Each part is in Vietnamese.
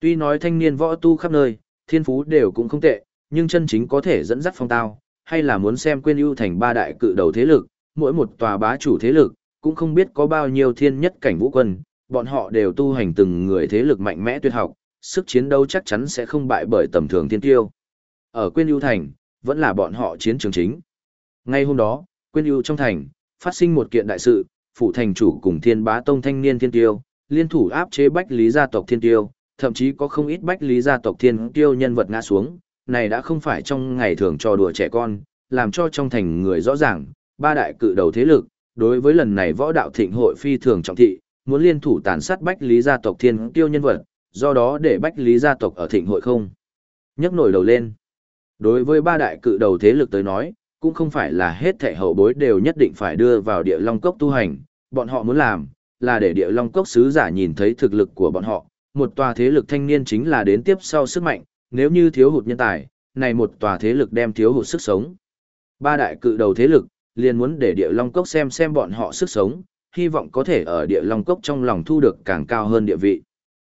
Tuy nói thanh niên võ tu khắp nơi, thiên phú đều cũng không tệ, nhưng chân chính có thể dẫn dắt phong tao, hay là muốn xem quên ưu thành ba đại cự đầu thế lực, mỗi một tòa bá chủ thế lực, cũng không biết có bao nhiêu thiên nhất cảnh vũ quân, bọn họ đều tu hành từng người thế lực mạnh mẽ tuyệt học, sức chiến đấu chắc chắn sẽ không bại bởi tầm thường thiên tiêu. Ở quên ưu thành, vẫn là bọn họ chiến trường chính. Ngay hôm đó, quên ưu trong thành, phát sinh một kiện đại sự, phủ thành chủ cùng thiên bá tông thanh niên thiên tiêu, liên thủ áp chế bách lý gia tộc thiên tiêu, thậm chí có không ít bách lý gia tộc thiên tiêu nhân vật ngã xuống, này đã không phải trong ngày thường trò đùa trẻ con, làm cho trong thành người rõ ràng, ba đại cự đầu thế lực, đối với lần này võ đạo thịnh hội phi thường trọng thị, muốn liên thủ tàn sát bách lý gia tộc thiên tiêu nhân vật, do đó để bách lý gia tộc ở thịnh hội không. nhấc nổi đầu lên. Đối với ba đại cự đầu thế lực tới nói, cũng không phải là hết thảy hậu bối đều nhất định phải đưa vào địa long cốc tu hành, bọn họ muốn làm, là để địa long cốc sứ giả nhìn thấy thực lực của bọn họ, một tòa thế lực thanh niên chính là đến tiếp sau sức mạnh, nếu như thiếu hụt nhân tài, này một tòa thế lực đem thiếu hụt sức sống. Ba đại cự đầu thế lực, liền muốn để địa long cốc xem xem bọn họ sức sống, hy vọng có thể ở địa long cốc trong lòng thu được càng cao hơn địa vị.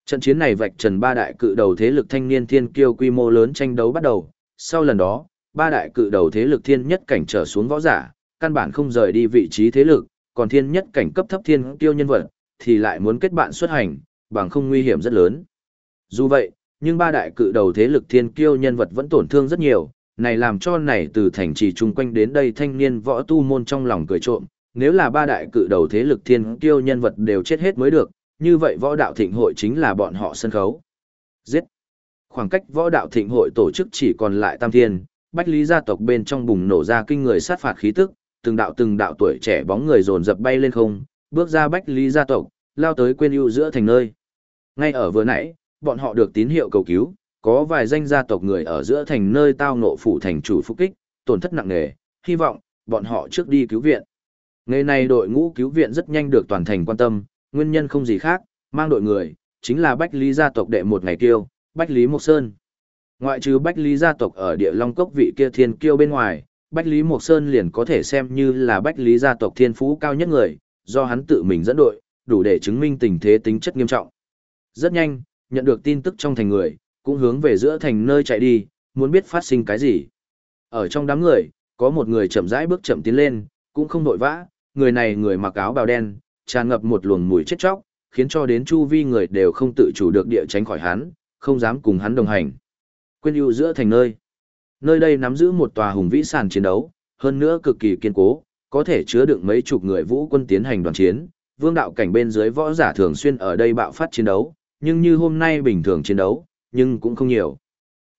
Trận chiến này vạch trần ba đại cự đầu thế lực thanh niên thiên kiêu quy mô lớn tranh đấu bắt đầu, sau lần đó, ba đại cự đầu thế lực thiên nhất cảnh trở xuống võ giả, căn bản không rời đi vị trí thế lực, còn thiên nhất cảnh cấp thấp thiên kiêu nhân vật, thì lại muốn kết bạn xuất hành, bằng không nguy hiểm rất lớn. Dù vậy, nhưng ba đại cự đầu thế lực thiên kiêu nhân vật vẫn tổn thương rất nhiều, này làm cho này từ thành trì chung quanh đến đây thanh niên võ tu môn trong lòng cười trộm, nếu là ba đại cự đầu thế lực thiên kiêu nhân vật đều chết hết mới được, như vậy võ đạo thịnh hội chính là bọn họ sân khấu. Giết! Khoảng cách võ đạo thịnh hội tổ chức chỉ còn lại tam thiên, bách lý gia tộc bên trong bùng nổ ra kinh người sát phạt khí tức, từng đạo từng đạo tuổi trẻ bóng người dồn dập bay lên không, bước ra bách lý gia tộc, lao tới quên ưu giữa thành nơi. Ngay ở vừa nãy, bọn họ được tín hiệu cầu cứu, có vài danh gia tộc người ở giữa thành nơi tao nộ phủ thành chủ phục kích, tổn thất nặng nề, hy vọng bọn họ trước đi cứu viện. Ngày này đội ngũ cứu viện rất nhanh được toàn thành quan tâm, nguyên nhân không gì khác, mang đội người, chính là Bách Lý gia tộc đệ một ngày kiêu, Bách Lý Mộc Sơn. Ngoại trừ Bách Lý gia tộc ở địa Long Cốc vị kia thiên kiêu bên ngoài, Bách Lý Mộc Sơn liền có thể xem như là Bách Lý gia tộc thiên phú cao nhất người, do hắn tự mình dẫn đội, đủ để chứng minh tình thế tính chất nghiêm trọng. Rất nhanh, nhận được tin tức trong thành người, cũng hướng về giữa thành nơi chạy đi, muốn biết phát sinh cái gì. Ở trong đám người, có một người chậm rãi bước chậm tiến lên, cũng không nội vã, người này người mặc áo bào đen, tràn ngập một luồng mùi chết chóc, khiến cho đến chu vi người đều không tự chủ được địa tránh khỏi hắn, không dám cùng hắn đồng hành. Quên ưu giữa thành nơi. Nơi đây nắm giữ một tòa hùng vĩ sàn chiến đấu, hơn nữa cực kỳ kiên cố, có thể chứa đựng mấy chục người vũ quân tiến hành đoàn chiến. Vương đạo cảnh bên dưới võ giả thường xuyên ở đây bạo phát chiến đấu, nhưng như hôm nay bình thường chiến đấu, nhưng cũng không nhiều.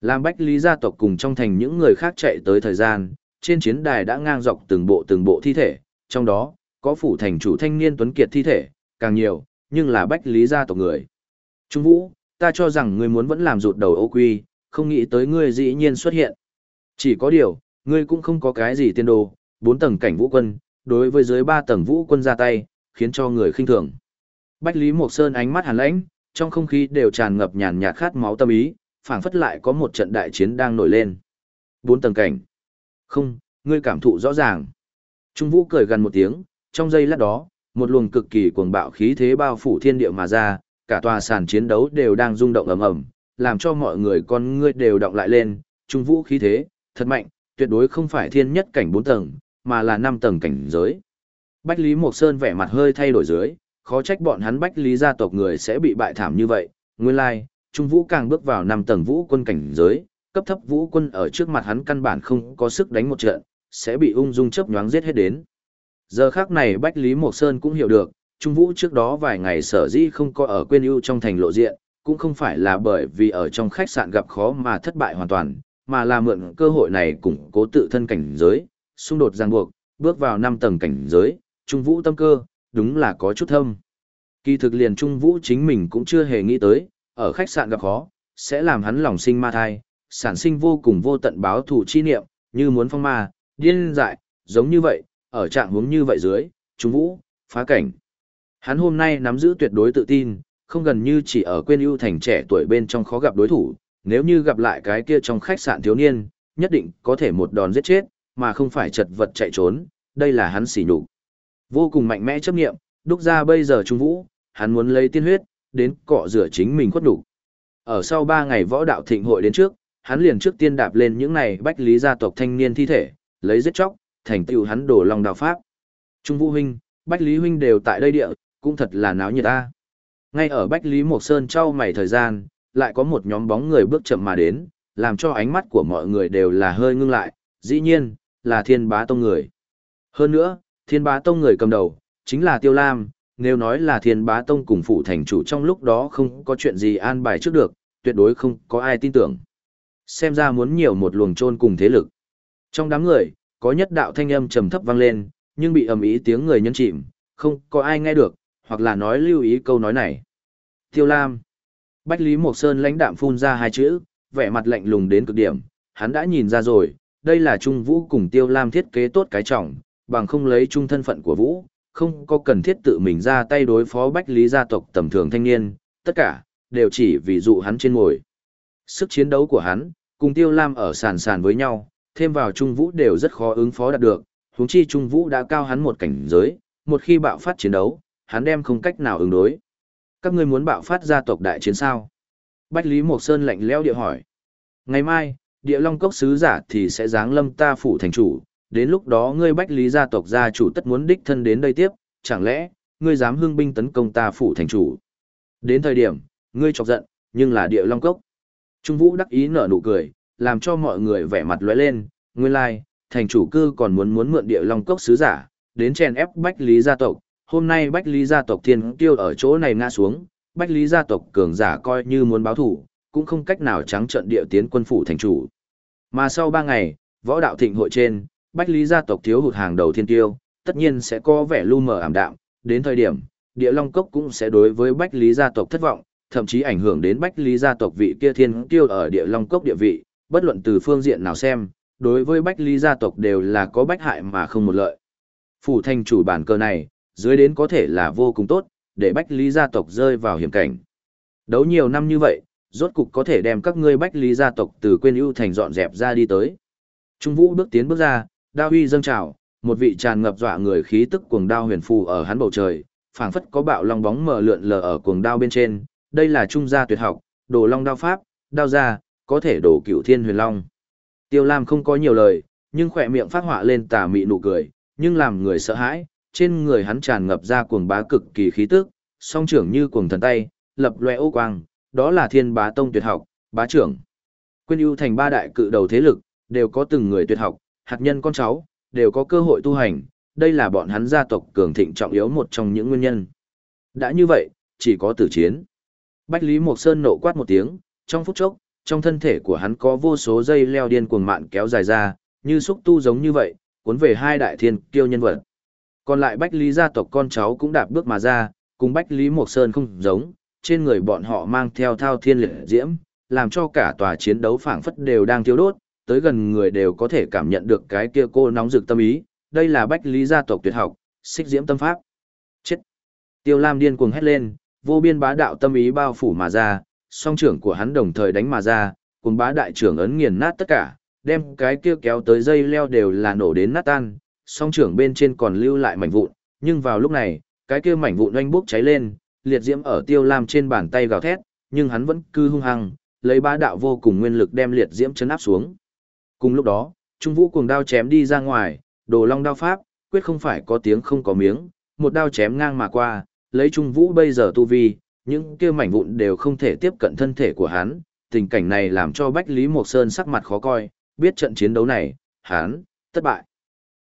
Làm bách lý gia tộc cùng trong thành những người khác chạy tới thời gian, trên chiến đài đã ngang dọc từng bộ từng bộ thi thể, trong đó, có phủ thành chủ thanh niên tuấn kiệt thi thể, càng nhiều, nhưng là bách lý gia tộc người. Trung Vũ, ta cho rằng ngươi muốn vẫn làm rụt đầu ô quy, không nghĩ tới ngươi dĩ nhiên xuất hiện. Chỉ có điều, ngươi cũng không có cái gì tiên đồ, bốn tầng cảnh vũ quân, đối với dưới ba tầng vũ quân ra tay, khiến cho người khinh thường. Bách Lý Mộc Sơn ánh mắt hàn lãnh, trong không khí đều tràn ngập nhàn nhạt khát máu tâm ý, phảng phất lại có một trận đại chiến đang nổi lên. Bốn tầng cảnh. Không, ngươi cảm thụ rõ ràng. Trung Vũ cười gần một tiếng, trong giây lát đó, một luồng cực kỳ cuồng bạo khí thế bao phủ thiên địa mà ra, cả tòa sàn chiến đấu đều đang rung động ầm ầm, làm cho mọi người con ngươi đều động lại lên, trung vũ khí thế, thật mạnh, tuyệt đối không phải thiên nhất cảnh bốn tầng, mà là năm tầng cảnh giới. Bách Lý Mộc Sơn vẻ mặt hơi thay đổi dưới, khó trách bọn hắn Bách Lý gia tộc người sẽ bị bại thảm như vậy, nguyên lai, trung vũ càng bước vào năm tầng vũ quân cảnh giới, cấp thấp vũ quân ở trước mặt hắn căn bản không có sức đánh một trận, sẽ bị ung dung chớp nhoáng giết hết đến. Giờ khác này Bách Lý Mộc Sơn cũng hiểu được, Trung Vũ trước đó vài ngày sở dĩ không có ở quên ưu trong thành lộ diện, cũng không phải là bởi vì ở trong khách sạn gặp khó mà thất bại hoàn toàn, mà là mượn cơ hội này củng cố tự thân cảnh giới, xung đột ràng buộc, bước vào năm tầng cảnh giới, Trung Vũ tâm cơ, đúng là có chút thâm. Kỳ thực liền Trung Vũ chính mình cũng chưa hề nghĩ tới, ở khách sạn gặp khó, sẽ làm hắn lòng sinh ma thai, sản sinh vô cùng vô tận báo thù chi niệm, như muốn phong ma, điên dại, giống như vậy, ở trạng hướng như vậy dưới, Trung Vũ, phá cảnh. Hắn hôm nay nắm giữ tuyệt đối tự tin, không gần như chỉ ở quên ưu thành trẻ tuổi bên trong khó gặp đối thủ, nếu như gặp lại cái kia trong khách sạn thiếu niên, nhất định có thể một đòn giết chết, mà không phải chật vật chạy trốn, đây là hắn xỉ nhục. Vô cùng mạnh mẽ chấp nghiệm, đúc ra bây giờ Trung Vũ, hắn muốn lấy tiên huyết, đến cọ rửa chính mình khuất đủ. Ở sau 3 ngày võ đạo thịnh hội đến trước, hắn liền trước tiên đạp lên những này bách lý gia tộc thanh niên thi thể, lấy giết chóc, thành tựu hắn đổ lòng đạo pháp. Trung Vũ huynh, Bách Lý huynh đều tại đây địa, cũng thật là náo nhiệt ta. Ngay ở Bách Lý Mộc Sơn trao mày thời gian, lại có một nhóm bóng người bước chậm mà đến, làm cho ánh mắt của mọi người đều là hơi ngưng lại, dĩ nhiên, là Thiên Bá Tông người. Hơn nữa, Thiên Bá Tông người cầm đầu, chính là Tiêu Lam, nếu nói là Thiên Bá Tông cùng phụ thành chủ trong lúc đó không có chuyện gì an bài trước được, tuyệt đối không có ai tin tưởng. Xem ra muốn nhiều một luồng trôn cùng thế lực. Trong đám người, có nhất đạo thanh âm trầm thấp vang lên, nhưng bị ầm ý tiếng người nhấn chìm, không có ai nghe được, hoặc là nói lưu ý câu nói này. Tiêu Lam. Bách Lý Mộc Sơn lãnh đạm phun ra hai chữ, vẻ mặt lạnh lùng đến cực điểm, hắn đã nhìn ra rồi, đây là Trung Vũ cùng Tiêu Lam thiết kế tốt cái trọng, bằng không lấy trung thân phận của Vũ, không có cần thiết tự mình ra tay đối phó Bách Lý gia tộc tầm thường thanh niên, tất cả, đều chỉ vì dụ hắn trên ngồi. Sức chiến đấu của hắn, cùng Tiêu Lam ở sàn sàn với nhau, thêm vào Trung Vũ đều rất khó ứng phó đạt được, huống chi Trung Vũ đã cao hắn một cảnh giới, một khi bạo phát chiến đấu, hắn đem không cách nào ứng đối. Các ngươi muốn bạo phát gia tộc đại chiến sao? Bách Lý Mộc Sơn lạnh lẽo địa hỏi. Ngày mai, địa long cốc sứ giả thì sẽ giáng lâm ta phủ thành chủ, đến lúc đó ngươi Bách Lý gia tộc gia chủ tất muốn đích thân đến đây tiếp, chẳng lẽ, ngươi dám hương binh tấn công ta phủ thành chủ? Đến thời điểm, ngươi chọc giận, nhưng là địa long cốc. Trung Vũ đắc ý nở nụ cười, làm cho mọi người vẻ mặt lóe lên, nguyên lai, like, thành chủ cư còn muốn muốn mượn địa long cốc sứ giả, đến chèn ép Bách Lý gia tộc. Hôm nay Bách Lý gia tộc thiên tiêu ở chỗ này ngã xuống, Bách Lý gia tộc cường giả coi như muốn báo thủ, cũng không cách nào trắng trận địa tiến quân phủ thành chủ. Mà sau ba ngày, võ đạo thịnh hội trên, Bách Lý gia tộc thiếu hụt hàng đầu thiên tiêu, tất nhiên sẽ có vẻ lu mờ ảm đạm, đến thời điểm, địa long cốc cũng sẽ đối với Bách Lý gia tộc thất vọng, thậm chí ảnh hưởng đến Bách Lý gia tộc vị kia thiên tiêu ở địa long cốc địa vị, bất luận từ phương diện nào xem, đối với Bách Lý gia tộc đều là có bách hại mà không một lợi. Phủ thành chủ bản cơ này, dưới đến có thể là vô cùng tốt, để Bách Lý gia tộc rơi vào hiểm cảnh. Đấu nhiều năm như vậy, rốt cục có thể đem các ngươi Bách Lý gia tộc từ quên ưu thành dọn dẹp ra đi tới. Trung Vũ bước tiến bước ra, đao huy dâng trào, một vị tràn ngập dọa người khí tức cuồng đao huyền phù ở hắn bầu trời, phảng phất có bạo long bóng mờ lượn lờ ở cuồng đao bên trên, đây là trung gia tuyệt học, đồ long đao pháp, đao gia có thể đổ cửu thiên huyền long. Tiêu Lam không có nhiều lời, nhưng khỏe miệng phát họa lên tà mị nụ cười, nhưng làm người sợ hãi, trên người hắn tràn ngập ra cuồng bá cực kỳ khí tức, song trưởng như cuồng thần tay, lập loe ô quang, đó là thiên bá tông tuyệt học, bá trưởng. Quyên ưu thành ba đại cự đầu thế lực, đều có từng người tuyệt học, hạt nhân con cháu, đều có cơ hội tu hành, đây là bọn hắn gia tộc cường thịnh trọng yếu một trong những nguyên nhân. Đã như vậy, chỉ có tử chiến. Bách Lý Mộc Sơn nộ quát một tiếng, trong phút chốc, trong thân thể của hắn có vô số dây leo điên cuồng mạn kéo dài ra, như xúc tu giống như vậy, cuốn về hai đại thiên kiêu nhân vật. Còn lại Bách Lý gia tộc con cháu cũng đạp bước mà ra, cùng Bách Lý Mộc Sơn không giống, trên người bọn họ mang theo thao thiên liệt diễm, làm cho cả tòa chiến đấu phảng phất đều đang thiêu đốt, tới gần người đều có thể cảm nhận được cái kia cô nóng rực tâm ý, đây là Bách Lý gia tộc tuyệt học, xích diễm tâm pháp. Chết! Tiêu Lam điên cuồng hét lên, vô biên bá đạo tâm ý bao phủ mà ra, song trưởng của hắn đồng thời đánh mà ra, cùng bá đại trưởng ấn nghiền nát tất cả, đem cái kia kéo tới dây leo đều là nổ đến nát tan, song trưởng bên trên còn lưu lại mảnh vụn, nhưng vào lúc này, cái kia mảnh vụn oanh bốc cháy lên, liệt diễm ở tiêu lam trên bàn tay gào thét, nhưng hắn vẫn cứ hung hăng, lấy bá đạo vô cùng nguyên lực đem liệt diễm chấn áp xuống. Cùng lúc đó, Trung Vũ cuồng đao chém đi ra ngoài, đồ long đao pháp, quyết không phải có tiếng không có miếng, một đao chém ngang mà qua, lấy Trung Vũ bây giờ tu vi, những kia mảnh vụn đều không thể tiếp cận thân thể của hắn, tình cảnh này làm cho Bách Lý Mộc Sơn sắc mặt khó coi, biết trận chiến đấu này, hắn, thất bại.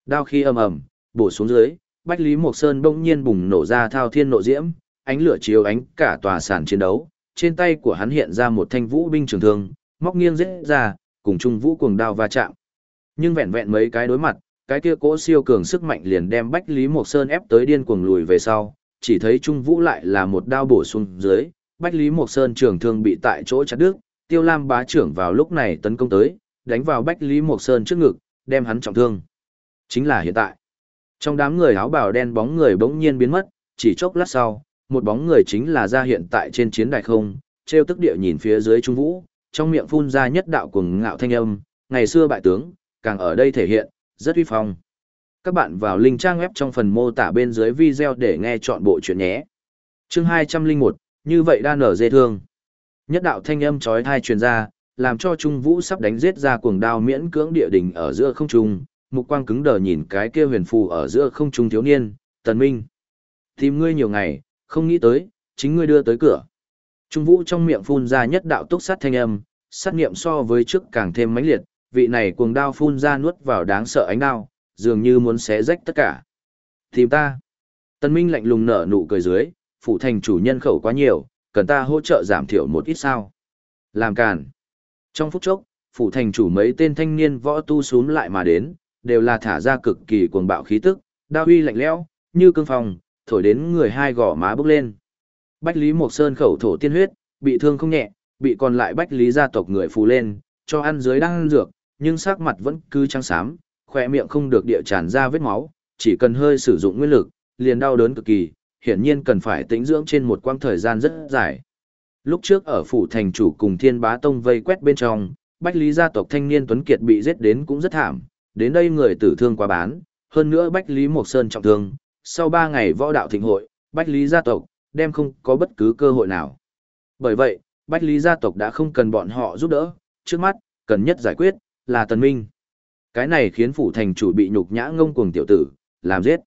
Đao khi ầm ầm, bổ xuống dưới, Bách Lý Mộc Sơn bỗng nhiên bùng nổ ra thao thiên nộ diễm, ánh lửa chiếu ánh cả tòa sàn chiến đấu, trên tay của hắn hiện ra một thanh vũ binh trường thương, móc nghiêng giết ra, cùng trung vũ cuồng đao va chạm. Nhưng vẹn vẹn mấy cái đối mặt, cái kia cỗ siêu cường sức mạnh liền đem Bách Lý Mộc Sơn ép tới điên cuồng lùi về sau, chỉ thấy Trung Vũ lại là một đao bổ xuống dưới, Bách Lý Mộc Sơn trưởng thương bị tại chỗ chặt đứt, Tiêu Lam bá trưởng vào lúc này tấn công tới, đánh vào Bách Lý Mộc Sơn trước ngực, đem hắn trọng thương. Chính là hiện tại. Trong đám người áo bào đen bóng người bỗng nhiên biến mất, chỉ chốc lát sau, một bóng người chính là ra hiện tại trên chiến đài không, treo tức địa nhìn phía dưới Trung Vũ, trong miệng phun ra nhất đạo cuồng ngạo thanh âm, ngày xưa bại tướng, càng ở đây thể hiện, rất uy phong. Các bạn vào link trang web trong phần mô tả bên dưới video để nghe chọn bộ chuyện nhé. Chương 201, như vậy đa nở dê thương. Nhất đạo thanh âm chói tai truyền ra, làm cho Trung Vũ sắp đánh giết ra cuồng đao miễn cưỡng địa đỉnh ở giữa không trung, mục quang cứng đờ nhìn cái kia huyền phù ở giữa không trung thiếu niên, Tần Minh. Tìm ngươi nhiều ngày, không nghĩ tới, chính ngươi đưa tới cửa. Trung Vũ trong miệng phun ra nhất đạo túc sát thanh âm, sát nghiệm so với trước càng thêm mãnh liệt, vị này cuồng đao phun ra nuốt vào đáng sợ ánh đao, dường như muốn xé rách tất cả. Tìm ta. Tân Minh lạnh lùng nở nụ cười dưới, phụ thành chủ nhân khẩu quá nhiều, cần ta hỗ trợ giảm thiểu một ít sao. Làm càn. Trong phút chốc, phụ thành chủ mấy tên thanh niên võ tu xuống lại mà đến, đều là thả ra cực kỳ cuồng bạo khí tức, đao uy lạnh lẽo, như cương phòng, thổi đến người hai gò má bốc lên. Bách Lý Mộc Sơn khẩu thổ tiên huyết, bị thương không nhẹ, bị còn lại Bách Lý gia tộc người phù lên, cho ăn dưới đang ăn dược, nhưng sắc mặt vẫn cứ trắng xám, khỏe miệng không được địa tràn ra vết máu, chỉ cần hơi sử dụng nguyên lực, liền đau đớn cực kỳ, hiển nhiên cần phải tĩnh dưỡng trên một quãng thời gian rất dài. Lúc trước ở phủ thành chủ cùng Thiên Bá Tông vây quét bên trong, Bách Lý gia tộc thanh niên Tuấn Kiệt bị giết đến cũng rất thảm, đến đây người tử thương quá bán, hơn nữa Bách Lý Mộc Sơn trọng thương, sau 3 ngày võ đạo thịnh hội, Bách Lý gia tộc đem không có bất cứ cơ hội nào. Bởi vậy, Bách Lý gia tộc đã không cần bọn họ giúp đỡ, trước mắt, cần nhất giải quyết, là Tần Minh. Cái này khiến phủ thành chủ bị nhục nhã ngông cuồng tiểu tử, làm giết.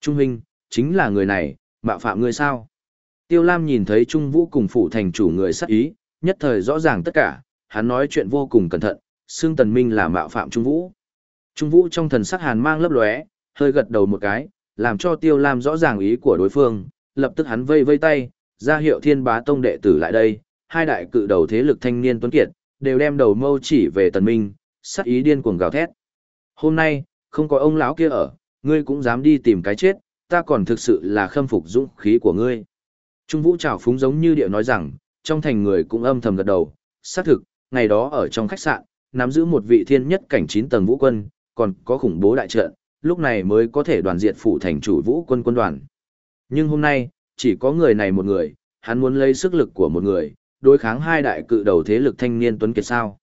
Trung Hinh chính là người này, mạo phạm ngươi sao? Tiêu Lam nhìn thấy Trung Vũ cùng phủ thành chủ người sắc ý, nhất thời rõ ràng tất cả, hắn nói chuyện vô cùng cẩn thận, xương Tần Minh là mạo phạm Trung Vũ. Trung Vũ trong thần sắc hàn mang lấp lóe, hơi gật đầu một cái, làm cho Tiêu Lam rõ ràng ý của đối phương, lập tức hắn vây vây tay, ra hiệu Thiên Bá Tông đệ tử lại đây, hai đại cự đầu thế lực thanh niên tuấn kiệt, đều đem đầu mâu chỉ về Tần Minh, sắc ý điên cuồng gào thét. Hôm nay, không có ông lão kia ở, ngươi cũng dám đi tìm cái chết, ta còn thực sự là khâm phục dũng khí của ngươi. Trung Vũ trào phúng giống như điệu nói rằng, trong thành người cũng âm thầm gật đầu, xác thực, ngày đó ở trong khách sạn, nắm giữ một vị thiên nhất cảnh 9 tầng vũ quân, còn có khủng bố đại trận, lúc này mới có thể đoàn diệt phủ thành chủ vũ quân quân đoàn. Nhưng hôm nay, chỉ có người này một người, hắn muốn lấy sức lực của một người, đối kháng hai đại cự đầu thế lực thanh niên tuấn kiệt sao.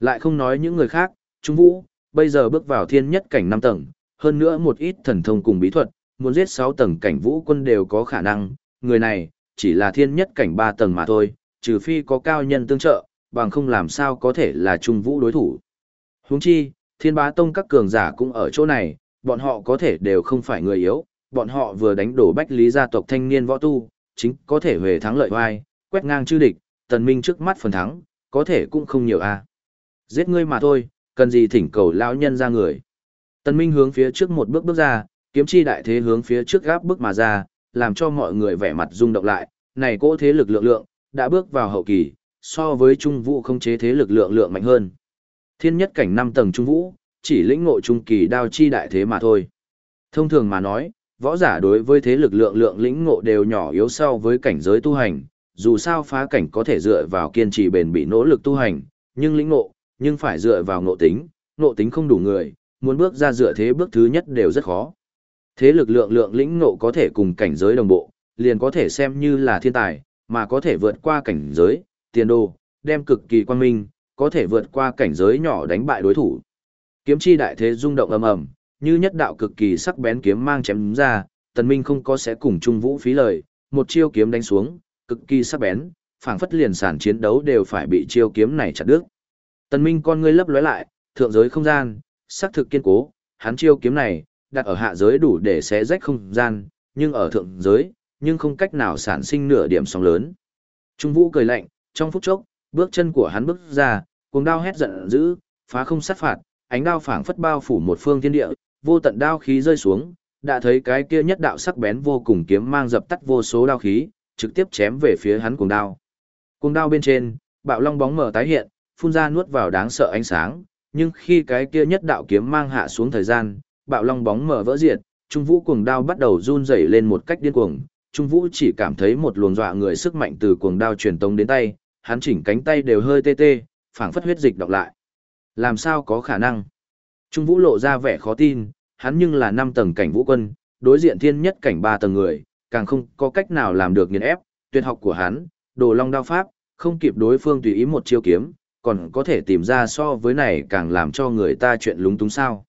Lại không nói những người khác, Trung Vũ, bây giờ bước vào thiên nhất cảnh 5 tầng, hơn nữa một ít thần thông cùng bí thuật, muốn giết 6 tầng cảnh vũ quân đều có khả năng, người này, chỉ là thiên nhất cảnh 3 tầng mà thôi, trừ phi có cao nhân tương trợ, bằng không làm sao có thể là Trung Vũ đối thủ. Huống chi, thiên bá tông các cường giả cũng ở chỗ này, bọn họ có thể đều không phải người yếu, bọn họ vừa đánh đổ bách lý gia tộc thanh niên võ tu, chính có thể về thắng lợi oai, quét ngang chư địch, tần minh trước mắt phần thắng, có thể cũng không nhiều a. Giết ngươi mà thôi, cần gì thỉnh cầu lão nhân ra người. Tần minh hướng phía trước một bước bước ra, kiếm chi đại thế hướng phía trước gáp bước mà ra, làm cho mọi người vẻ mặt rung động lại, này cỗ thế lực lượng lượng, đã bước vào hậu kỳ, so với trung vũ không chế thế lực lượng lượng mạnh hơn. Thiên nhất cảnh 5 tầng trung vũ, chỉ lĩnh ngộ trung kỳ đao chi đại thế mà thôi. Thông thường mà nói, võ giả đối với thế lực lượng lượng lĩnh ngộ đều nhỏ yếu so với cảnh giới tu hành, dù sao phá cảnh có thể dựa vào kiên trì bền bỉ nỗ lực tu hành, nhưng lĩnh ngộ, nhưng phải dựa vào ngộ tính, ngộ tính không đủ người, muốn bước ra dựa thế bước thứ nhất đều rất khó. Thế lực lượng lượng lĩnh ngộ có thể cùng cảnh giới đồng bộ, liền có thể xem như là thiên tài, mà có thể vượt qua cảnh giới, tiền đồ, đem cực kỳ quan minh, có thể vượt qua cảnh giới nhỏ đánh bại đối thủ. Kiếm chi đại thế rung động ầm ầm, như nhất đạo cực kỳ sắc bén kiếm mang chém ra, Tần Minh không có sẽ cùng Trung Vũ phí lời, một chiêu kiếm đánh xuống, cực kỳ sắc bén, phảng phất liền sản chiến đấu đều phải bị chiêu kiếm này chặt đứt. Tần Minh con ngươi lấp lóe lại, thượng giới không gian, sắc thực kiên cố, hắn chiêu kiếm này, đặt ở hạ giới đủ để xé rách không gian, nhưng ở thượng giới, nhưng không cách nào sản sinh nửa điểm sóng lớn. Trung Vũ cười lạnh, trong phút chốc, bước chân của hắn bước ra, cuồng đao hét giận dữ, phá không sát phạt, ánh đao phảng phất bao phủ một phương thiên địa, vô tận đao khí rơi xuống, đã thấy cái kia nhất đạo sắc bén vô cùng kiếm mang dập tắt vô số đao khí, trực tiếp chém về phía hắn cuồng đao. Cuồng đao bên trên, bạo long bóng mở tái hiện, phun ra nuốt vào đáng sợ ánh sáng, nhưng khi cái kia nhất đạo kiếm mang hạ xuống thời gian, bạo long bóng mở vỡ diệt, Trung Vũ cuồng đao bắt đầu run rẩy lên một cách điên cuồng, Trung Vũ chỉ cảm thấy một luồng dọa người sức mạnh từ cuồng đao truyền tống đến tay, hắn chỉnh cánh tay đều hơi tê tê, phảng phất huyết dịch đọc lại. Làm sao có khả năng? Trung Vũ lộ ra vẻ khó tin, hắn nhưng là năm tầng cảnh vũ quân, đối diện thiên nhất cảnh ba tầng người, càng không có cách nào làm được nghiền ép, tuyệt học của hắn, đồ long đao pháp, không kịp đối phương tùy ý một chiêu kiếm, còn có thể tìm ra so với này càng làm cho người ta chuyện lúng túng sao.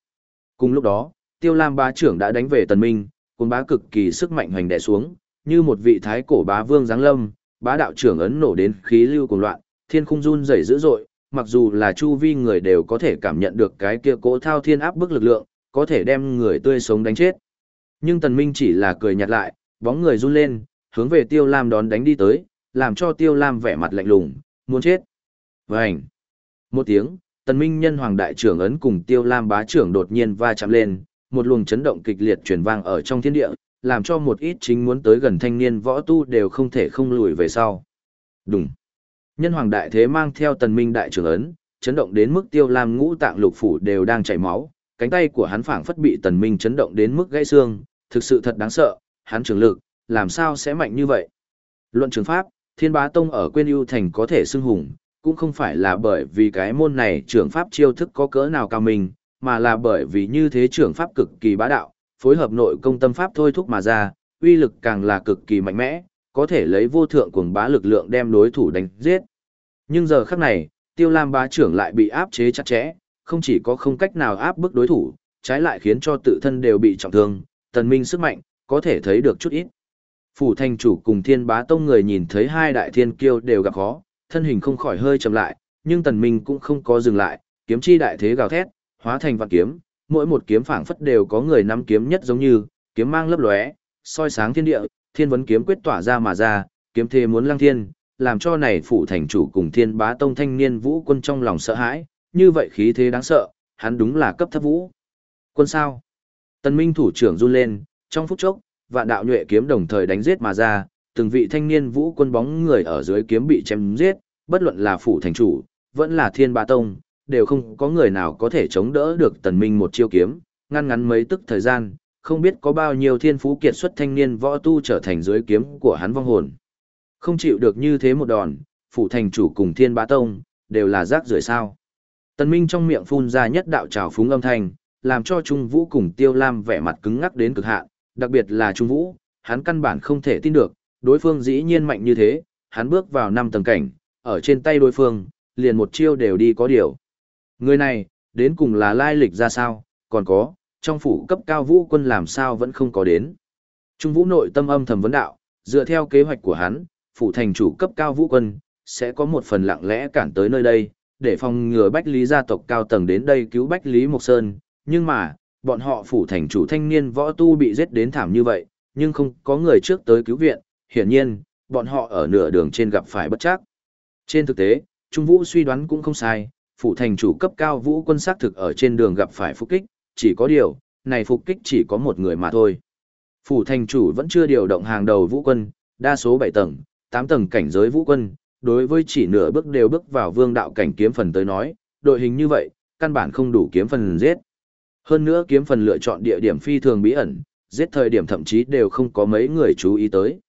Cùng lúc đó, Tiêu Lam bá trưởng đã đánh về Tần Minh, cuốn bá cực kỳ sức mạnh hoành đè xuống, như một vị thái cổ bá vương giáng lâm, bá đạo trưởng ấn nổ đến khí lưu cuồng loạn, thiên khung run rẩy dữ dội, mặc dù là chu vi người đều có thể cảm nhận được cái kia cỗ thao thiên áp bức lực lượng, có thể đem người tươi sống đánh chết. Nhưng Tần Minh chỉ là cười nhạt lại, bóng người run lên, hướng về Tiêu Lam đón đánh đi tới, làm cho Tiêu Lam vẻ mặt lạnh lùng, muốn chết. Vành. Một tiếng, Tần Minh nhân hoàng đại trưởng ấn cùng Tiêu Lam bá trưởng đột nhiên va chạm lên, một luồng chấn động kịch liệt truyền vang ở trong thiên địa, làm cho một ít chính muốn tới gần thanh niên võ tu đều không thể không lùi về sau. Đùng. Nhân hoàng đại thế mang theo Tần Minh đại trưởng ấn, chấn động đến mức Tiêu Lam ngũ tạng lục phủ đều đang chảy máu, cánh tay của hắn phảng phất bị Tần Minh chấn động đến mức gãy xương, thực sự thật đáng sợ, hắn trưởng lực, làm sao sẽ mạnh như vậy? Luận trường pháp, Thiên Bá Tông ở Quyên ưu thành có thể xưng hùng, cũng không phải là bởi vì cái môn này trưởng pháp chiêu thức có cỡ nào cao mình, mà là bởi vì như thế trưởng pháp cực kỳ bá đạo, phối hợp nội công tâm pháp thôi thúc mà ra, uy lực càng là cực kỳ mạnh mẽ, có thể lấy vô thượng cuồng bá lực lượng đem đối thủ đánh giết. Nhưng giờ khắc này, Tiêu Lam bá trưởng lại bị áp chế chặt chẽ, không chỉ có không cách nào áp bức đối thủ, trái lại khiến cho tự thân đều bị trọng thương, tần minh sức mạnh, có thể thấy được chút ít. Phủ thành chủ cùng thiên bá tông người nhìn thấy hai đại thiên kiêu đều gặp khó, thân hình không khỏi hơi chậm lại, nhưng tần minh cũng không có dừng lại, kiếm chi đại thế gào thét, hóa thành vạn kiếm, mỗi một kiếm phảng phất đều có người nắm kiếm nhất giống như, kiếm mang lấp lóe, soi sáng thiên địa, thiên vấn kiếm quyết tỏa ra mà ra, kiếm thế muốn lăng thiên, làm cho này phủ thành chủ cùng thiên bá tông thanh niên vũ quân trong lòng sợ hãi, như vậy khí thế đáng sợ, hắn đúng là cấp thấp vũ. Quân sao? Tần Minh thủ trưởng run lên, trong phút chốc, vạn đạo nhuệ kiếm đồng thời đánh giết mà ra, từng vị thanh niên vũ quân bóng người ở dưới kiếm bị chém giết, bất luận là phủ thành chủ, vẫn là thiên bá tông, đều không có người nào có thể chống đỡ được tần minh một chiêu kiếm, ngăn ngắn mấy tức thời gian, không biết có bao nhiêu thiên phú kiệt xuất thanh niên võ tu trở thành dưới kiếm của hắn vong hồn. Không chịu được như thế một đòn, phủ thành chủ cùng thiên bá tông, đều là rác rưởi sao. Tần minh trong miệng phun ra nhất đạo trào phúng âm thanh, làm cho Trung Vũ cùng Tiêu Lam vẻ mặt cứng ngắc đến cực hạn, đặc biệt là Trung Vũ, hắn căn bản không thể tin được, đối phương dĩ nhiên mạnh như thế, hắn bước vào năm tầng cảnh, ở trên tay đối phương, liền một chiêu đều đi có điều. Người này, đến cùng là lai lịch ra sao, còn có, trong phủ cấp cao vũ quân làm sao vẫn không có đến. Trung vũ nội tâm âm thầm vấn đạo, dựa theo kế hoạch của hắn, phủ thành chủ cấp cao vũ quân, sẽ có một phần lặng lẽ cản tới nơi đây, để phòng ngừa Bách Lý gia tộc cao tầng đến đây cứu Bách Lý Mộc Sơn. Nhưng mà, bọn họ phủ thành chủ thanh niên võ tu bị giết đến thảm như vậy, nhưng không có người trước tới cứu viện, hiển nhiên, bọn họ ở nửa đường trên gặp phải bất chắc. Trên thực tế, Trung Vũ suy đoán cũng không sai, phủ thành chủ cấp cao vũ quân xác thực ở trên đường gặp phải phục kích, chỉ có điều, này phục kích chỉ có một người mà thôi. Phủ thành chủ vẫn chưa điều động hàng đầu vũ quân, đa số 7 tầng, 8 tầng cảnh giới vũ quân, đối với chỉ nửa bước đều bước vào vương đạo cảnh kiếm phần tới nói, đội hình như vậy, căn bản không đủ kiếm phần giết. Hơn nữa kiếm phần lựa chọn địa điểm phi thường bí ẩn, giết thời điểm thậm chí đều không có mấy người chú ý tới.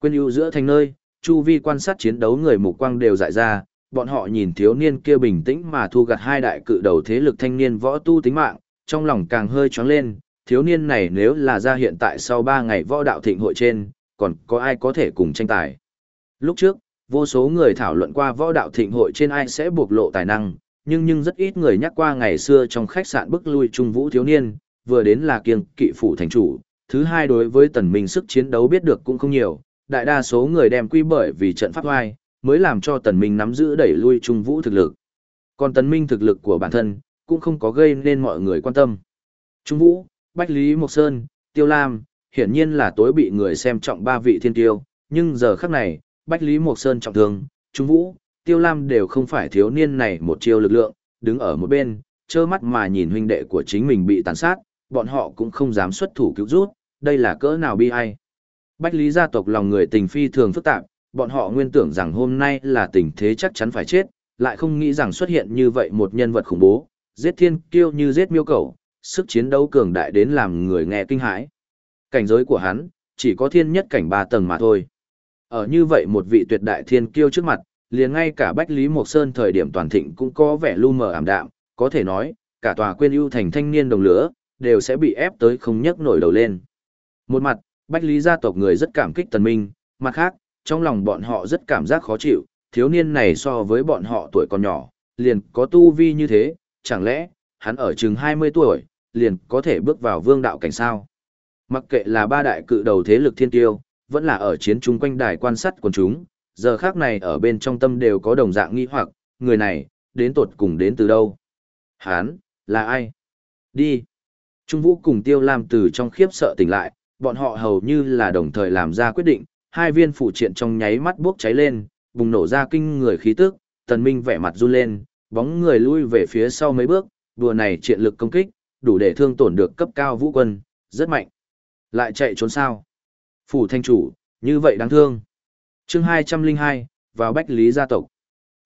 Quên ưu giữa thành nơi, chu vi quan sát chiến đấu người mục quang đều dại ra, bọn họ nhìn thiếu niên kia bình tĩnh mà thu gặt hai đại cự đầu thế lực thanh niên võ tu tính mạng, trong lòng càng hơi choáng lên, thiếu niên này nếu là ra hiện tại sau 3 ngày võ đạo thịnh hội trên, còn có ai có thể cùng tranh tài. Lúc trước, vô số người thảo luận qua võ đạo thịnh hội trên ai sẽ bộc lộ tài năng, nhưng nhưng rất ít người nhắc qua ngày xưa trong khách sạn bức lui trung vũ thiếu niên, vừa đến là kiêng kỵ phủ thành chủ, thứ hai đối với tần minh sức chiến đấu biết được cũng không nhiều, đại đa số người đem quy bởi vì trận pháp hoài, mới làm cho tần minh nắm giữ đẩy lui trung vũ thực lực. Còn tần minh thực lực của bản thân, cũng không có gây nên mọi người quan tâm. Trung vũ, Bách Lý Mộc Sơn, Tiêu Lam, hiển nhiên là tối bị người xem trọng ba vị thiên tiêu, nhưng giờ khắc này, Bách Lý Mộc Sơn trọng thương, Trung vũ, Tiêu Lam đều không phải thiếu niên này một chiêu lực lượng, đứng ở một bên, trơ mắt mà nhìn huynh đệ của chính mình bị tàn sát, bọn họ cũng không dám xuất thủ cứu rút, đây là cỡ nào bi ai. Bách Lý gia tộc lòng người tình phi thường phức tạp, bọn họ nguyên tưởng rằng hôm nay là tình thế chắc chắn phải chết, lại không nghĩ rằng xuất hiện như vậy một nhân vật khủng bố, giết thiên kiêu như giết miêu cầu, sức chiến đấu cường đại đến làm người nghe kinh hãi. Cảnh giới của hắn, chỉ có thiên nhất cảnh ba tầng mà thôi. Ở như vậy một vị tuyệt đại thiên kiêu trước mặt, liền ngay cả Bách Lý Mộc Sơn thời điểm toàn thịnh cũng có vẻ lu mờ ảm đạm, có thể nói, cả tòa quên ưu thành thanh niên đồng lửa, đều sẽ bị ép tới không nhấc nổi đầu lên. Một mặt, Bách Lý gia tộc người rất cảm kích Tần Minh, mặt khác, trong lòng bọn họ rất cảm giác khó chịu, thiếu niên này so với bọn họ tuổi còn nhỏ, liền có tu vi như thế, chẳng lẽ, hắn ở chừng 20 tuổi, liền có thể bước vào vương đạo cảnh sao. Mặc kệ là ba đại cự đầu thế lực thiên tiêu, vẫn là ở chiến trung quanh đài quan sát quần chúng, giờ khác này ở bên trong tâm đều có đồng dạng nghi hoặc, người này, đến tột cùng đến từ đâu? Hán, là ai? Đi. Trung Vũ cùng Tiêu Lam từ trong khiếp sợ tỉnh lại, bọn họ hầu như là đồng thời làm ra quyết định, hai viên phụ triện trong nháy mắt bốc cháy lên, bùng nổ ra kinh người khí tức, tần minh vẻ mặt run lên, bóng người lui về phía sau mấy bước, đùa này triện lực công kích, đủ để thương tổn được cấp cao vũ quân, rất mạnh. Lại chạy trốn sao? Phủ thanh chủ, như vậy đáng thương. chương 202, vào Bách Lý gia tộc.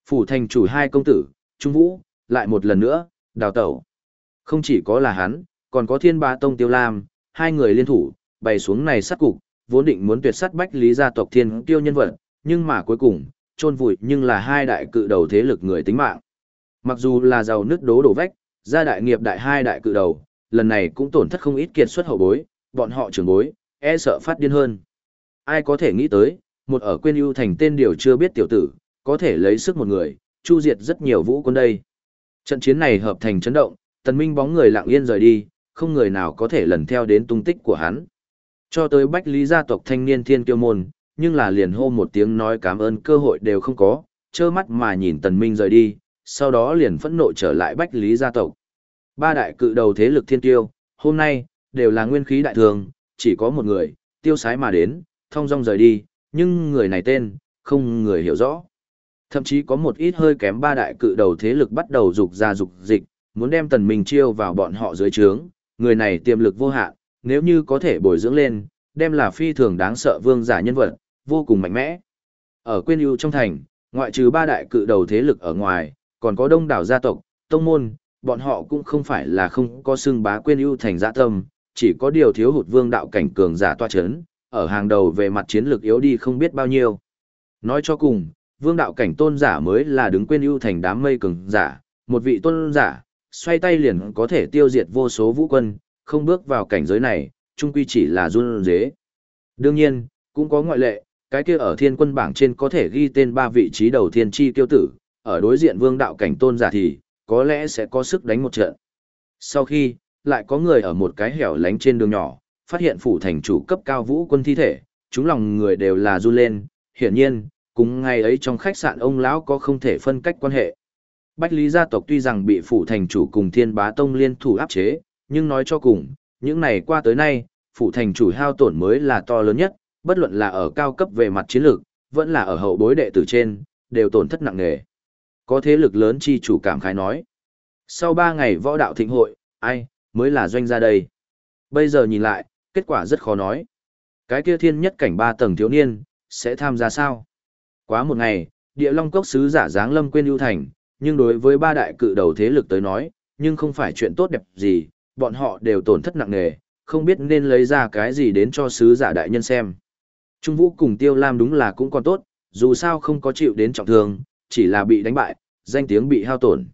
Phủ thành chủ hai công tử, Trung Vũ, lại một lần nữa, đào tẩu. Không chỉ có là hắn, còn có thiên ba tông tiêu lam, hai người liên thủ, bày xuống này sát cục, vốn định muốn tuyệt sát Bách Lý gia tộc thiên tiêu nhân vật, nhưng mà cuối cùng, trôn vùi nhưng là hai đại cự đầu thế lực người tính mạng. Mặc dù là giàu nước đố đổ vách, gia đại nghiệp đại hai đại cự đầu, lần này cũng tổn thất không ít kiệt xuất hậu bối, bọn họ trưởng bối, e sợ phát điên hơn. Ai có thể nghĩ tới, một ở quên ưu thành tên điều chưa biết tiểu tử, có thể lấy sức một người, chu diệt rất nhiều vũ quân đây. Trận chiến này hợp thành chấn động, tần minh bóng người lặng yên rời đi, không người nào có thể lần theo đến tung tích của hắn. Cho tới bách lý gia tộc thanh niên thiên kiêu môn, nhưng là liền hô một tiếng nói cảm ơn cơ hội đều không có, trơ mắt mà nhìn tần minh rời đi, sau đó liền phẫn nộ trở lại bách lý gia tộc. Ba đại cự đầu thế lực thiên tiêu, hôm nay, đều là nguyên khí đại thường, chỉ có một người, tiêu sái mà đến, thong dong rời đi, nhưng người này tên, không người hiểu rõ. Thậm chí có một ít hơi kém ba đại cự đầu thế lực bắt đầu dục ra dục dịch, muốn đem tần minh chiêu vào bọn họ dưới trướng, người này tiềm lực vô hạn, nếu như có thể bồi dưỡng lên, đem là phi thường đáng sợ vương giả nhân vật, vô cùng mạnh mẽ. Ở quên ưu trong thành, ngoại trừ ba đại cự đầu thế lực ở ngoài, còn có đông đảo gia tộc, tông môn, bọn họ cũng không phải là không có xưng bá quên ưu thành dạ tâm, chỉ có điều thiếu hụt vương đạo cảnh cường giả toa chấn, ở hàng đầu về mặt chiến lược yếu đi không biết bao nhiêu. Nói cho cùng, vương đạo cảnh tôn giả mới là đứng quên ưu thành đám mây cường giả, một vị tôn giả, xoay tay liền có thể tiêu diệt vô số vũ quân, không bước vào cảnh giới này, chung quy chỉ là run dế. Đương nhiên, cũng có ngoại lệ, cái kia ở thiên quân bảng trên có thể ghi tên ba vị trí đầu thiên chi tiêu tử, ở đối diện vương đạo cảnh tôn giả thì, có lẽ sẽ có sức đánh một trận. Sau khi, lại có người ở một cái hẻo lánh trên đường nhỏ, phát hiện phủ thành chủ cấp cao vũ quân thi thể, chúng lòng người đều là run lên, hiển nhiên, cùng ngày ấy trong khách sạn ông lão có không thể phân cách quan hệ. Bách Lý gia tộc tuy rằng bị phủ thành chủ cùng Thiên Bá Tông liên thủ áp chế, nhưng nói cho cùng, những này qua tới nay, phủ thành chủ hao tổn mới là to lớn nhất, bất luận là ở cao cấp về mặt chiến lược, vẫn là ở hậu bối đệ tử trên, đều tổn thất nặng nề. Có thế lực lớn chi chủ cảm khái nói. Sau 3 ngày võ đạo thịnh hội, ai, mới là doanh gia đây. Bây giờ nhìn lại, kết quả rất khó nói. Cái kia thiên nhất cảnh ba tầng thiếu niên, sẽ tham gia sao? Quá một ngày, địa long cốc sứ giả dáng lâm quên ưu thành, nhưng đối với ba đại cự đầu thế lực tới nói, nhưng không phải chuyện tốt đẹp gì, bọn họ đều tổn thất nặng nề, không biết nên lấy ra cái gì đến cho sứ giả đại nhân xem. Trung Vũ cùng Tiêu Lam đúng là cũng còn tốt, dù sao không có chịu đến trọng thương, chỉ là bị đánh bại, danh tiếng bị hao tổn.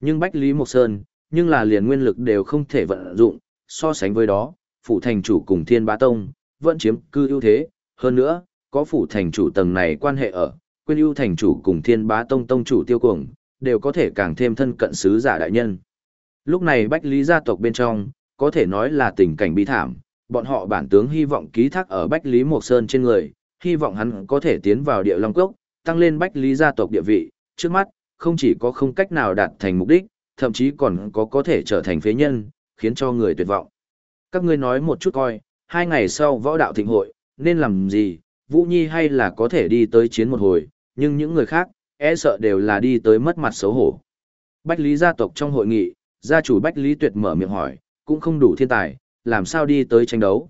Nhưng Bách Lý Mộc Sơn, nhưng là liền nguyên lực đều không thể vận dụng, so sánh với đó, phủ thành chủ cùng Thiên Bá Tông, vẫn chiếm cư ưu thế, hơn nữa, có phủ thành chủ tầng này quan hệ ở, quên ưu thành chủ cùng Thiên Bá Tông tông chủ tiêu cuồng, đều có thể càng thêm thân cận sứ giả đại nhân. Lúc này Bách Lý gia tộc bên trong, có thể nói là tình cảnh bi thảm, bọn họ bản tướng hy vọng ký thác ở Bách Lý Mộc Sơn trên người, hy vọng hắn có thể tiến vào địa long cốc, tăng lên Bách Lý gia tộc địa vị, trước mắt, không chỉ có không cách nào đạt thành mục đích, thậm chí còn có có thể trở thành phế nhân, khiến cho người tuyệt vọng. Các ngươi nói một chút coi, hai ngày sau võ đạo thịnh hội, nên làm gì, Vũ Nhi hay là có thể đi tới chiến một hồi, nhưng những người khác, e sợ đều là đi tới mất mặt xấu hổ. Bách Lý gia tộc trong hội nghị, gia chủ Bách Lý Tuyệt mở miệng hỏi, cũng không đủ thiên tài, làm sao đi tới tranh đấu.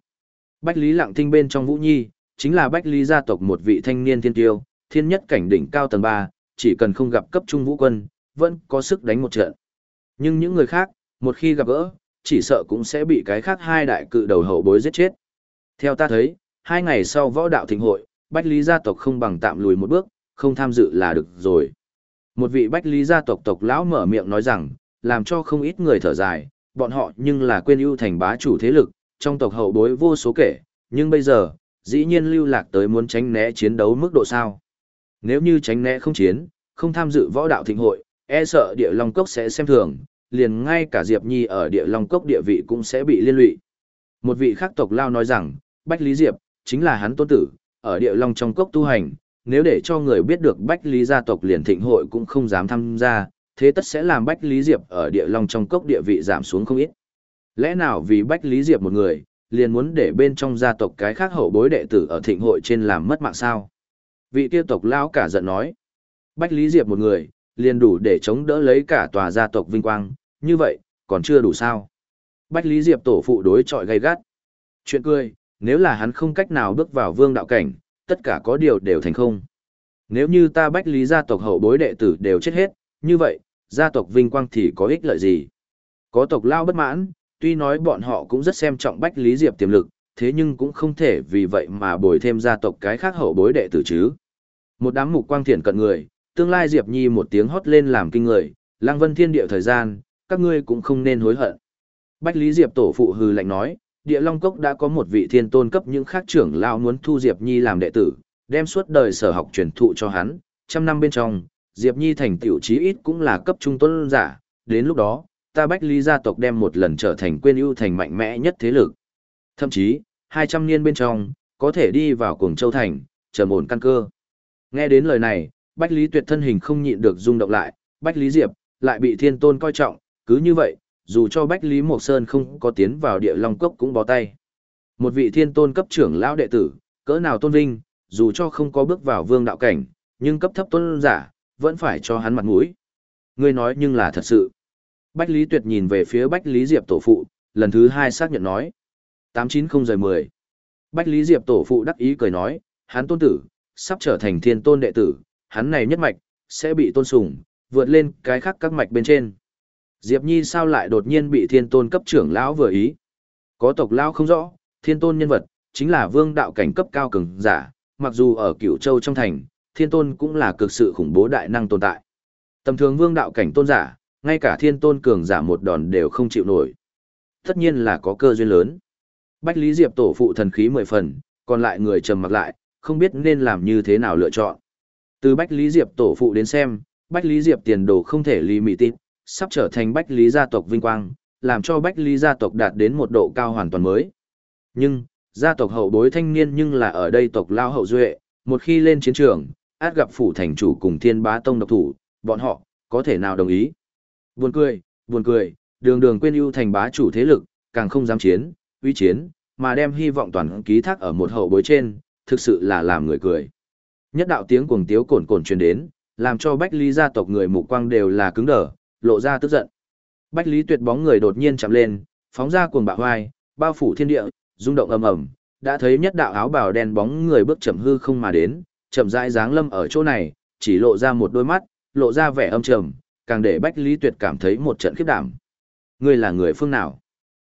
Bách Lý Lặng Thinh bên trong Vũ Nhi, chính là Bách Lý gia tộc một vị thanh niên thiên tiêu, thiên nhất cảnh đỉnh cao tầng 3, chỉ cần không gặp cấp trung vũ quân, vẫn có sức đánh một trận. Nhưng những người khác, một khi gặp gỡ, chỉ sợ cũng sẽ bị cái khác hai đại cự đầu hậu bối giết chết. Theo ta thấy, hai ngày sau võ đạo thịnh hội, Bách Lý gia tộc không bằng tạm lùi một bước, không tham dự là được rồi. Một vị Bách Lý gia tộc tộc lão mở miệng nói rằng, làm cho không ít người thở dài, bọn họ nhưng là quên ưu thành bá chủ thế lực, trong tộc hậu bối vô số kể, nhưng bây giờ, dĩ nhiên lưu lạc tới muốn tránh né chiến đấu mức độ sao. Nếu như tránh né không chiến, không tham dự võ đạo thịnh hội, e sợ địa long cốc sẽ xem thường, liền ngay cả Diệp Nhi ở địa long cốc địa vị cũng sẽ bị liên lụy. Một vị khác tộc lao nói rằng, Bách Lý Diệp, chính là hắn tôn tử, ở địa long trong cốc tu hành, nếu để cho người biết được Bách Lý gia tộc liền thịnh hội cũng không dám tham gia, thế tất sẽ làm Bách Lý Diệp ở địa long trong cốc địa vị giảm xuống không ít. Lẽ nào vì Bách Lý Diệp một người, liền muốn để bên trong gia tộc cái khác hậu bối đệ tử ở thịnh hội trên làm mất mạng sao? Vị kia tộc lão cả giận nói. Bách Lý Diệp một người, liền đủ để chống đỡ lấy cả tòa gia tộc vinh quang, như vậy, còn chưa đủ sao? Bách Lý Diệp tổ phụ đối chọi gay gắt. Chuyện cười, nếu là hắn không cách nào bước vào vương đạo cảnh, tất cả có điều đều thành không. Nếu như ta Bách Lý gia tộc hậu bối đệ tử đều chết hết, như vậy, gia tộc vinh quang thì có ích lợi gì? Có tộc lao bất mãn, tuy nói bọn họ cũng rất xem trọng Bách Lý Diệp tiềm lực, thế nhưng cũng không thể vì vậy mà bồi thêm gia tộc cái khác hậu bối đệ tử chứ. Một đám mục quang thiển cận người, tương lai Diệp Nhi một tiếng hót lên làm kinh người, lang Vân Thiên địa thời gian, các ngươi cũng không nên hối hận. Bách Lý Diệp tổ phụ hừ lạnh nói, Địa Long Cốc đã có một vị thiên tôn cấp những khác trưởng lao muốn thu Diệp Nhi làm đệ tử, đem suốt đời sở học truyền thụ cho hắn, trăm năm bên trong, Diệp Nhi thành tiểu chí ít cũng là cấp trung tôn giả, đến lúc đó, ta Bách Lý gia tộc đem một lần trở thành quên ưu thành mạnh mẽ nhất thế lực. Thậm chí, 200 niên bên trong, có thể đi vào cuồng châu thành, trầm ổn căn cơ. Nghe đến lời này, Bách Lý Tuyệt thân hình không nhịn được rung động lại, Bách Lý Diệp lại bị Thiên Tôn coi trọng, cứ như vậy, dù cho Bách Lý Mộc Sơn không có tiến vào địa long cốc cũng bó tay. Một vị Thiên Tôn cấp trưởng lão đệ tử, cỡ nào tôn vinh, dù cho không có bước vào vương đạo cảnh, nhưng cấp thấp tôn giả, vẫn phải cho hắn mặt mũi. Ngươi nói nhưng là thật sự. Bách Lý Tuyệt nhìn về phía Bách Lý Diệp tổ phụ, lần thứ hai xác nhận nói. Tám chín không rời mười, Bách Lý Diệp tổ phụ đắc ý cười nói, hắn tôn tử, sắp trở thành thiên tôn đệ tử, hắn này nhất mạch, sẽ bị tôn sùng, vượt lên cái khác các mạch bên trên. Diệp Nhi sao lại đột nhiên bị thiên tôn cấp trưởng lão vừa ý? Có tộc lão không rõ, thiên tôn nhân vật, chính là vương đạo cảnh cấp cao cường giả, mặc dù ở cửu châu trong thành, thiên tôn cũng là cực sự khủng bố đại năng tồn tại. Tầm thường vương đạo cảnh tôn giả, ngay cả thiên tôn cường giả một đòn đều không chịu nổi. Tất nhiên là có cơ duyên lớn. Bách Lý Diệp tổ phụ thần khí mười phần, còn lại người trầm mặc lại, không biết nên làm như thế nào lựa chọn. Từ Bách Lý Diệp tổ phụ đến xem, Bách Lý Diệp tiền đồ không thể lý mị tít, sắp trở thành Bách Lý gia tộc vinh quang, làm cho Bách Lý gia tộc đạt đến một độ cao hoàn toàn mới. Nhưng, gia tộc hậu bối thanh niên nhưng là ở đây tộc lao hậu duệ, một khi lên chiến trường, át gặp phủ thành chủ cùng thiên bá tông độc thủ, bọn họ, có thể nào đồng ý. Buồn cười, buồn cười, đường đường quên ưu thành bá chủ thế lực, càng không dám chiến, uy chiến, mà đem hy vọng toàn ký thác ở một hậu bối trên, thực sự là làm người cười. Nhất đạo tiếng cuồng tiếu cồn cồn truyền đến, làm cho Bách Lý gia tộc người mục quang đều là cứng đờ, lộ ra tức giận. Bách Lý tuyệt bóng người đột nhiên chạm lên, phóng ra cuồng bạo hoai, bao phủ thiên địa, rung động ầm ầm, đã thấy nhất đạo áo bào đen bóng người bước chậm hư không mà đến, chậm rãi dáng lâm ở chỗ này, chỉ lộ ra một đôi mắt, lộ ra vẻ âm trầm, càng để Bách Lý Tuyệt cảm thấy một trận khiếp đảm. Ngươi là người phương nào?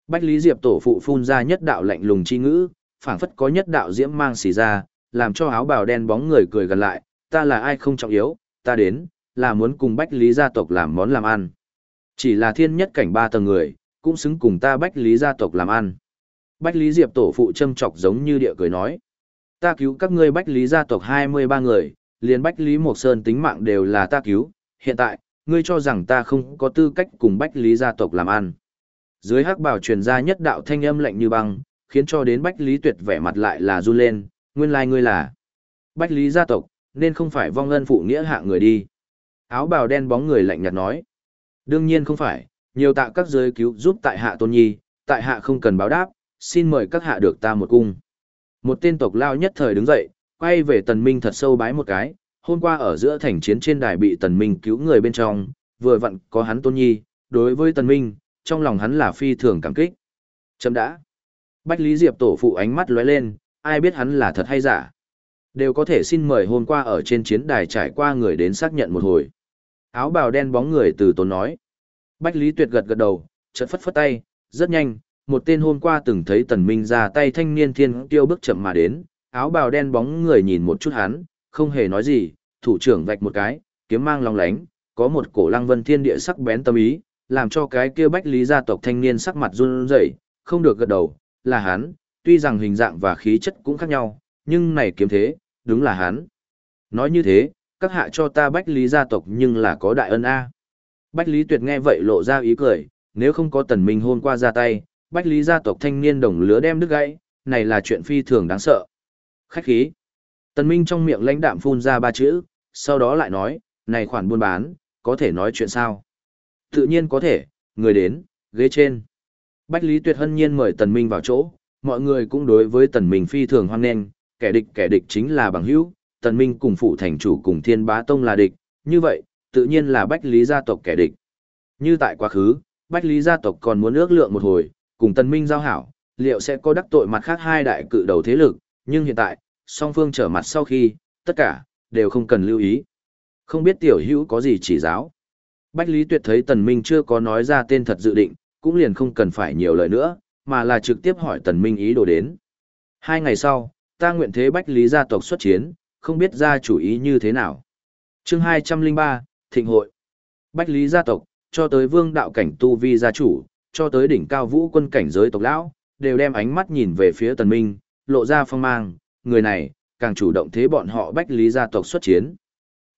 Bách Lý Diệp tổ phụ phun ra nhất đạo lạnh lùng chi ngữ, phảng phất có nhất đạo diễm mang xì ra, làm cho áo bào đen bóng người cười gần lại, ta là ai không trọng yếu, ta đến, là muốn cùng Bách Lý gia tộc làm món làm ăn. Chỉ là thiên nhất cảnh ba tầng người, cũng xứng cùng ta Bách Lý gia tộc làm ăn. Bách Lý Diệp tổ phụ châm chọc giống như địa cười nói. Ta cứu các ngươi Bách Lý gia tộc 23 người, liền Bách Lý Mộc Sơn tính mạng đều là ta cứu, hiện tại, ngươi cho rằng ta không có tư cách cùng Bách Lý gia tộc làm ăn. Dưới hắc bảo truyền ra nhất đạo thanh âm lạnh như băng, khiến cho đến Bách Lý Tuyệt vẻ mặt lại là run lên, nguyên lai like ngươi là Bách Lý gia tộc, nên không phải vong ân phụ nghĩa hạ người đi. Áo bào đen bóng người lạnh nhạt nói. Đương nhiên không phải, nhiều tạ các giới cứu giúp tại hạ tôn nhi, tại hạ không cần báo đáp, xin mời các hạ được ta một cung. Một tên tộc lao nhất thời đứng dậy, quay về tần minh thật sâu bái một cái, hôm qua ở giữa thành chiến trên đài bị tần minh cứu người bên trong, vừa vặn có hắn tôn nhi, đối với tần minh, trong lòng hắn là phi thường cảm kích. Chấm đã. Bách Lý Diệp tổ phụ ánh mắt lóe lên, ai biết hắn là thật hay giả. Đều có thể xin mời hôm qua ở trên chiến đài trải qua người đến xác nhận một hồi. Áo bào đen bóng người từ tốn nói. Bách Lý Tuyệt gật gật đầu, chợt phất phất tay, rất nhanh, một tên hôm qua từng thấy tần minh ra tay thanh niên thiên tiêu bước chậm mà đến, áo bào đen bóng người nhìn một chút hắn, không hề nói gì, thủ trưởng vạch một cái, kiếm mang long lánh, có một cổ lăng vân thiên địa sắc bén tâm ý, làm cho cái kia bách lý gia tộc thanh niên sắc mặt run rẩy, không được gật đầu, là hắn, tuy rằng hình dạng và khí chất cũng khác nhau, nhưng này kiếm thế, đúng là hắn. Nói như thế, các hạ cho ta bách lý gia tộc nhưng là có đại ân a. Bách lý tuyệt nghe vậy lộ ra ý cười, nếu không có tần minh hôn qua ra tay, bách lý gia tộc thanh niên đồng lứa đem đứt gãy, này là chuyện phi thường đáng sợ. Khách khí. Tần Minh trong miệng lãnh đạm phun ra ba chữ, sau đó lại nói, này khoản buôn bán, có thể nói chuyện sao? Tự nhiên có thể, người đến, ghế trên. Bách Lý Tuyệt hân nhiên mời Tần Minh vào chỗ, mọi người cũng đối với Tần Minh phi thường hoan nghênh, kẻ địch kẻ địch chính là bằng hữu, Tần Minh cùng phụ thành chủ cùng Thiên Bá Tông là địch, như vậy, tự nhiên là Bách Lý gia tộc kẻ địch. Như tại quá khứ, Bách Lý gia tộc còn muốn ước lượng một hồi, cùng Tần Minh giao hảo, liệu sẽ có đắc tội mặt khác hai đại cự đầu thế lực, nhưng hiện tại, song phương trở mặt sau khi, tất cả, đều không cần lưu ý. Không biết tiểu hữu có gì chỉ giáo. Bách Lý Tuyệt thấy Tần Minh chưa có nói ra tên thật dự định, cũng liền không cần phải nhiều lời nữa, mà là trực tiếp hỏi Tần Minh ý đồ đến. Hai ngày sau, ta nguyện thế Bách Lý gia tộc xuất chiến, không biết gia chủ ý như thế nào. Chương 203, Thịnh hội. Bách Lý gia tộc, cho tới vương đạo cảnh tu vi gia chủ, cho tới đỉnh cao vũ quân cảnh giới tộc lão, đều đem ánh mắt nhìn về phía Tần Minh, lộ ra phong mang, người này, càng chủ động thế bọn họ Bách Lý gia tộc xuất chiến.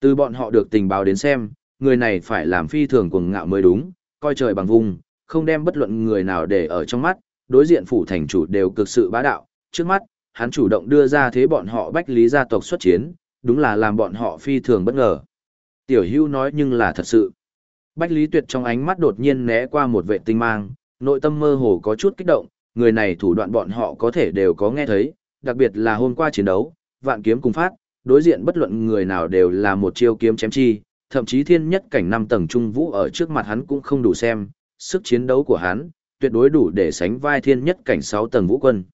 Từ bọn họ được tình báo đến xem, người này phải làm phi thường cuồng ngạo mới đúng, coi trời bằng vùng, không đem bất luận người nào để ở trong mắt, đối diện phủ thành chủ đều cực sự bá đạo, trước mắt, hắn chủ động đưa ra thế bọn họ bách lý gia tộc xuất chiến, đúng là làm bọn họ phi thường bất ngờ. Tiểu hưu nói nhưng là thật sự. Bách lý tuyệt trong ánh mắt đột nhiên né qua một vệ tinh mang, nội tâm mơ hồ có chút kích động, người này thủ đoạn bọn họ có thể đều có nghe thấy, đặc biệt là hôm qua chiến đấu, vạn kiếm cùng phát, đối diện bất luận người nào đều là một chiêu kiếm chém chi, thậm chí thiên nhất cảnh năm tầng trung vũ ở trước mặt hắn cũng không đủ xem, sức chiến đấu của hắn, tuyệt đối đủ để sánh vai thiên nhất cảnh 6 tầng vũ quân.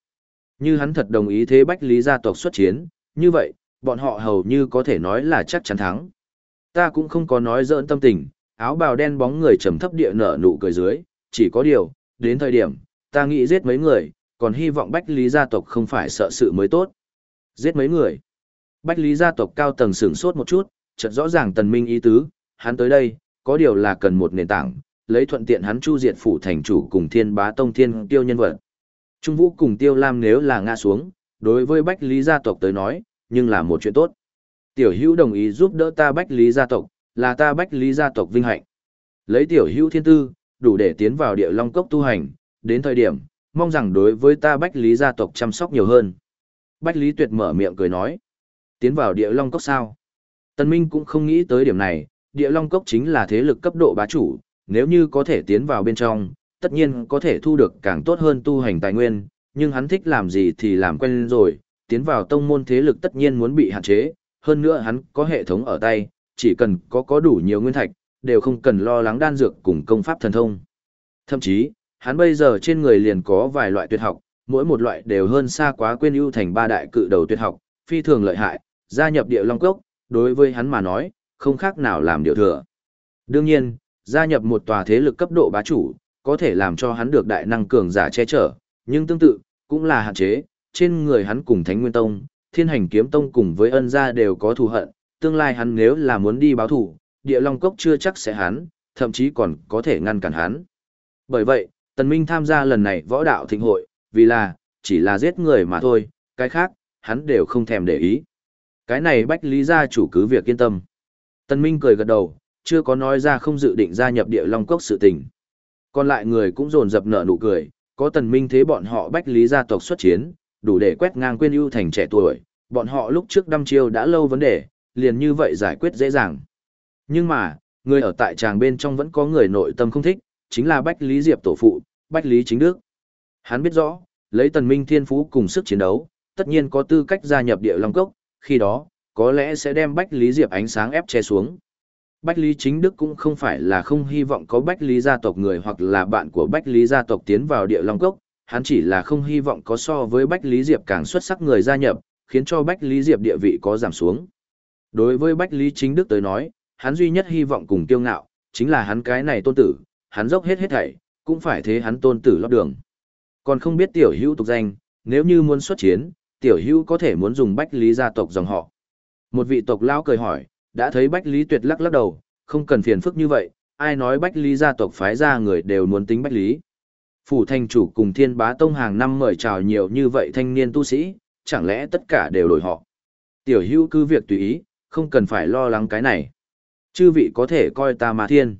Như hắn thật đồng ý thế Bách Lý gia tộc xuất chiến, như vậy, bọn họ hầu như có thể nói là chắc chắn thắng. Ta cũng không có nói dỡn tâm tình, áo bào đen bóng người trầm thấp địa nở nụ cười dưới, chỉ có điều, đến thời điểm, ta nghĩ giết mấy người, còn hy vọng Bách Lý gia tộc không phải sợ sự mới tốt. Giết mấy người. Bách Lý gia tộc cao tầng sửng sốt một chút, chợt rõ ràng tần minh ý tứ, hắn tới đây, có điều là cần một nền tảng, lấy thuận tiện hắn chu diệt phủ thành chủ cùng thiên bá tông thiên tiêu nhân vật. Trung Vũ cùng Tiêu Lam nếu là ngã xuống, đối với Bách Lý gia tộc tới nói, nhưng là một chuyện tốt. Tiểu hữu đồng ý giúp đỡ ta Bách Lý gia tộc, là ta Bách Lý gia tộc vinh hạnh. Lấy tiểu hữu thiên tư, đủ để tiến vào địa long cốc tu hành, đến thời điểm, mong rằng đối với ta Bách Lý gia tộc chăm sóc nhiều hơn. Bách Lý tuyệt mở miệng cười nói. Tiến vào địa long cốc sao? Tân Minh cũng không nghĩ tới điểm này, địa long cốc chính là thế lực cấp độ bá chủ, nếu như có thể tiến vào bên trong, tất nhiên có thể thu được càng tốt hơn tu hành tài nguyên, nhưng hắn thích làm gì thì làm quen rồi, tiến vào tông môn thế lực tất nhiên muốn bị hạn chế, hơn nữa hắn có hệ thống ở tay, chỉ cần có có đủ nhiều nguyên thạch, đều không cần lo lắng đan dược cùng công pháp thần thông. Thậm chí, hắn bây giờ trên người liền có vài loại tuyệt học, mỗi một loại đều hơn xa quá quên ưu thành ba đại cự đầu tuyệt học, phi thường lợi hại, gia nhập địa long cốc, đối với hắn mà nói, không khác nào làm điều thừa. Đương nhiên, gia nhập một tòa thế lực cấp độ bá chủ, có thể làm cho hắn được đại năng cường giả che chở, nhưng tương tự, cũng là hạn chế, trên người hắn cùng Thánh Nguyên Tông, Thiên Hành Kiếm Tông cùng với ân gia đều có thù hận, tương lai hắn nếu là muốn đi báo thù, địa long cốc chưa chắc sẽ hắn, thậm chí còn có thể ngăn cản hắn. Bởi vậy, Tần Minh tham gia lần này võ đạo thịnh hội, vì là, chỉ là giết người mà thôi, cái khác, hắn đều không thèm để ý. Cái này Bách Lý gia chủ cứ việc yên tâm. Tần Minh cười gật đầu, chưa có nói ra không dự định gia nhập địa long cốc sự tình. Còn lại người cũng rồn dập nở nụ cười, có tần minh thế bọn họ bách lý gia tộc xuất chiến, đủ để quét ngang quên ưu thành trẻ tuổi, bọn họ lúc trước đăm chiêu đã lâu vấn đề, liền như vậy giải quyết dễ dàng. Nhưng mà, người ở tại tràng bên trong vẫn có người nội tâm không thích, chính là Bách Lý Diệp tổ phụ, Bách Lý Chính Đức. Hắn biết rõ, lấy tần minh thiên phú cùng sức chiến đấu, tất nhiên có tư cách gia nhập địa long cốc, khi đó, có lẽ sẽ đem Bách Lý Diệp ánh sáng ép che xuống. Bách Lý Chính Đức cũng không phải là không hy vọng có Bách Lý gia tộc người hoặc là bạn của Bách Lý gia tộc tiến vào địa long cốc, hắn chỉ là không hy vọng có so với Bách Lý Diệp càng xuất sắc người gia nhập, khiến cho Bách Lý Diệp địa vị có giảm xuống. Đối với Bách Lý Chính Đức tới nói, hắn duy nhất hy vọng cùng kiêu ngạo, chính là hắn cái này tôn tử, hắn dốc hết hết thảy, cũng phải thế hắn tôn tử lót đường. Còn không biết tiểu hữu tục danh, nếu như muốn xuất chiến, tiểu hữu có thể muốn dùng Bách Lý gia tộc dòng họ. Một vị tộc lão cười hỏi, đã thấy Bách Lý Tuyệt lắc lắc đầu, không cần phiền phức như vậy, ai nói Bách Lý gia tộc phái ra người đều muốn tính Bách Lý. Phủ thành chủ cùng thiên bá tông hàng năm mời chào nhiều như vậy thanh niên tu sĩ, chẳng lẽ tất cả đều đổi họ. Tiểu hữu cứ việc tùy ý, không cần phải lo lắng cái này. Chư vị có thể coi ta mà thiên.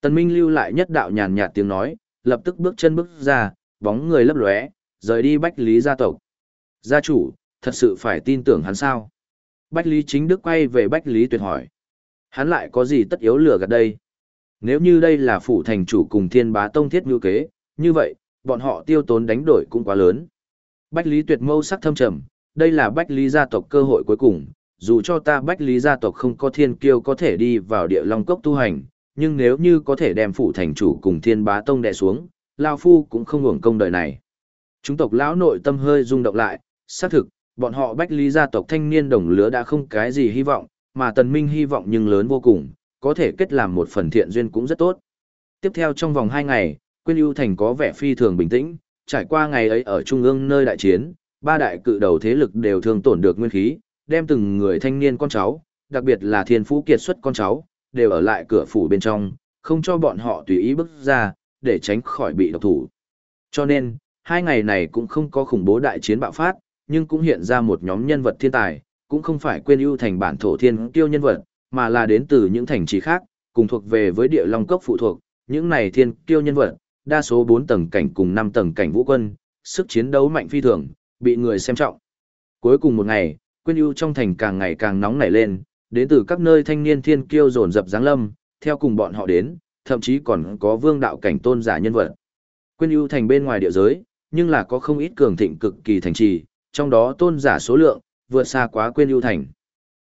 Tần Minh lưu lại nhất đạo nhàn nhạt tiếng nói, lập tức bước chân bước ra, bóng người lấp lóe, rời đi Bách Lý gia tộc. Gia chủ, thật sự phải tin tưởng hắn sao? Bách Lý Chính Đức quay về Bách Lý Tuyệt hỏi. Hắn lại có gì tất yếu lừa gạt đây? Nếu như đây là phủ thành chủ cùng thiên bá tông thiết ngữ kế, như vậy, bọn họ tiêu tốn đánh đổi cũng quá lớn. Bách Lý Tuyệt mâu sắc thâm trầm, đây là Bách Lý gia tộc cơ hội cuối cùng, dù cho ta Bách Lý gia tộc không có thiên kiêu có thể đi vào địa long cốc tu hành, nhưng nếu như có thể đem phủ thành chủ cùng thiên bá tông đè xuống, Lao Phu cũng không hưởng công đời này. Chúng tộc lão nội tâm hơi rung động lại, xác thực, bọn họ Bách Lý gia tộc thanh niên đồng lứa đã không cái gì hy vọng, mà Tần Minh hy vọng nhưng lớn vô cùng, có thể kết làm một phần thiện duyên cũng rất tốt. Tiếp theo trong vòng 2 ngày, Quyên ưu thành có vẻ phi thường bình tĩnh, trải qua ngày ấy ở trung ương nơi đại chiến, ba đại cự đầu thế lực đều thương tổn được nguyên khí, đem từng người thanh niên con cháu, đặc biệt là thiên phú kiệt xuất con cháu, đều ở lại cửa phủ bên trong, không cho bọn họ tùy ý bước ra, để tránh khỏi bị độc thủ. Cho nên, hai ngày này cũng không có khủng bố đại chiến bạo phát, nhưng cũng hiện ra một nhóm nhân vật thiên tài, cũng không phải quên ưu thành bản thổ thiên kiêu nhân vật, mà là đến từ những thành trì khác, cùng thuộc về với địa long cốc phụ thuộc, những này thiên kiêu nhân vật, đa số 4 tầng cảnh cùng 5 tầng cảnh vũ quân, sức chiến đấu mạnh phi thường, bị người xem trọng. Cuối cùng một ngày, quên ưu trong thành càng ngày càng nóng nảy lên, đến từ các nơi thanh niên thiên kiêu dồn dập giáng lâm, theo cùng bọn họ đến, thậm chí còn có vương đạo cảnh tôn giả nhân vật. Quên ưu thành bên ngoài địa giới, nhưng là có không ít cường thịnh cực kỳ thành trì, trong đó tôn giả số lượng, vượt xa quá quên ưu thành.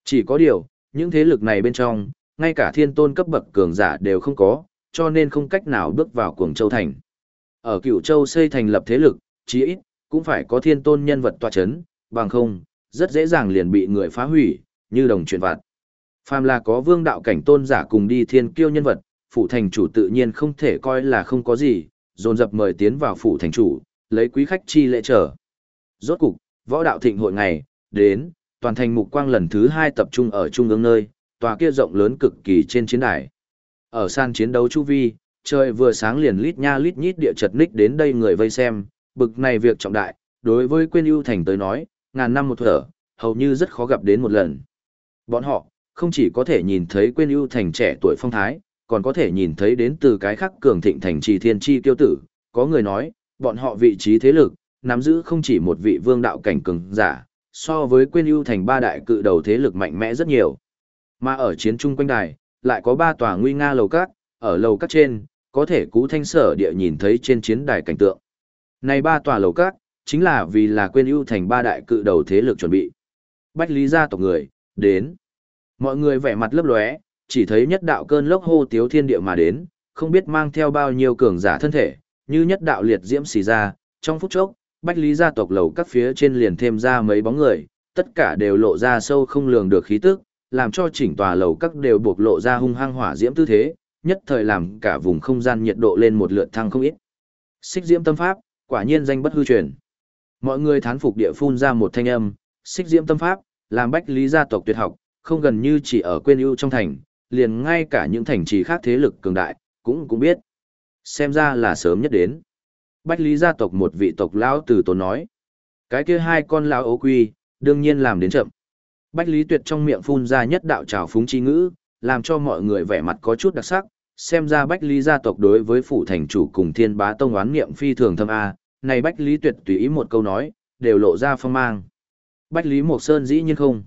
Chỉ có điều, những thế lực này bên trong, ngay cả thiên tôn cấp bậc cường giả đều không có, cho nên không cách nào bước vào cuồng châu thành. Ở cựu châu xây thành lập thế lực, chí ít, cũng phải có thiên tôn nhân vật tọa chấn, bằng không, rất dễ dàng liền bị người phá hủy, như đồng chuyện vặt. Phàm là có vương đạo cảnh tôn giả cùng đi thiên kiêu nhân vật, phủ thành chủ tự nhiên không thể coi là không có gì, dồn dập mời tiến vào phủ thành chủ, lấy quý khách chi lễ trở. Rốt cục, võ đạo thịnh hội ngày, đến, toàn thành mục quang lần thứ hai tập trung ở trung ương nơi, tòa kia rộng lớn cực kỳ trên chiến đài. Ở san chiến đấu chu vi, trời vừa sáng liền lít nha lít nhít địa chật ních đến đây người vây xem, bực này việc trọng đại, đối với quên ưu thành tới nói, ngàn năm một thở, hầu như rất khó gặp đến một lần. Bọn họ, không chỉ có thể nhìn thấy quên ưu thành trẻ tuổi phong thái, còn có thể nhìn thấy đến từ cái khắc cường thịnh thành trì thiên chi Tiêu tử, có người nói, bọn họ vị trí thế lực, nắm giữ không chỉ một vị vương đạo cảnh cường giả, so với quên ưu thành ba đại cự đầu thế lực mạnh mẽ rất nhiều. Mà ở chiến trung quanh đài, lại có ba tòa nguy nga lầu cát, ở lầu cát trên, có thể cú thanh sở địa nhìn thấy trên chiến đài cảnh tượng. Này ba tòa lầu cát, chính là vì là quên ưu thành ba đại cự đầu thế lực chuẩn bị. Bách lý gia tộc người, đến. Mọi người vẻ mặt lấp lóe, chỉ thấy nhất đạo cơn lốc hô tiếu thiên địa mà đến, không biết mang theo bao nhiêu cường giả thân thể, như nhất đạo liệt diễm xì ra, trong phút chốc, bách lý gia tộc lầu các phía trên liền thêm ra mấy bóng người, tất cả đều lộ ra sâu không lường được khí tức, làm cho chỉnh tòa lầu các đều buộc lộ ra hung hăng hỏa diễm tư thế, nhất thời làm cả vùng không gian nhiệt độ lên một lượt thăng không ít. Xích diễm tâm pháp, quả nhiên danh bất hư truyền. Mọi người thán phục địa phun ra một thanh âm, xích diễm tâm pháp, làm bách lý gia tộc tuyệt học, không gần như chỉ ở quên ưu trong thành, liền ngay cả những thành trì khác thế lực cường đại, cũng cũng biết. Xem ra là sớm nhất đến. Bách lý gia tộc một vị tộc lão từ tốn nói. Cái kia hai con lão ấu quy, đương nhiên làm đến chậm. Bách lý tuyệt trong miệng phun ra nhất đạo trào phúng chi ngữ, làm cho mọi người vẻ mặt có chút đặc sắc. Xem ra Bách Lý gia tộc đối với phủ thành chủ cùng thiên bá tông oán niệm phi thường thâm A, này Bách Lý tuyệt tùy ý một câu nói, đều lộ ra phong mang. Bách Lý Mộc Sơn dĩ nhiên không.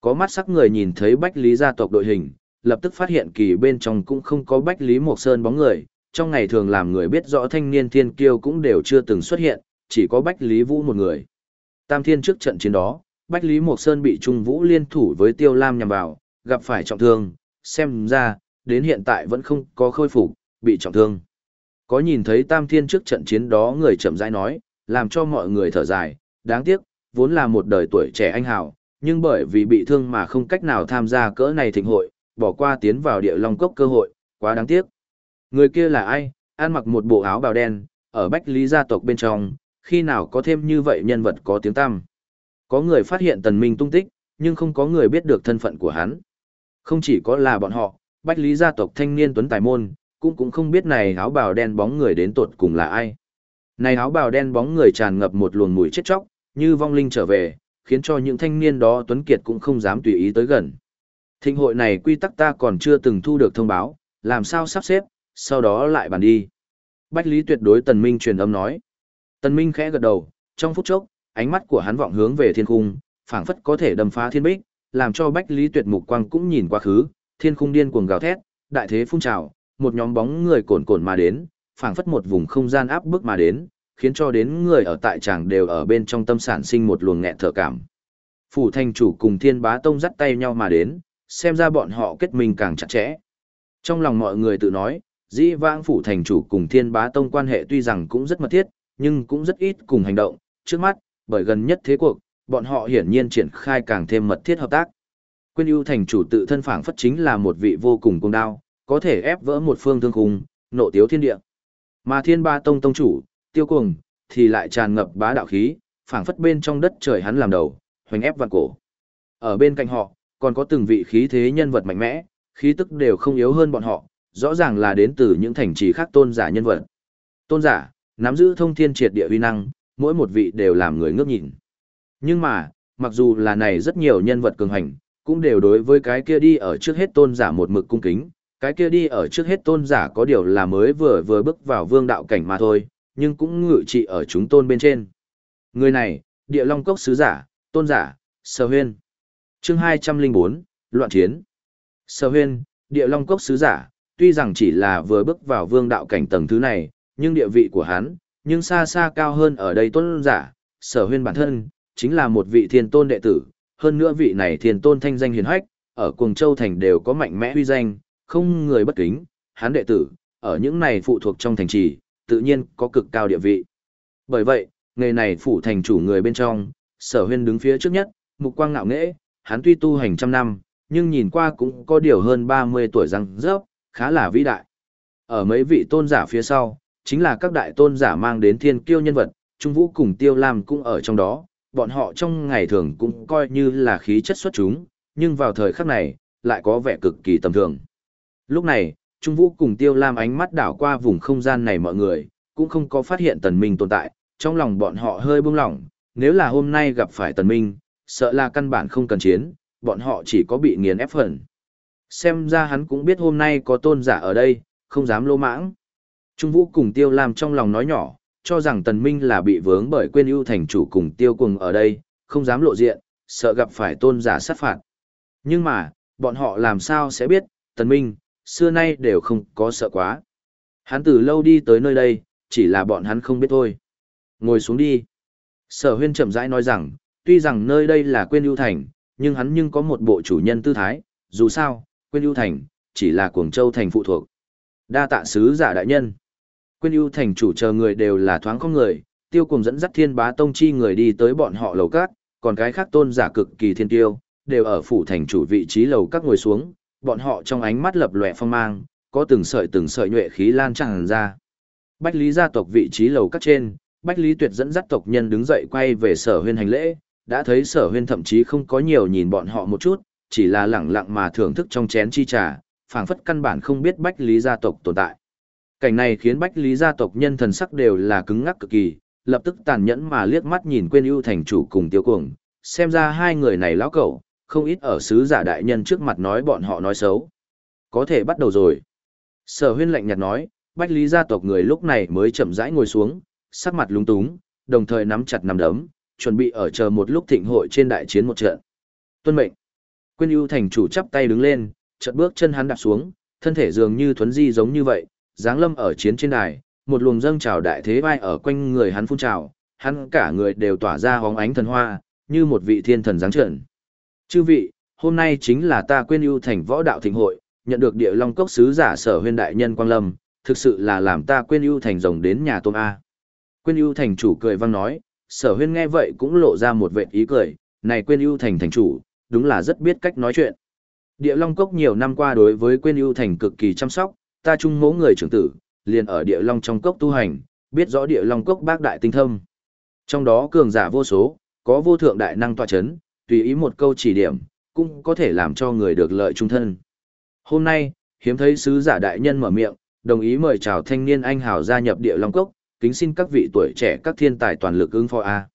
Có mắt sắc người nhìn thấy Bách Lý gia tộc đội hình, lập tức phát hiện kỳ bên trong cũng không có Bách Lý Mộc Sơn bóng người, trong ngày thường làm người biết rõ thanh niên thiên kiêu cũng đều chưa từng xuất hiện, chỉ có Bách Lý Vũ một người. Tam thiên trước trận chiến đó, Bách Lý Mộc Sơn bị Trung Vũ liên thủ với Tiêu Lam nhằm vào, gặp phải trọng thương, xem ra, đến hiện tại vẫn không có khôi phục, bị trọng thương. Có nhìn thấy Tam Thiên trước trận chiến đó người chậm rãi nói, làm cho mọi người thở dài, đáng tiếc, vốn là một đời tuổi trẻ anh hào, nhưng bởi vì bị thương mà không cách nào tham gia cỡ này thịnh hội, bỏ qua tiến vào địa long cốc cơ hội, quá đáng tiếc. Người kia là ai, ăn mặc một bộ áo bào đen, ở Bách Lý gia tộc bên trong, khi nào có thêm như vậy nhân vật có tiếng tăm. Có người phát hiện tần minh tung tích, nhưng không có người biết được thân phận của hắn. Không chỉ có là bọn họ, Bách Lý gia tộc thanh niên tuấn tài môn, cũng cũng không biết này áo bào đen bóng người đến tột cùng là ai. Này áo bào đen bóng người tràn ngập một luồng mùi chết chóc, như vong linh trở về, khiến cho những thanh niên đó tuấn kiệt cũng không dám tùy ý tới gần. Thịnh hội này quy tắc ta còn chưa từng thu được thông báo, làm sao sắp xếp, sau đó lại bàn đi. Bách Lý tuyệt đối Tần Minh truyền âm nói. Tần Minh khẽ gật đầu, trong phút chốc, ánh mắt của hắn vọng hướng về thiên cung, phảng phất có thể đâm phá thiên bích, làm cho Bách Lý Tuyệt mục quang cũng nhìn qua khứ, thiên khung điên cuồng gào thét, đại thế phun trào, một nhóm bóng người cồn cồn mà đến, phảng phất một vùng không gian áp bức mà đến, khiến cho đến người ở tại tràng đều ở bên trong tâm sản sinh một luồng nghẹn thở cảm. Phủ thành chủ cùng thiên bá tông dắt tay nhau mà đến, xem ra bọn họ kết minh càng chặt chẽ. Trong lòng mọi người tự nói, dĩ vãng phủ thành chủ cùng thiên bá tông quan hệ tuy rằng cũng rất mật thiết, nhưng cũng rất ít cùng hành động, trước mắt, bởi gần nhất thế cuộc, bọn họ hiển nhiên triển khai càng thêm mật thiết hợp tác. Quyên ưu thành chủ tự thân phảng phất chính là một vị vô cùng công đao, có thể ép vỡ một phương thương khung, nộ tiếu thiên địa. Mà thiên ba tông tông chủ, tiêu cuồng, thì lại tràn ngập bá đạo khí, phảng phất bên trong đất trời hắn làm đầu, hoành ép vạn cổ. Ở bên cạnh họ, còn có từng vị khí thế nhân vật mạnh mẽ, khí tức đều không yếu hơn bọn họ, rõ ràng là đến từ những thành trì khác tôn giả nhân vật. Tôn giả, nắm giữ thông thiên triệt địa uy năng, mỗi một vị đều làm người ngước nhìn. Nhưng mà, mặc dù là này rất nhiều nhân vật cường hành, cũng đều đối với cái kia đi ở trước hết tôn giả một mực cung kính, cái kia đi ở trước hết tôn giả có điều là mới vừa vừa bước vào vương đạo cảnh mà thôi, nhưng cũng ngự trị ở chúng tôn bên trên. Người này, địa long cốc sứ giả, tôn giả, sở huyên. chương 204, loạn chiến. Sở huyên, địa long cốc sứ giả, tuy rằng chỉ là vừa bước vào vương đạo cảnh tầng thứ này, nhưng địa vị của hắn, nhưng xa xa cao hơn ở đây tôn giả, sở huyên bản thân, chính là một vị thiên tôn đệ tử, hơn nữa vị này thiên tôn thanh danh hiền hách, ở Cuồng Châu Thành đều có mạnh mẽ huy danh, không người bất kính, hắn đệ tử, ở những này phụ thuộc trong thành trì, tự nhiên có cực cao địa vị. Bởi vậy, nghề này phủ thành chủ người bên trong, sở huyên đứng phía trước nhất, mục quang ngạo nghễ, hắn tuy tu hành trăm năm, nhưng nhìn qua cũng có điều hơn 30 tuổi răng rớp, khá là vĩ đại. Ở mấy vị tôn giả phía sau, chính là các đại tôn giả mang đến thiên kiêu nhân vật, Trung Vũ cùng Tiêu Lam cũng ở trong đó, bọn họ trong ngày thường cũng coi như là khí chất xuất chúng, nhưng vào thời khắc này, lại có vẻ cực kỳ tầm thường. Lúc này, Trung Vũ cùng Tiêu Lam ánh mắt đảo qua vùng không gian này mọi người, cũng không có phát hiện Tần Minh tồn tại, trong lòng bọn họ hơi buông lỏng, nếu là hôm nay gặp phải Tần Minh, sợ là căn bản không cần chiến, bọn họ chỉ có bị nghiền ép phần. Xem ra hắn cũng biết hôm nay có tôn giả ở đây, không dám lô mãng. Trung Vũ cùng Tiêu Lam trong lòng nói nhỏ, cho rằng Tần Minh là bị vướng bởi quên ưu thành chủ cùng Tiêu Cùng ở đây, không dám lộ diện, sợ gặp phải tôn giả sát phạt. Nhưng mà, bọn họ làm sao sẽ biết, Tần Minh, xưa nay đều không có sợ quá. Hắn từ lâu đi tới nơi đây, chỉ là bọn hắn không biết thôi. Ngồi xuống đi. Sở huyên chậm rãi nói rằng, tuy rằng nơi đây là quên ưu thành, nhưng hắn nhưng có một bộ chủ nhân tư thái, dù sao, Quyên ưu thành, chỉ là cuồng châu thành phụ thuộc. Đa tạ sứ giả đại nhân. Quyên ưu thành chủ chờ người đều là thoáng không người, tiêu cùng dẫn dắt thiên bá tông chi người đi tới bọn họ lầu cát, còn cái khác tôn giả cực kỳ thiên tiêu, đều ở phủ thành chủ vị trí lầu các ngồi xuống, bọn họ trong ánh mắt lập lòe phong mang, có từng sợi từng sợi nhuệ khí lan tràn ra. Bách Lý gia tộc vị trí lầu các trên, Bách Lý Tuyệt dẫn dắt tộc nhân đứng dậy quay về sở huyên hành lễ, đã thấy sở huyên thậm chí không có nhiều nhìn bọn họ một chút, chỉ là lẳng lặng mà thưởng thức trong chén chi trà, phảng phất căn bản không biết Bách Lý gia tộc tồn tại. Cảnh này khiến Bách Lý gia tộc nhân thần sắc đều là cứng ngắc cực kỳ, lập tức tàn nhẫn mà liếc mắt nhìn quên ưu thành chủ cùng tiêu cuồng, xem ra hai người này lão cẩu, không ít ở sứ giả đại nhân trước mặt nói bọn họ nói xấu. Có thể bắt đầu rồi. Sở huyên lạnh nhạt nói, Bách Lý gia tộc người lúc này mới chậm rãi ngồi xuống, sắc mặt lúng túng, đồng thời nắm chặt nắm đấm, chuẩn bị ở chờ một lúc thịnh hội trên đại chiến một trận. Tuân mệnh. Quyên ưu thành chủ chắp tay đứng lên, chợt bước chân hắn đạp xuống, thân thể dường như thuấn di giống như vậy, dáng lâm ở chiến trên đài, một luồng dâng trào đại thế vai ở quanh người hắn phun trào, hắn cả người đều tỏa ra hóng ánh thần hoa, như một vị thiên thần giáng trận. Chư vị, hôm nay chính là ta quên ưu thành võ đạo thịnh hội, nhận được địa long cốc sứ giả sở huyên đại nhân quang lâm, thực sự là làm ta quên ưu thành rồng đến nhà tôm A. Quên ưu thành chủ cười vang nói, sở huyên nghe vậy cũng lộ ra một vệ ý cười, này quên ưu thành thành chủ, đúng là rất biết cách nói chuyện. Địa long cốc nhiều năm qua đối với quên ưu thành cực kỳ chăm sóc, ta chung mẫu người trưởng tử, liền ở địa long trong cốc tu hành, biết rõ địa long cốc bác đại tinh thâm. Trong đó cường giả vô số, có vô thượng đại năng tọa chấn, tùy ý một câu chỉ điểm, cũng có thể làm cho người được lợi trung thân. Hôm nay, hiếm thấy sứ giả đại nhân mở miệng, đồng ý mời chào thanh niên anh hào gia nhập địa long cốc, kính xin các vị tuổi trẻ các thiên tài toàn lực ứng phó A.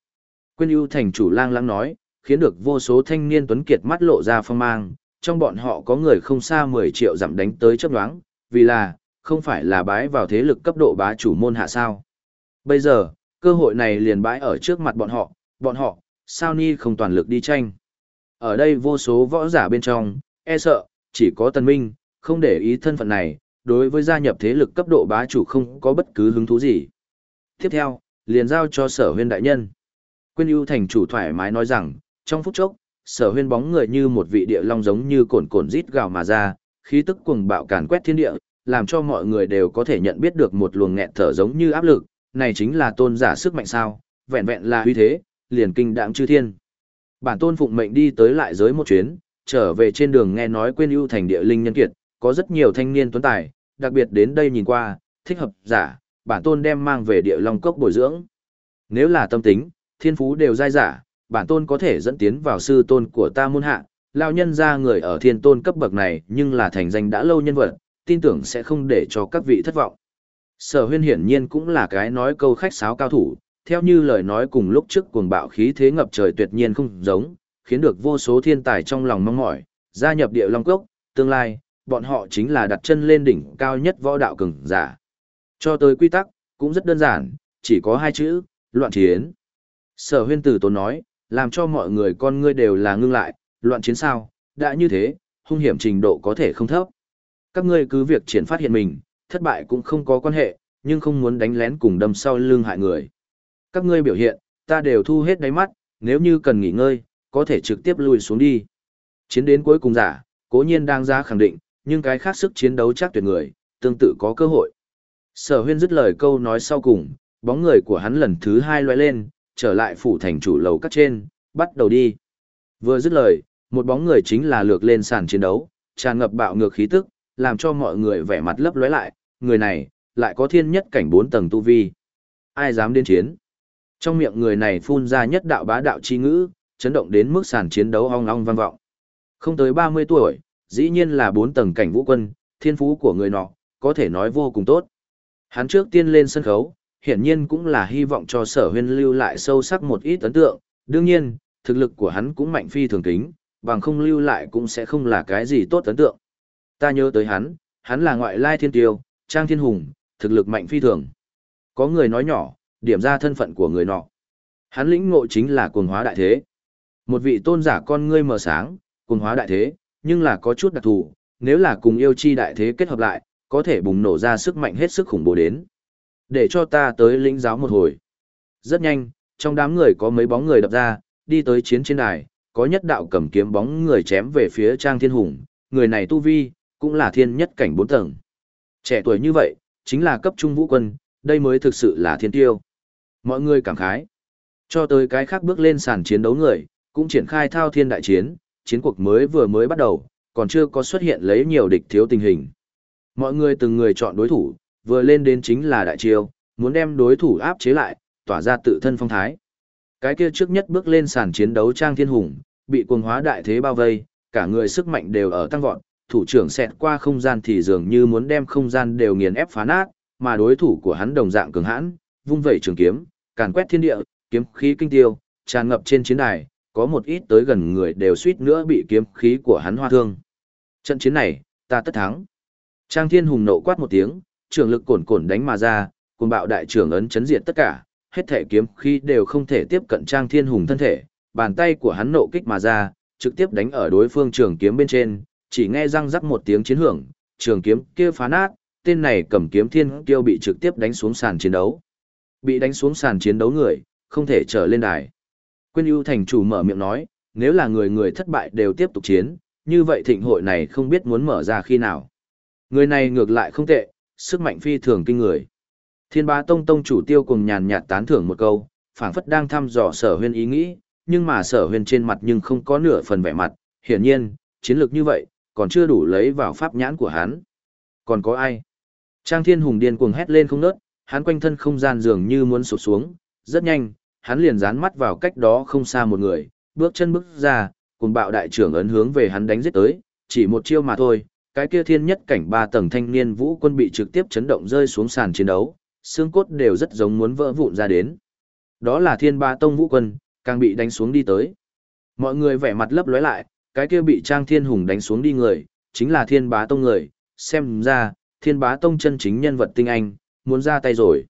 Quyên ưu thành chủ lang lắng nói, khiến được vô số thanh niên tuấn kiệt mắt lộ ra phong mang, trong bọn họ có người không xa 10 triệu giảm đánh tới chấp đoáng, vì là, không phải là bái vào thế lực cấp độ bá chủ môn hạ sao. Bây giờ, cơ hội này liền bãi ở trước mặt bọn họ, bọn họ, sao ni không toàn lực đi tranh. ở đây vô số võ giả bên trong, e sợ, chỉ có tần minh, không để ý thân phận này, đối với gia nhập thế lực cấp độ bá chủ không có bất cứ hứng thú gì. Tiếp theo, liền giao cho sở huyên đại nhân. Quyên ưu thành chủ thoải mái nói rằng, trong phút chốc, sở huyên bóng người như một vị địa long giống như cồn cồn rít gào mà ra, khí tức cuồng bạo càn quét thiên địa, làm cho mọi người đều có thể nhận biết được một luồng nghẹt thở giống như áp lực, này chính là tôn giả sức mạnh sao, vẹn vẹn là uy thế, liền kinh đạm chư thiên. Bản tôn phụng mệnh đi tới lại giới một chuyến, trở về trên đường nghe nói quên ưu thành địa linh nhân kiệt, có rất nhiều thanh niên tuấn tài, đặc biệt đến đây nhìn qua, thích hợp giả, bản tôn đem mang về địa long cốc bồi dưỡng. Nếu là tâm tính, thiên phú đều dai giả, bản tôn có thể dẫn tiến vào sư tôn của ta môn hạ, lao nhân ra người ở thiên tôn cấp bậc này nhưng là thành danh đã lâu nhân vật, tin tưởng sẽ không để cho các vị thất vọng. Sở huyên hiển nhiên cũng là cái nói câu khách sáo cao thủ, theo như lời nói cùng lúc trước cuồng bạo khí thế ngập trời tuyệt nhiên không giống, khiến được vô số thiên tài trong lòng mong mỏi, gia nhập địa long cốc, tương lai, bọn họ chính là đặt chân lên đỉnh cao nhất võ đạo cường giả. Cho tới quy tắc, cũng rất đơn giản, chỉ có hai chữ, loạn chiến. Sở huyên tử tốn nói, làm cho mọi người con ngươi đều là ngưng lại, loạn chiến sao, đã như thế, hung hiểm trình độ có thể không thấp. Các ngươi cứ việc triển phát hiện mình, thất bại cũng không có quan hệ, nhưng không muốn đánh lén cùng đâm sau lưng hại người. Các ngươi biểu hiện, ta đều thu hết đáy mắt, nếu như cần nghỉ ngơi, có thể trực tiếp lùi xuống đi. Chiến đến cuối cùng giả, cố nhiên đang ra khẳng định, nhưng cái khác sức chiến đấu chắc tuyệt người, tương tự có cơ hội. Sở huyên dứt lời câu nói sau cùng, bóng người của hắn lần thứ hai loại lên, trở lại phủ thành chủ lầu cắt trên, bắt đầu đi. Vừa dứt lời, một bóng người chính là lược lên sàn chiến đấu, tràn ngập bạo ngược khí tức, làm cho mọi người vẻ mặt lấp lóe lại, người này, lại có thiên nhất cảnh bốn tầng tu vi. Ai dám đến chiến? Trong miệng người này phun ra nhất đạo bá đạo chi ngữ, chấn động đến mức sàn chiến đấu ong ong vang vọng. Không tới 30 tuổi, dĩ nhiên là bốn tầng cảnh vũ quân, thiên phú của người nọ, có thể nói vô cùng tốt. Hắn trước tiên lên sân khấu, hiển nhiên cũng là hy vọng cho sở huyên lưu lại sâu sắc một ít ấn tượng, đương nhiên, thực lực của hắn cũng mạnh phi thường kính, bằng không lưu lại cũng sẽ không là cái gì tốt ấn tượng. Ta nhớ tới hắn, hắn là ngoại lai thiên tiêu, trang thiên hùng, thực lực mạnh phi thường. Có người nói nhỏ, điểm ra thân phận của người nọ. Hắn lĩnh ngộ chính là cuồng hóa đại thế. Một vị tôn giả con ngươi mờ sáng, cuồng hóa đại thế, nhưng là có chút đặc thù, nếu là cùng yêu chi đại thế kết hợp lại, có thể bùng nổ ra sức mạnh hết sức khủng bố đến. Để cho ta tới lĩnh giáo một hồi. Rất nhanh, trong đám người có mấy bóng người đập ra, đi tới chiến trên đài, có nhất đạo cầm kiếm bóng người chém về phía Trang Thiên Hùng, người này tu vi, cũng là thiên nhất cảnh bốn tầng. Trẻ tuổi như vậy, chính là cấp trung vũ quân, đây mới thực sự là thiên tiêu. Mọi người cảm khái. Cho tới cái khác bước lên sàn chiến đấu người, cũng triển khai thao thiên đại chiến, chiến cuộc mới vừa mới bắt đầu, còn chưa có xuất hiện lấy nhiều địch thiếu tình hình. Mọi người từng người chọn đối thủ, vừa lên đến chính là đại chiêu, muốn đem đối thủ áp chế lại, tỏa ra tự thân phong thái. Cái kia trước nhất bước lên sàn chiến đấu Trang Thiên Hùng, bị cuồng hóa đại thế bao vây, cả người sức mạnh đều ở tăng vọt, thủ trưởng xẹt qua không gian thì dường như muốn đem không gian đều nghiền ép phá nát, mà đối thủ của hắn đồng dạng cường hãn, vung vẩy trường kiếm, càn quét thiên địa, kiếm khí kinh tiêu, tràn ngập trên chiến đài, có một ít tới gần người đều suýt nữa bị kiếm khí của hắn hoa thương. Trận chiến này, ta tất thắng. Trang Thiên Hùng nộ quát một tiếng, trường lực cồn cồn đánh mà ra, cùng bạo đại trưởng ấn chấn diệt tất cả, hết thể kiếm khí đều không thể tiếp cận Trang Thiên Hùng thân thể, bàn tay của hắn nộ kích mà ra, trực tiếp đánh ở đối phương trường kiếm bên trên, chỉ nghe răng rắc một tiếng chiến hưởng, trường kiếm kia phá nát, tên này cầm kiếm thiên kiêu bị trực tiếp đánh xuống sàn chiến đấu. Bị đánh xuống sàn chiến đấu người, không thể trở lên đài. Quyên ưu thành chủ mở miệng nói, nếu là người người thất bại đều tiếp tục chiến, như vậy thịnh hội này không biết muốn mở ra khi nào. Người này ngược lại không tệ, sức mạnh phi thường kinh người. Thiên bá tông tông chủ tiêu cùng nhàn nhạt tán thưởng một câu, phảng phất đang thăm dò sở huyên ý nghĩ, nhưng mà sở huyên trên mặt nhưng không có nửa phần vẻ mặt, hiển nhiên, chiến lược như vậy, còn chưa đủ lấy vào pháp nhãn của hắn. Còn có ai? Trang thiên hùng điên cuồng hét lên không nớt, hắn quanh thân không gian dường như muốn sụp xuống, rất nhanh, hắn liền dán mắt vào cách đó không xa một người, bước chân bước ra, cùng bạo đại trưởng ấn hướng về hắn đánh giết tới, chỉ một chiêu mà thôi, cái kia thiên nhất cảnh ba tầng thanh niên vũ quân bị trực tiếp chấn động rơi xuống sàn chiến đấu, xương cốt đều rất giống muốn vỡ vụn ra đến. Đó là thiên ba tông vũ quân, càng bị đánh xuống đi tới. Mọi người vẻ mặt lấp lóe lại, cái kia bị trang thiên hùng đánh xuống đi người, chính là thiên bá tông người, xem ra, thiên bá tông chân chính nhân vật tinh anh, muốn ra tay rồi.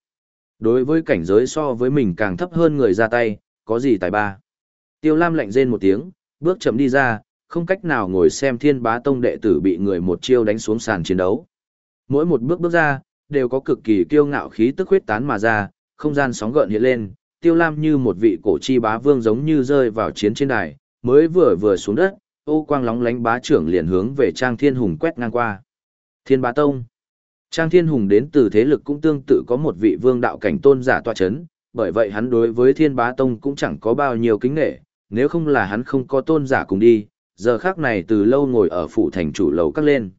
Đối với cảnh giới so với mình càng thấp hơn người ra tay, có gì tài ba. Tiêu Lam lạnh rên một tiếng, bước chậm đi ra, không cách nào ngồi xem thiên bá tông đệ tử bị người một chiêu đánh xuống sàn chiến đấu. Mỗi một bước bước ra, đều có cực kỳ kiêu ngạo khí tức huyết tán mà ra, không gian sóng gợn hiện lên, tiêu lam như một vị cổ chi bá vương giống như rơi vào chiến trên đài, mới vừa vừa xuống đất, ô quang lóng lánh bá trưởng liền hướng về Trang Thiên Hùng quét ngang qua. Thiên bá tông. Trang Thiên Hùng đến từ thế lực cũng tương tự có một vị vương đạo cảnh tôn giả tọa chấn, bởi vậy hắn đối với Thiên bá tông cũng chẳng có bao nhiêu kính nghệ, nếu không là hắn không có tôn giả cùng đi, giờ khác này từ lâu ngồi ở phủ thành chủ lầu các lên.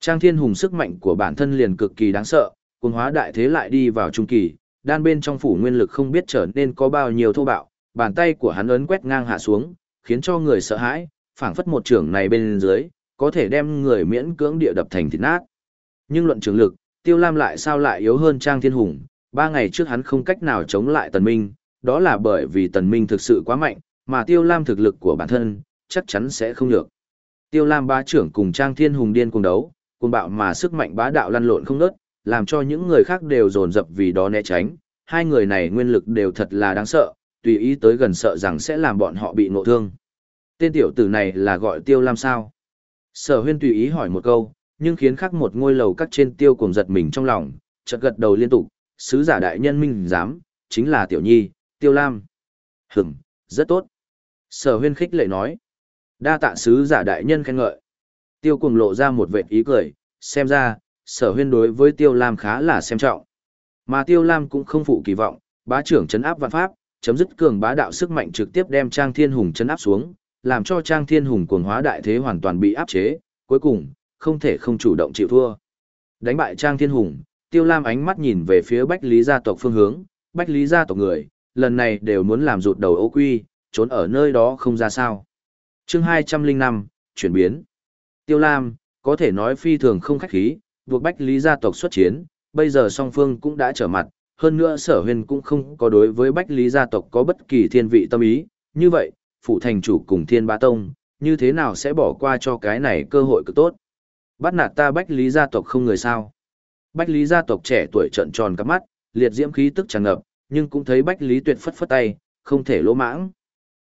Trang Thiên Hùng sức mạnh của bản thân liền cực kỳ đáng sợ, cuồng hóa đại thế lại đi vào trung kỳ, đan bên trong phủ nguyên lực không biết trở nên có bao nhiêu thô bạo, bàn tay của hắn ấn quét ngang hạ xuống, khiến cho người sợ hãi, phảng phất một trưởng này bên dưới, có thể đem người miễn cưỡng địa đập thành thịt nát. Nhưng luận trường lực, Tiêu Lam lại sao lại yếu hơn Trang Thiên Hùng, ba ngày trước hắn không cách nào chống lại Tần Minh, đó là bởi vì Tần Minh thực sự quá mạnh, mà Tiêu Lam thực lực của bản thân, chắc chắn sẽ không được. Tiêu Lam bá trưởng cùng Trang Thiên Hùng điên cùng đấu, cuồng bạo mà sức mạnh bá đạo lăn lộn không ngớt, làm cho những người khác đều dồn dập vì đó né tránh. Hai người này nguyên lực đều thật là đáng sợ, tùy ý tới gần sợ rằng sẽ làm bọn họ bị ngộ thương. Tên tiểu tử này là gọi Tiêu Lam sao? Sở huyên tùy ý hỏi một câu, nhưng khiến khắc một ngôi lầu các trên tiêu cùng giật mình trong lòng, chợt gật đầu liên tục, sứ giả đại nhân minh dám, chính là tiểu nhi, Tiêu Lam. Hửm, rất tốt. Sở huyên khích lệ nói. Đa tạ sứ giả đại nhân khen ngợi. Tiêu cuồng lộ ra một vệt ý cười, xem ra, sở huyên đối với Tiêu Lam khá là xem trọng. Mà Tiêu Lam cũng không phụ kỳ vọng, bá trưởng chấn áp vạn pháp, chấm dứt cường bá đạo sức mạnh trực tiếp đem Trang Thiên Hùng chấn áp xuống, làm cho Trang Thiên Hùng cuồng hóa đại thế hoàn toàn bị áp chế, cuối cùng, không thể không chủ động chịu thua. Đánh bại Trang Thiên Hùng, Tiêu Lam ánh mắt nhìn về phía Bách Lý gia tộc phương hướng, Bách Lý gia tộc người, lần này đều muốn làm rụt đầu ô quy, trốn ở nơi đó không ra sao chương 205, chuyển biến. Tiêu Lam, có thể nói phi thường không khách khí, buộc Bách Lý gia tộc xuất chiến, bây giờ song phương cũng đã trở mặt, hơn nữa sở huyền cũng không có đối với Bách Lý gia tộc có bất kỳ thiên vị tâm ý, như vậy, phụ thành chủ cùng thiên bá tông, như thế nào sẽ bỏ qua cho cái này cơ hội cực tốt. Bắt nạt ta Bách Lý gia tộc không người sao. Bách Lý gia tộc trẻ tuổi trợn tròn cắp mắt, liệt diễm khí tức tràn ngập, nhưng cũng thấy Bách Lý tuyệt phất phất tay, không thể lỗ mãng.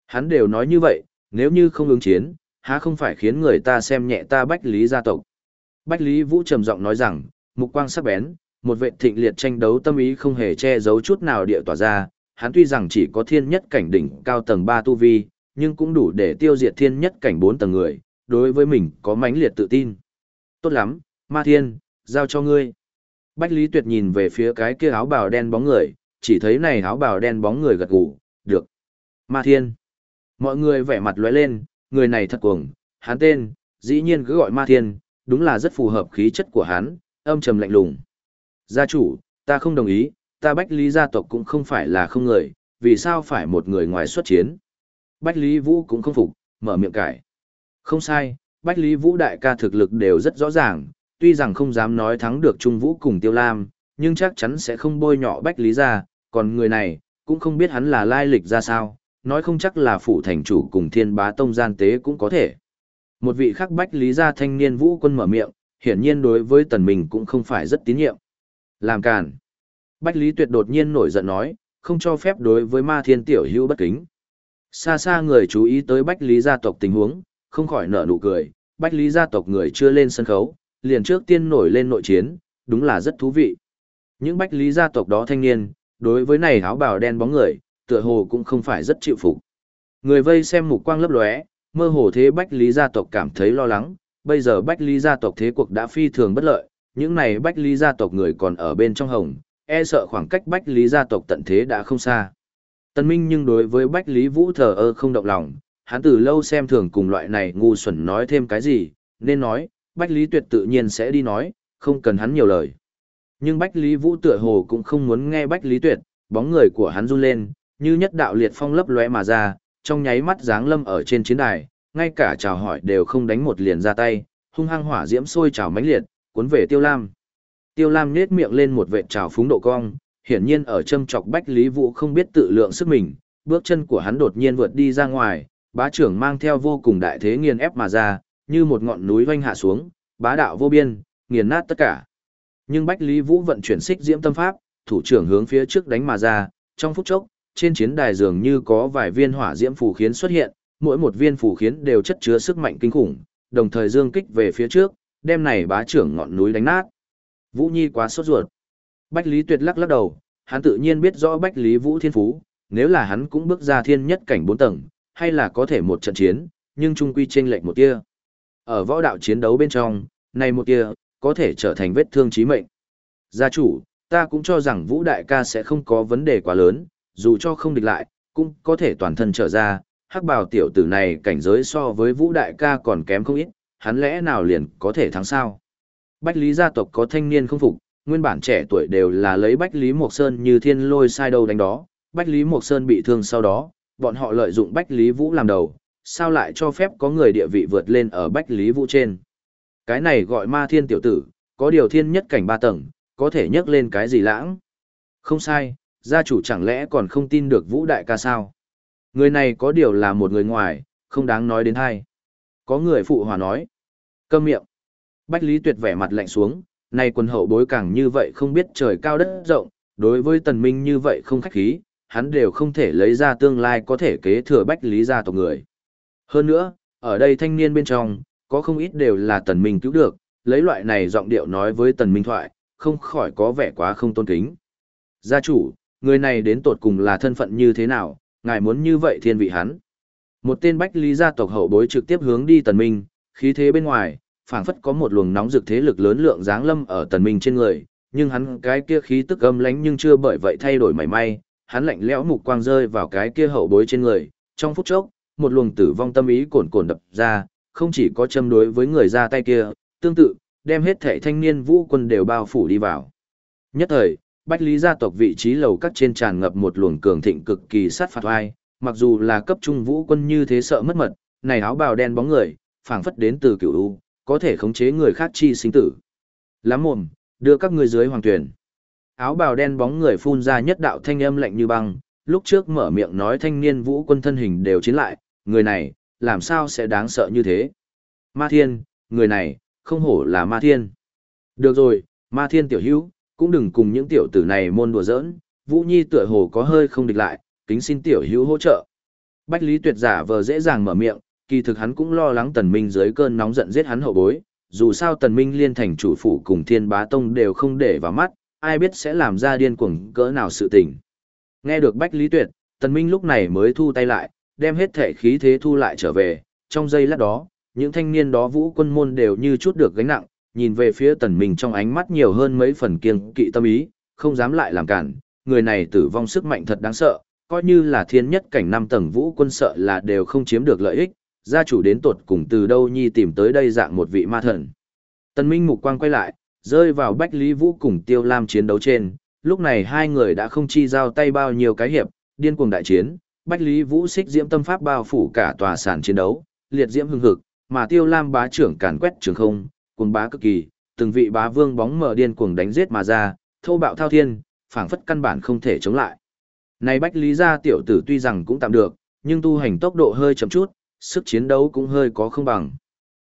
Hắn đều nói như vậy, nếu như không ứng chiến, há không phải khiến người ta xem nhẹ ta Bách Lý gia tộc. Bách Lý Vũ trầm giọng nói rằng, mục quang sắc bén, một vệ thịnh liệt tranh đấu tâm ý không hề che giấu chút nào địa tỏa ra, hắn tuy rằng chỉ có thiên nhất cảnh đỉnh cao tầng 3 tu vi, nhưng cũng đủ để tiêu diệt thiên nhất cảnh 4 tầng người, đối với mình có mãnh liệt tự tin. Tốt lắm, Ma Thiên, giao cho ngươi. Bách Lý Tuyệt nhìn về phía cái kia áo bào đen bóng người, chỉ thấy này áo bào đen bóng người gật gù, được. Ma Thiên. Mọi người vẻ mặt lóe lên, người này thật cuồng, hắn tên, dĩ nhiên cứ gọi Ma Thiên, đúng là rất phù hợp khí chất của hắn, âm trầm lạnh lùng. Gia chủ, ta không đồng ý, ta Bách Lý gia tộc cũng không phải là không người, vì sao phải một người ngoài xuất chiến. Bách Lý Vũ cũng không phục, mở miệng cải. Không sai, Bách Lý Vũ đại ca thực lực đều rất rõ ràng, tuy rằng không dám nói thắng được Trung Vũ cùng Tiêu Lam, nhưng chắc chắn sẽ không bôi nhọ Bách Lý gia, còn người này, cũng không biết hắn là lai lịch ra sao, nói không chắc là phụ thành chủ cùng thiên bá tông gian tế cũng có thể. Một vị khác Bách Lý gia thanh niên Vũ quân mở miệng, hiển nhiên đối với tần mình cũng không phải rất tín nhiệm. Làm càn. Bách Lý Tuyệt đột nhiên nổi giận nói, không cho phép đối với ma thiên tiểu hữu bất kính. Xa xa người chú ý tới Bách Lý gia tộc tình huống, không khỏi nở nụ cười, Bách Lý gia tộc người chưa lên sân khấu, liền trước tiên nổi lên nội chiến, đúng là rất thú vị. Những Bách Lý gia tộc đó thanh niên, đối với này áo bào đen bóng người, tựa hồ cũng không phải rất chịu phục. Người vây xem mục quang lấp lóe, mơ hồ thế Bách Lý gia tộc cảm thấy lo lắng, bây giờ Bách Lý gia tộc thế cuộc đã phi thường bất lợi, những này Bách Lý gia tộc người còn ở bên trong hồng, e sợ khoảng cách Bách Lý gia tộc tận thế đã không xa. Tân Minh nhưng đối với Bách Lý Vũ thờ ơ không động lòng, hắn từ lâu xem thường cùng loại này ngu xuẩn nói thêm cái gì, nên nói, Bách Lý Tuyệt tự nhiên sẽ đi nói, không cần hắn nhiều lời. Nhưng Bách Lý Vũ tựa hồ cũng không muốn nghe Bách Lý Tuyệt, bóng người của hắn run lên, như nhất đạo liệt phong lấp lóe mà ra, trong nháy mắt dáng lâm ở trên chiến đài, ngay cả chào hỏi đều không đánh một liền ra tay, hung hăng hỏa diễm sôi trào mãnh liệt, cuốn về Tiêu Lam. Tiêu Lam nhếch miệng lên một vệt trào phúng độ cong, hiển nhiên ở châm chọc Bách Lý Vũ không biết tự lượng sức mình, bước chân của hắn đột nhiên vượt đi ra ngoài, bá trưởng mang theo vô cùng đại thế nghiền ép mà ra, như một ngọn núi vanh hạ xuống, bá đạo vô biên, nghiền nát tất cả. Nhưng Bách Lý Vũ vận chuyển xích diễm tâm pháp, thủ trưởng hướng phía trước đánh mà ra, trong phút chốc, trên chiến đài dường như có vài viên hỏa diễm phù khiến xuất hiện, mỗi một viên phù khiến đều chất chứa sức mạnh kinh khủng, đồng thời dương kích về phía trước, đem này bá trưởng ngọn núi đánh nát. Vũ Nhi quá sốt ruột. Bách Lý Tuyệt lắc lắc đầu, hắn tự nhiên biết rõ Bách Lý Vũ thiên phú, nếu là hắn cũng bước ra thiên nhất cảnh bốn tầng, hay là có thể một trận chiến, nhưng trung quy chênh lệch một tia. Ở võ đạo chiến đấu bên trong, này một tia, có thể trở thành vết thương chí mệnh. Gia chủ, ta cũng cho rằng Vũ Đại ca sẽ không có vấn đề quá lớn, dù cho không địch lại, cũng có thể toàn thân trở ra. Hắc bào tiểu tử này cảnh giới so với Vũ Đại ca còn kém không ít, hắn lẽ nào liền có thể thắng sao? Bách Lý gia tộc có thanh niên không phục, nguyên bản trẻ tuổi đều là lấy Bách Lý Mộc Sơn như thiên lôi sai đầu đánh đó. Bách Lý Mộc Sơn bị thương sau đó, bọn họ lợi dụng Bách Lý Vũ làm đầu, sao lại cho phép có người địa vị vượt lên ở Bách Lý Vũ trên. Cái này gọi ma thiên tiểu tử, có điều thiên nhất cảnh ba tầng, có thể nhấc lên cái gì lãng. Không sai, gia chủ chẳng lẽ còn không tin được Vũ Đại ca sao? Người này có điều là một người ngoài, không đáng nói đến hay. Có người phụ hòa nói. Câm miệng. Bách Lý Tuyệt vẻ mặt lạnh xuống, này quân hậu bối càng như vậy không biết trời cao đất rộng, đối với tần minh như vậy không khách khí, hắn đều không thể lấy ra tương lai có thể kế thừa Bách Lý gia tộc người. Hơn nữa, ở đây thanh niên bên trong, có không ít đều là tần minh cứu được, lấy loại này giọng điệu nói với tần minh thoại, không khỏi có vẻ quá không tôn kính. Gia chủ, người này đến tột cùng là thân phận như thế nào, ngài muốn như vậy thiên vị hắn. Một tên bách lý gia tộc hậu bối trực tiếp hướng đi tần minh, khí thế bên ngoài, phảng phất có một luồng nóng rực thế lực lớn lượng dáng lâm ở tần minh trên người, nhưng hắn cái kia khí tức âm lãnh nhưng chưa bởi vậy thay đổi mảy may, hắn lạnh lẽo mục quang rơi vào cái kia hậu bối trên người, trong phút chốc, một luồng tử vong tâm ý cồn cồn đập ra, không chỉ có châm đối với người ra tay kia, tương tự, đem hết thể thanh niên vũ quân đều bao phủ đi vào. Nhất thời, Bách Lý gia tộc vị trí lầu các trên tràn ngập một luồng cường thịnh cực kỳ sát phạt oai, mặc dù là cấp trung vũ quân như thế sợ mất mật, này áo bào đen bóng người, phảng phất đến từ cửu u, có thể khống chế người khác chi sinh tử. Lắm mồm, đưa các ngươi dưới hoàng tuyển. Áo bào đen bóng người phun ra nhất đạo thanh âm lạnh như băng, lúc trước mở miệng nói thanh niên vũ quân thân hình đều chiến lại, người này, làm sao sẽ đáng sợ như thế? Ma Thiên, người này, không hổ là Ma Thiên. Được rồi, Ma Thiên tiểu hữu, cũng đừng cùng những tiểu tử này môn đùa giỡn, Vũ Nhi tựa hồ có hơi không địch lại, kính xin tiểu hữu hỗ trợ. Bách Lý Tuyệt giả vờ dễ dàng mở miệng, kỳ thực hắn cũng lo lắng Tần Minh dưới cơn nóng giận giết hắn hậu bối, dù sao Tần Minh liên thành chủ phủ cùng Thiên Bá Tông đều không để vào mắt, ai biết sẽ làm ra điên cuồng cỡ nào sự tình. Nghe được Bách Lý Tuyệt, Tần Minh lúc này mới thu tay lại, đem hết thể khí thế thu lại trở về, trong giây lát đó, những thanh niên đó vũ quân môn đều như chút được gánh nặng, nhìn về phía tần minh trong ánh mắt nhiều hơn mấy phần kiêng kỵ tâm ý, không dám lại làm cản, người này tử vong sức mạnh thật đáng sợ, coi như là thiên nhất cảnh năm tầng vũ quân sợ là đều không chiếm được lợi ích, gia chủ đến tuột cùng từ đâu nhi tìm tới đây dạng một vị ma thần. Tần minh mục quang quay lại, rơi vào Bách Lý Vũ cùng Tiêu Lam chiến đấu trên, lúc này hai người đã không chi giao tay bao nhiêu cái hiệp, điên cuồng đại chiến, Bách Lý Vũ xích diễm tâm pháp bao phủ cả tòa sàn chiến đấu, liệt diễm hưng hực, mà Tiêu Lam bá trưởng càn quét trường không, cuồng bá cực kỳ, từng vị bá vương bóng mở điên cuồng đánh giết mà ra, thô bạo thao thiên, phảng phất căn bản không thể chống lại. Này Bách Lý gia tiểu tử tuy rằng cũng tạm được, nhưng tu hành tốc độ hơi chậm chút, sức chiến đấu cũng hơi có không bằng.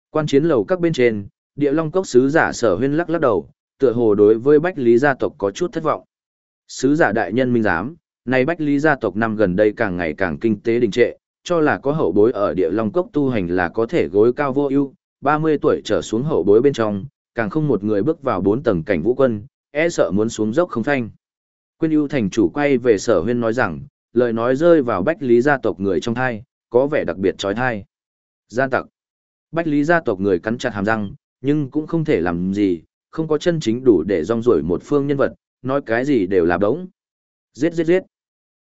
Quan chiến lầu các bên trên, Địa Long cốc sứ giả Sở Huyên lắc lắc đầu, tựa hồ đối với Bách Lý gia tộc có chút thất vọng. Sứ giả đại nhân minh giám, này Bách Lý gia tộc năm gần đây càng ngày càng kinh tế đình trệ, cho là có hậu bối ở địa long cốc tu hành là có thể gối cao vô ưu, 30 tuổi trở xuống hậu bối bên trong, càng không một người bước vào 4 tầng cảnh vũ quân, e sợ muốn xuống dốc không phanh. Quyên ưu thành chủ quay về sở huyên nói rằng, lời nói rơi vào Bách Lý gia tộc người trong thai, có vẻ đặc biệt trói thai. Gian tặc. Bách Lý gia tộc người cắn chặt hàm răng, nhưng cũng không thể làm gì, không có chân chính đủ để rong rủi một phương nhân vật, nói cái gì đều là đống. Giết giết giết.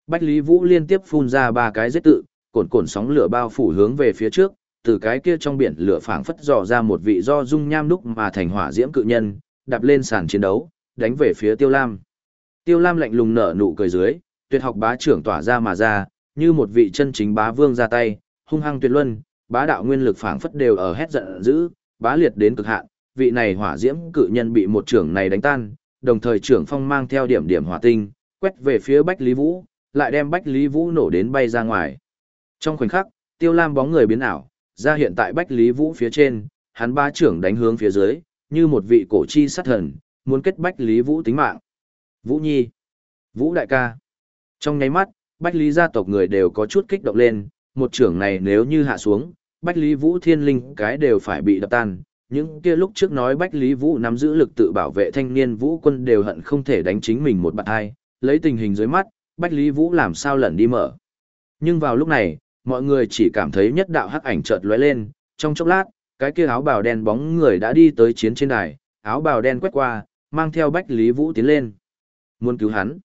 Bách Lý Vũ liên tiếp phun ra ba cái giết tự, cồn cồn sóng lửa bao phủ hướng về phía trước, từ cái kia trong biển lửa phảng phất dò ra một vị do dung nham đúc mà thành hỏa diễm cự nhân, đạp lên sàn chiến đấu, đánh về phía Tiêu Lam. Tiêu Lam lạnh lùng nở nụ cười dưới, tuyệt học bá trưởng tỏa ra mà ra, như một vị chân chính bá vương ra tay, hung hăng tuyệt luân, bá đạo nguyên lực phảng phất đều ở hét giận dữ, bá liệt đến cực hạn, vị này hỏa diễm cự nhân bị một trưởng này đánh tan, đồng thời trưởng phong mang theo điểm điểm hỏa tinh, quét về phía Bách Lý Vũ, lại đem Bách Lý Vũ nổ đến bay ra ngoài. Trong khoảnh khắc, Tiêu Lam bóng người biến ảo, ra hiện tại Bách Lý Vũ phía trên, hắn ba trưởng đánh hướng phía dưới, như một vị cổ chi sát thần, muốn kết Bách Lý Vũ tính mạng. Vũ Nhi, Vũ đại ca. Trong nháy mắt, Bách Lý gia tộc người đều có chút kích động lên, một trưởng này nếu như hạ xuống, Bách Lý Vũ thiên linh cái đều phải bị đập tan. Những kia lúc trước nói Bách Lý Vũ nắm giữ lực tự bảo vệ thanh niên vũ quân đều hận không thể đánh chính mình một bạn hai, lấy tình hình dưới mắt, Bách Lý Vũ làm sao lẩn đi mở. Nhưng vào lúc này, mọi người chỉ cảm thấy nhất đạo hắc ảnh chợt lóe lên, trong chốc lát, cái kia áo bào đen bóng người đã đi tới chiến trên đài, áo bào đen quét qua, mang theo Bách Lý Vũ tiến lên. Muốn cứu hắn.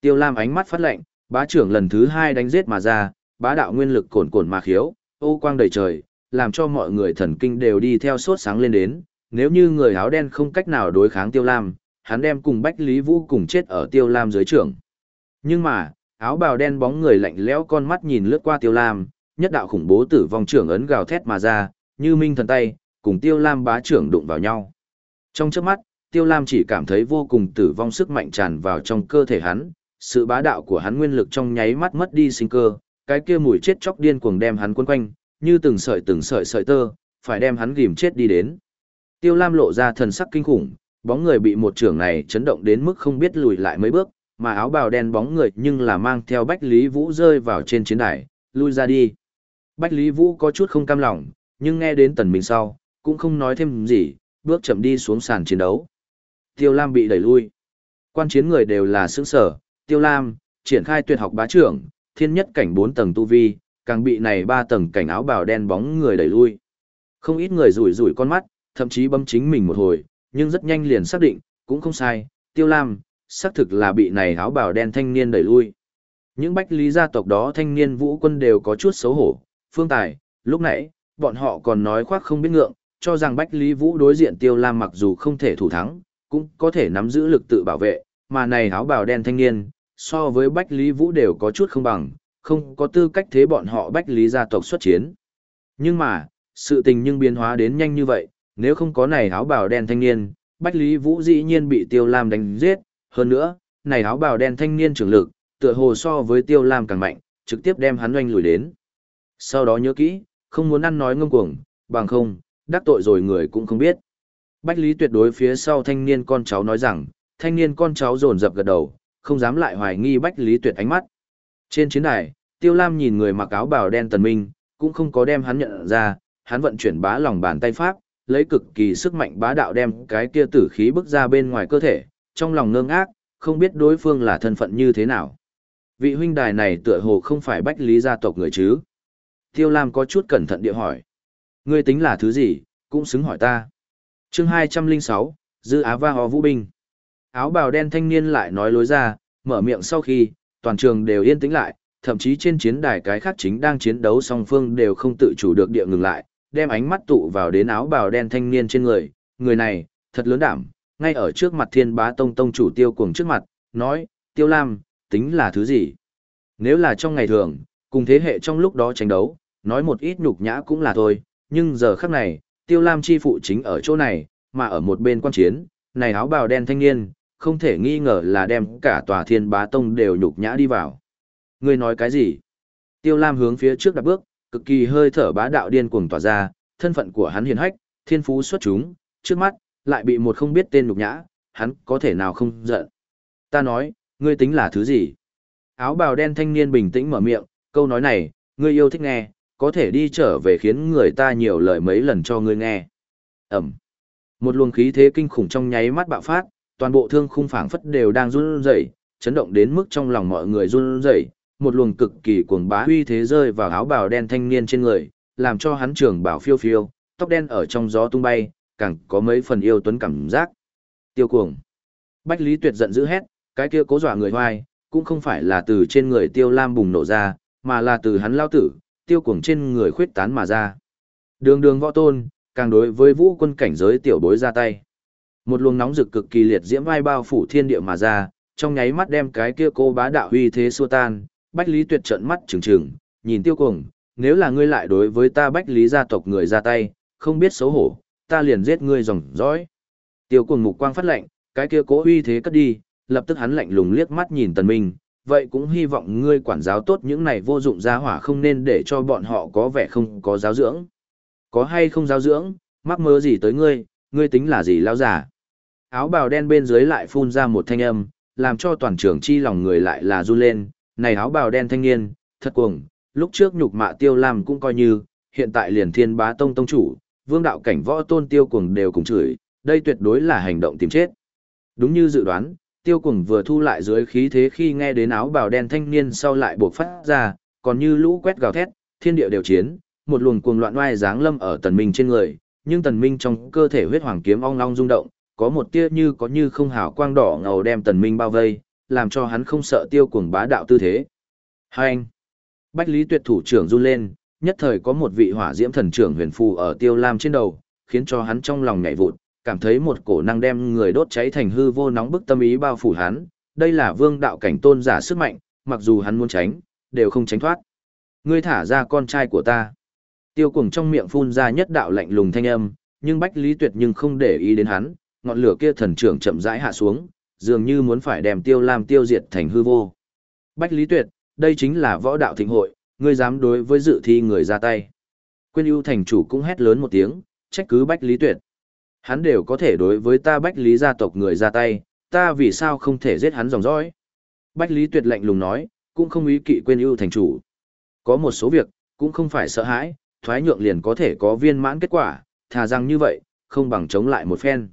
Tiêu Lam ánh mắt phát lạnh, bá trưởng lần thứ hai đánh giết mà ra, bá đạo nguyên lực cồn cồn mà khiếu, ô quang đầy trời, làm cho mọi người thần kinh đều đi theo sốt sáng lên đến. Nếu như người áo đen không cách nào đối kháng Tiêu Lam, hắn đem cùng Bách Lý Vũ cùng chết ở Tiêu Lam dưới trưởng. Nhưng mà, áo bào đen bóng người lạnh lẽo con mắt nhìn lướt qua Tiêu Lam, nhất đạo khủng bố tử vong trưởng ấn gào thét mà ra, như minh thần tay, cùng Tiêu Lam bá trưởng đụng vào nhau. Trong chớp mắt, Tiêu Lam chỉ cảm thấy vô cùng tử vong sức mạnh tràn vào trong cơ thể hắn, sự bá đạo của hắn nguyên lực trong nháy mắt mất đi sinh cơ, cái kia mùi chết chóc điên cuồng đem hắn quấn quanh, như từng sợi từng sợi sợi tơ, phải đem hắn ghìm chết đi đến. Tiêu Lam lộ ra thần sắc kinh khủng, bóng người bị một trưởng này chấn động đến mức không biết lùi lại mấy bước, mà áo bào đen bóng người nhưng là mang theo Bách Lý Vũ rơi vào trên chiến đài, lui ra đi. Bách Lý Vũ có chút không cam lòng, nhưng nghe đến tần mình sau, cũng không nói thêm gì, bước chậm đi xuống sàn chiến đấu. Tiêu Lam bị đẩy lui. Quan chiến người đều là sững sở, Tiêu Lam, triển khai tuyệt học bá trưởng, thiên nhất cảnh 4 tầng tu vi, càng bị này 3 tầng cảnh áo bào đen bóng người đẩy lui. Không ít người rủi rủi con mắt, thậm chí bấm chính mình một hồi, nhưng rất nhanh liền xác định, cũng không sai, Tiêu Lam, xác thực là bị này áo bào đen thanh niên đẩy lui. Những bách lý gia tộc đó thanh niên vũ quân đều có chút xấu hổ, phương tài, lúc nãy, bọn họ còn nói khoác không biết ngượng, cho rằng bách lý vũ đối diện Tiêu Lam mặc dù không thể thủ thắng, cũng có thể nắm giữ lực tự bảo vệ, mà này áo bào đen thanh niên, so với Bách Lý Vũ đều có chút không bằng, không có tư cách thế bọn họ Bách Lý gia tộc xuất chiến. Nhưng mà, sự tình nhưng biến hóa đến nhanh như vậy, nếu không có này áo bào đen thanh niên, Bách Lý Vũ dĩ nhiên bị Tiêu Lam đánh giết, hơn nữa, này áo bào đen thanh niên trưởng lực, tựa hồ so với Tiêu Lam càng mạnh, trực tiếp đem hắn oanh lùi đến. Sau đó nhớ kỹ, không muốn ăn nói ngông cuồng, bằng không, đắc tội rồi người cũng không biết. Bách Lý tuyệt đối phía sau thanh niên con cháu nói rằng, thanh niên con cháu rồn rập gật đầu, không dám lại hoài nghi Bách Lý tuyệt ánh mắt. Trên chiến đài, Tiêu Lam nhìn người mặc áo bào đen tần minh, cũng không có đem hắn nhận ra, hắn vận chuyển bá lòng bàn tay pháp, lấy cực kỳ sức mạnh bá đạo đem cái kia tử khí bức ra bên ngoài cơ thể, trong lòng ngơ ngác, không biết đối phương là thân phận như thế nào. Vị huynh đài này tựa hồ không phải Bách Lý gia tộc người chứ. Tiêu Lam có chút cẩn thận địa hỏi. Ngươi tính là thứ gì, cũng xứng hỏi ta chương hai trăm linh sáu dư á va Hò vũ binh áo bào đen thanh niên lại nói lối ra mở miệng sau khi toàn trường đều yên tĩnh lại thậm chí trên chiến đài cái khác chính đang chiến đấu song phương đều không tự chủ được địa ngừng lại đem ánh mắt tụ vào đến áo bào đen thanh niên trên người người này thật lớn đảm ngay ở trước mặt thiên bá tông tông chủ tiêu cuồng trước mặt nói tiêu lam tính là thứ gì nếu là trong ngày thường cùng thế hệ trong lúc đó tranh đấu nói một ít nhục nhã cũng là thôi nhưng giờ khắc này tiêu lam chi phụ chính ở chỗ này, mà ở một bên quan chiến, này áo bào đen thanh niên, không thể nghi ngờ là đem cả tòa thiên bá tông đều nhục nhã đi vào. Ngươi nói cái gì? Tiêu lam hướng phía trước đặt bước, cực kỳ hơi thở bá đạo điên cuồng tỏa ra, thân phận của hắn hiền hách, thiên phú xuất chúng, trước mắt, lại bị một không biết tên nhục nhã, hắn có thể nào không giận. Ta nói, ngươi tính là thứ gì? Áo bào đen thanh niên bình tĩnh mở miệng, câu nói này, ngươi yêu thích nghe, có thể đi trở về khiến người ta nhiều lời mấy lần cho ngươi nghe. Ẩm. Một luồng khí thế kinh khủng trong nháy mắt bạo phát, toàn bộ thương khung phảng phất đều đang run rẩy, chấn động đến mức trong lòng mọi người run rẩy, một luồng cực kỳ cuồng bá uy thế rơi vào áo bào đen thanh niên trên người, làm cho hắn trường bảo phiêu phiêu, tóc đen ở trong gió tung bay, càng có mấy phần yêu tuấn cảm giác. Tiêu cuồng. Bách Lý Tuyệt giận dữ hét, cái kia cố dọa người hoài, cũng không phải là từ trên người Tiêu Lam bùng nổ ra, mà là từ hắn lao tử, tiêu cuồng trên người khuyết tán mà ra. Đường đường võ tôn, càng đối với vũ quân cảnh giới tiểu bối ra tay. Một luồng nóng rực cực kỳ liệt diễm vai bao phủ thiên địa mà ra, trong nháy mắt đem cái kia cô bá đạo huy thế xua tan, Bách Lý Tuyệt trợn mắt trừng trừng, nhìn Tiêu Cuồng, nếu là ngươi lại đối với ta Bách Lý gia tộc người ra tay, không biết xấu hổ, ta liền giết ngươi dòng dõi. Tiêu Cuồng mục quang phát lệnh, cái kia cố huy thế cất đi, lập tức hắn lạnh lùng liếc mắt nhìn Tần Minh, vậy cũng hy vọng ngươi quản giáo tốt những này vô dụng gia hỏa không nên để cho bọn họ có vẻ không có giáo dưỡng. Có hay không giáo dưỡng, mắc mơ gì tới ngươi, ngươi tính là gì lao giả. Áo bào đen bên dưới lại phun ra một thanh âm, làm cho toàn trường chi lòng người lại là run lên, này áo bào đen thanh niên, thật cuồng, lúc trước nhục mạ tiêu lam cũng coi như, hiện tại liền thiên bá tông tông chủ, vương đạo cảnh võ tôn tiêu cuồng đều cùng chửi, đây tuyệt đối là hành động tìm chết. Đúng như dự đoán, tiêu cuồng vừa thu lại dưới khí thế khi nghe đến áo bào đen thanh niên sau lại buộc phát ra, còn như lũ quét gào thét, thiên địa đều chiến, một luồng cuồng loạn oai dáng lâm ở tần minh trên người, nhưng tần minh trong cơ thể huyết hoàng kiếm ong long rung động, có một tia như có như không hào quang đỏ ngầu đem tần minh bao vây, làm cho hắn không sợ tiêu cuồng bá đạo tư thế. Hai anh, Bách Lý Tuyệt thủ trưởng run lên, nhất thời có một vị hỏa diễm thần trưởng huyền phù ở tiêu lam trên đầu, khiến cho hắn trong lòng nhảy vụt, cảm thấy một cổ năng đem người đốt cháy thành hư vô nóng bức tâm ý bao phủ hắn, đây là vương đạo cảnh tôn giả sức mạnh, mặc dù hắn muốn tránh, đều không tránh thoát. Ngươi thả ra con trai của ta. Tiêu cuồng trong miệng phun ra nhất đạo lạnh lùng thanh âm, nhưng Bách Lý Tuyệt nhưng không để ý đến hắn, ngọn lửa kia thần trưởng chậm rãi hạ xuống, dường như muốn phải đem Tiêu Lam tiêu diệt thành hư vô. Bách Lý Tuyệt, đây chính là võ đạo thịnh hội, ngươi dám đối với dự thi người ra tay. Quyên ưu thành chủ cũng hét lớn một tiếng, trách cứ Bách Lý Tuyệt. Hắn đều có thể đối với ta Bách Lý gia tộc người ra tay, ta vì sao không thể giết hắn dòng dõi. Bách Lý Tuyệt lạnh lùng nói, cũng không ý kỵ Quyên ưu thành chủ. Có một số việc, cũng không phải sợ hãi, thoái nhượng liền có thể có viên mãn kết quả, thà rằng như vậy, không bằng chống lại một phen.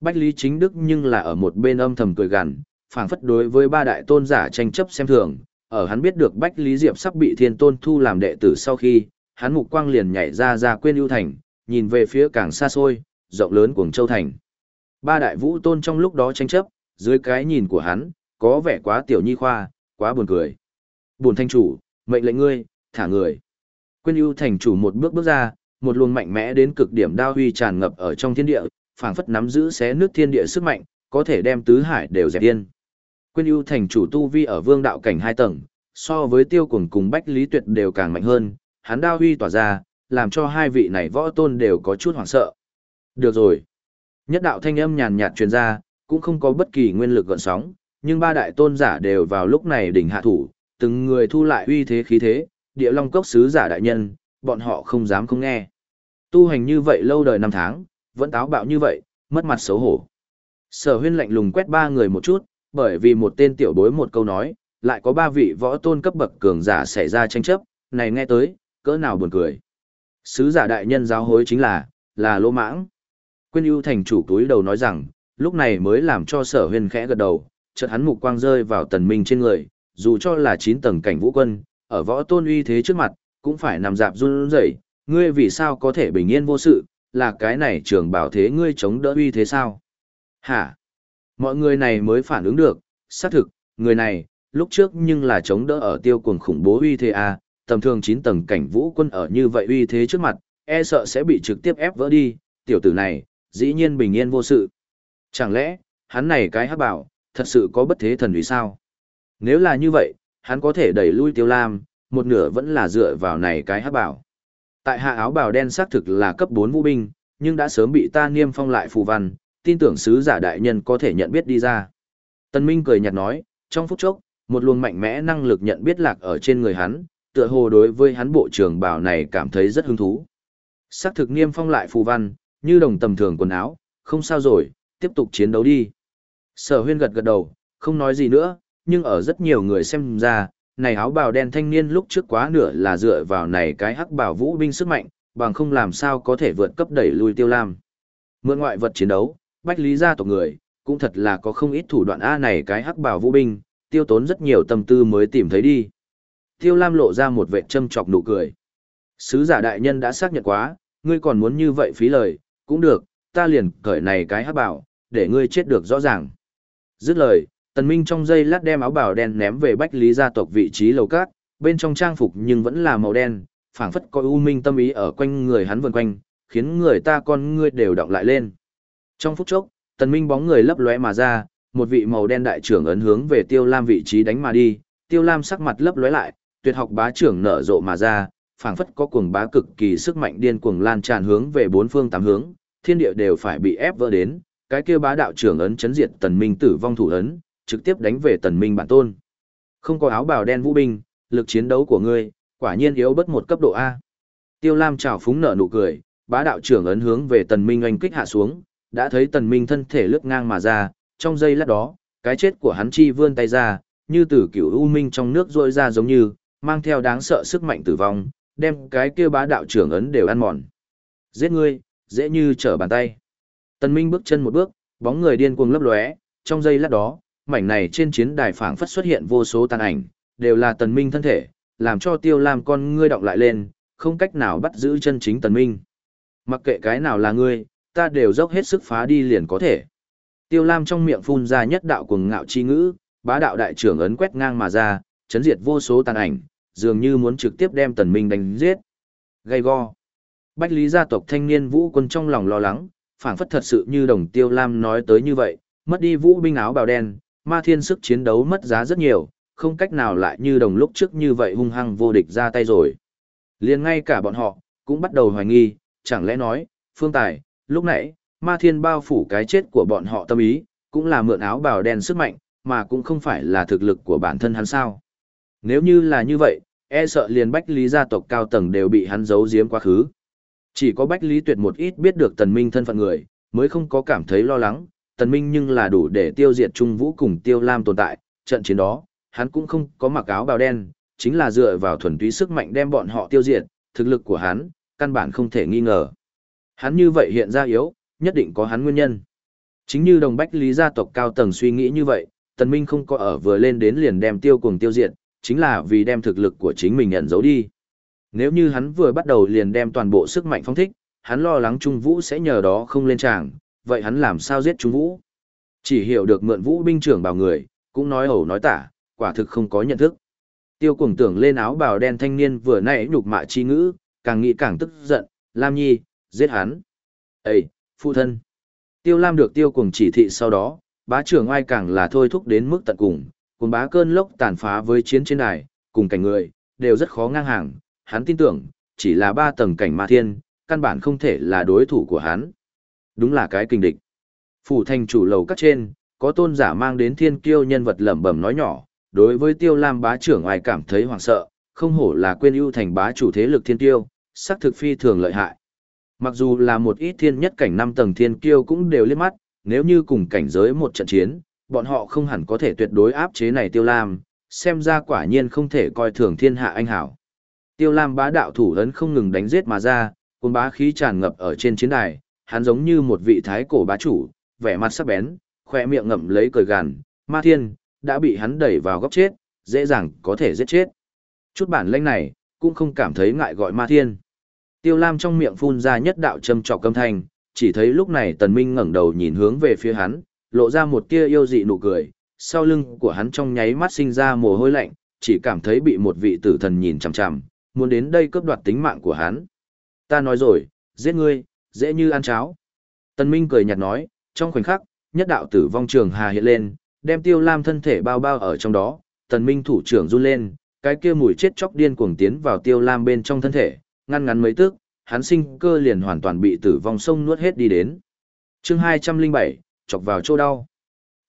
Bách Lý Chính Đức nhưng là ở một bên âm thầm cười gằn, phảng phất đối với ba đại tôn giả tranh chấp xem thường, ở hắn biết được Bách Lý Diệp sắp bị Thiên Tôn thu làm đệ tử sau khi, hắn mục quang liền nhảy ra ra quên ưu thành, nhìn về phía càng xa xôi, rộng lớn cuồng châu thành. Ba đại vũ tôn trong lúc đó tranh chấp, dưới cái nhìn của hắn, có vẻ quá tiểu nhi khoa, quá buồn cười. Buồn thanh chủ, mệnh lệnh ngươi, thả người. quên ưu thành chủ một bước bước ra, một luồng mạnh mẽ đến cực điểm đao huy tràn ngập ở trong thiên địa, phảng phất nắm giữ xé nước thiên địa sức mạnh, có thể đem tứ hải đều dẹp điên. Quyên ưu thành chủ tu vi ở vương đạo cảnh hai tầng, so với tiêu cuồng cùng bách lý tuyệt đều càng mạnh hơn, hắn đao huy tỏa ra, làm cho hai vị này võ tôn đều có chút hoảng sợ. Được rồi. Nhất đạo thanh âm nhàn nhạt truyền ra, cũng không có bất kỳ nguyên lực gợn sóng, nhưng ba đại tôn giả đều vào lúc này đỉnh hạ thủ, từng người thu lại uy thế khí thế, địa long cốc sứ giả đại nhân, bọn họ không dám không nghe. Tu hành như vậy lâu đời năm tháng, vẫn táo bạo như vậy, mất mặt xấu hổ. Sở huyên lạnh lùng quét ba người một chút, bởi vì một tên tiểu bối một câu nói, lại có ba vị võ tôn cấp bậc cường giả xảy ra tranh chấp, này nghe tới, cỡ nào buồn cười. Sứ giả đại nhân giáo hối chính là, là lỗ mãng. Quyên ưu thành chủ túi đầu nói rằng, lúc này mới làm cho sở huyền khẽ gật đầu, chợt hắn mục quang rơi vào tần minh trên người, dù cho là 9 tầng cảnh vũ quân, ở võ tôn uy thế trước mặt, cũng phải nằm dạp run rẩy, ngươi vì sao có thể bình yên vô sự, là cái này trường bảo thế ngươi chống đỡ uy thế sao? Hả? Mọi người này mới phản ứng được, xác thực, người này, lúc trước nhưng là chống đỡ ở tiêu cuồng khủng bố uy thế à, tầm thường 9 tầng cảnh vũ quân ở như vậy uy thế trước mặt, e sợ sẽ bị trực tiếp ép vỡ đi, tiểu tử này, dĩ nhiên bình yên vô sự. Chẳng lẽ, hắn này cái hát bảo, thật sự có bất thế thần vì sao? Nếu là như vậy, hắn có thể đẩy lui tiêu lam, một nửa vẫn là dựa vào này cái hát bảo. Tại hạ áo bào đen xác thực là cấp 4 vũ binh, nhưng đã sớm bị ta niêm phong lại phù văn, tin tưởng sứ giả đại nhân có thể nhận biết đi ra. Tân Minh cười nhạt nói, trong phút chốc, một luồng mạnh mẽ năng lực nhận biết lạc ở trên người hắn, tựa hồ đối với hắn bộ trưởng bào này cảm thấy rất hứng thú. Sắc thực niêm phong lại phù văn, như đồng tầm thường quần áo, không sao rồi, tiếp tục chiến đấu đi. Sở huyên gật gật đầu, không nói gì nữa, nhưng ở rất nhiều người xem ra, này áo bào đen thanh niên lúc trước quá nửa là dựa vào này cái hắc bảo vũ binh sức mạnh, bằng không làm sao có thể vượt cấp đẩy lui tiêu lam. Mượn ngoại vật chiến đấu, bách lý gia tộc người, cũng thật là có không ít thủ đoạn A này cái hắc bảo vũ binh, tiêu tốn rất nhiều tâm tư mới tìm thấy đi. Tiêu lam lộ ra một vệ châm chọc nụ cười. Sứ giả đại nhân đã xác nhận quá, ngươi còn muốn như vậy phí lời, cũng được, ta liền cởi này cái hắc bảo, để ngươi chết được rõ ràng. Dứt lời, Tần Minh trong giây lát đem áo bào đen ném về Bách Lý gia tộc vị trí lầu cát, bên trong trang phục nhưng vẫn là màu đen, phảng phất có u minh tâm ý ở quanh người hắn vần quanh, khiến người ta con ngươi đều động lại lên. Trong phút chốc, Tần Minh bóng người lấp lóe mà ra, một vị màu đen đại trưởng ấn hướng về Tiêu Lam vị trí đánh mà đi, Tiêu Lam sắc mặt lấp lóe lại, tuyệt học bá trưởng nở rộ mà ra, phảng phất có cuồng bá cực kỳ sức mạnh điên cuồng lan tràn hướng về bốn phương tám hướng, thiên địa đều phải bị ép vỡ đến, cái kia bá đạo trưởng ấn chấn diệt Tần Minh tử vong thủ ấn, trực tiếp đánh về tần minh bản tôn. Không có áo bào đen vũ binh, lực chiến đấu của ngươi, quả nhiên yếu bất một cấp độ A. Tiêu Lam chào phúng nở nụ cười, bá đạo trưởng ấn hướng về tần minh oanh kích hạ xuống, đã thấy tần minh thân thể lướt ngang mà ra, trong giây lát đó, cái chết của hắn chi vươn tay ra, như từ cửu u minh trong nước rôi ra giống như, mang theo đáng sợ sức mạnh tử vong, đem cái kia bá đạo trưởng ấn đều ăn mòn. Giết ngươi, dễ như trở bàn tay. Tần Minh bước chân một bước, bóng người điên cuồng lấp lóe, trong giây lát đó, mảnh này trên chiến đài phảng phất xuất hiện vô số tàn ảnh, đều là Tần Minh thân thể, làm cho Tiêu Lam con ngươi động lại lên, không cách nào bắt giữ chân chính Tần Minh. Mặc kệ cái nào là ngươi, ta đều dốc hết sức phá đi liền có thể. Tiêu Lam trong miệng phun ra nhất đạo cuồng ngạo chi ngữ, bá đạo đại trưởng ấn quét ngang mà ra, chấn diệt vô số tàn ảnh, dường như muốn trực tiếp đem Tần Minh đánh giết. Gây go. Bách Lý gia tộc thanh niên vũ quân trong lòng lo lắng, phảng phất thật sự như đồng Tiêu Lam nói tới như vậy, mất đi vũ binh áo bào đen, ma thiên sức chiến đấu mất giá rất nhiều, không cách nào lại như đồng lúc trước như vậy hung hăng vô địch ra tay rồi. liền ngay cả bọn họ, cũng bắt đầu hoài nghi, chẳng lẽ nói, phương tài, lúc nãy, ma thiên bao phủ cái chết của bọn họ tâm ý, cũng là mượn áo bào đen sức mạnh, mà cũng không phải là thực lực của bản thân hắn sao. Nếu như là như vậy, e sợ liền bách lý gia tộc cao tầng đều bị hắn giấu giếm quá khứ. Chỉ có bách lý tuyệt một ít biết được tần minh thân phận người, mới không có cảm thấy lo lắng, tần minh nhưng là đủ để tiêu diệt trung vũ cùng tiêu lam tồn tại, trận chiến đó, hắn cũng không có mặc áo bào đen, chính là dựa vào thuần túy sức mạnh đem bọn họ tiêu diệt, thực lực của hắn, căn bản không thể nghi ngờ. Hắn như vậy hiện ra yếu, nhất định có hắn nguyên nhân. Chính như đồng bách lý gia tộc cao tầng suy nghĩ như vậy, tần minh không có ở vừa lên đến liền đem tiêu cùng tiêu diệt, chính là vì đem thực lực của chính mình nhận giấu đi. Nếu như hắn vừa bắt đầu liền đem toàn bộ sức mạnh phong thích, hắn lo lắng Trung Vũ sẽ nhờ đó không lên tràng, vậy hắn làm sao giết Trung Vũ? Chỉ hiểu được mượn Vũ binh trưởng bảo người, cũng nói ẩu nói tả, quả thực không có nhận thức. Tiêu cuồng tưởng lên áo bào đen thanh niên vừa nãy nhục mạ chi ngữ, càng nghĩ càng tức giận, Lam Nhi, giết hắn. Ê, phụ thân. Tiêu Lam được tiêu cùng chỉ thị sau đó, bá trưởng ai càng là thôi thúc đến mức tận cùng, cùng bá cơn lốc tàn phá với chiến trên đài, cùng cảnh người, đều rất khó ngang hàng, hắn tin tưởng, chỉ là ba tầng cảnh ma thiên, căn bản không thể là đối thủ của hắn. Đúng là cái kinh địch. Phủ thành chủ lầu các trên, có tôn giả mang đến thiên kiêu nhân vật lẩm bẩm nói nhỏ, đối với tiêu lam bá trưởng ai cảm thấy hoảng sợ, không hổ là quên ưu thành bá chủ thế lực thiên kiêu, sắc thực phi thường lợi hại. Mặc dù là một ít thiên nhất cảnh năm tầng thiên kiêu cũng đều liếc mắt, nếu như cùng cảnh giới một trận chiến, bọn họ không hẳn có thể tuyệt đối áp chế này tiêu lam, xem ra quả nhiên không thể coi thường thiên hạ anh hảo. Tiêu lam bá đạo thủ ấn không ngừng đánh giết mà ra, cuốn bá khí tràn ngập ở trên chiến đài, hắn giống như một vị thái cổ bá chủ, vẻ mặt sắc bén, khỏe miệng ngậm lấy cười gằn, ma thiên, đã bị hắn đẩy vào góc chết, dễ dàng có thể giết chết. Chút bản lĩnh này, cũng không cảm thấy ngại gọi ma thiên. Tiêu Lam trong miệng phun ra nhất đạo châm trọc câm thanh, chỉ thấy lúc này Tần Minh ngẩng đầu nhìn hướng về phía hắn, lộ ra một tia yêu dị nụ cười, sau lưng của hắn trong nháy mắt sinh ra mồ hôi lạnh, chỉ cảm thấy bị một vị tử thần nhìn chằm chằm, muốn đến đây cướp đoạt tính mạng của hắn. Ta nói rồi, giết ngươi, dễ như ăn cháo. Tần Minh cười nhạt nói, trong khoảnh khắc, nhất đạo tử vong trường hà hiện lên, đem Tiêu Lam thân thể bao bao ở trong đó, Tần Minh thủ trưởng run lên, cái kia mùi chết chóc điên cuồng tiến vào Tiêu Lam bên trong thân thể, ngăn ngắn mấy tức, hắn sinh cơ liền hoàn toàn bị tử vong sông nuốt hết đi đến. Chương 207, chọc vào chỗ đau.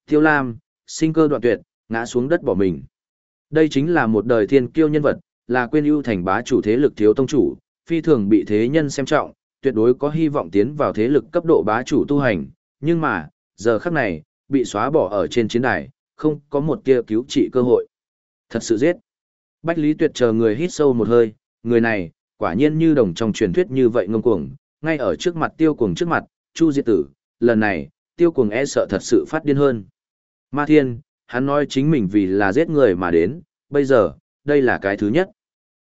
Tiêu Lam, sinh cơ đoạn tuyệt, ngã xuống đất bỏ mình. Đây chính là một đời thiên kiêu nhân vật, là quên ưu thành bá chủ thế lực thiếu tông chủ, phi thường bị thế nhân xem trọng, tuyệt đối có hy vọng tiến vào thế lực cấp độ bá chủ tu hành, nhưng mà, giờ khắc này, bị xóa bỏ ở trên chiến đài, không có một tia cứu trị cơ hội. Thật sự giết. Bách Lý Tuyệt chờ người hít sâu một hơi, người này, quả nhiên như đồng trong truyền thuyết như vậy ngông cuồng, ngay ở trước mặt tiêu cuồng trước mặt, Chu Diệt Tử, lần này, tiêu cuồng e sợ thật sự phát điên hơn. Ma Thiên, hắn nói chính mình vì là giết người mà đến, bây giờ, đây là cái thứ nhất.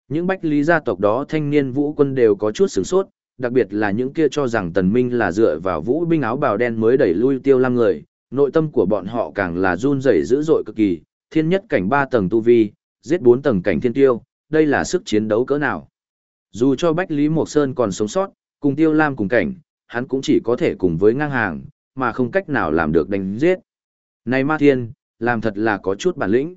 Những bách lý gia tộc đó thanh niên vũ quân đều có chút sửng sốt, đặc biệt là những kia cho rằng tần minh là dựa vào vũ binh áo bào đen mới đẩy lui tiêu lam người, nội tâm của bọn họ càng là run rẩy dữ dội cực kỳ, thiên nhất cảnh ba tầng tu vi, giết bốn tầng cảnh thiên tiêu, đây là sức chiến đấu cỡ nào. Dù cho Bách Lý Mộc Sơn còn sống sót, cùng tiêu lam cùng cảnh, hắn cũng chỉ có thể cùng với ngang hàng, mà không cách nào làm được đánh giết. Này ma thiên, làm thật là có chút bản lĩnh.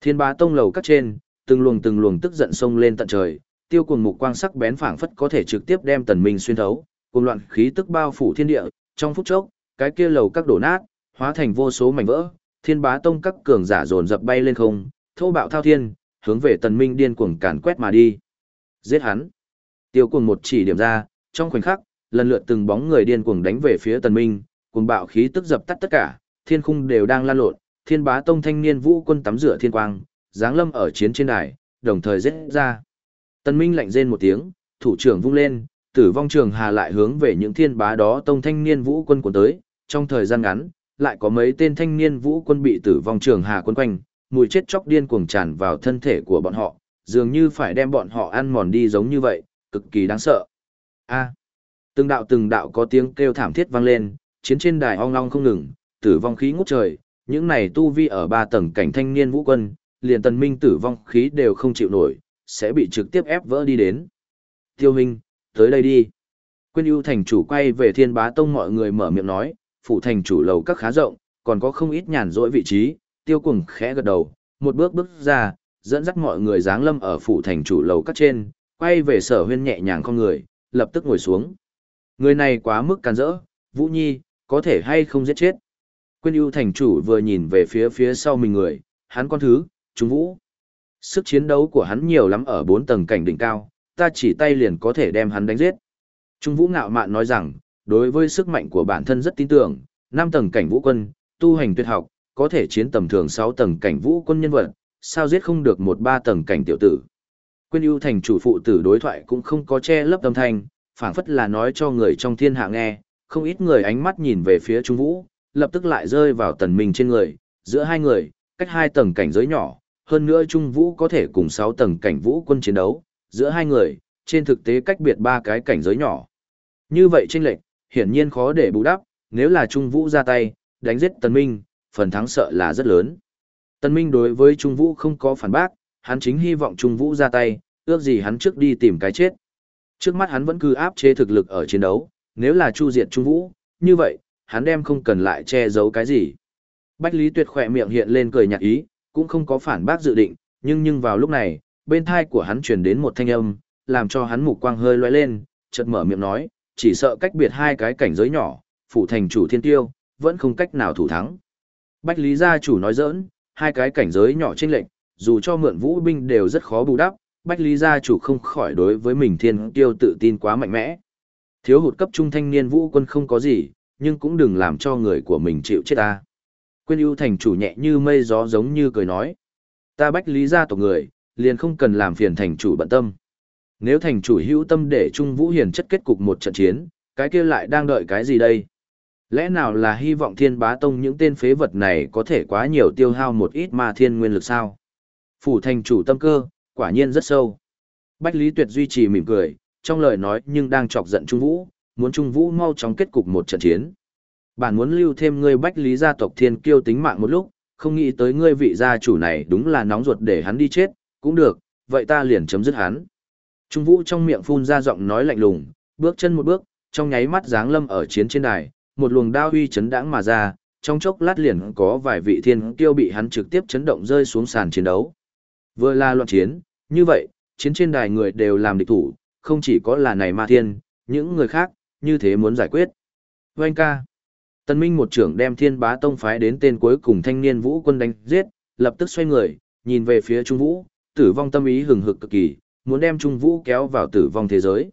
Thiên bá tông lầu các trên, từng luồng từng luồng tức giận sông lên tận trời, tiêu cuồng mục quang sắc bén phảng phất có thể trực tiếp đem tần minh xuyên thấu, cùng loạn khí tức bao phủ thiên địa, trong phút chốc, cái kia lầu các đổ nát, hóa thành vô số mảnh vỡ, thiên bá tông các cường giả dồn dập bay lên không, thô bạo thao thiên, hướng về tần minh điên cuồng càn quét mà đi. Giết hắn. Tiêu cuồng một chỉ điểm ra, trong khoảnh khắc, lần lượt từng bóng người điên cuồng đánh về phía tần minh, cuồng bạo khí tức dập tắt tất cả, thiên khung đều đang lan lộn, thiên bá tông thanh niên vũ quân tắm rửa thiên quang, giáng lâm ở chiến trên đài, đồng thời giết ra. Tần Minh lạnh rên một tiếng, thủ trưởng vung lên, tử vong trường hà lại hướng về những thiên bá đó tông thanh niên vũ quân cuốn tới, trong thời gian ngắn, lại có mấy tên thanh niên vũ quân bị tử vong trường hà quân quanh, mùi chết chóc điên cuồng tràn vào thân thể của bọn họ, dường như phải đem bọn họ ăn mòn đi giống như vậy, cực kỳ đáng sợ. A. À, từng đạo từng đạo có tiếng kêu thảm thiết vang lên, chiến trên đài ong long không ngừng, tử vong khí ngút trời, những này tu vi ở ba tầng cảnh thanh niên vũ quân, liền tần minh tử vong khí đều không chịu nổi, sẽ bị trực tiếp ép vỡ đi đến. Tiêu Minh, tới đây đi. Quyên ưu thành chủ quay về thiên bá tông mọi người mở miệng nói, phủ thành chủ lầu các khá rộng, còn có không ít nhàn rỗi vị trí, tiêu cùng khẽ gật đầu, một bước bước ra, dẫn dắt mọi người dáng lâm ở phủ thành chủ lầu các trên, quay về sở huyên nhẹ nhàng con người, lập tức ngồi xuống. Người này quá mức can rỡ, Vũ Nhi, có thể hay không giết chết. Quyên ưu thành chủ vừa nhìn về phía phía sau mình người, hắn con thứ, Trung Vũ. Sức chiến đấu của hắn nhiều lắm ở bốn tầng cảnh đỉnh cao, ta chỉ tay liền có thể đem hắn đánh giết. Trung Vũ ngạo mạn nói rằng, đối với sức mạnh của bản thân rất tin tưởng, năm tầng cảnh vũ quân, tu hành tuyệt học, có thể chiến tầm thường 6 tầng cảnh vũ quân nhân vật, sao giết không được một ba tầng cảnh tiểu tử. Quyên ưu thành chủ phụ tử đối thoại cũng không có che lấp âm thanh, phảng phất là nói cho người trong thiên hạ nghe, không ít người ánh mắt nhìn về phía Trung Vũ, lập tức lại rơi vào tần minh trên người, giữa hai người, cách hai tầng cảnh giới nhỏ, hơn nữa Trung Vũ có thể cùng sáu tầng cảnh vũ quân chiến đấu, giữa hai người, trên thực tế cách biệt ba cái cảnh giới nhỏ. Như vậy chênh lệch, hiển nhiên khó để bù đắp, nếu là Trung Vũ ra tay, đánh giết Tần Minh, phần thắng sợ là rất lớn. Tân Minh đối với Trung Vũ không có phản bác, hắn chính hy vọng Trung Vũ ra tay, ước gì hắn trước đi tìm cái chết. Trước mắt hắn vẫn cứ áp chế thực lực ở chiến đấu, nếu là chu diệt Trung Vũ, như vậy, hắn đem không cần lại che giấu cái gì. Bách Lý Tuyệt khỏe miệng hiện lên cười nhạt ý, cũng không có phản bác dự định, nhưng nhưng vào lúc này, bên tai của hắn truyền đến một thanh âm, làm cho hắn mục quang hơi lóe lên, chợt mở miệng nói, chỉ sợ cách biệt hai cái cảnh giới nhỏ, phụ thành chủ thiên tiêu, vẫn không cách nào thủ thắng. Bách Lý gia chủ nói giỡn, hai cái cảnh giới nhỏ trên lệnh, dù cho mượn vũ binh đều rất khó bù đắp, Bách Lý gia chủ không khỏi đối với mình thiên tiêu tự tin quá mạnh mẽ. Thiếu hụt cấp trung thanh niên vũ quân không có gì, nhưng cũng đừng làm cho người của mình chịu chết ta. Quyên ưu thành chủ nhẹ như mây gió giống như cười nói. Ta Bách Lý gia tộc người, liền không cần làm phiền thành chủ bận tâm. Nếu thành chủ hữu tâm để Trung Vũ Hiền chất kết cục một trận chiến, cái kia lại đang đợi cái gì đây? Lẽ nào là hy vọng thiên bá tông những tên phế vật này có thể quá nhiều tiêu hao một ít ma thiên nguyên lực sao? Phủ thành chủ tâm cơ, quả nhiên rất sâu. Bách Lý Tuyệt duy trì mỉm cười, trong lời nói nhưng đang chọc giận Trung Vũ, muốn Trung Vũ mau chóng kết cục một trận chiến. Bản muốn lưu thêm ngươi Bách Lý gia tộc thiên kiêu tính mạng một lúc, không nghĩ tới ngươi vị gia chủ này đúng là nóng ruột để hắn đi chết, cũng được, vậy ta liền chấm dứt hắn. Trung Vũ trong miệng phun ra giọng nói lạnh lùng, bước chân một bước, trong nháy mắt giáng lâm ở chiến trên đài, một luồng đao uy chấn đãng mà ra, trong chốc lát liền có vài vị thiên kiêu bị hắn trực tiếp chấn động rơi xuống sàn chiến đấu. Vừa là loạn chiến, như vậy, chiến trên đài người đều làm địch thủ, không chỉ có là này ma thiên, những người khác, như thế muốn giải quyết. Vâng ca. Tân Minh một trưởng đem thiên bá tông phái đến tên cuối cùng thanh niên vũ quân đánh giết, lập tức xoay người, nhìn về phía Trung Vũ, tử vong tâm ý hừng hực cực kỳ, muốn đem Trung Vũ kéo vào tử vong thế giới.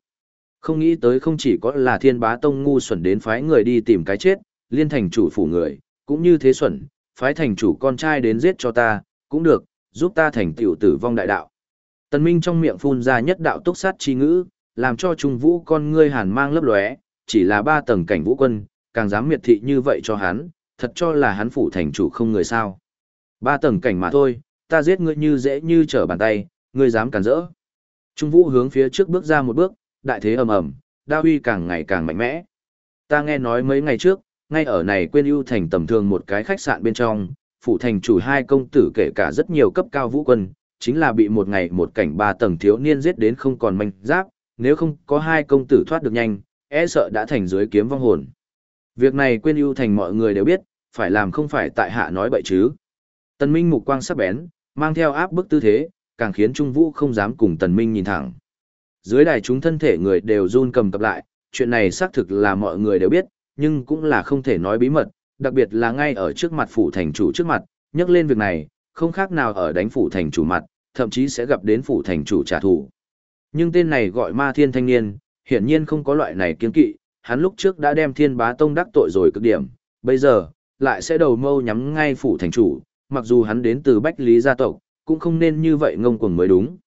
Không nghĩ tới không chỉ có là thiên bá tông ngu xuẩn đến phái người đi tìm cái chết, liên thành chủ phủ người, cũng như thế xuẩn, phái thành chủ con trai đến giết cho ta, cũng được, giúp ta thành tiểu tử vong đại đạo. Tần Minh trong miệng phun ra nhất đạo túc sát chi ngữ, làm cho Trung Vũ con ngươi hàn mang lấp lóe, chỉ là ba tầng cảnh vũ quân, càng dám miệt thị như vậy cho hắn, thật cho là hắn phủ thành chủ không người sao. Ba tầng cảnh mà thôi, ta giết ngươi như dễ như trở bàn tay, ngươi dám cản rỡ. Trung Vũ hướng phía trước bước ra một bước, đại thế ầm ầm, đao uy càng ngày càng mạnh mẽ. Ta nghe nói mấy ngày trước, ngay ở này quên ưu thành tầm thường một cái khách sạn bên trong, phủ thành chủ hai công tử kể cả rất nhiều cấp cao vũ quân, chính là bị một ngày một cảnh ba tầng thiếu niên giết đến không còn manh giáp, nếu không có hai công tử thoát được nhanh, e sợ đã thành dưới kiếm vong hồn. Việc này quên ưu thành mọi người đều biết, phải làm không phải tại hạ nói bậy chứ. Tần Minh mục quang sắc bén, mang theo áp bức tư thế, càng khiến Trung Vũ không dám cùng Tần Minh nhìn thẳng. Dưới đài chúng thân thể người đều run cầm cập lại, chuyện này xác thực là mọi người đều biết, nhưng cũng là không thể nói bí mật, đặc biệt là ngay ở trước mặt phủ thành chủ trước mặt, nhắc lên việc này, không khác nào ở đánh phủ thành chủ mặt, thậm chí sẽ gặp đến phủ thành chủ trả thù. Nhưng tên này gọi ma thiên thanh niên, hiển nhiên không có loại này kiên kỵ, hắn lúc trước đã đem thiên bá tông đắc tội rồi cực điểm, bây giờ, lại sẽ đầu mâu nhắm ngay phủ thành chủ, mặc dù hắn đến từ Bách Lý gia tộc, cũng không nên như vậy ngông cuồng mới đúng.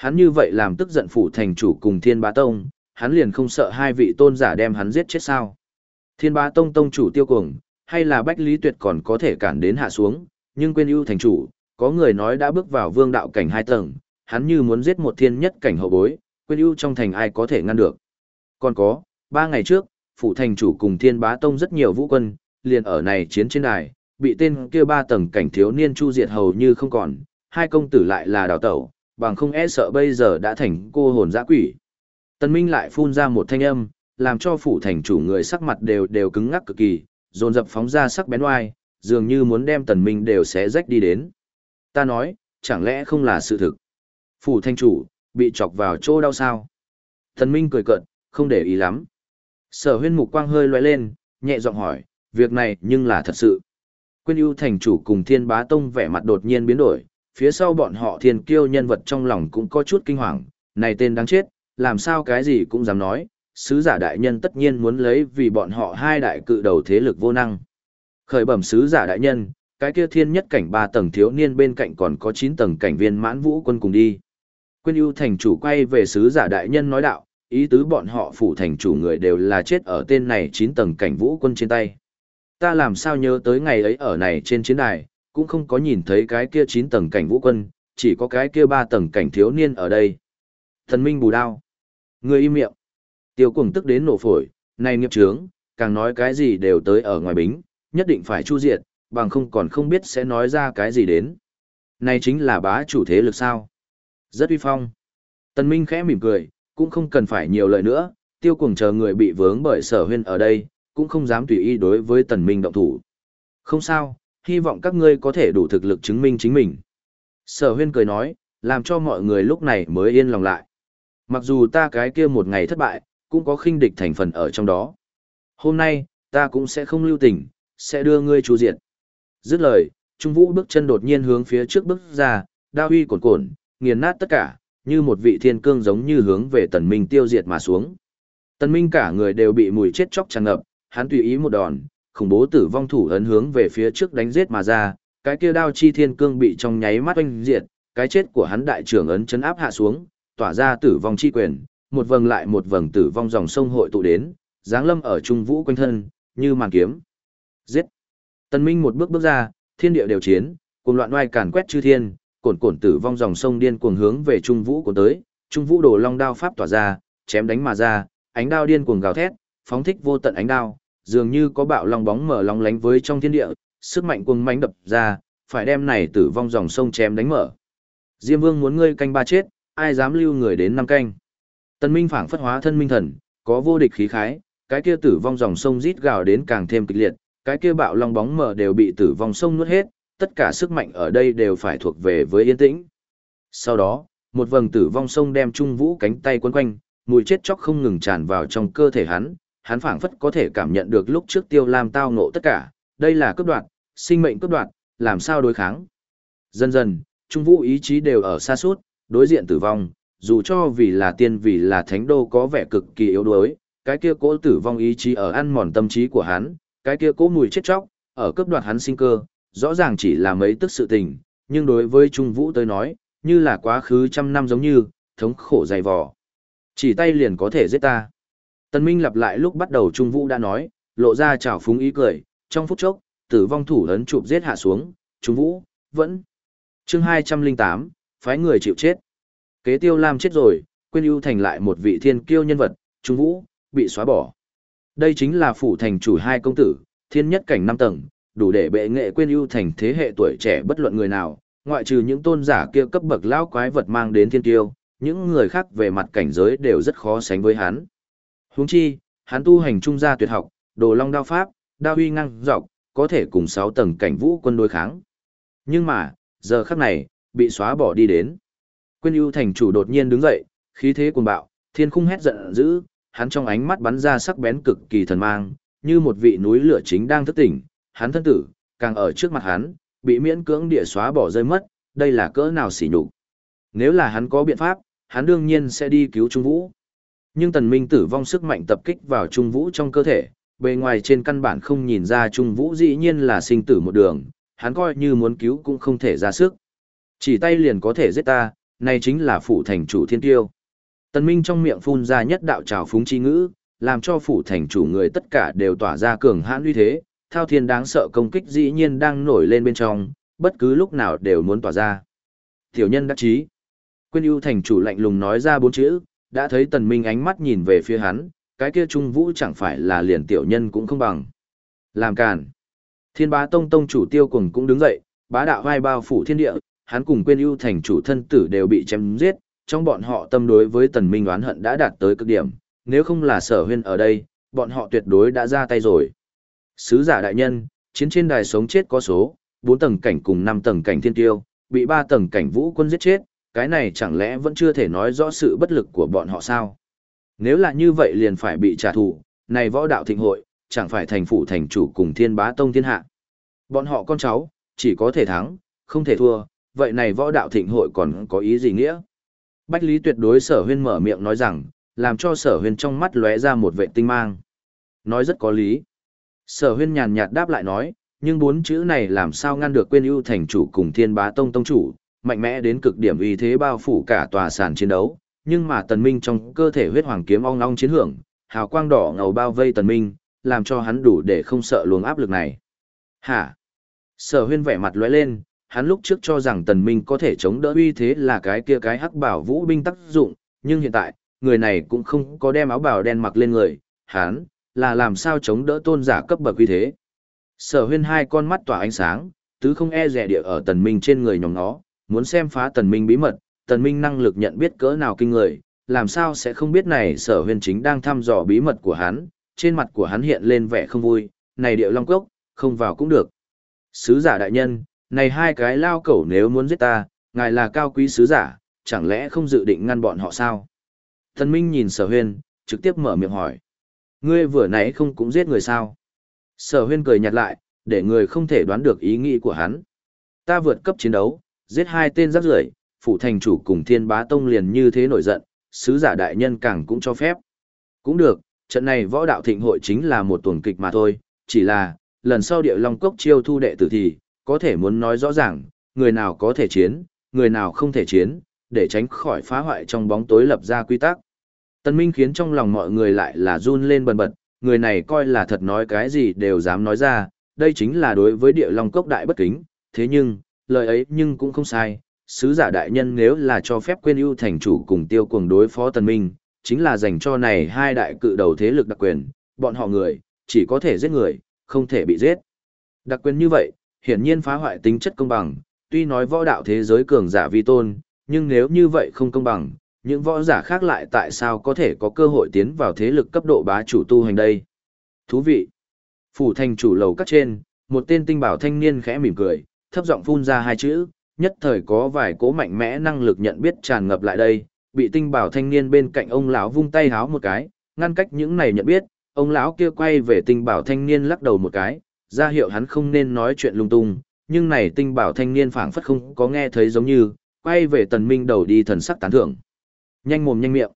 Hắn như vậy làm tức giận phủ thành chủ cùng thiên bá tông, hắn liền không sợ hai vị tôn giả đem hắn giết chết sao. Thiên bá tông tông chủ tiêu cuồng, hay là bách lý tuyệt còn có thể cản đến hạ xuống, nhưng quên ưu thành chủ, có người nói đã bước vào vương đạo cảnh hai tầng, hắn như muốn giết một thiên nhất cảnh hậu bối, quên ưu trong thành ai có thể ngăn được. Còn có, ba ngày trước, phủ thành chủ cùng thiên bá tông rất nhiều vũ quân, liền ở này chiến trên đài, bị tên kia ba tầng cảnh thiếu niên chu diệt hầu như không còn, hai công tử lại là đào tẩu, bằng không e sợ bây giờ đã thành cô hồn dã quỷ. Tần Minh lại phun ra một thanh âm, làm cho phủ thành chủ người sắc mặt đều đều cứng ngắc cực kỳ, dồn dập phóng ra sắc bén oai, dường như muốn đem Tần Minh đều xé rách đi đến. Ta nói, chẳng lẽ không là sự thực? Phủ thành chủ, bị chọc vào chỗ đau sao? Tần Minh cười cợt, không để ý lắm. Sở huyên mục quang hơi lóe lên, nhẹ giọng hỏi, việc này nhưng là thật sự. Quyên ưu thành chủ cùng thiên bá tông vẻ mặt đột nhiên biến đổi, phía sau bọn họ thiên kiêu nhân vật trong lòng cũng có chút kinh hoàng, này tên đáng chết, làm sao cái gì cũng dám nói, sứ giả đại nhân tất nhiên muốn lấy vì bọn họ hai đại cự đầu thế lực vô năng. Khởi bẩm sứ giả đại nhân, cái kia thiên nhất cảnh ba tầng thiếu niên bên cạnh còn có 9 tầng cảnh viên mãn vũ quân cùng đi. Quyên ưu thành chủ quay về sứ giả đại nhân nói đạo, ý tứ bọn họ phủ thành chủ người đều là chết ở tên này 9 tầng cảnh vũ quân trên tay. Ta làm sao nhớ tới ngày ấy ở này trên chiến đài, cũng không có nhìn thấy cái kia 9 tầng cảnh vũ quân, chỉ có cái kia 3 tầng cảnh thiếu niên ở đây. Thần minh bù đao. Người im miệng. Tiêu cùng tức đến nổ phổi, này nghiệp trướng, càng nói cái gì đều tới ở ngoài bính, nhất định phải chu diệt, bằng không còn không biết sẽ nói ra cái gì đến. Này chính là bá chủ thế lực sao. Rất uy phong. Tần Minh khẽ mỉm cười, cũng không cần phải nhiều lời nữa, tiêu cùng chờ người bị vướng bởi sở huyên ở đây, cũng không dám tùy ý đối với tần minh động thủ. Không sao, hy vọng các ngươi có thể đủ thực lực chứng minh chính mình. Sở huyên cười nói, làm cho mọi người lúc này mới yên lòng lại. Mặc dù ta cái kia một ngày thất bại, cũng có khinh địch thành phần ở trong đó. Hôm nay, ta cũng sẽ không lưu tình, sẽ đưa ngươi chú diệt. Dứt lời, Trung Vũ bước chân đột nhiên hướng phía trước bước ra, đao huy cuồn cuộn, nghiền nát tất cả, như một vị thiên cương giống như hướng về tần minh tiêu diệt mà xuống. Tần minh cả người đều bị mùi chết chóc tràn ngập, hắn tùy ý một đòn, khủng bố tử vong thủ ấn hướng về phía trước đánh giết mà ra, cái kia đao chi thiên cương bị trong nháy mắt oanh diệt, cái chết của hắn đại trưởng ấn chấn áp hạ xuống, tỏa ra tử vong chi quyền, một vầng lại một vầng tử vong dòng sông hội tụ đến, giáng lâm ở trung vũ quanh thân, như màn kiếm. Giết! Tần Minh một bước bước ra, thiên địa đều chiến, cùng loạn oai càn quét chư thiên, cồn cồn tử vong dòng sông điên cuồng hướng về trung vũ của tới, trung vũ đồ long đao pháp tỏa ra, chém đánh mà ra, ánh đao điên cuồng gào thét, phóng thích vô tận ánh đao, dường như có bạo long bóng mở long lánh với trong thiên địa, sức mạnh cuồng mãnh đập ra, phải đem này tử vong dòng sông chém đánh mở. Diêm Vương muốn ngươi canh ba chết, ai dám lưu người đến năm canh. Tần Minh phảng phất hóa thân minh thần, có vô địch khí khái, cái kia tử vong dòng sông rít gào đến càng thêm kịch liệt, cái kia bạo long bóng mở đều bị tử vong sông nuốt hết, tất cả sức mạnh ở đây đều phải thuộc về với yên tĩnh. Sau đó, một vầng tử vong sông đem Trung Vũ cánh tay quấn quanh, mùi chết chóc không ngừng tràn vào trong cơ thể hắn, hắn phảng phất có thể cảm nhận được lúc trước Tiêu Lam tao ngộ tất cả, đây là cướp đoạt, sinh mệnh cướp đoạt, làm sao đối kháng. Dần dần, Trung Vũ ý chí đều ở xa suốt, đối diện tử vong, dù cho vì là tiên vì là thánh đô có vẻ cực kỳ yếu đuối, cái kia cố tử vong ý chí ở ăn mòn tâm trí của hắn, cái kia cố mùi chết chóc, ở cướp đoạt hắn sinh cơ, rõ ràng chỉ là mấy tức sự tình, nhưng đối với Trung Vũ tới nói, như là quá khứ trăm năm giống như, thống khổ dày vò. Chỉ tay liền có thể giết ta. Tần Minh lặp lại lúc bắt đầu Trung Vũ đã nói, lộ ra trào phúng ý cười, trong phút chốc, tử vong thủ ấn chụp giết hạ xuống, Trung Vũ, vẫn. Chương 208, phái người chịu chết. Kế tiêu lam chết rồi, quên ưu thành lại một vị thiên kiêu nhân vật, Trung Vũ, bị xóa bỏ. Đây chính là phủ thành chủ hai công tử, thiên nhất cảnh năm tầng, đủ để bệ nghệ quên ưu thành thế hệ tuổi trẻ bất luận người nào, ngoại trừ những tôn giả kia cấp bậc lão quái vật mang đến thiên Kiêu, những người khác về mặt cảnh giới đều rất khó sánh với hắn. Huống chi, hắn tu hành trung gia tuyệt học, đồ long đao pháp, đao huy ngang dọc, có thể cùng 6 tầng cảnh vũ quân đối kháng. Nhưng mà, giờ khắc này, bị xóa bỏ đi đến. Quyên ưu thành chủ đột nhiên đứng dậy, khí thế cuồng bạo, thiên khung hét giận dữ, hắn trong ánh mắt bắn ra sắc bén cực kỳ thần mang, như một vị núi lửa chính đang thức tỉnh, hắn thân tử, càng ở trước mặt hắn, bị miễn cưỡng địa xóa bỏ rơi mất, đây là cỡ nào xỉ nhục. Nếu là hắn có biện pháp, hắn đương nhiên sẽ đi cứu Trung Vũ. Nhưng tần minh tử vong sức mạnh tập kích vào Trung Vũ trong cơ thể, bề ngoài trên căn bản không nhìn ra Trung Vũ dĩ nhiên là sinh tử một đường, hắn coi như muốn cứu cũng không thể ra sức. Chỉ tay liền có thể giết ta, này chính là phủ thành chủ thiên tiêu. Tần Minh trong miệng phun ra nhất đạo trào phúng chi ngữ, làm cho phủ thành chủ người tất cả đều tỏa ra cường hãn uy thế, thao thiên đáng sợ công kích dĩ nhiên đang nổi lên bên trong, bất cứ lúc nào đều muốn tỏa ra. Tiểu nhân đắc chí. Quyên ưu thành chủ lạnh lùng nói ra bốn chữ, đã thấy tần minh ánh mắt nhìn về phía hắn, cái kia trung vũ chẳng phải là liền tiểu nhân cũng không bằng. Làm càn. Thiên bá tông tông chủ tiêu cùng cũng đứng dậy, bá đạo vai bao phủ thiên địa, hắn cùng quên ưu thành chủ thân tử đều bị chém giết, trong bọn họ tâm đối với tần minh oán hận đã đạt tới cực điểm, nếu không là sở huyên ở đây, bọn họ tuyệt đối đã ra tay rồi. Sứ giả đại nhân, chiến trên đài sống chết có số, 4 tầng cảnh cùng 5 tầng cảnh thiên tiêu, bị 3 tầng cảnh vũ quân giết chết, cái này chẳng lẽ vẫn chưa thể nói rõ sự bất lực của bọn họ sao? Nếu là như vậy liền phải bị trả thù, này võ đạo thịnh hội, chẳng phải thành phủ thành chủ cùng thiên bá tông thiên hạ. Bọn họ con cháu, chỉ có thể thắng, không thể thua, vậy này võ đạo thịnh hội còn có ý gì nghĩa? Bách Lý tuyệt đối sở huyên mở miệng nói rằng, làm cho sở huyên trong mắt lóe ra một vệ tinh mang. Nói rất có lý. Sở huyên nhàn nhạt đáp lại nói, nhưng bốn chữ này làm sao ngăn được quên ưu thành chủ cùng thiên bá tông tông chủ, mạnh mẽ đến cực điểm uy thế bao phủ cả tòa sàn chiến đấu, nhưng mà tần minh trong cơ thể huyết hoàng kiếm ong ong chiến hưởng, hào quang đỏ ngầu bao vây tần minh, làm cho hắn đủ để không sợ luồng áp lực này. Hả? Sở huyên vẻ mặt lóe lên, hắn lúc trước cho rằng tần minh có thể chống đỡ uy thế là cái kia cái hắc bảo vũ binh tác dụng, nhưng hiện tại, người này cũng không có đem áo bào đen mặc lên người, hắn, là làm sao chống đỡ tôn giả cấp bậc uy thế. Sở huyên hai con mắt tỏa ánh sáng, tứ không e rẻ địa ở tần minh trên người nhòm nó, muốn xem phá tần minh bí mật, tần minh năng lực nhận biết cỡ nào kinh người, làm sao sẽ không biết này sở huyên chính đang thăm dò bí mật của hắn, trên mặt của hắn hiện lên vẻ không vui, này điệu long cốc, không vào cũng được. Sứ giả đại nhân, này hai cái lao cẩu nếu muốn giết ta, ngài là cao quý sứ giả, chẳng lẽ không dự định ngăn bọn họ sao? Tần minh nhìn sở huyên, trực tiếp mở miệng hỏi. Ngươi vừa nãy không cũng giết người sao? Sở huyên cười nhạt lại, để người không thể đoán được ý nghĩ của hắn. Ta vượt cấp chiến đấu, giết hai tên rắc rưởi, phụ thành chủ cùng thiên bá tông liền như thế nổi giận, sứ giả đại nhân càng cũng cho phép. Cũng được, trận này võ đạo thịnh hội chính là một tuần kịch mà thôi, chỉ là, lần sau địa long cốc chiêu thu đệ tử thì, có thể muốn nói rõ ràng, người nào có thể chiến, người nào không thể chiến, để tránh khỏi phá hoại trong bóng tối lập ra quy tắc. Tân Minh khiến trong lòng mọi người lại là run lên bần bật, người này coi là thật nói cái gì đều dám nói ra, đây chính là đối với địa long cốc đại bất kính, thế nhưng, lời ấy nhưng cũng không sai, sứ giả đại nhân nếu là cho phép quên ưu thành chủ cùng tiêu cuồng đối phó tần minh, chính là dành cho này hai đại cự đầu thế lực đặc quyền, bọn họ người, chỉ có thể giết người, không thể bị giết. Đặc quyền như vậy, hiển nhiên phá hoại tính chất công bằng, tuy nói võ đạo thế giới cường giả vi tôn, nhưng nếu như vậy không công bằng, những võ giả khác lại tại sao có thể có cơ hội tiến vào thế lực cấp độ bá chủ tu hành đây? Thú vị! Phủ thành chủ lầu các trên, một tên tinh bảo thanh niên khẽ mỉm cười, thấp giọng phun ra hai chữ, nhất thời có vài cố mạnh mẽ năng lực nhận biết tràn ngập lại đây, bị tinh bảo thanh niên bên cạnh ông lão vung tay háo một cái, ngăn cách những này nhận biết, ông lão kia quay về tinh bảo thanh niên lắc đầu một cái, ra hiệu hắn không nên nói chuyện lung tung, nhưng này tinh bảo thanh niên phảng phất không có nghe thấy giống như, quay về tần minh đầu đi thần sắc tán thưởng. Nhanh mồm nhanh miệng.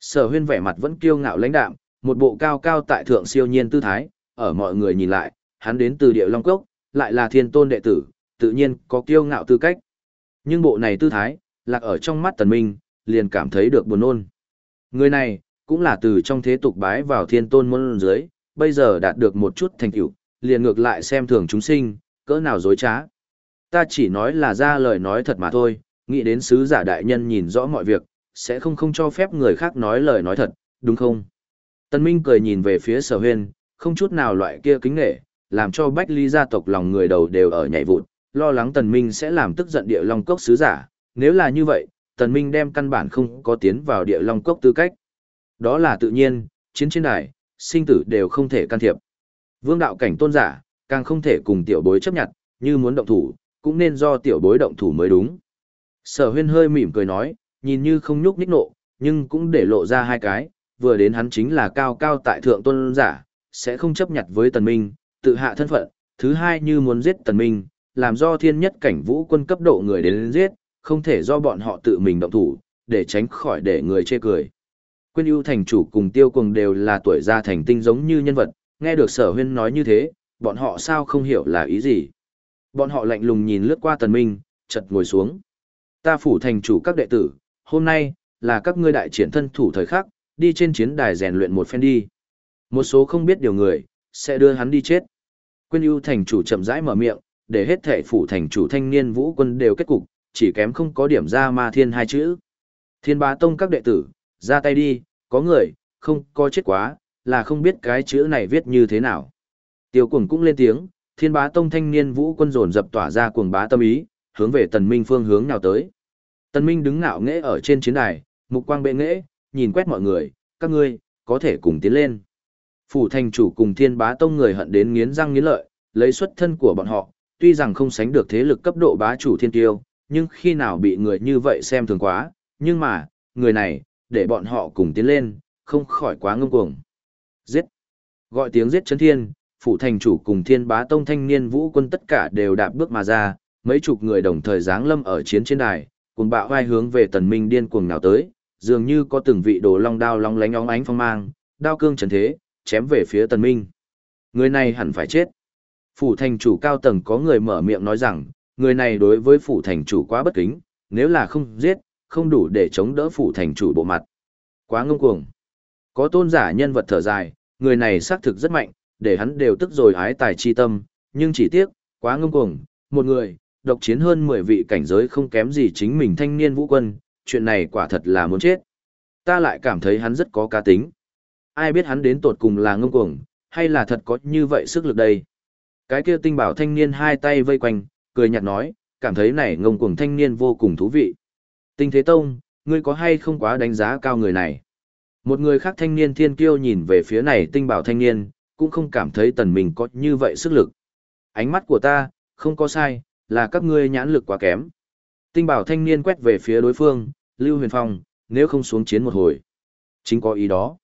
Sở huyên vẻ mặt vẫn kiêu ngạo lãnh đạm, một bộ cao cao tại thượng siêu nhiên tư thái, ở mọi người nhìn lại, hắn đến từ địa Long Cốc, lại là thiên tôn đệ tử, tự nhiên có kiêu ngạo tư cách. Nhưng bộ này tư thái, lạc ở trong mắt tần minh, liền cảm thấy được buồn nôn. Người này, cũng là từ trong thế tục bái vào thiên tôn môn dưới, bây giờ đạt được một chút thành tựu, liền ngược lại xem thường chúng sinh, cỡ nào dối trá. Ta chỉ nói là ra lời nói thật mà thôi, nghĩ đến sứ giả đại nhân nhìn rõ mọi việc, sẽ không không cho phép người khác nói lời nói thật, đúng không? Tân Minh cười nhìn về phía sở huyên, không chút nào loại kia kính nghệ, làm cho Bách Ly gia tộc lòng người đầu đều ở nhảy vụt, lo lắng Tần Minh sẽ làm tức giận địa long cốc sứ giả, nếu là như vậy, Tần Minh đem căn bản không có tiến vào địa long cốc tư cách. Đó là tự nhiên, chiến trên đài, sinh tử đều không thể can thiệp. Vương đạo cảnh tôn giả, càng không thể cùng tiểu bối chấp nhận, như muốn động thủ, cũng nên do tiểu bối động thủ mới đúng. Sở huyên hơi mỉm cười nói, nhìn như không nhúc nhích nộ, nhưng cũng để lộ ra hai cái, vừa đến hắn chính là cao cao tại thượng tôn giả, sẽ không chấp nhận với tần minh, tự hạ thân phận, thứ hai như muốn giết tần minh, làm do thiên nhất cảnh vũ quân cấp độ người đến giết, không thể do bọn họ tự mình động thủ, để tránh khỏi để người chê cười. Quyên ưu thành chủ cùng tiêu cùng đều là tuổi gia thành tinh giống như nhân vật, nghe được sở huyên nói như thế, bọn họ sao không hiểu là ý gì. Bọn họ lạnh lùng nhìn lướt qua tần minh, chợt ngồi xuống. Ta phủ thành chủ các đệ tử, hôm nay, là các ngươi đại triển thân thủ thời khắc, đi trên chiến đài rèn luyện một phen đi. Một số không biết điều người, sẽ đưa hắn đi chết. Quyên ưu thành chủ chậm rãi mở miệng, để hết thệ phủ thành chủ thanh niên vũ quân đều kết cục, chỉ kém không có điểm ra ma thiên hai chữ. Thiên bá tông các đệ tử, ra tay đi, có người, không có chết quá, là không biết cái chữ này viết như thế nào. Tiêu cuồng cũng lên tiếng, thiên bá tông thanh niên vũ quân dồn dập tỏa ra cuồng bá tâm ý, hướng về tần minh phương hướng nào tới. Tần minh đứng ngạo nghễ ở trên chiến đài, mục quang bệ nghễ, nhìn quét mọi người, các ngươi, có thể cùng tiến lên. Phủ thành chủ cùng thiên bá tông người hận đến nghiến răng nghiến lợi, lấy xuất thân của bọn họ, tuy rằng không sánh được thế lực cấp độ bá chủ thiên tiêu, nhưng khi nào bị người như vậy xem thường quá, nhưng mà, người này, để bọn họ cùng tiến lên, không khỏi quá ngông cuồng. Giết! Gọi tiếng giết chấn thiên, phủ thành chủ cùng thiên bá tông thanh niên vũ quân tất cả đều đạp bước mà ra, mấy chục người đồng thời giáng lâm ở chiến trên đài, cùng bạo vai hướng về tần minh điên cuồng nào tới, dường như có từng vị đồ long đao long lánh óng ánh phong mang, đao cương trần thế, chém về phía tần minh. Người này hẳn phải chết. Phủ thành chủ cao tầng có người mở miệng nói rằng, người này đối với phủ thành chủ quá bất kính, nếu là không giết, không đủ để chống đỡ phủ thành chủ bộ mặt. Quá ngông cuồng. Có tôn giả nhân vật thở dài, người này xác thực rất mạnh, để hắn đều tức rồi ái tài chi tâm, nhưng chỉ tiếc, quá ngông cuồng, một người, độc chiến hơn 10 vị cảnh giới không kém gì chính mình thanh niên vũ quân, chuyện này quả thật là muốn chết. Ta lại cảm thấy hắn rất có cá tính. Ai biết hắn đến tột cùng là ngông cuồng, hay là thật có như vậy sức lực đây. Cái kia tinh bảo thanh niên hai tay vây quanh, cười nhạt nói, cảm thấy này ngông cuồng thanh niên vô cùng thú vị. Tinh Thế Tông, ngươi có hay không quá đánh giá cao người này? Một người khác thanh niên thiên kiêu nhìn về phía này tinh bảo thanh niên, cũng không cảm thấy tần mình có như vậy sức lực. Ánh mắt của ta, không có sai, là các ngươi nhãn lực quá kém. Tinh bảo thanh niên quét về phía đối phương, Lưu Huyền Phong, nếu không xuống chiến một hồi. Chính có ý đó.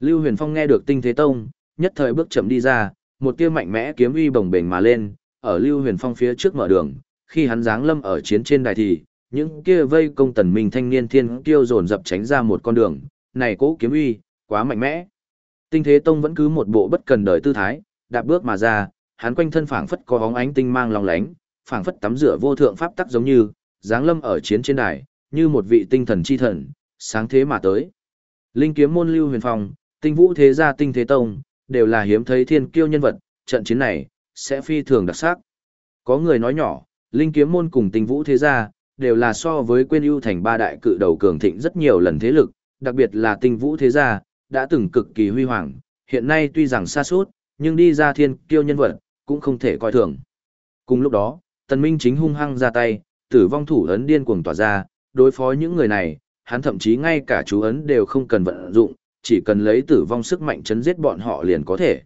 Lưu Huyền Phong nghe được tinh thế tông, nhất thời bước chậm đi ra, một tia mạnh mẽ kiếm uy bồng bềnh mà lên, ở Lưu Huyền Phong phía trước mở đường, khi hắn giáng lâm ở chiến trên đài thì, những kia vây công tần minh thanh niên thiên kiêu dồn dập tránh ra một con đường, này cố kiếm uy, quá mạnh mẽ. Tinh Thế Tông vẫn cứ một bộ bất cần đời tư thái, đạp bước mà ra, hắn quanh thân phảng phất có bóng ánh tinh mang long lánh, phảng phất tắm rửa vô thượng pháp tắc giống như, giáng lâm ở chiến trên đài, như một vị tinh thần chi thần, sáng thế mà tới. Linh kiếm môn lưu huyền phong, tinh vũ thế gia tinh thế tông, đều là hiếm thấy thiên kiêu nhân vật, trận chiến này, sẽ phi thường đặc sắc. Có người nói nhỏ, linh kiếm môn cùng tinh vũ thế gia, đều là so với quên ưu thành ba đại cự đầu cường thịnh rất nhiều lần thế lực, đặc biệt là tinh vũ thế gia, đã từng cực kỳ huy hoàng, hiện nay tuy rằng xa suốt, nhưng đi ra thiên kiêu nhân vật, cũng không thể coi thường. Cùng lúc đó, tần minh chính hung hăng ra tay, tử vong thủ ấn điên cuồng tỏa ra, đối phó những người này, hắn thậm chí ngay cả chú ấn đều không cần vận dụng, chỉ cần lấy tử vong sức mạnh chấn giết bọn họ liền có thể.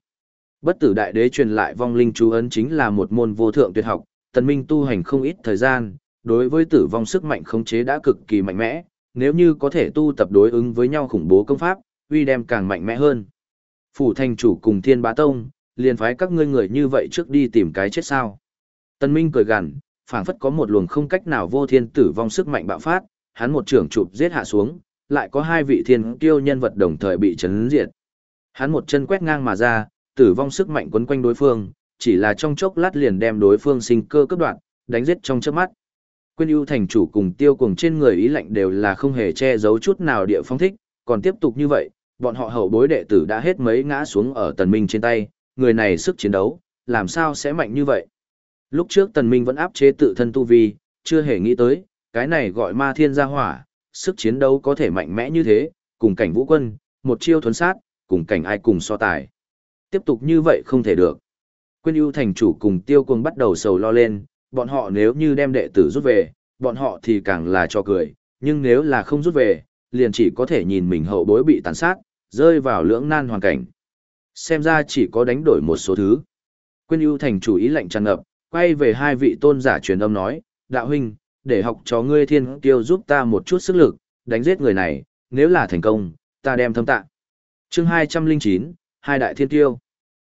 Bất tử đại đế truyền lại vong linh chú ấn chính là một môn vô thượng tuyệt học, tần minh tu hành không ít thời gian, đối với tử vong sức mạnh khống chế đã cực kỳ mạnh mẽ, nếu như có thể tu tập đối ứng với nhau khủng bố công pháp, uy đem càng mạnh mẽ hơn. Phủ thành chủ cùng thiên bá tông, liền phái các ngươi người như vậy trước đi tìm cái chết sao. Tần Minh cười gằn, phảng phất có một luồng không cách nào vô thiên tử vong sức mạnh bạo phát, hắn một trưởng chụp giết hạ xuống, lại có hai vị thiên kiêu nhân vật đồng thời bị chấn diệt. Hắn một chân quét ngang mà ra, tử vong sức mạnh quấn quanh đối phương, chỉ là trong chốc lát liền đem đối phương sinh cơ cấp đoạn, đánh giết trong chớp mắt. Quyên ưu thành chủ cùng tiêu cùng trên người ý lạnh đều là không hề che giấu chút nào địa phong thích, còn tiếp tục như vậy, bọn họ hậu bối đệ tử đã hết mấy ngã xuống ở tần minh trên tay, người này sức chiến đấu, làm sao sẽ mạnh như vậy. Lúc trước tần minh vẫn áp chế tự thân tu vi, chưa hề nghĩ tới, cái này gọi ma thiên gia hỏa, sức chiến đấu có thể mạnh mẽ như thế, cùng cảnh vũ quân, một chiêu thuấn sát, cùng cảnh ai cùng so tài. Tiếp tục như vậy không thể được. Quyên ưu thành chủ cùng tiêu quân bắt đầu sầu lo lên, bọn họ nếu như đem đệ tử rút về, bọn họ thì càng là cho cười, nhưng nếu là không rút về, liền chỉ có thể nhìn mình hậu bối bị tàn sát, rơi vào lưỡng nan hoàn cảnh. Xem ra chỉ có đánh đổi một số thứ. Quyên ưu thành chủ ý lệnh tràn ngập, quay về hai vị tôn giả truyền âm nói, đạo huynh, để học cho ngươi thiên tiêu giúp ta một chút sức lực, đánh giết người này, nếu là thành công, ta đem thâm tạ. chương 209, hai đại thiên tiêu.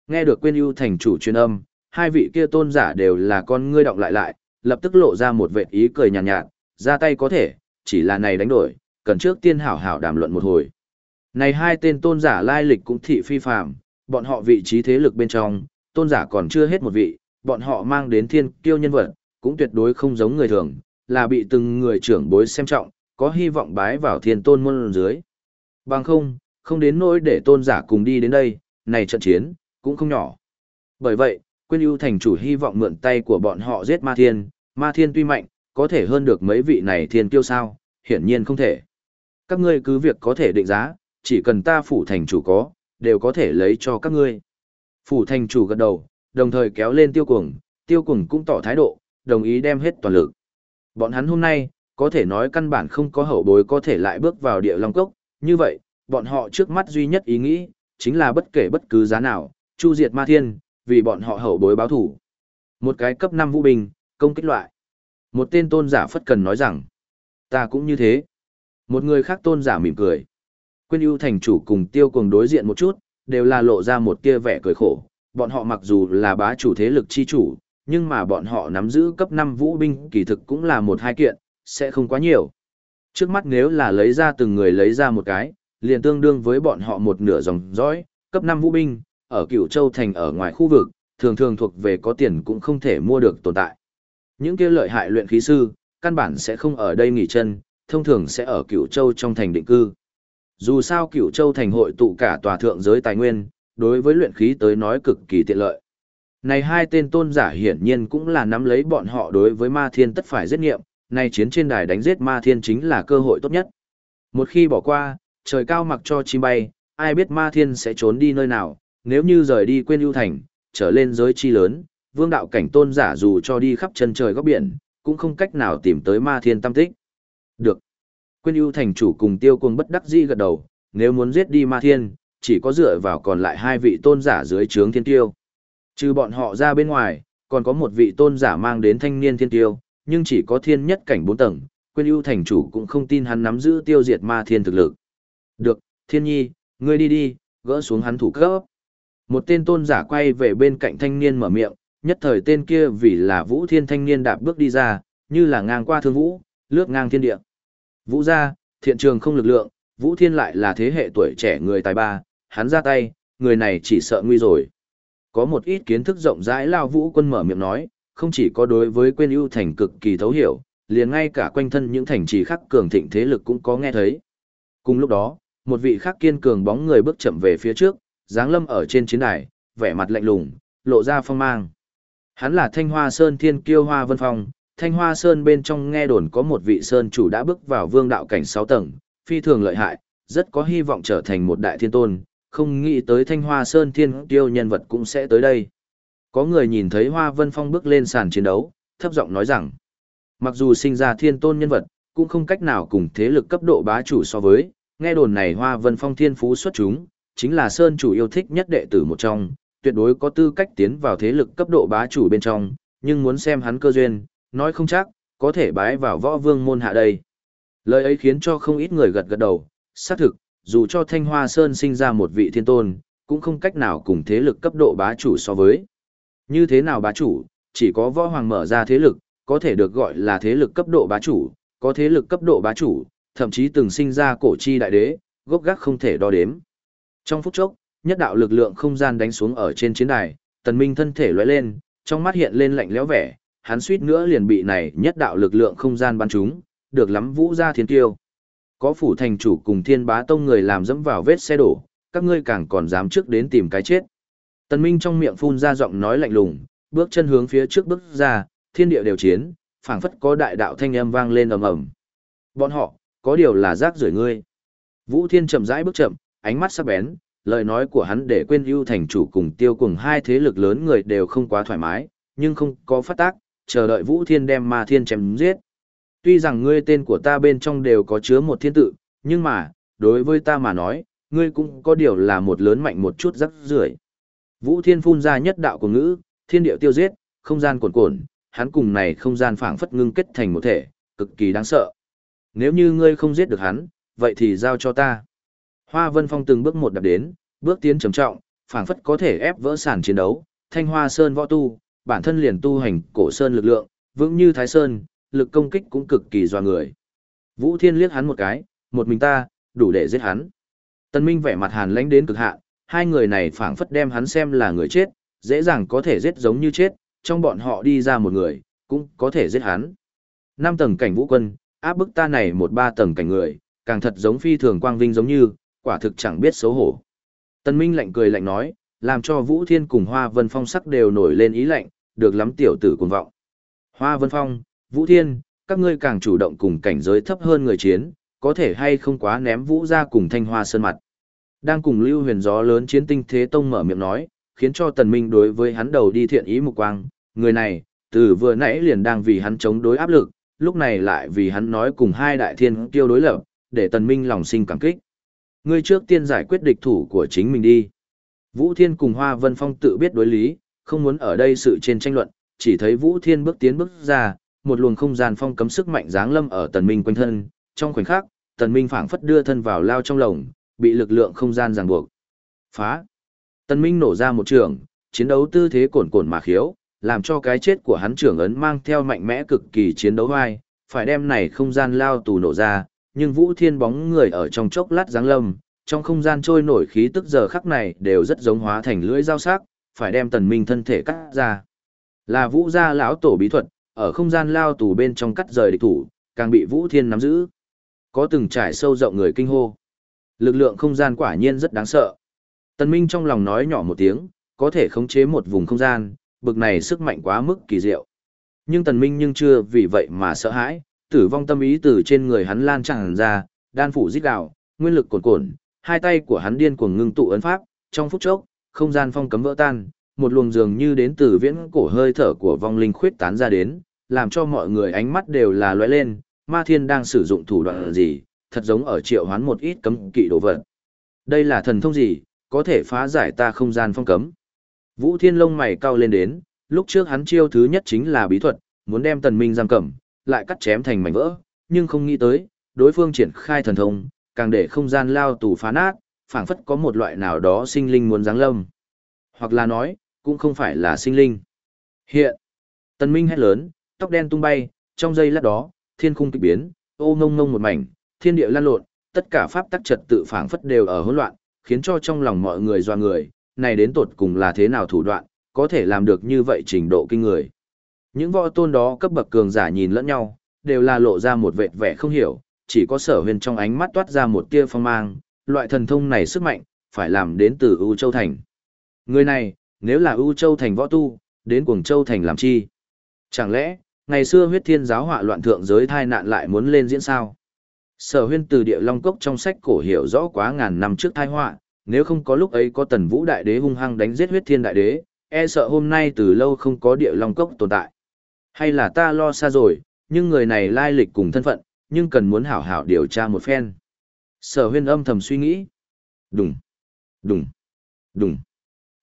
Nghe được quên ưu thành chủ truyền âm, hai vị kia tôn giả đều là con ngươi động lại lại, lập tức lộ ra một vệt ý cười nhàn nhạt, nhạt, ra tay có thể, chỉ là này đánh đổi, cần trước tiên hảo hảo đàm luận một hồi. Này hai tên tôn giả lai lịch cũng thị phi phàm, bọn họ vị trí thế lực bên trong, tôn giả còn chưa hết một vị, bọn họ mang đến thiên kiêu nhân vật, cũng tuyệt đối không giống người thường, là bị từng người trưởng bối xem trọng, có hy vọng bái vào thiên tôn môn dưới. Bằng không, không đến nỗi để tôn giả cùng đi đến đây, này trận chiến, cũng không nhỏ. Bởi vậy, Quyên ưu thành chủ hy vọng mượn tay của bọn họ giết ma thiên, ma thiên tuy mạnh, có thể hơn được mấy vị này thiên kiêu sao, hiển nhiên không thể. Các ngươi cứ việc có thể định giá, chỉ cần ta phủ thành chủ có, đều có thể lấy cho các ngươi. Phủ thành chủ gật đầu, đồng thời kéo lên tiêu cuồng, tiêu cuồng cũng tỏ thái độ, đồng ý đem hết toàn lực. Bọn hắn hôm nay, có thể nói căn bản không có hậu bối có thể lại bước vào địa long cốc, như vậy, bọn họ trước mắt duy nhất ý nghĩ, chính là bất kể bất cứ giá nào, chu diệt ma thiên, vì bọn họ hậu bối báo thủ. Một cái cấp 5 vũ binh, công kích loại. Một tên tôn giả phất cần nói rằng, ta cũng như thế. Một người khác tôn giả mỉm cười. Quyên ưu thành chủ cùng tiêu Cường đối diện một chút, đều là lộ ra một tia vẻ cười khổ. Bọn họ mặc dù là bá chủ thế lực chi chủ, nhưng mà bọn họ nắm giữ cấp 5 vũ binh kỳ thực cũng là một hai kiện, sẽ không quá nhiều. Trước mắt nếu là lấy ra từng người lấy ra một cái, liền tương đương với bọn họ một nửa dòng dõi, cấp 5 vũ binh, ở Cửu châu thành ở ngoài khu vực, thường thường thuộc về có tiền cũng không thể mua được tồn tại. Những kia lợi hại luyện khí sư, căn bản sẽ không ở đây nghỉ chân, thông thường sẽ ở Cửu châu trong thành định cư. Dù sao Cửu châu thành hội tụ cả tòa thượng giới tài nguyên, đối với luyện khí tới nói cực kỳ tiện lợi. Này hai tên tôn giả hiển nhiên cũng là nắm lấy bọn họ đối với ma thiên tất phải giết nghiệm, này chiến trên đài đánh giết ma thiên chính là cơ hội tốt nhất. Một khi bỏ qua, trời cao mặc cho chim bay, ai biết ma thiên sẽ trốn đi nơi nào, nếu như rời đi quên ưu thành, trở lên giới chi lớn, vương đạo cảnh tôn giả dù cho đi khắp chân trời góc biển, cũng không cách nào tìm tới ma thiên tâm tích. Được. quên ưu thành chủ cùng tiêu cuồng bất đắc dĩ gật đầu, nếu muốn giết đi ma thiên, chỉ có dựa vào còn lại hai vị tôn giả dưới trướng thiên tiêu. Trừ bọn họ ra bên ngoài, còn có một vị tôn giả mang đến thanh niên thiên tiêu, nhưng chỉ có thiên nhất cảnh bốn tầng, quên ưu thành chủ cũng không tin hắn nắm giữ tiêu diệt ma thiên thực lực. Được, thiên nhi, ngươi đi đi, gỡ xuống hắn thủ cấp. Một tên tôn giả quay về bên cạnh thanh niên mở miệng, nhất thời tên kia vì là vũ thiên thanh niên đạp bước đi ra, như là ngang qua thương vũ, lướt ngang thiên địa. Vũ gia, thiện trường không lực lượng, vũ thiên lại là thế hệ tuổi trẻ người tài ba, hắn ra tay, người này chỉ sợ nguy rồi. Có một ít kiến thức rộng rãi lao vũ quân mở miệng nói, không chỉ có đối với quên ưu thành cực kỳ thấu hiểu, liền ngay cả quanh thân những thành trì khác cường thịnh thế lực cũng có nghe thấy. Cùng lúc đó, một vị khác kiên cường bóng người bước chậm về phía trước, dáng lâm ở trên chiến đài, vẻ mặt lạnh lùng, lộ ra phong mang. Hắn là Thanh Hoa Sơn Thiên Kiêu Hoa Vân Phong, Thanh Hoa Sơn bên trong nghe đồn có một vị sơn chủ đã bước vào vương đạo cảnh sáu tầng, phi thường lợi hại, rất có hy vọng trở thành một đại thiên tôn, không nghĩ tới Thanh Hoa Sơn Thiên tiêu nhân vật cũng sẽ tới đây. Có người nhìn thấy Hoa Vân Phong bước lên sàn chiến đấu, thấp giọng nói rằng, mặc dù sinh ra thiên tôn nhân vật, cũng không cách nào cùng thế lực cấp độ bá chủ so với, nghe đồn này Hoa Vân Phong thiên phú xuất chúng, chính là Sơn chủ yêu thích nhất đệ tử một trong, tuyệt đối có tư cách tiến vào thế lực cấp độ bá chủ bên trong, nhưng muốn xem hắn cơ duyên, nói không chắc, có thể bái vào võ vương môn hạ đây. Lời ấy khiến cho không ít người gật gật đầu, xác thực, dù cho Thanh Hoa Sơn sinh ra một vị thiên tôn, cũng không cách nào cùng thế lực cấp độ bá chủ so với. Như thế nào bá chủ, chỉ có võ hoàng mở ra thế lực, có thể được gọi là thế lực cấp độ bá chủ, có thế lực cấp độ bá chủ, thậm chí từng sinh ra cổ chi đại đế, gốc gác không thể đo đếm. Trong phút chốc, nhất đạo lực lượng không gian đánh xuống ở trên chiến đài, tần minh thân thể lóe lên, trong mắt hiện lên lạnh lẽo vẻ, hắn suýt nữa liền bị này nhất đạo lực lượng không gian bắn trúng, được lắm vũ gia thiên tiêu. Có phủ thành chủ cùng thiên bá tông người làm dẫm vào vết xe đổ, các ngươi càng còn dám trước đến tìm cái chết. Tần minh trong miệng phun ra giọng nói lạnh lùng, bước chân hướng phía trước bước ra, thiên địa đều chiến, phảng phất có đại đạo thanh âm vang lên ầm ầm. Bọn họ, có điều là rác rưởi ngươi. Vũ Thiên chậm rãi bước chậm, ánh mắt sắc bén, lời nói của hắn để quên ưu thành chủ cùng tiêu cùng hai thế lực lớn người đều không quá thoải mái, nhưng không có phát tác, chờ đợi Vũ Thiên đem ma thiên chém giết. Tuy rằng ngươi tên của ta bên trong đều có chứa một thiên tự, nhưng mà, đối với ta mà nói, ngươi cũng có điều là một lớn mạnh một chút rắc rưởi. Vũ Thiên phun ra nhất đạo của ngữ, thiên điệu tiêu giết, không gian cuồn cuộn, hắn cùng này không gian phảng phất ngưng kết thành một thể, cực kỳ đáng sợ. Nếu như ngươi không giết được hắn, vậy thì giao cho ta. Hoa Vân Phong từng bước một đạp đến, bước tiến trầm trọng, phảng phất có thể ép vỡ sàn chiến đấu, Thanh Hoa Sơn võ tu, bản thân liền tu hành cổ sơn lực lượng, vững như Thái Sơn, lực công kích cũng cực kỳ doa người. Vũ Thiên liếc hắn một cái, một mình ta, đủ để giết hắn. Tân Minh vẻ mặt hàn lãnh đến cực hạn, hai người này phảng phất đem hắn xem là người chết, dễ dàng có thể giết giống như chết, trong bọn họ đi ra một người, cũng có thể giết hắn. năm tầng cảnh vũ quân, áp bức ta này một ba tầng cảnh người, càng thật giống phi thường quang vinh giống như, quả thực chẳng biết xấu hổ. Tân Minh lạnh cười lạnh nói, làm cho Vũ Thiên cùng Hoa Vân Phong sắc đều nổi lên ý lạnh, được lắm tiểu tử cuồng vọng. Hoa Vân Phong, Vũ Thiên, các ngươi càng chủ động cùng cảnh giới thấp hơn người chiến, có thể hay không quá ném Vũ ra cùng Thanh Hoa sơn mặt. Đang cùng Lưu Huyền gió lớn chiến tinh thế tông mở miệng nói, khiến cho Tần Minh đối với hắn đầu đi thiện ý mục quang, người này, từ vừa nãy liền đang vì hắn chống đối áp lực, lúc này lại vì hắn nói cùng hai đại thiên tiêu đối lập, để Tần Minh lòng sinh cảm kích. Ngươi trước tiên giải quyết địch thủ của chính mình đi. Vũ Thiên cùng Hoa Vân Phong tự biết đối lý, không muốn ở đây sự trên tranh luận, chỉ thấy Vũ Thiên bước tiến bước ra, một luồng không gian phong cấm sức mạnh giáng lâm ở Tần Minh quanh thân, trong khoảnh khắc, Tần Minh phảng phất đưa thân vào lao trong lồng, bị lực lượng không gian ràng buộc. Phá! Tần Minh nổ ra một trường, chiến đấu tư thế cồn cồn mà khiếu, làm cho cái chết của hắn trưởng ấn mang theo mạnh mẽ cực kỳ chiến đấu vai, phải đem này không gian lao tù nổ ra, nhưng Vũ Thiên bóng người ở trong chốc lát giáng lâm, trong không gian trôi nổi khí tức giờ khắc này đều rất giống hóa thành lưỡi dao sắc, phải đem Tần Minh thân thể cắt ra. Là Vũ gia lão tổ bí thuật, ở không gian lao tù bên trong cắt rời địch thủ, càng bị Vũ Thiên nắm giữ. Có từng trải sâu rộng người kinh hô. Lực lượng không gian quả nhiên rất đáng sợ. Tần Minh trong lòng nói nhỏ một tiếng, có thể khống chế một vùng không gian, bực này sức mạnh quá mức kỳ diệu. Nhưng Tần Minh nhưng chưa vì vậy mà sợ hãi, tử vong tâm ý từ trên người hắn lan tràn ra, đan phủ giết gào, nguyên lực cuồn cuộn, hai tay của hắn điên cuồng ngưng tụ ấn pháp, trong phút chốc, không gian phong cấm vỡ tan, một luồng dường như đến từ viễn cổ hơi thở của vong linh khuyết tán ra đến, làm cho mọi người ánh mắt đều là lóe lên, Ma Thiên đang sử dụng thủ đoạn gì, thật giống ở triệu hoán một ít cấm kỵ đồ vật. Đây là thần thông gì, có thể phá giải ta không gian phong cấm. Vũ Thiên lông mày cao lên đến, lúc trước hắn chiêu thứ nhất chính là bí thuật, muốn đem tần minh giam cầm, lại cắt chém thành mảnh vỡ, nhưng không nghĩ tới, đối phương triển khai thần thông, càng để không gian lao tù phá nát, phảng phất có một loại nào đó sinh linh muốn giáng lâm. Hoặc là nói, cũng không phải là sinh linh. Hiện, tần minh hét lớn, tóc đen tung bay, trong giây lát đó, thiên khung kịch biến, ô ngông ngông một mảnh, thiên địa lan lộn, tất cả pháp tắc trật tự phảng phất đều ở hỗn loạn, khiến cho trong lòng mọi người doa người, này đến tột cùng là thế nào thủ đoạn, có thể làm được như vậy trình độ kinh người. Những võ tôn đó cấp bậc cường giả nhìn lẫn nhau, đều là lộ ra một vệt vẻ không hiểu, chỉ có sở huyền trong ánh mắt toát ra một tia phong mang, loại thần thông này sức mạnh, phải làm đến từ U Châu Thành. Người này, nếu là U Châu Thành võ tu, đến Cuồng Châu Thành làm chi? Chẳng lẽ, ngày xưa huyết thiên giáo họa loạn thượng giới thai nạn lại muốn lên diễn sao? Sở huyên từ địa long cốc trong sách cổ hiểu rõ quá ngàn năm trước thai họa, nếu không có lúc ấy có tần vũ đại đế hung hăng đánh giết huyết thiên đại đế, e sợ hôm nay từ lâu không có địa long cốc tồn tại. Hay là ta lo xa rồi, nhưng người này lai lịch cùng thân phận, nhưng cần muốn hảo hảo điều tra một phen. Sở huyên âm thầm suy nghĩ. Đùng, đùng, đùng.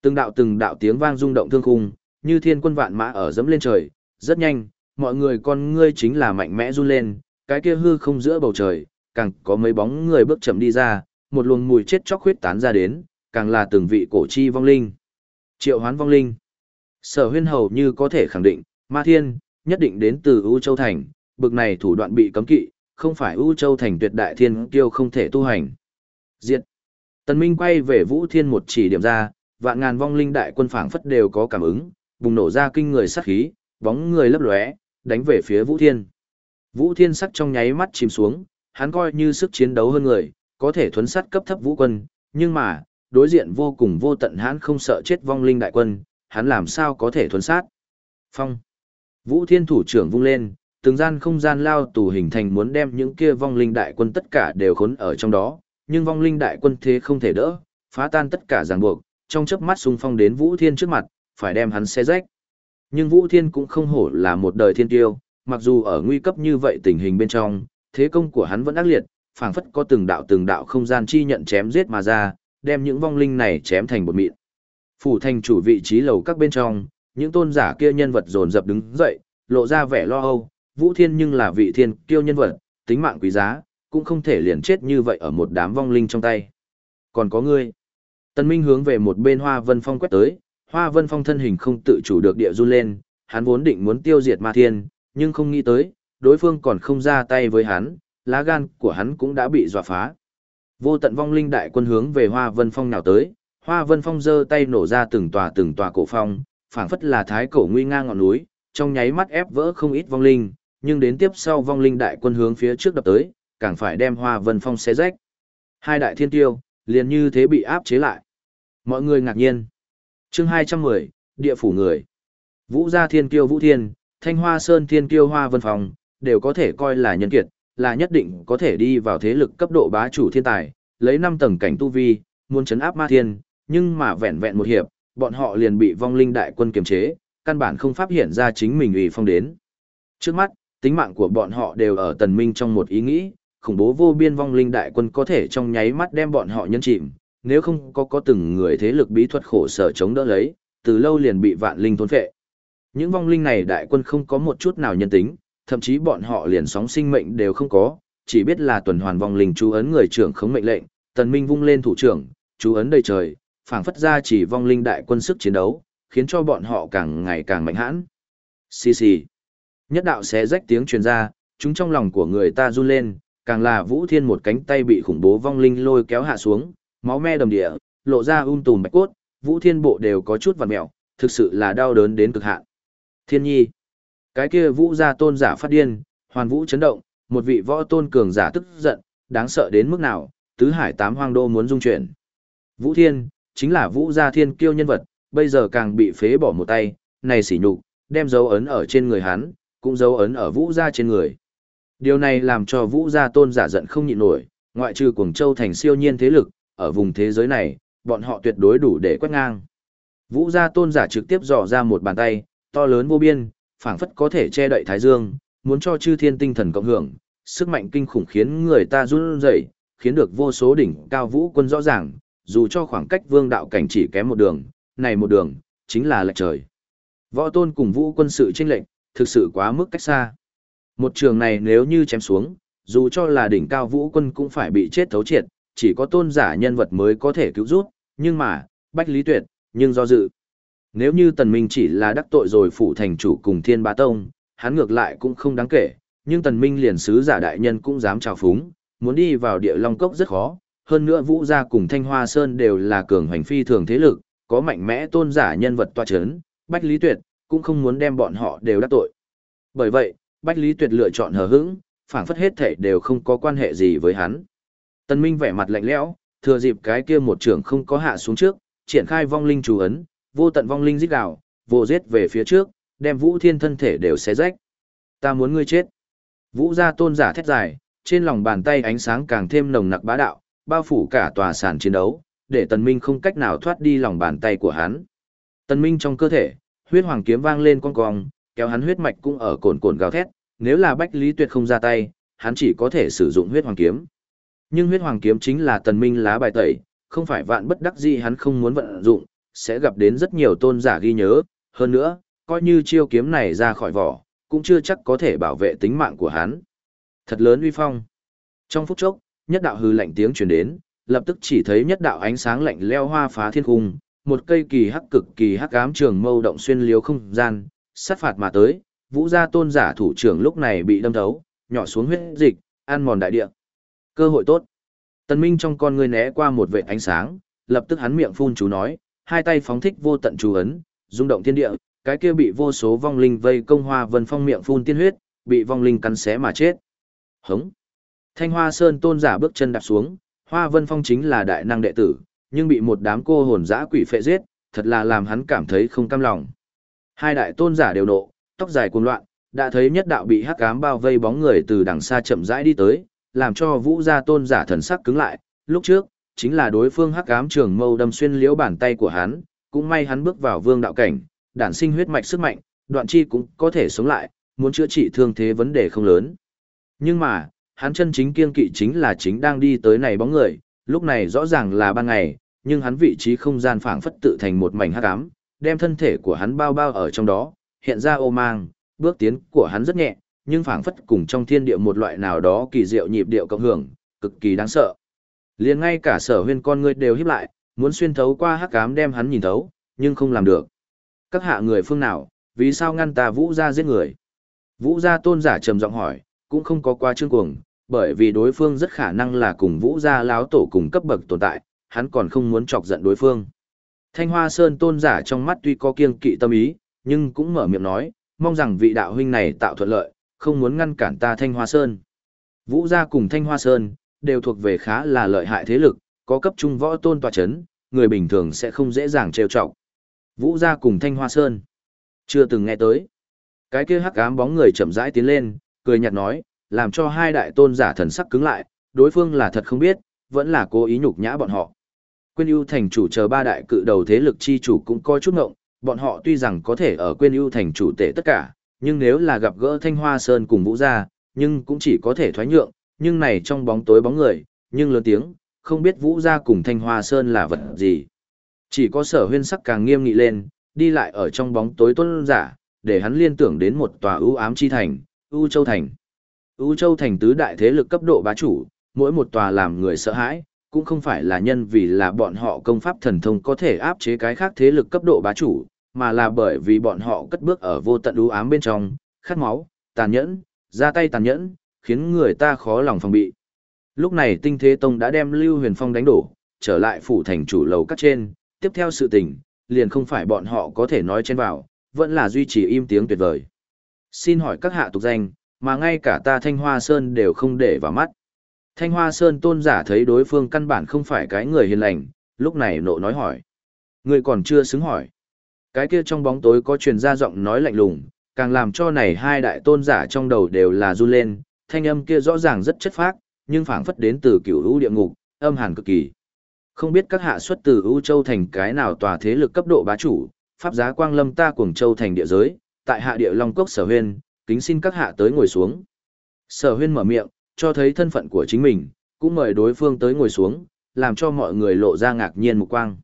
Từng đạo từng đạo tiếng vang rung động thương khung, như thiên quân vạn mã ở dẫm lên trời, rất nhanh, mọi người con ngươi chính là mạnh mẽ run lên, cái kia hư không giữa bầu trời, càng có mấy bóng người bước chậm đi ra, một luồng mùi chết chóc huyết tán ra đến, càng là từng vị cổ chi vong linh. Triệu hoán vong linh. Sở huyên hầu như có thể khẳng định, ma thiên, nhất định đến từ U Châu Thành, bực này thủ đoạn bị cấm kỵ, không phải U Châu Thành tuyệt đại thiên kiêu không thể tu hành. Diệt. Tần Minh quay về Vũ Thiên một chỉ điểm ra, vạn ngàn vong linh đại quân phảng phất đều có cảm ứng, bùng nổ ra kinh người sát khí, bóng người lấp lóe, đánh về phía Vũ Thiên. Vũ Thiên sắc trong nháy mắt chìm xuống, hắn coi như sức chiến đấu hơn người, có thể thuấn sát cấp thấp vũ quân, nhưng mà, đối diện vô cùng vô tận hắn không sợ chết vong linh đại quân, hắn làm sao có thể thuấn sát. Phong. Vũ Thiên thủ trưởng vung lên, từng gian không gian lao tù hình thành muốn đem những kia vong linh đại quân tất cả đều khốn ở trong đó, nhưng vong linh đại quân thế không thể đỡ, phá tan tất cả ràng buộc, trong chớp mắt xung phong đến Vũ Thiên trước mặt, phải đem hắn xé rách. Nhưng Vũ Thiên cũng không hổ là một đời thiên tiêu, mặc dù ở nguy cấp như vậy tình hình bên trong, thế công của hắn vẫn ác liệt, phảng phất có từng đạo từng đạo không gian chi nhận chém giết mà ra, đem những vong linh này chém thành bột mịn. Phủ thành chủ vị trí lầu các bên trong, những tôn giả kia nhân vật dồn dập đứng dậy, lộ ra vẻ lo âu, Vũ Thiên nhưng là vị thiên kiêu nhân vật, tính mạng quý giá, cũng không thể liền chết như vậy ở một đám vong linh trong tay. Còn có ngươi. Tân Minh hướng về một bên Hoa Vân Phong quét tới, Hoa Vân Phong thân hình không tự chủ được địa run lên, hắn vốn định muốn tiêu diệt Ma Thiên, nhưng không nghĩ tới, đối phương còn không ra tay với hắn, lá gan của hắn cũng đã bị dọa phá. Vô tận vong linh đại quân hướng về Hoa Vân Phong nào tới, Hoa Vân Phong giơ tay nổ ra từng tòa từng tòa cổ phong, phảng phất là thái cổ nguy nga ngọn núi, trong nháy mắt ép vỡ không ít vong linh, nhưng đến tiếp sau vong linh đại quân hướng phía trước đập tới, càng phải đem Hoa Vân Phong xé rách. Hai đại thiên tiêu, liền như thế bị áp chế lại. Mọi người ngạc nhiên. Chương 210, địa phủ người. Vũ gia thiên kiêu Vũ Thiên, Thanh Hoa Sơn thiên kiêu Hoa Vân Phong, đều có thể coi là nhân kiệt, là nhất định có thể đi vào thế lực cấp độ bá chủ thiên tài, lấy năm tầng cảnh tu vi, muốn chấn áp ma thiên, nhưng mà vẹn vẹn một hiệp, bọn họ liền bị vong linh đại quân kiềm chế, căn bản không phát hiện ra chính mình ủy phong đến. Trước mắt, tính mạng của bọn họ đều ở tần minh trong một ý nghĩ, khủng bố vô biên vong linh đại quân có thể trong nháy mắt đem bọn họ nhân chìm, nếu không có có từng người thế lực bí thuật khổ sở chống đỡ lấy, từ lâu liền bị vạn linh thôn phệ. Những vong linh này đại quân không có một chút nào nhân tính, thậm chí bọn họ liền sóng sinh mệnh đều không có, chỉ biết là tuần hoàn vong linh chú ấn người trưởng khống mệnh lệnh, tần minh vung lên thủ trưởng, chú ấn đầy trời, phảng phất ra chỉ vong linh đại quân sức chiến đấu, khiến cho bọn họ càng ngày càng mạnh hãn. Xì xì. Nhất đạo xé rách tiếng truyền ra, chúng trong lòng của người ta run lên, càng là Vũ Thiên một cánh tay bị khủng bố vong linh lôi kéo hạ xuống, máu me đầm địa, lộ ra um tùm bạch cốt, Vũ Thiên bộ đều có chút vặn mẹo, thực sự là đau đớn đến cực hạn. Thiên nhi. Cái kia Vũ gia tôn giả phát điên, hoàn vũ chấn động, một vị võ tôn cường giả tức giận, đáng sợ đến mức nào, tứ hải tám hoang đô muốn dung chuyển. Vũ Thiên, chính là Vũ gia thiên kiêu nhân vật, bây giờ càng bị phế bỏ một tay, này sỉ nhục, đem dấu ấn ở trên người hắn, cũng dấu ấn ở Vũ gia trên người. Điều này làm cho Vũ gia tôn giả giận không nhịn nổi, ngoại trừ Cuồng Châu thành siêu nhiên thế lực, ở vùng thế giới này, bọn họ tuyệt đối đủ để quét ngang. Vũ gia tôn giả trực tiếp dò ra một bàn tay, to lớn vô biên, phảng phất có thể che đậy thái dương, muốn cho chư thiên tinh thần cộng hưởng, sức mạnh kinh khủng khiến người ta run rẩy, khiến được vô số đỉnh cao vũ quân rõ ràng, dù cho khoảng cách vương đạo cảnh chỉ kém một đường, này một đường, chính là lệch trời. Võ tôn cùng vũ quân sự chênh lệnh, thực sự quá mức cách xa. Một trường này nếu như chém xuống, dù cho là đỉnh cao vũ quân cũng phải bị chết thấu triệt, chỉ có tôn giả nhân vật mới có thể cứu rút, nhưng mà, Bách Lý Tuyệt, nhưng do dự. Nếu như Tần Minh chỉ là đắc tội rồi phủ thành chủ cùng Thiên Bá Tông, hắn ngược lại cũng không đáng kể, nhưng Tần Minh liền sứ giả đại nhân cũng dám trào phúng, muốn đi vào địa long cốc rất khó, hơn nữa Vũ gia cùng Thanh Hoa Sơn đều là cường hành phi thường thế lực, có mạnh mẽ tôn giả nhân vật toa chấn, Bách Lý Tuyệt cũng không muốn đem bọn họ đều đắc tội. Bởi vậy, Bách Lý Tuyệt lựa chọn hờ hững, phảng phất hết thể đều không có quan hệ gì với hắn. Tân Minh vẻ mặt lạnh lẽo, thừa dịp cái kia một trưởng không có hạ xuống trước, triển khai vong linh chú ấn, vô tận vong linh giết gào, vô giết về phía trước, đem Vũ Thiên thân thể đều xé rách. Ta muốn ngươi chết. Vũ gia tôn giả thét dài, trên lòng bàn tay ánh sáng càng thêm nồng nặc bá đạo, bao phủ cả tòa sàn chiến đấu, để Tần Minh không cách nào thoát đi lòng bàn tay của hắn. Tần Minh trong cơ thể, huyết hoàng kiếm vang lên con cong, kéo hắn huyết mạch cũng ở cồn cồn gào thét, nếu là Bách Lý Tuyệt không ra tay, hắn chỉ có thể sử dụng huyết hoàng kiếm. Nhưng huyết hoàng kiếm chính là tần minh lá bài tẩy, không phải vạn bất đắc gì hắn không muốn vận dụng, sẽ gặp đến rất nhiều tôn giả ghi nhớ, hơn nữa, coi như chiêu kiếm này ra khỏi vỏ, cũng chưa chắc có thể bảo vệ tính mạng của hắn. Thật lớn uy phong. Trong phút chốc, nhất đạo hư lạnh tiếng truyền đến, lập tức chỉ thấy nhất đạo ánh sáng lạnh leo hoa phá thiên cung, một cây kỳ hắc cực kỳ hắc ám trường mâu động xuyên liếu không gian, sát phạt mà tới, vũ gia tôn giả thủ trưởng lúc này bị đâm thấu, nhỏ xuống huyết dịch, ăn mòn đại địa. Cơ hội tốt. Tần Minh trong con người né qua một vệt ánh sáng, lập tức hắn miệng phun chú nói, hai tay phóng thích vô tận chú ấn, rung động thiên địa, cái kia bị vô số vong linh vây công hoa vân phong miệng phun tiên huyết, bị vong linh cắn xé mà chết. Hống. Thanh Hoa Sơn tôn giả bước chân đạp xuống, Hoa Vân Phong chính là đại năng đệ tử, nhưng bị một đám cô hồn dã quỷ phệ giết, thật là làm hắn cảm thấy không cam lòng. Hai đại tôn giả đều nộ, tóc dài cuồng loạn, đã thấy nhất đạo bị hắc ám bao vây bóng người từ đằng xa chậm rãi đi tới, làm cho vũ gia tôn giả thần sắc cứng lại, lúc trước, chính là đối phương hắc ám trường mâu đâm xuyên liễu bàn tay của hắn, cũng may hắn bước vào vương đạo cảnh, đản sinh huyết mạch sức mạnh, đoạn chi cũng có thể sống lại, muốn chữa trị thương thế vấn đề không lớn. Nhưng mà, hắn chân chính kiên kỵ chính là chính đang đi tới này bóng người, lúc này rõ ràng là ban ngày, nhưng hắn vị trí không gian phảng phất tự thành một mảnh hắc ám, đem thân thể của hắn bao bao ở trong đó, hiện ra ô mang, bước tiến của hắn rất nhẹ, nhưng phảng phất cùng trong thiên địa một loại nào đó kỳ diệu nhịp điệu cộng hưởng, cực kỳ đáng sợ. Liền ngay cả sở huyên con người đều híp lại, muốn xuyên thấu qua hắc ám đem hắn nhìn thấu, nhưng không làm được. Các hạ người phương nào, vì sao ngăn ta vũ ra giết người? Vũ gia tôn giả trầm giọng hỏi, cũng không có qua trương cuồng, bởi vì đối phương rất khả năng là cùng vũ gia láo tổ cùng cấp bậc tồn tại, hắn còn không muốn chọc giận đối phương. Thanh Hoa Sơn tôn giả trong mắt tuy có kiêng kỵ tâm ý, nhưng cũng mở miệng nói, mong rằng vị đạo huynh này tạo thuận lợi, không muốn ngăn cản ta Thanh Hoa Sơn. Vũ gia cùng Thanh Hoa Sơn, đều thuộc về khá là lợi hại thế lực, có cấp trung võ tôn tòa chấn, người bình thường sẽ không dễ dàng trêu chọc. Vũ gia cùng Thanh Hoa Sơn, chưa từng nghe tới. Cái kia hắc ám bóng người chậm rãi tiến lên, cười nhạt nói, làm cho hai đại tôn giả thần sắc cứng lại, đối phương là thật không biết, vẫn là cố ý nhục nhã bọn họ. Quyên ưu thành chủ chờ ba đại cự đầu thế lực chi chủ cũng coi chút ngộng, bọn họ tuy rằng có thể ở Quyên ưu thành chủ tể tất cả, nhưng nếu là gặp gỡ Thanh Hoa Sơn cùng Vũ Gia, nhưng cũng chỉ có thể thoái nhượng, nhưng này trong bóng tối bóng người, nhưng lớn tiếng, không biết Vũ Gia cùng Thanh Hoa Sơn là vật gì. Chỉ có sở huyên sắc càng nghiêm nghị lên, đi lại ở trong bóng tối tuân giả, để hắn liên tưởng đến một tòa ưu ám chi thành, ưu châu thành. ưu châu thành tứ đại thế lực cấp độ bá chủ, mỗi một tòa làm người sợ hãi, cũng không phải là nhân vì là bọn họ công pháp thần thông có thể áp chế cái khác thế lực cấp độ bá chủ, mà là bởi vì bọn họ cất bước ở vô tận ưu ám bên trong, khát máu, tàn nhẫn, ra tay tàn nhẫn, khiến người ta khó lòng phòng bị. Lúc này Tinh Thế Tông đã đem Lưu Huyền Phong đánh đổ, trở lại phủ thành chủ lầu các trên, tiếp theo sự tình, liền không phải bọn họ có thể nói trên vào, vẫn là duy trì im tiếng tuyệt vời. Xin hỏi các hạ tục danh, mà ngay cả ta Thanh Hoa Sơn đều không để vào mắt. Thanh Hoa Sơn tôn giả thấy đối phương căn bản không phải cái người hiền lành, lúc này nộ nói hỏi. Người còn chưa xứng hỏi. Cái kia trong bóng tối có truyền ra giọng nói lạnh lùng, càng làm cho này hai đại tôn giả trong đầu đều là run lên, thanh âm kia rõ ràng rất chất phác, nhưng phảng phất đến từ cửu lũ địa ngục, âm hàn cực kỳ. Không biết các hạ xuất từ ưu châu thành cái nào tòa thế lực cấp độ bá chủ, pháp giá quang lâm ta cuồng châu thành địa giới, tại hạ địa long cốc sở huyên, kính xin các hạ tới ngồi xuống. Sở huyên mở miệng, cho thấy thân phận của chính mình, cũng mời đối phương tới ngồi xuống, làm cho mọi người lộ ra ngạc nhiên một quang.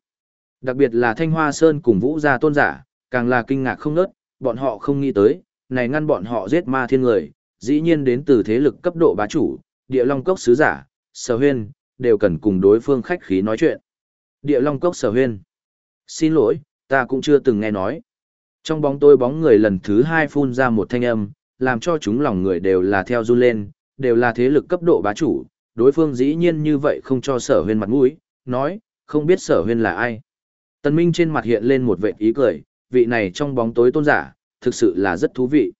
Đặc biệt là Thanh Hoa Sơn cùng Vũ gia tôn giả, càng là kinh ngạc không nớt, bọn họ không nghĩ tới, này ngăn bọn họ giết ma thiên người, dĩ nhiên đến từ thế lực cấp độ bá chủ, địa long cốc sứ giả, sở huyên, đều cần cùng đối phương khách khí nói chuyện. Địa long cốc sở huyên. Xin lỗi, ta cũng chưa từng nghe nói. Trong bóng tôi bóng người lần thứ hai phun ra một thanh âm, làm cho chúng lòng người đều là theo run lên, đều là thế lực cấp độ bá chủ, đối phương dĩ nhiên như vậy không cho sở huyên mặt mũi, nói, không biết sở huyên là ai. Tần Minh trên mặt hiện lên một vệ ý cười, vị này trong bóng tối tôn giả, thực sự là rất thú vị.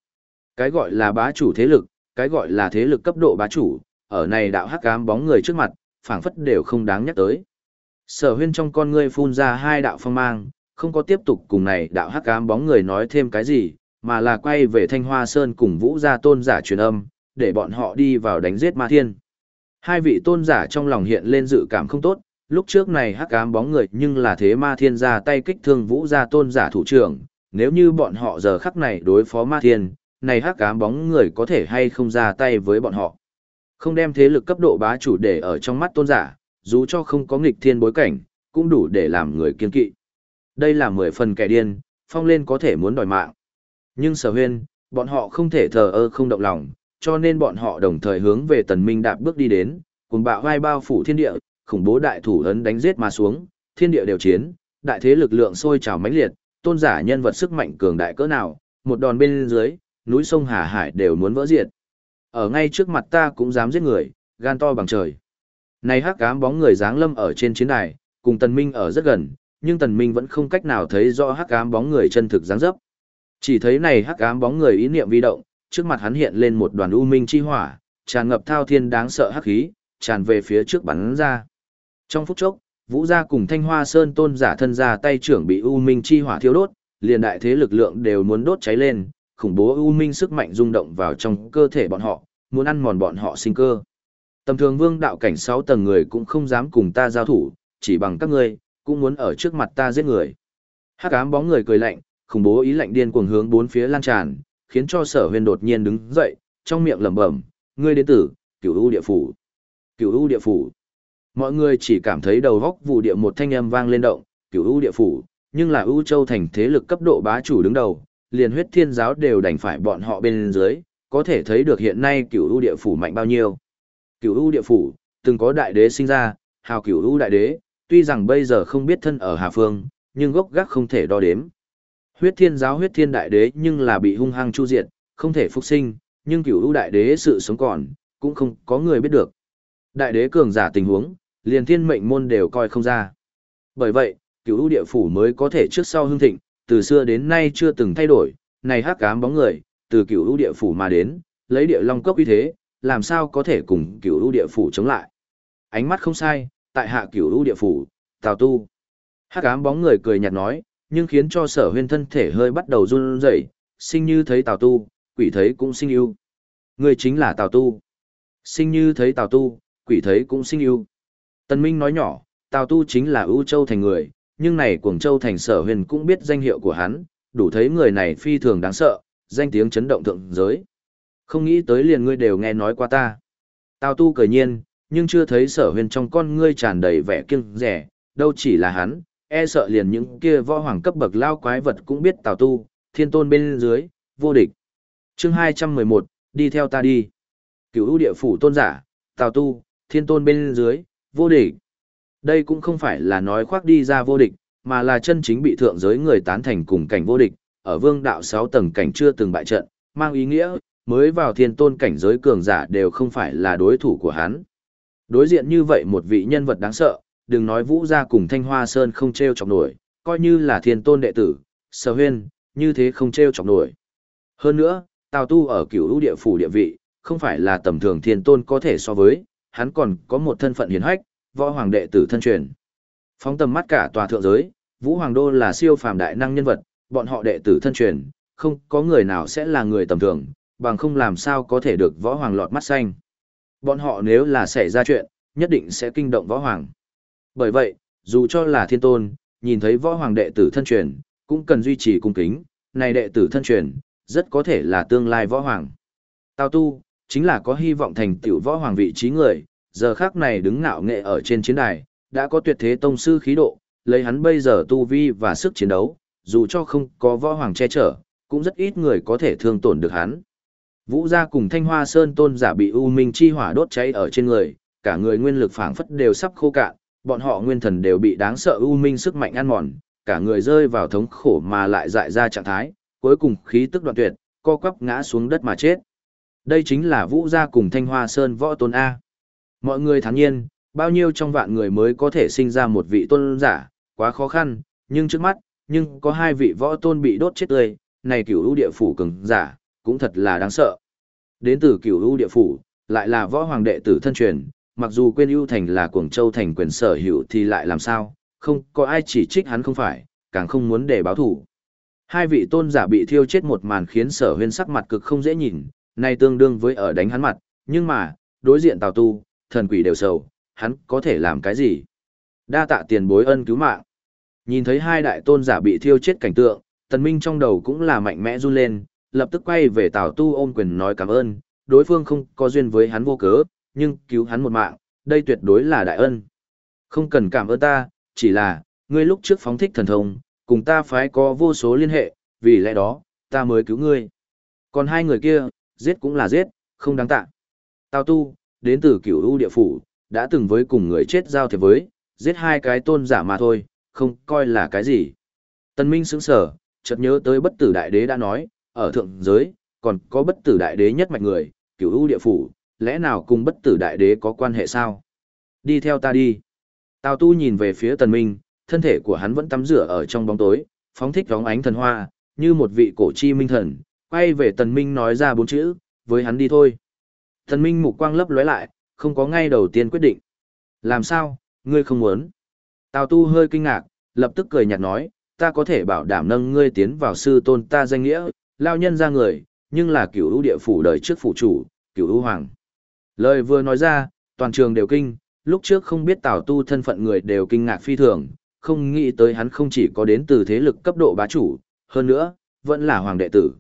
Cái gọi là bá chủ thế lực, cái gọi là thế lực cấp độ bá chủ, ở này đạo hắc ám bóng người trước mặt, phảng phất đều không đáng nhắc tới. Sở huyên trong con ngươi phun ra hai đạo phong mang, không có tiếp tục cùng này đạo hắc ám bóng người nói thêm cái gì, mà là quay về Thanh Hoa Sơn cùng Vũ gia tôn giả truyền âm, để bọn họ đi vào đánh giết ma thiên. Hai vị tôn giả trong lòng hiện lên dự cảm không tốt, lúc trước này hắc ám bóng người nhưng là thế ma thiên ra tay kích thương Vũ ra tôn giả thủ trưởng, nếu như bọn họ giờ khắc này đối phó ma thiên, này hắc ám bóng người có thể hay không ra tay với bọn họ. Không đem thế lực cấp độ bá chủ để ở trong mắt tôn giả, dù cho không có nghịch thiên bối cảnh, cũng đủ để làm người kiên kỵ. Đây là mười phần kẻ điên, phong lên có thể muốn đòi mạng. Nhưng sở huyên, bọn họ không thể thờ ơ không động lòng, cho nên bọn họ đồng thời hướng về tần minh đạp bước đi đến, cùng bạo vai bao phủ thiên địa, khủng bố đại thủ ấn đánh giết mà xuống, thiên địa đều chiến, đại thế lực lượng sôi trào mãnh liệt, tôn giả nhân vật sức mạnh cường đại cỡ nào, một đòn bên dưới, núi sông Hà Hải đều muốn vỡ diệt. Ở ngay trước mặt ta cũng dám giết người, gan to bằng trời. Này hắc ám bóng người dáng lâm ở trên chiến đài, cùng Tần Minh ở rất gần, nhưng Tần Minh vẫn không cách nào thấy rõ hắc ám bóng người chân thực dáng dấp. Chỉ thấy này hắc ám bóng người ý niệm vi động, trước mặt hắn hiện lên một đoàn u minh chi hỏa, tràn ngập thao thiên đáng sợ hắc khí, tràn về phía trước bắn ra. Trong phút chốc, Vũ gia cùng Thanh Hoa Sơn tôn giả thân ra tay trưởng bị u minh chi hỏa thiêu đốt, liền đại thế lực lượng đều muốn đốt cháy lên, khủng bố u minh sức mạnh rung động vào trong cơ thể bọn họ, muốn ăn mòn bọn họ sinh cơ. Tầm thường vương đạo cảnh 6 tầng người cũng không dám cùng ta giao thủ, chỉ bằng các ngươi, cũng muốn ở trước mặt ta giết người. Hắc ám bóng người cười lạnh, khủng bố ý lạnh điên cuồng hướng bốn phía lan tràn, khiến cho sở huyền đột nhiên đứng dậy, trong miệng lẩm bẩm, ngươi đến tử, cửu u địa phủ. Cửu u địa phủ. Mọi người chỉ cảm thấy đầu góc vụ địa một thanh âm vang lên động, cửu u địa phủ, nhưng là ưu châu thành thế lực cấp độ bá chủ đứng đầu, liền huyết thiên giáo đều đành phải bọn họ bên dưới, có thể thấy được hiện nay cửu u địa phủ mạnh bao nhiêu. Cửu u địa phủ, từng có đại đế sinh ra, hào cửu u đại đế, tuy rằng bây giờ không biết thân ở Hà Phương, nhưng gốc gác không thể đo đếm. Huyết thiên giáo huyết thiên đại đế nhưng là bị hung hăng chu diệt, không thể phục sinh, nhưng cửu u đại đế sự sống còn, cũng không có người biết được. Đại đế cường giả tình huống, liền thiên mệnh môn đều coi không ra. Bởi vậy, cửu u địa phủ mới có thể trước sau hưng thịnh, từ xưa đến nay chưa từng thay đổi, này hắc ám bóng người, từ cửu u địa phủ mà đến, lấy địa long cốc uy thế, làm sao có thể cùng cửu u địa phủ chống lại. Ánh mắt không sai, tại hạ cửu u địa phủ, Tào Tu. Hắc ám bóng người cười nhạt nói, nhưng khiến cho sở huyên thân thể hơi bắt đầu run rẩy, sinh như thấy Tào Tu, quỷ thấy cũng sinh yêu. Người chính là Tào Tu. Sinh như thấy Tào Tu, quỷ thấy cũng sinh yêu. tần Minh nói nhỏ, Tào Tu chính là ưu châu thành người, nhưng này cuồng châu thành sở huyền cũng biết danh hiệu của hắn, đủ thấy người này phi thường đáng sợ, danh tiếng chấn động thượng giới. Không nghĩ tới liền ngươi đều nghe nói qua ta. Tào Tu cười nhiên, nhưng chưa thấy sở huyền trong con ngươi tràn đầy vẻ kiêng rẻ, đâu chỉ là hắn, e sợ liền những kia võ hoàng cấp bậc lao quái vật cũng biết Tào Tu, thiên tôn bên dưới, vô địch. chương 211, đi theo ta đi. Cửu ưu địa phủ tôn giả, Tào Tu, thiên tôn bên dưới, vô địch. Đây cũng không phải là nói khoác đi ra vô địch, mà là chân chính bị thượng giới người tán thành cùng cảnh vô địch, ở vương đạo 6 tầng cảnh chưa từng bại trận, mang ý nghĩa, mới vào thiên tôn cảnh giới cường giả đều không phải là đối thủ của hắn. Đối diện như vậy một vị nhân vật đáng sợ, đừng nói vũ gia cùng thanh hoa sơn không treo chọc nổi, coi như là thiên tôn đệ tử, sở huyên, như thế không treo chọc nổi. Hơn nữa, Tào Tu ở cửu lũ địa phủ địa vị, không phải là tầm thường thiên tôn có thể so với, hắn còn có một thân phận hiền hách, võ hoàng đệ tử thân truyền. Phóng tầm mắt cả tòa thượng giới, Vũ Hoàng Đô là siêu phàm đại năng nhân vật, bọn họ đệ tử thân truyền, không có người nào sẽ là người tầm thường, bằng không làm sao có thể được võ hoàng lọt mắt xanh. Bọn họ nếu là xảy ra chuyện, nhất định sẽ kinh động võ hoàng. Bởi vậy, dù cho là thiên tôn, nhìn thấy võ hoàng đệ tử thân truyền, cũng cần duy trì cung kính, này đệ tử thân truyền, rất có thể là tương lai võ hoàng. Tao tu, chính là có hy vọng thành tựu võ hoàng vị trí người, giờ khác này đứng ngạo nghệ ở trên chiến đài, đã có tuyệt thế tông sư khí độ, lấy hắn bây giờ tu vi và sức chiến đấu, dù cho không có võ hoàng che chở, cũng rất ít người có thể thương tổn được hắn. Vũ gia cùng Thanh Hoa Sơn tôn giả bị u minh chi hỏa đốt cháy ở trên người, cả người nguyên lực phảng phất đều sắp khô cạn, bọn họ nguyên thần đều bị đáng sợ u minh sức mạnh ăn mòn, cả người rơi vào thống khổ mà lại dại ra trạng thái, cuối cùng khí tức đoạn tuyệt, co quắp ngã xuống đất mà chết. Đây chính là Vũ gia cùng Thanh Hoa Sơn võ tôn A. Mọi người thắng nhiên, bao nhiêu trong vạn người mới có thể sinh ra một vị tôn giả, quá khó khăn, nhưng trước mắt, nhưng có hai vị võ tôn bị đốt chết tươi, này cửu ưu địa phủ cường giả, cũng thật là đáng sợ. Đến từ cửu ưu địa phủ, lại là võ hoàng đệ tử thân truyền, mặc dù quên ưu thành là cuồng châu thành quyền sở hữu thì lại làm sao, không có ai chỉ trích hắn không phải, càng không muốn để báo thủ. Hai vị tôn giả bị thiêu chết một màn khiến sở huyên sắc mặt cực không dễ nhìn, nay tương đương với ở đánh hắn mặt, nhưng mà, đối diện tào tu, thần quỷ đều sầu, hắn có thể làm cái gì? Đa tạ tiền bối ân cứu mạng. Nhìn thấy hai đại tôn giả bị thiêu chết cảnh tượng, tần minh trong đầu cũng là mạnh mẽ run lên, lập tức quay về tào tu ôm quyền nói cảm ơn, đối phương không có duyên với hắn vô cớ, nhưng cứu hắn một mạng, đây tuyệt đối là đại ân. Không cần cảm ơn ta, chỉ là, ngươi lúc trước phóng thích thần thông, cùng ta phái có vô số liên hệ, vì lẽ đó, ta mới cứu ngươi. Còn hai người kia, giết cũng là giết, không đáng tạ. Tào tu, đến từ cửu u địa phủ, đã từng với cùng người chết giao thiệp với, giết hai cái tôn giả mà thôi, không coi là cái gì. Tân Minh sững sờ, chợt nhớ tới bất tử đại đế đã nói, ở thượng giới, còn có bất tử đại đế nhất mạch người, cửu u địa phủ, lẽ nào cùng bất tử đại đế có quan hệ sao? Đi theo ta đi. Tào tu nhìn về phía tần minh, thân thể của hắn vẫn tắm rửa ở trong bóng tối, phóng thích vóng ánh thần hoa, như một vị cổ chi minh thần, quay về tần minh nói ra bốn chữ, với hắn đi thôi. Tần minh mục quang lấp lóe lại, không có ngay đầu tiên quyết định. Làm sao, ngươi không muốn? Tào tu hơi kinh ngạc, lập tức cười nhạt nói, ta có thể bảo đảm nâng ngươi tiến vào sư tôn ta danh nghĩa, lao nhân ra người, nhưng là cửu ưu địa phủ đời trước phủ chủ, cửu ưu hoàng. Lời vừa nói ra, toàn trường đều kinh, lúc trước không biết tào tu thân phận người đều kinh ngạc phi thường, không nghĩ tới hắn không chỉ có đến từ thế lực cấp độ bá chủ, hơn nữa, vẫn là hoàng đệ tử.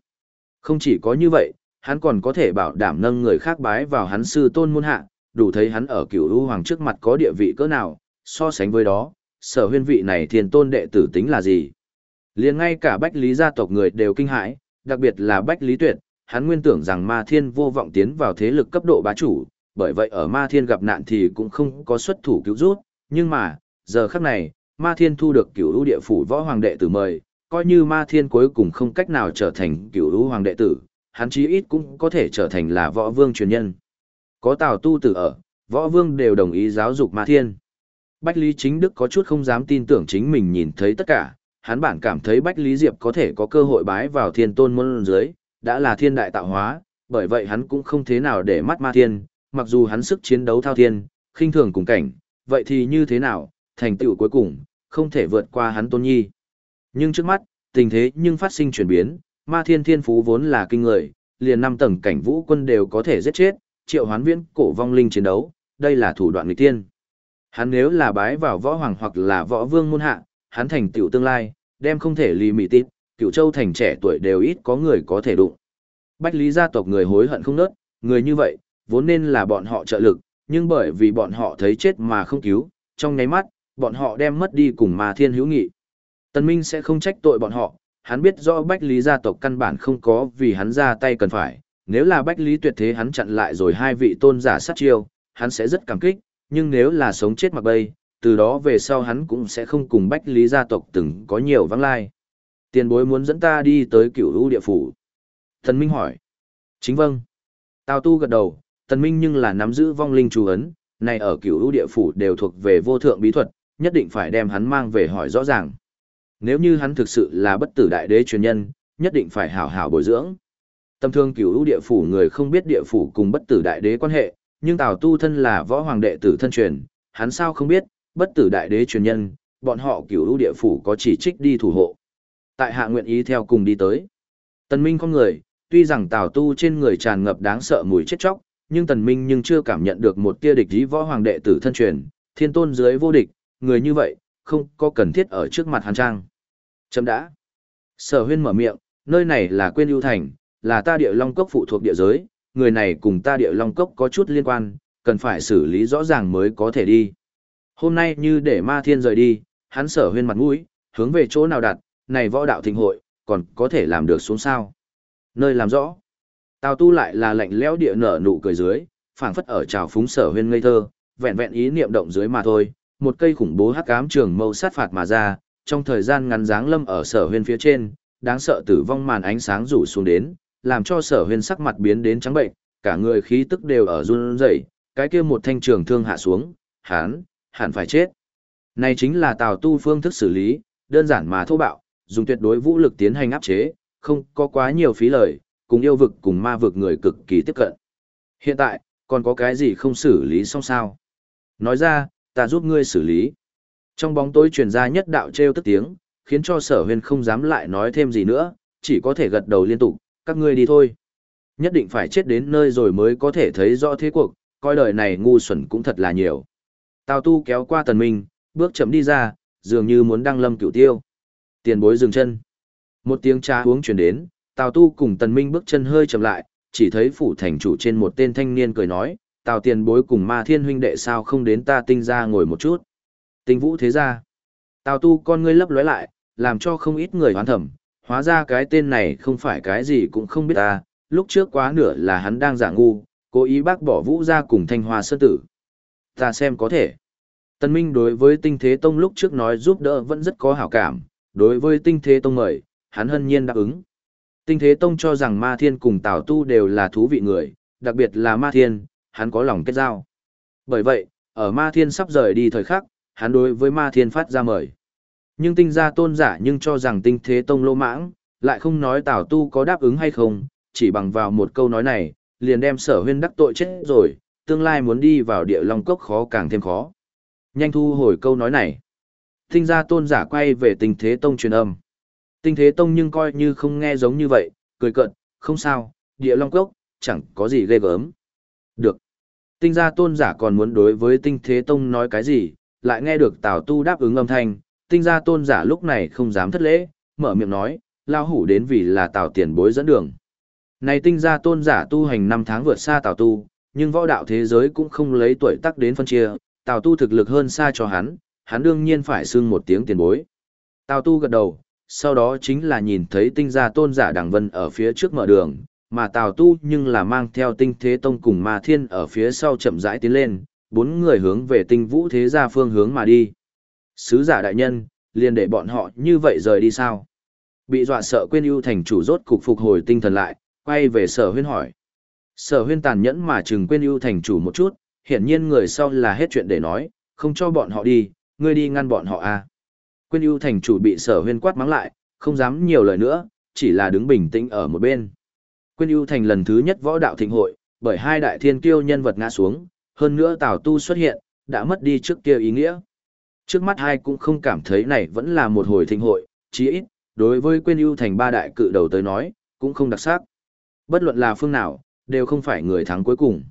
Không chỉ có như vậy, hắn còn có thể bảo đảm nâng người khác bái vào hắn sư tôn môn hạ, đủ thấy hắn ở cửu u hoàng trước mặt có địa vị cỡ nào, so sánh với đó, sở huyên vị này thiên tôn đệ tử tính là gì. liền ngay cả bách lý gia tộc người đều kinh hãi, đặc biệt là bách lý tuyệt, hắn nguyên tưởng rằng ma thiên vô vọng tiến vào thế lực cấp độ bá chủ, bởi vậy ở ma thiên gặp nạn thì cũng không có xuất thủ cứu rút, nhưng mà, giờ khắc này, ma thiên thu được cửu lũ địa phủ võ hoàng đệ tử mời, coi như ma thiên cuối cùng không cách nào trở thành cửu lũ hoàng đệ tử, hắn chí ít cũng có thể trở thành là võ vương truyền nhân. Có Tào Tu Tử ở, võ vương đều đồng ý giáo dục Ma Thiên. Bách Lý Chính Đức có chút không dám tin tưởng chính mình nhìn thấy tất cả, hắn bản cảm thấy Bách Lý Diệp có thể có cơ hội bái vào thiên tôn môn dưới, đã là thiên đại tạo hóa, bởi vậy hắn cũng không thế nào để mắt ma thiên, mặc dù hắn sức chiến đấu thao thiên, khinh thường cùng cảnh, vậy thì như thế nào, thành tựu cuối cùng, không thể vượt qua hắn tôn nhi. Nhưng trước mắt, tình thế nhưng phát sinh chuyển biến, ma thiên thiên phú vốn là kinh người, liền năm tầng cảnh vũ quân đều có thể giết chết, triệu hoán viễn cổ vong linh chiến đấu, đây là thủ đoạn nghịch tiên. Hắn nếu là bái vào võ hoàng hoặc là võ vương môn hạ, hắn thành tựu tương lai, đem không thể lì mị tít, cựu châu thành trẻ tuổi đều ít có người có thể đụng. Bách lý gia tộc người hối hận không nớt, người như vậy, vốn nên là bọn họ trợ lực, nhưng bởi vì bọn họ thấy chết mà không cứu, trong nháy mắt, bọn họ đem mất đi cùng mà thiên hữu nghị. Tần Minh sẽ không trách tội bọn họ, hắn biết rõ Bách Lý gia tộc căn bản không có vì hắn ra tay cần phải, nếu là Bách Lý tuyệt thế hắn chặn lại rồi hai vị tôn giả sát chiêu, hắn sẽ rất cảm kích, nhưng nếu là sống chết mặc bay, từ đó về sau hắn cũng sẽ không cùng Bách Lý gia tộc từng có nhiều vắng lai. Tiền bối muốn dẫn ta đi tới cửu lũ địa phủ. Thần Minh hỏi. Chính vâng. Tào tu gật đầu, Thần Minh nhưng là nắm giữ vong linh chú ấn, này ở cửu lũ địa phủ đều thuộc về vô thượng bí thuật, nhất định phải đem hắn mang về hỏi rõ ràng. Nếu như hắn thực sự là bất tử đại đế truyền nhân, nhất định phải hảo hảo bồi dưỡng. Tâm thương cửu lũ địa phủ người không biết địa phủ cùng bất tử đại đế quan hệ, nhưng Tào Tu thân là võ hoàng đệ tử thân truyền, hắn sao không biết, bất tử đại đế truyền nhân, bọn họ cửu lũ địa phủ có chỉ trích đi thủ hộ. Tại hạ nguyện ý theo cùng đi tới. Tần Minh không người, tuy rằng Tào Tu trên người tràn ngập đáng sợ mùi chết chóc, nhưng Tần Minh nhưng chưa cảm nhận được một tia địch ý võ hoàng đệ tử thân truyền, thiên tôn dưới vô địch, người như vậy, không có cần thiết ở trước mặt hắn trang. Chấm đã. Sở huyên mở miệng, nơi này là quên ưu thành, là ta địa long cốc phụ thuộc địa giới, người này cùng ta địa long cốc có chút liên quan, cần phải xử lý rõ ràng mới có thể đi. Hôm nay như để ma thiên rời đi, hắn sở huyên mặt mũi, hướng về chỗ nào đặt, này võ đạo thịnh hội, còn có thể làm được xuống sao. Nơi làm rõ. Tào tu lại là lạnh lẽo địa nở nụ cười dưới, phảng phất ở trào phúng sở huyên ngây thơ, vẹn vẹn ý niệm động dưới mà thôi, một cây khủng bố hắc ám trường mâu sát phạt mà ra, trong thời gian ngắn dáng lâm ở sở huyên phía trên, đáng sợ tử vong màn ánh sáng rủ xuống đến, làm cho sở huyên sắc mặt biến đến trắng bệnh, cả người khí tức đều ở run rẩy, cái kia một thanh trường thương hạ xuống, hán, hẳn phải chết. Này chính là Tào Tu phương thức xử lý, đơn giản mà thô bạo, dùng tuyệt đối vũ lực tiến hành áp chế, không có quá nhiều phí lời, cùng yêu vực cùng ma vực người cực kỳ tiếp cận. Hiện tại, còn có cái gì không xử lý xong sao? Nói ra, ta giúp ngươi xử lý. Trong bóng tối truyền ra nhất đạo treo tức tiếng, khiến cho sở huyên không dám lại nói thêm gì nữa, chỉ có thể gật đầu liên tục, các ngươi đi thôi. Nhất định phải chết đến nơi rồi mới có thể thấy rõ thế cuộc, coi đời này ngu xuẩn cũng thật là nhiều. Tào tu kéo qua tần minh, bước chậm đi ra, dường như muốn đăng lâm cửu tiêu. Tiền bối dừng chân. Một tiếng trà uống truyền đến, Tào tu cùng tần minh bước chân hơi chậm lại, chỉ thấy phủ thành chủ trên một tên thanh niên cười nói, Tào tiền bối cùng ma thiên huynh đệ sao không đến ta tinh ra ngồi một chút. Tinh vũ thế ra. Tào tu con ngươi lấp lóe lại, làm cho không ít người hoán thẩm, hóa ra cái tên này không phải cái gì cũng không biết ta, lúc trước quá nửa là hắn đang giả ngu, cố ý bác bỏ vũ ra cùng thanh hoa sơn tử. Ta xem có thể. Tân Minh đối với tinh thế tông lúc trước nói giúp đỡ vẫn rất có hảo cảm, đối với tinh thế tông mời, hắn hân nhiên đáp ứng. Tinh thế tông cho rằng ma thiên cùng tào tu đều là thú vị người, đặc biệt là ma thiên, hắn có lòng kết giao. Bởi vậy, ở ma thiên sắp rời đi thời khắc, hắn đối với ma thiên phát ra mời. Nhưng tinh gia tôn giả nhưng cho rằng tinh thế tông lô mãng, lại không nói tào tu có đáp ứng hay không, chỉ bằng vào một câu nói này, liền đem sở huyên đắc tội chết rồi, tương lai muốn đi vào địa long cốc khó càng thêm khó. Nhanh thu hồi câu nói này. Tinh gia tôn giả quay về tinh thế tông truyền âm. Tinh thế tông nhưng coi như không nghe giống như vậy, cười cận, không sao, địa long cốc, chẳng có gì ghê gớm. Được. Tinh gia tôn giả còn muốn đối với tinh thế tông nói cái gì, lại nghe được tào tu đáp ứng âm thanh, tinh gia tôn giả lúc này không dám thất lễ, mở miệng nói, lao hủ đến vì là tào tiền bối dẫn đường. Này tinh gia tôn giả tu hành năm tháng vượt xa tào tu, nhưng võ đạo thế giới cũng không lấy tuổi tác đến phân chia, tào tu thực lực hơn xa cho hắn, hắn đương nhiên phải xưng một tiếng tiền bối. Tào tu gật đầu, sau đó chính là nhìn thấy tinh gia tôn giả đằng vân ở phía trước mở đường, mà tào tu nhưng là mang theo tinh thế tông cùng ma thiên ở phía sau chậm rãi tiến lên, bốn người hướng về tinh vũ thế gia phương hướng mà đi. Sứ giả đại nhân, liền để bọn họ như vậy rời đi sao? Bị dọa sợ quên ưu thành chủ rốt cục phục hồi tinh thần lại, quay về sở huyên hỏi. Sở huyên tàn nhẫn mà chừng quên ưu thành chủ một chút, hiển nhiên người sau là hết chuyện để nói, không cho bọn họ đi, ngươi đi ngăn bọn họ à. Quyên ưu thành chủ bị sở huyên quát mắng lại, không dám nhiều lời nữa, chỉ là đứng bình tĩnh ở một bên. Quyên ưu thành lần thứ nhất võ đạo thịnh hội, bởi hai đại thiên kiêu nhân vật ngã xuống, hơn nữa Tào Tu xuất hiện, đã mất đi trước kia ý nghĩa. Trước mắt hai cũng không cảm thấy này vẫn là một hồi thịnh hội, chí ít, đối với Quyên ưu thành ba đại cự đầu tới nói, cũng không đặc sắc. Bất luận là phương nào, đều không phải người thắng cuối cùng.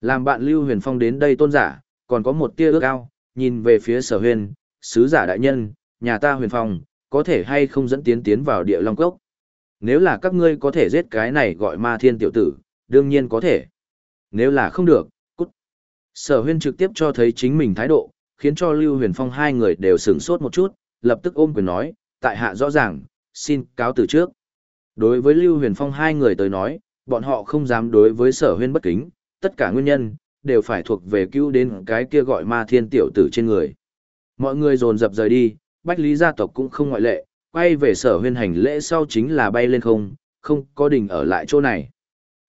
Làm bạn Lưu Huyền Phong đến đây tôn giả, còn có một tia ước ao, nhìn về phía sở huyền, sứ giả đại nhân, nhà ta huyền phong, có thể hay không dẫn tiến tiến vào địa long cốc. Nếu là các ngươi có thể giết cái này gọi ma thiên tiểu tử, đương nhiên có thể. Nếu là không được, cút. Sở huyên trực tiếp cho thấy chính mình thái độ, khiến cho Lưu Huyền Phong hai người đều sửng sốt một chút, lập tức ôm quyền nói, tại hạ rõ ràng, xin cáo từ trước. Đối với Lưu Huyền Phong hai người tới nói, bọn họ không dám đối với sở huyên bất kính, tất cả nguyên nhân, đều phải thuộc về cứu đến cái kia gọi ma thiên tiểu tử trên người. Mọi người dồn dập rời đi, Bách Lý gia tộc cũng không ngoại lệ, quay về sở huyên hành lễ sau chính là bay lên không, không có đình ở lại chỗ này.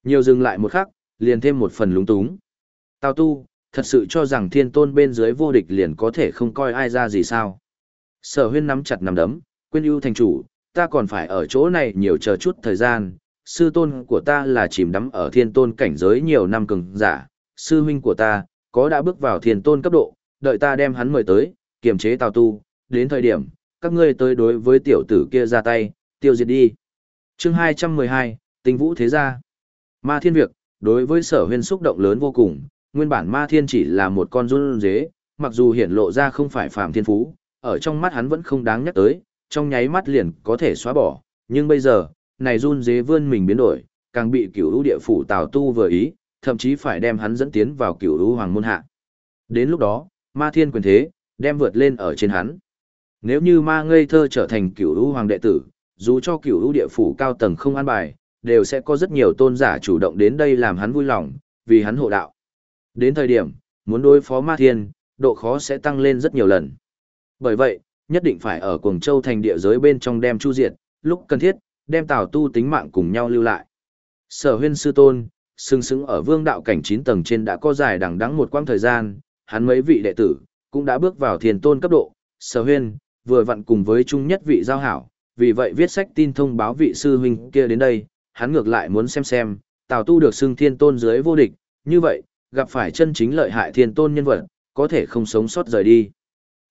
Nhiều dừng lại một khắc, liền thêm một phần lúng túng. Tào tu, thật sự cho rằng thiên tôn bên dưới vô địch liền có thể không coi ai ra gì sao. Sở huyên nắm chặt nắm đấm, quên ưu thành chủ, ta còn phải ở chỗ này nhiều chờ chút thời gian. Sư tôn của ta là chìm đắm ở thiên tôn cảnh giới nhiều năm cường giả, sư huynh của ta, có đã bước vào thiền tôn cấp độ, đợi ta đem hắn mời tới, kiềm chế tào tu, đến thời điểm, các ngươi tới đối với tiểu tử kia ra tay, tiêu diệt đi. chương 212, tình vũ thế gia. Ma thiên việc, đối với sở huyên xúc động lớn vô cùng, nguyên bản ma thiên chỉ là một con run dế, mặc dù hiển lộ ra không phải phàm thiên phú, ở trong mắt hắn vẫn không đáng nhắc tới, trong nháy mắt liền có thể xóa bỏ, nhưng bây giờ, này run dế vươn mình biến đổi, càng bị cửu lũ địa phủ tào tu vừa ý, thậm chí phải đem hắn dẫn tiến vào cựu lũ hoàng môn hạ. Đến lúc đó, ma thiên quyền thế, đem vượt lên ở trên hắn. Nếu như ma ngây thơ trở thành cựu lũ hoàng đệ tử, dù cho cựu lũ địa phủ cao tầng không an bài, đều sẽ có rất nhiều tôn giả chủ động đến đây làm hắn vui lòng, vì hắn hộ đạo. Đến thời điểm, muốn đối phó ma thiên, độ khó sẽ tăng lên rất nhiều lần. Bởi vậy, nhất định phải ở Cuồng Châu thành địa giới bên trong đem chu diệt, lúc cần thiết, đem Tào Tu tính mạng cùng nhau lưu lại. Sở Huyên sư tôn, sừng sững ở vương đạo cảnh 9 tầng trên đã có dài đằng đẵng một quãng thời gian, hắn mấy vị đệ tử cũng đã bước vào thiền tôn cấp độ. Sở Huyên vừa vặn cùng với chung nhất vị giao hảo, vì vậy viết sách tin thông báo vị sư huynh kia đến đây, hắn ngược lại muốn xem xem, Tào Tu được xưng thiên tôn dưới vô địch, như vậy, gặp phải chân chính lợi hại thiên tôn nhân vật, có thể không sống sót rời đi.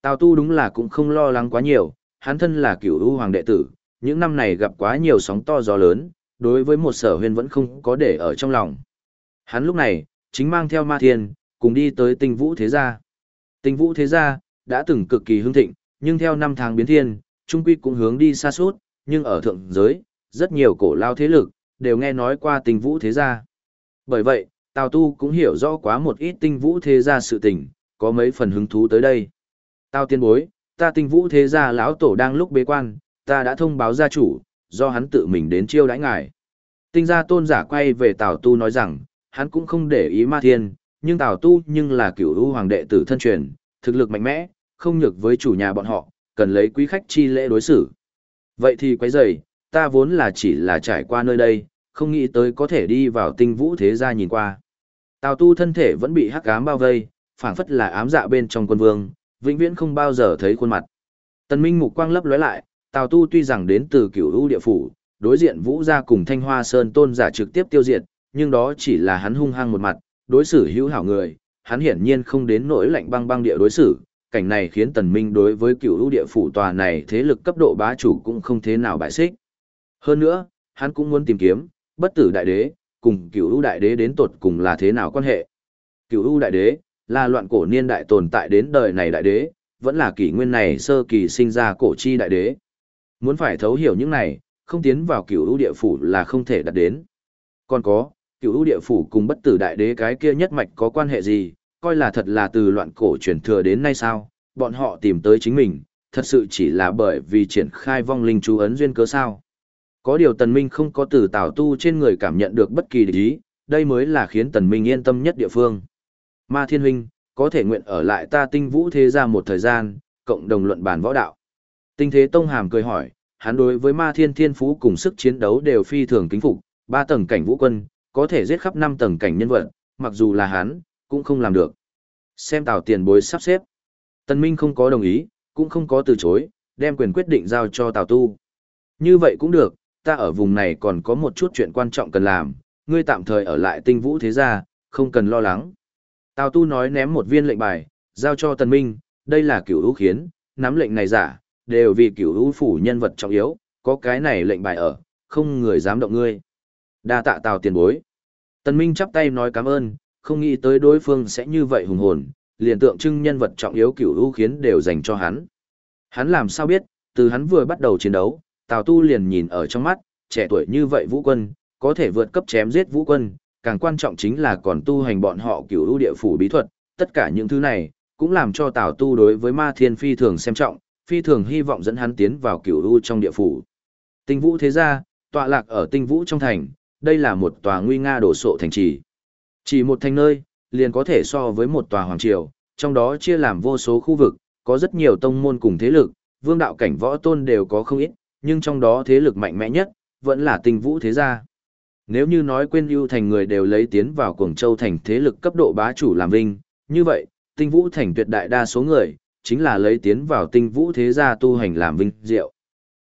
Tào Tu đúng là cũng không lo lắng quá nhiều, hắn thân là cửu u hoàng đệ tử, những năm này gặp quá nhiều sóng to gió lớn, đối với một sở huyền vẫn không có để ở trong lòng. Hắn lúc này, chính mang theo ma thiên, cùng đi tới tinh vũ thế gia. Tinh vũ thế gia, đã từng cực kỳ hưng thịnh, nhưng theo năm tháng biến thiên, trung quy cũng hướng đi xa suốt, nhưng ở thượng giới, rất nhiều cổ lao thế lực, đều nghe nói qua tinh vũ thế gia. Bởi vậy, Tào Tu cũng hiểu rõ quá một ít tinh vũ thế gia sự tình, có mấy phần hứng thú tới đây. Tào tiên bối, ta tinh vũ thế gia lão tổ đang lúc bế quan, ta đã thông báo gia chủ, do hắn tự mình đến chiêu đãi ngài. Tinh gia tôn giả quay về Tào Tu nói rằng, hắn cũng không để ý ma thiên, nhưng Tào Tu nhưng là cựu u hoàng đệ tử thân truyền, thực lực mạnh mẽ, không nhược với chủ nhà bọn họ, cần lấy quý khách chi lễ đối xử. Vậy thì quấy rầy, ta vốn là chỉ là trải qua nơi đây, không nghĩ tới có thể đi vào tinh vũ thế gia nhìn qua. Tào tu thân thể vẫn bị hắc ám bao vây, phảng phất là ám dạ bên trong quân vương, vĩnh viễn không bao giờ thấy khuôn mặt. Tần Minh mục quang lấp lóe lại, Tào tu tuy rằng đến từ cửu u địa phủ, đối diện vũ gia cùng thanh hoa sơn tôn giả trực tiếp tiêu diệt, nhưng đó chỉ là hắn hung hăng một mặt, đối xử hữu hảo người, hắn hiển nhiên không đến nỗi lạnh băng băng địa đối xử, cảnh này khiến tần minh đối với cựu ưu địa phủ tòa này thế lực cấp độ bá chủ cũng không thế nào bại xích. Hơn nữa, hắn cũng muốn tìm kiếm, bất tử đại đế, cùng cựu ưu đại đế đến tột cùng là thế nào quan hệ. Cựu ưu đại đế, là loạn cổ niên đại tồn tại đến đời này đại đế, vẫn là kỷ nguyên này sơ kỳ sinh ra cổ chi đại đế. Muốn phải thấu hiểu những này, không tiến vào cửu ưu địa phủ là không thể đạt đến. Còn có, cửu ưu địa phủ cùng bất tử đại đế cái kia nhất mạch có quan hệ gì, coi là thật là từ loạn cổ truyền thừa đến nay sao, bọn họ tìm tới chính mình, thật sự chỉ là bởi vì triển khai vong linh chú ấn duyên cớ sao. Có điều tần minh không có từ tảo tu trên người cảm nhận được bất kỳ ý, đây mới là khiến tần minh yên tâm nhất địa phương. Ma thiên huynh, có thể nguyện ở lại ta tinh vũ thế gia một thời gian, cộng đồng luận bàn võ đạo. Tinh thế tông hàm cười hỏi, hắn đối với ma thiên thiên phú cùng sức chiến đấu đều phi thường kính phục, ba tầng cảnh vũ quân, có thể giết khắp năm tầng cảnh nhân vật, mặc dù là hắn, cũng không làm được. Xem Tào tiền bối sắp xếp. Tần Minh không có đồng ý, cũng không có từ chối, đem quyền quyết định giao cho Tào Tu. Như vậy cũng được, ta ở vùng này còn có một chút chuyện quan trọng cần làm, ngươi tạm thời ở lại tinh vũ thế gia, không cần lo lắng. Tào Tu nói ném một viên lệnh bài, giao cho Tần Minh, đây là cửu hữu khiến, nắm lệnh này giả, đều vì cửu hữu phủ nhân vật trọng yếu, có cái này lệnh bài ở, không người dám động ngươi. Đa tạ Tào tiền bối. Tần Minh chắp tay nói cảm ơn, không nghĩ tới đối phương sẽ như vậy hùng hồn, liền tượng trưng nhân vật trọng yếu cửu hữu khiến đều dành cho hắn. Hắn làm sao biết, từ hắn vừa bắt đầu chiến đấu, Tào Tu liền nhìn ở trong mắt, trẻ tuổi như vậy vũ quân, có thể vượt cấp chém giết vũ quân, càng quan trọng chính là còn tu hành bọn họ cửu hữu địa phủ bí thuật, tất cả những thứ này, cũng làm cho Tào Tu đối với ma thiên phi thường xem trọng, phi thường hy vọng dẫn hắn tiến vào cửu u trong địa phủ. Tinh vũ thế gia, tọa lạc ở tinh vũ trong thành, đây là một tòa nguy nga đổ sộ thành trì. Chỉ một thành nơi, liền có thể so với một tòa hoàng triều, trong đó chia làm vô số khu vực, có rất nhiều tông môn cùng thế lực, vương đạo cảnh võ tôn đều có không ít, nhưng trong đó thế lực mạnh mẽ nhất, vẫn là tinh vũ thế gia. Nếu như nói quên ưu thành người đều lấy tiến vào Cuồng Châu thành thế lực cấp độ bá chủ làm vinh, như vậy, tinh vũ thành tuyệt đại đa số người, chính là lấy tiến vào tinh vũ thế gia tu hành làm vinh diệu.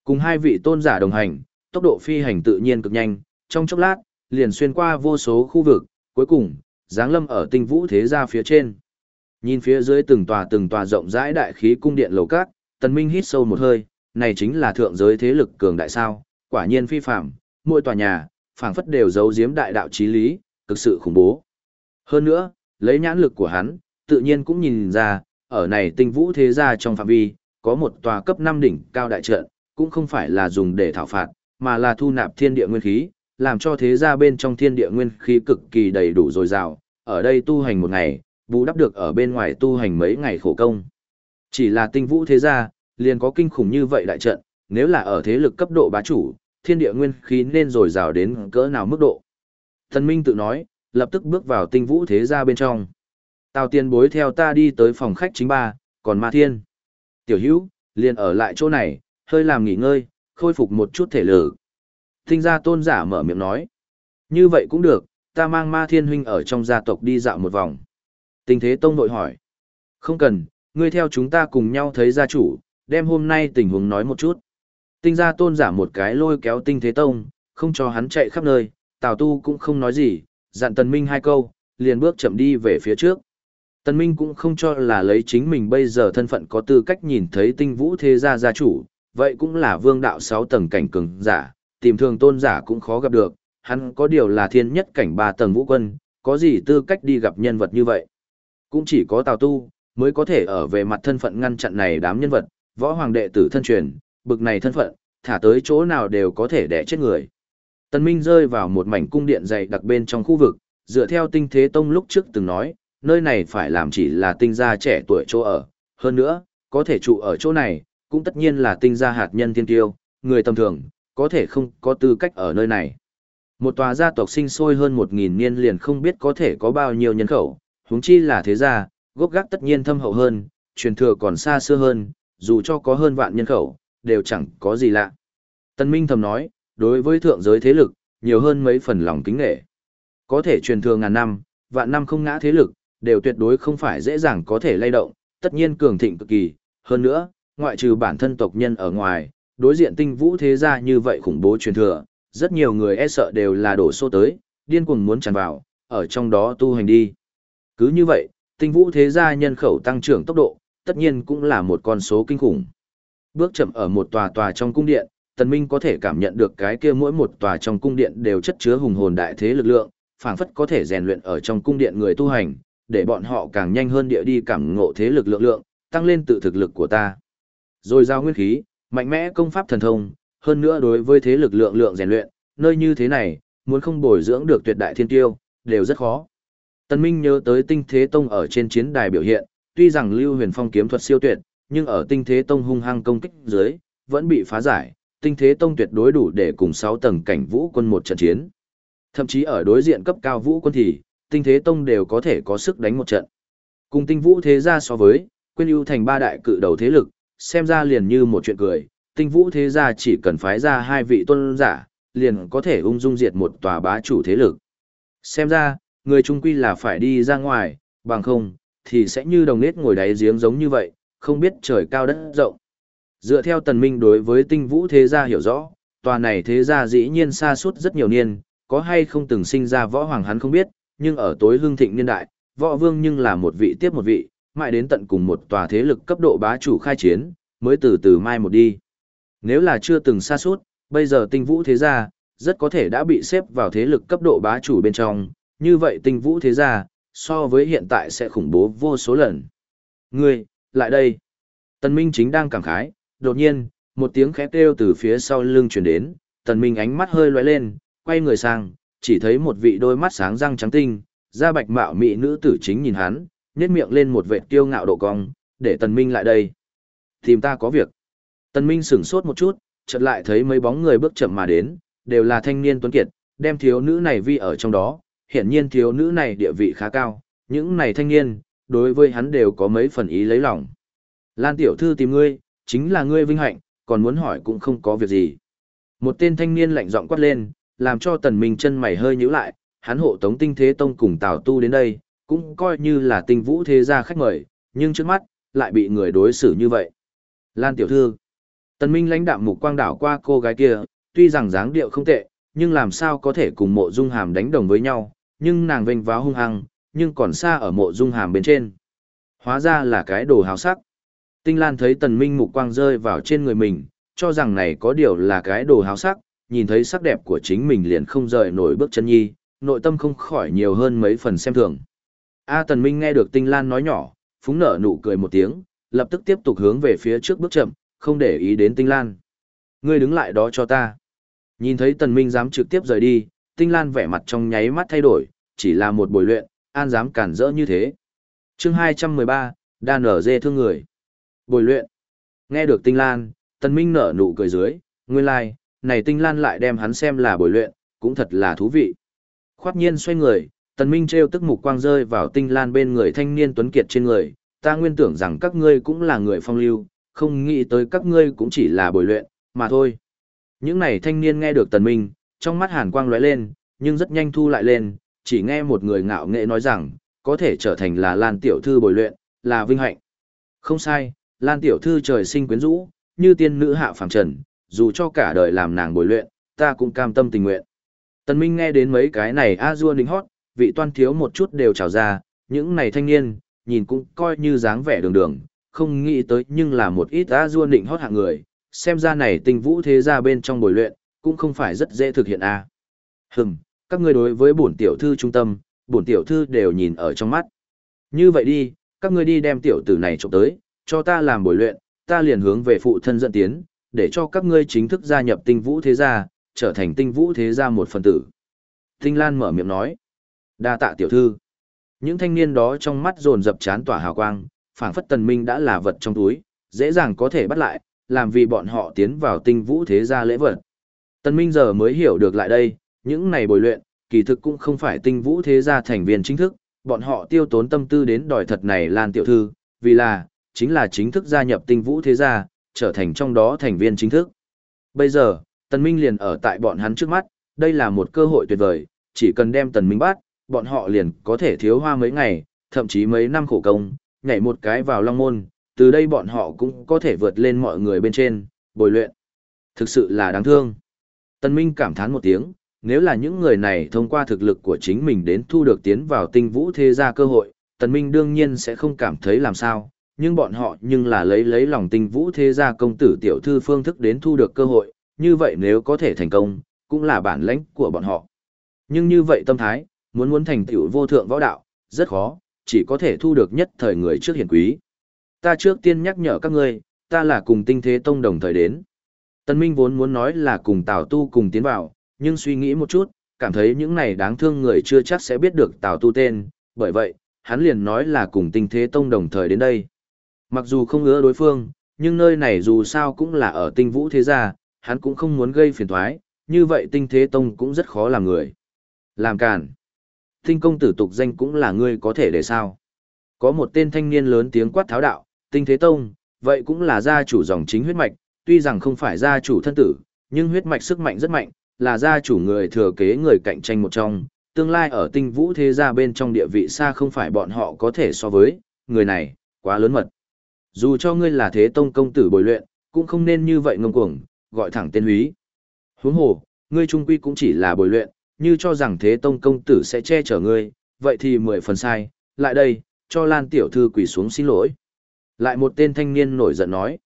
Cùng hai vị tôn giả đồng hành, tốc độ phi hành tự nhiên cực nhanh, trong chốc lát, liền xuyên qua vô số khu vực, cuối cùng, giáng lâm ở tinh vũ thế gia phía trên. Nhìn phía dưới từng tòa từng tòa rộng rãi đại khí cung điện lầu cát, tần minh hít sâu một hơi, này chính là thượng giới thế lực cường đại sao, quả nhiên phi phạm, mỗi tòa nhà, phảng phất đều giấu giếm đại đạo chí lý, cực sự khủng bố. Hơn nữa, lấy nhãn lực của hắn, tự nhiên cũng nhìn ra, ở này tinh vũ thế gia trong phạm vi, có một tòa cấp 5 đỉnh cao đại trận, cũng không phải là dùng để thảo phạt, mà là thu nạp thiên địa nguyên khí, làm cho thế gia bên trong thiên địa nguyên khí cực kỳ đầy đủ dồi dào, ở đây tu hành một ngày, bù đắp được ở bên ngoài tu hành mấy ngày khổ công. Chỉ là tinh vũ thế gia, liền có kinh khủng như vậy đại trận, nếu là ở thế lực cấp độ bá chủ, thiên địa nguyên khí nên dồi dào đến cỡ nào mức độ. Thần Minh tự nói, lập tức bước vào tinh vũ thế gia bên trong. Tào tiền bối theo ta đi tới phòng khách chính ba, còn ma thiên. Tiểu hữu, liền ở lại chỗ này, hơi làm nghỉ ngơi, khôi phục một chút thể lực. Tinh gia tôn giả mở miệng nói. Như vậy cũng được, ta mang ma thiên huynh ở trong gia tộc đi dạo một vòng. Tinh thế tông nội hỏi. Không cần, ngươi theo chúng ta cùng nhau thấy gia chủ, đem hôm nay tình huống nói một chút. Tinh gia tôn giả một cái lôi kéo tinh thế tông, không cho hắn chạy khắp nơi, Tào Tu cũng không nói gì, dặn Tần Minh hai câu, liền bước chậm đi về phía trước. Tần Minh cũng không cho là lấy chính mình bây giờ thân phận có tư cách nhìn thấy tinh vũ thế gia gia chủ, vậy cũng là vương đạo sáu tầng cảnh cường giả, tìm thường tôn giả cũng khó gặp được, hắn có điều là thiên nhất cảnh ba tầng vũ quân, có gì tư cách đi gặp nhân vật như vậy. Cũng chỉ có Tào Tu, mới có thể ở về mặt thân phận ngăn chặn này đám nhân vật, võ hoàng đệ tử thân truyền, bực này thân phận, thả tới chỗ nào đều có thể đẻ chết người. Tần Minh rơi vào một mảnh cung điện dày đặc bên trong khu vực, dựa theo tinh thế tông lúc trước từng nói, nơi này phải làm chỉ là tinh gia trẻ tuổi chỗ ở. Hơn nữa, có thể trụ ở chỗ này, cũng tất nhiên là tinh gia hạt nhân thiên tiêu, người tầm thường, có thể không có tư cách ở nơi này. Một tòa gia tộc sinh sôi hơn một nghìn niên liền không biết có thể có bao nhiêu nhân khẩu, huống chi là thế gia, gốc gác tất nhiên thâm hậu hơn, truyền thừa còn xa xưa hơn, dù cho có hơn vạn nhân khẩu, đều chẳng có gì lạ. Tân Minh thầm nói, đối với thượng giới thế lực, nhiều hơn mấy phần lòng kính nghệ. Có thể truyền thừa ngàn năm, vạn năm không ngã thế lực, đều tuyệt đối không phải dễ dàng có thể lay động, tất nhiên cường thịnh cực kỳ. Hơn nữa, ngoại trừ bản thân tộc nhân ở ngoài, đối diện tinh vũ thế gia như vậy khủng bố truyền thừa, rất nhiều người e sợ đều là đổ xô tới, điên cuồng muốn tràn vào, ở trong đó tu hành đi. Cứ như vậy, tinh vũ thế gia nhân khẩu tăng trưởng tốc độ, tất nhiên cũng là một con số kinh khủng. Bước chậm ở một tòa tòa trong cung điện, Tần Minh có thể cảm nhận được cái kia mỗi một tòa trong cung điện đều chất chứa hùng hồn đại thế lực lượng, phảng phất có thể rèn luyện ở trong cung điện người tu hành, để bọn họ càng nhanh hơn địa đi cảm ngộ thế lực lượng lượng, tăng lên tự thực lực của ta. Rồi giao nguyên khí, mạnh mẽ công pháp thần thông, hơn nữa đối với thế lực lượng lượng rèn luyện, nơi như thế này, muốn không bồi dưỡng được tuyệt đại thiên tiêu, đều rất khó. Tần Minh nhớ tới tinh thế tông ở trên chiến đài biểu hiện, tuy rằng Lưu Huyền Phong kiếm thuật siêu tuyệt, nhưng ở tinh thế tông hung hăng công kích dưới, vẫn bị phá giải, tinh thế tông tuyệt đối đủ để cùng 6 tầng cảnh vũ quân một trận chiến. Thậm chí ở đối diện cấp cao vũ quân thì, tinh thế tông đều có thể có sức đánh một trận. Cùng tinh vũ thế gia so với, quên ưu thành ba đại cự đầu thế lực, xem ra liền như một chuyện cười, tinh vũ thế gia chỉ cần phái ra hai vị tôn giả, liền có thể ung dung diệt một tòa bá chủ thế lực. Xem ra, người trung quy là phải đi ra ngoài, bằng không, thì sẽ như đồng nết ngồi đáy giếng giống như vậy, không biết trời cao đất rộng. Dựa theo tần minh đối với tinh vũ thế gia hiểu rõ, tòa này thế gia dĩ nhiên xa suốt rất nhiều niên, có hay không từng sinh ra võ hoàng hắn không biết, nhưng ở tối hương thịnh niên đại, võ vương nhưng là một vị tiếp một vị, mãi đến tận cùng một tòa thế lực cấp độ bá chủ khai chiến, mới từ từ mai một đi. Nếu là chưa từng xa suốt, bây giờ tinh vũ thế gia, rất có thể đã bị xếp vào thế lực cấp độ bá chủ bên trong, như vậy tinh vũ thế gia, so với hiện tại sẽ khủng bố vô số lần. Ngươi, lại đây. Tần Minh chính đang cảm khái, đột nhiên, một tiếng khẽ kêu từ phía sau lưng truyền đến, Tần Minh ánh mắt hơi lóe lên, quay người sang, chỉ thấy một vị đôi mắt sáng răng trắng tinh, da bạch mạo mỹ nữ tử chính nhìn hắn, nhếch miệng lên một vệt kiêu ngạo độ cong, để Tần Minh lại đây. Tìm ta có việc. Tần Minh sửng sốt một chút, chợt lại thấy mấy bóng người bước chậm mà đến, đều là thanh niên tuấn kiệt, đem thiếu nữ này vi ở trong đó, hiển nhiên thiếu nữ này địa vị khá cao, những này thanh niên, đối với hắn đều có mấy phần ý lấy lòng. Lan tiểu thư tìm ngươi, chính là ngươi vinh hạnh, còn muốn hỏi cũng không có việc gì. Một tên thanh niên lạnh giọng quát lên, làm cho tần minh chân mày hơi nhíu lại, hắn hộ tống tinh thế tông cùng Tào Tu đến đây, cũng coi như là tinh vũ thế gia khách mời, nhưng trước mắt, lại bị người đối xử như vậy. Lan tiểu thư, tần minh lãnh đạm mục quang đảo qua cô gái kia, tuy rằng dáng điệu không tệ, nhưng làm sao có thể cùng mộ dung hàm đánh đồng với nhau, nhưng nàng vênh váo hung hăng, nhưng còn xa ở mộ dung hàm bên trên. Hóa ra là cái đồ hào sắc. Tinh Lan thấy tần minh mục quang rơi vào trên người mình, cho rằng này có điều là cái đồ hào sắc, nhìn thấy sắc đẹp của chính mình liền không rời nổi bước chân nhi, nội tâm không khỏi nhiều hơn mấy phần xem thường. A tần minh nghe được Tinh Lan nói nhỏ, phúng nở nụ cười một tiếng, lập tức tiếp tục hướng về phía trước bước chậm, không để ý đến Tinh Lan. Ngươi đứng lại đó cho ta. Nhìn thấy tần minh dám trực tiếp rời đi, Tinh Lan vẻ mặt trong nháy mắt thay đổi, chỉ là một buổi luyện, an dám cản rỡ như thế. Chương 213, đan nở dê thương người. Buổi luyện. Nghe được Tinh Lan, Tần Minh nở nụ cười dưới, nguyên lai, like, này Tinh Lan lại đem hắn xem là buổi luyện, cũng thật là thú vị. Khoát nhiên xoay người, Tần Minh treo tức mục quang rơi vào Tinh Lan bên người thanh niên tuấn kiệt trên người, ta nguyên tưởng rằng các ngươi cũng là người phong lưu, không nghĩ tới các ngươi cũng chỉ là buổi luyện, mà thôi. Những này thanh niên nghe được Tần Minh, trong mắt hàn quang lóe lên, nhưng rất nhanh thu lại lên, chỉ nghe một người ngạo nghệ nói rằng, có thể trở thành là Lan tiểu thư bồi luyện, là vinh hạnh. Không sai, Lan tiểu thư trời sinh quyến rũ, như tiên nữ hạ phàm trần, dù cho cả đời làm nàng bồi luyện, ta cũng cam tâm tình nguyện. Tần Minh nghe đến mấy cái này a dua đính hót, vị toan thiếu một chút đều trào ra, những này thanh niên, nhìn cũng coi như dáng vẻ đường đường, không nghĩ tới nhưng là một ít a dua định hót hạng người, xem ra này tình vũ thế gia bên trong bồi luyện, cũng không phải rất dễ thực hiện a. À. Hừm, các ngươi đối với bổn tiểu thư trung tâm, bổn tiểu thư đều nhìn ở trong mắt. Như vậy đi, các ngươi đi đem tiểu tử này trộm tới, cho ta làm buổi luyện, ta liền hướng về phụ thân dẫn tiến, để cho các ngươi chính thức gia nhập tinh vũ thế gia, trở thành tinh vũ thế gia một phần tử. Tinh Lan mở miệng nói, đa tạ tiểu thư. Những thanh niên đó trong mắt dồn dập chán tỏa hào quang, phảng phất tần minh đã là vật trong túi, dễ dàng có thể bắt lại, làm vì bọn họ tiến vào tinh vũ thế gia lễ vật. Tần minh giờ mới hiểu được lại đây, những này bồi luyện, kỳ thực cũng không phải tinh vũ thế gia thành viên chính thức, bọn họ tiêu tốn tâm tư đến đòi thật này Lan tiểu thư, vì là, chính là chính thức gia nhập tinh vũ thế gia, trở thành trong đó thành viên chính thức. Bây giờ, Tần Minh liền ở tại bọn hắn trước mắt, đây là một cơ hội tuyệt vời, chỉ cần đem Tần Minh bắt, bọn họ liền có thể thiếu hoa mấy ngày, thậm chí mấy năm khổ công, nhảy một cái vào long môn, từ đây bọn họ cũng có thể vượt lên mọi người bên trên, bồi luyện. Thực sự là đáng thương. Tần Minh cảm thán một tiếng, nếu là những người này thông qua thực lực của chính mình đến thu được tiến vào tinh vũ thế gia cơ hội, Tần Minh đương nhiên sẽ không cảm thấy làm sao, nhưng bọn họ nhưng là lấy lấy lòng tinh vũ thế gia công tử tiểu thư phương thức đến thu được cơ hội, như vậy nếu có thể thành công, cũng là bản lãnh của bọn họ. Nhưng như vậy tâm thái, muốn muốn thành tựu vô thượng võ đạo, rất khó, chỉ có thể thu được nhất thời người trước hiển quý. Ta trước tiên nhắc nhở các ngươi, ta là cùng tinh thế tông đồng thời đến. Tân Minh vốn muốn nói là cùng Tào Tu cùng tiến vào, nhưng suy nghĩ một chút, cảm thấy những này đáng thương người chưa chắc sẽ biết được Tào Tu tên, bởi vậy, hắn liền nói là cùng tinh thế tông đồng thời đến đây. Mặc dù không ngứa đối phương, nhưng nơi này dù sao cũng là ở tinh vũ thế gia, hắn cũng không muốn gây phiền thoái, như vậy tinh thế tông cũng rất khó làm người. Làm càn. Tinh công tử tục danh cũng là ngươi có thể để sao. Có một tên thanh niên lớn tiếng quát tháo đạo, tinh thế tông, vậy cũng là gia chủ dòng chính huyết mạch, tuy rằng không phải gia chủ thân tử, nhưng huyết mạch sức mạnh rất mạnh, là gia chủ người thừa kế người cạnh tranh một trong, tương lai ở tinh vũ thế gia bên trong địa vị xa không phải bọn họ có thể so với, người này, quá lớn mật. Dù cho ngươi là thế tông công tử bồi luyện, cũng không nên như vậy ngông cuồng, gọi thẳng tên húy. Huống hồ, ngươi trung quy cũng chỉ là bồi luyện, như cho rằng thế tông công tử sẽ che chở ngươi, vậy thì mười phần sai, lại đây, cho Lan tiểu thư quỳ xuống xin lỗi. Lại một tên thanh niên nổi giận nói.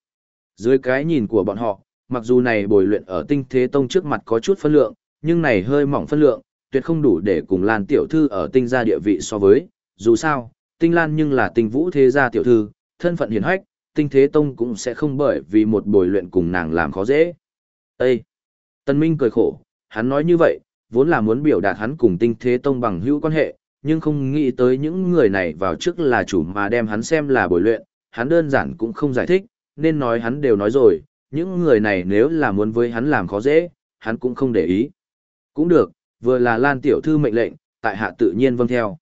Dưới cái nhìn của bọn họ, mặc dù này bồi luyện ở tinh thế tông trước mặt có chút phân lượng, nhưng này hơi mỏng phân lượng, tuyệt không đủ để cùng Lan tiểu thư ở tinh gia địa vị so với, dù sao, tinh Lan nhưng là tinh vũ thế gia tiểu thư, thân phận hiền hách, tinh thế tông cũng sẽ không bởi vì một buổi luyện cùng nàng làm khó dễ. Ê! Tân Minh cười khổ, hắn nói như vậy, vốn là muốn biểu đạt hắn cùng tinh thế tông bằng hữu quan hệ, nhưng không nghĩ tới những người này vào trước là chủ mà đem hắn xem là buổi luyện, hắn đơn giản cũng không giải thích, nên nói hắn đều nói rồi, những người này nếu là muốn với hắn làm khó dễ, hắn cũng không để ý. Cũng được, vừa là Lan tiểu thư mệnh lệnh, tại hạ tự nhiên vâng theo.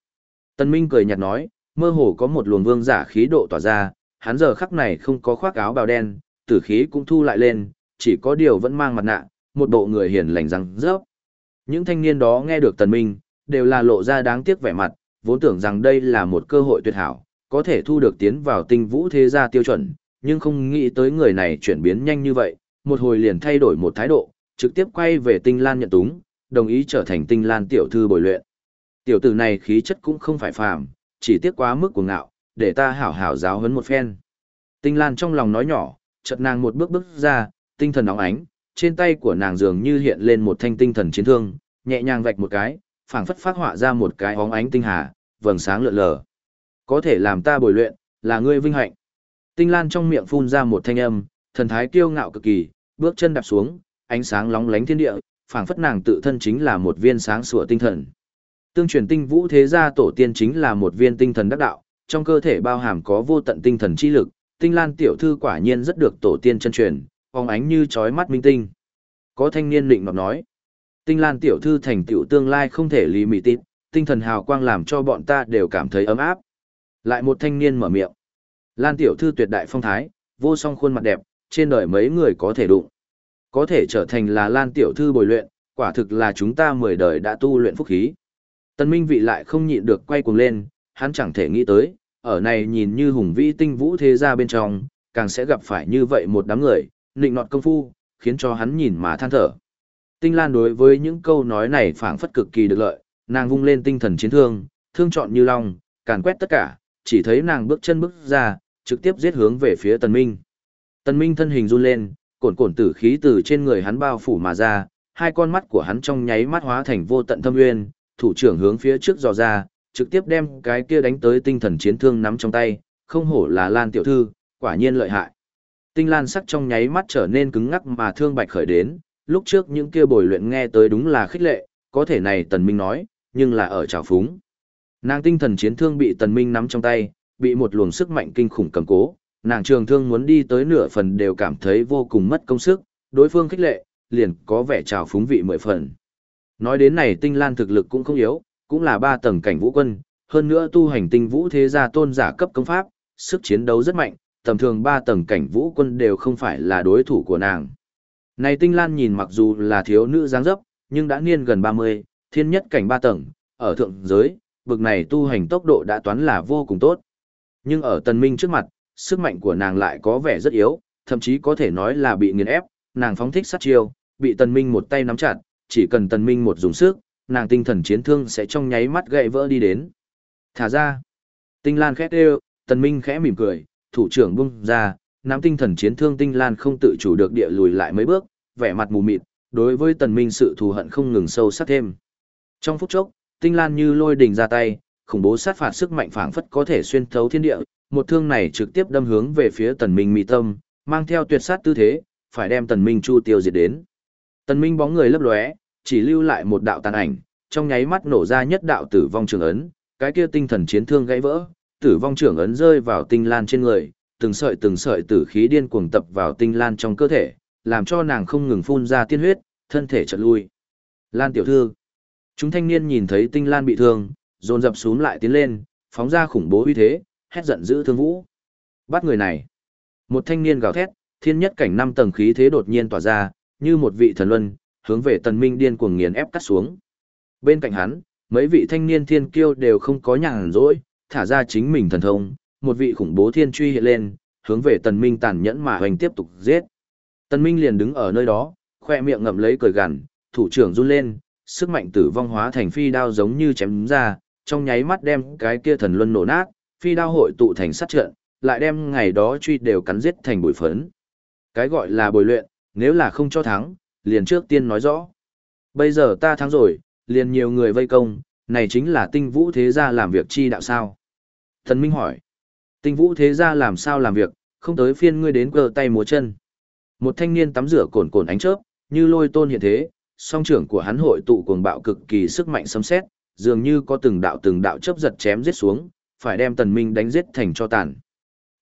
Tân Minh cười nhạt nói, mơ hồ có một luồng vương giả khí độ tỏa ra, hắn giờ khắc này không có khoác áo bào đen, tử khí cũng thu lại lên, chỉ có điều vẫn mang mặt nạ, một bộ người hiền lành răng rớp. Những thanh niên đó nghe được Tần Minh, đều là lộ ra đáng tiếc vẻ mặt, vốn tưởng rằng đây là một cơ hội tuyệt hảo, có thể thu được tiến vào tinh vũ thế gia tiêu chuẩn, nhưng không nghĩ tới người này chuyển biến nhanh như vậy, một hồi liền thay đổi một thái độ, trực tiếp quay về tinh lan nhận túng, đồng ý trở thành tinh lan tiểu thư bồi luyện. Tiểu tử này khí chất cũng không phải phàm, chỉ tiếc quá mức của ngạo, để ta hảo hảo giáo huấn một phen. Tinh lan trong lòng nói nhỏ, chợt nàng một bước bước ra, tinh thần nóng ánh, trên tay của nàng dường như hiện lên một thanh tinh thần chiến thương, nhẹ nhàng vạch một cái, phảng phất phát họa ra một cái óng ánh tinh hà, vầng sáng lượn lờ. Có thể làm ta bồi luyện, là ngươi vinh hạnh. Tinh Lan trong miệng phun ra một thanh âm, thần thái kiêu ngạo cực kỳ, bước chân đạp xuống, ánh sáng lóng lánh thiên địa, phảng phất nàng tự thân chính là một viên sáng sủa tinh thần. Tương truyền tinh vũ thế gia tổ tiên chính là một viên tinh thần đắc đạo, trong cơ thể bao hàm có vô tận tinh thần chi lực, Tinh Lan tiểu thư quả nhiên rất được tổ tiên chân truyền, phóng ánh như chói mắt minh tinh. Có thanh niên định ngọc nói, Tinh Lan tiểu thư thành tựu tương lai không thể lý mị tít, tinh thần hào quang làm cho bọn ta đều cảm thấy ấm áp. Lại một thanh niên mở miệng. Lan tiểu thư tuyệt đại phong thái, vô song khuôn mặt đẹp, trên đời mấy người có thể đụng. Có thể trở thành là Lan tiểu thư bồi luyện, quả thực là chúng ta mười đời đã tu luyện phúc khí. Tân Minh vị lại không nhịn được quay cuồng lên, hắn chẳng thể nghĩ tới, ở này nhìn như hùng vĩ tinh vũ thế gia bên trong, càng sẽ gặp phải như vậy một đám người, nịnh nọt công phu, khiến cho hắn nhìn mà than thở. Tinh Lan đối với những câu nói này phảng phất cực kỳ được lợi, nàng vung lên tinh thần chiến thương, thương chọn như long, càn quét tất cả, chỉ thấy nàng bước chân bước ra, trực tiếp giết hướng về phía Tần Minh. Tần Minh thân hình run lên, cồn cồn tử khí từ trên người hắn bao phủ mà ra, hai con mắt của hắn trong nháy mắt hóa thành vô tận thâm nguyên, thủ trưởng hướng phía trước dò ra, trực tiếp đem cái kia đánh tới tinh thần chiến thương nắm trong tay, không hổ là Lan tiểu thư, quả nhiên lợi hại. Tinh Lan sắc trong nháy mắt trở nên cứng ngắc mà thương bạch khởi đến, lúc trước những kia bồi luyện nghe tới đúng là khích lệ, có thể này Tần Minh nói, nhưng là ở trào phúng. Nàng tinh thần chiến thương bị Tần Minh nắm trong tay, bị một luồng sức mạnh kinh khủng cầm cố, nàng trường thương muốn đi tới nửa phần đều cảm thấy vô cùng mất công sức, đối phương khích lệ, liền có vẻ trào phúng vị mười phần. Nói đến này tinh lan thực lực cũng không yếu, cũng là ba tầng cảnh vũ quân, hơn nữa tu hành tinh vũ thế gia tôn giả cấp công pháp, sức chiến đấu rất mạnh, tầm thường ba tầng cảnh vũ quân đều không phải là đối thủ của nàng. Này tinh lan nhìn mặc dù là thiếu nữ dáng dấp, nhưng đã niên gần 30, thiên nhất cảnh ba tầng, ở thượng giới, bực này tu hành tốc độ đã toán là vô cùng tốt. Nhưng ở tần minh trước mặt, sức mạnh của nàng lại có vẻ rất yếu, thậm chí có thể nói là bị nghiền ép, nàng phóng thích sát chiêu, bị tần minh một tay nắm chặt, chỉ cần tần minh một dùng sức, nàng tinh thần chiến thương sẽ trong nháy mắt gãy vỡ đi đến. Thả ra. Tinh Lan khẽ đều, tần minh khẽ mỉm cười, thủ trưởng bung ra, nắm tinh thần chiến thương tinh Lan không tự chủ được địa lùi lại mấy bước, vẻ mặt mù mịt, đối với tần minh sự thù hận không ngừng sâu sắc thêm. Trong phút chốc, tinh Lan như lôi đình ra tay, khủng bố sát phạt sức mạnh phảng phất có thể xuyên thấu thiên địa, một thương này trực tiếp đâm hướng về phía tần minh mỹ tâm, mang theo tuyệt sát tư thế, phải đem tần minh chu tiêu diệt đến. Tần minh bóng người lấp lóe, chỉ lưu lại một đạo tàn ảnh, trong nháy mắt nổ ra nhất đạo tử vong trường ấn, cái kia tinh thần chiến thương gãy vỡ, tử vong trường ấn rơi vào tinh lan trên người, từng sợi từng sợi tử khí điên cuồng tập vào tinh lan trong cơ thể, làm cho nàng không ngừng phun ra tiên huyết, thân thể chợt lui. Lan tiểu thư. Chúng thanh niên nhìn thấy tinh lan bị thương, dồn dập xuống lại tiến lên, phóng ra khủng bố uy thế, hét giận dữ thương vũ. Bắt người này. Một thanh niên gào thét, thiên nhất cảnh năm tầng khí thế đột nhiên tỏa ra, như một vị thần luân, hướng về tần minh điên cuồng nghiền ép cắt xuống. Bên cạnh hắn, mấy vị thanh niên thiên kiêu đều không có nhàn rỗi, thả ra chính mình thần thông, một vị khủng bố thiên truy hiện lên, hướng về tần minh tàn nhẫn mà hoành tiếp tục giết. Tần minh liền đứng ở nơi đó, khoe miệng ngậm lấy cười gằn, thủ trưởng run lên, sức mạnh tử vong hóa thành phi đao giống như chém ra, trong nháy mắt đem cái kia thần luân nổ nát, phi đao hội tụ thành sát trận, lại đem ngày đó truy đều cắn giết thành bụi phấn. Cái gọi là bồi luyện, nếu là không cho thắng, liền trước tiên nói rõ. Bây giờ ta thắng rồi, liền nhiều người vây công, này chính là tinh vũ thế gia làm việc chi đạo sao? Thần Minh hỏi, tinh vũ thế gia làm sao làm việc, không tới phiên ngươi đến cờ tay múa chân. Một thanh niên tắm rửa cồn cồn ánh chớp, như lôi tôn hiện thế, song trưởng của hắn hội tụ cuồng bạo cực kỳ sức mạnh sấm xét, dường như có từng đạo từng đạo chớp giật chém giết xuống, phải đem Tần Minh đánh giết thành cho tàn.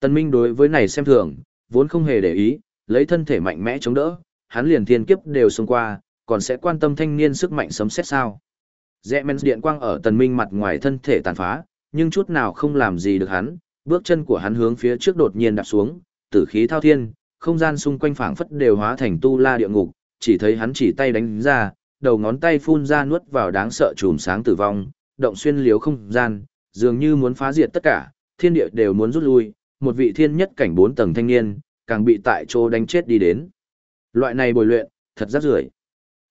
Tần Minh đối với này xem thường, vốn không hề để ý, lấy thân thể mạnh mẽ chống đỡ, hắn liền thiên kiếp đều xông qua, còn sẽ quan tâm thanh niên sức mạnh sấm xét sao? Dạ Dẹ men điện quang ở Tần Minh mặt ngoài thân thể tàn phá, nhưng chút nào không làm gì được hắn, bước chân của hắn hướng phía trước đột nhiên đạp xuống, tử khí thao thiên, không gian xung quanh phảng phất đều hóa thành tu la địa ngục, chỉ thấy hắn chỉ tay đánh ra, đầu ngón tay phun ra nuốt vào đáng sợ chùm sáng tử vong, động xuyên liếu không gian, dường như muốn phá diệt tất cả, thiên địa đều muốn rút lui, một vị thiên nhất cảnh bốn tầng thanh niên, càng bị tại chỗ đánh chết đi đến. Loại này bồi luyện, thật rất rưởi.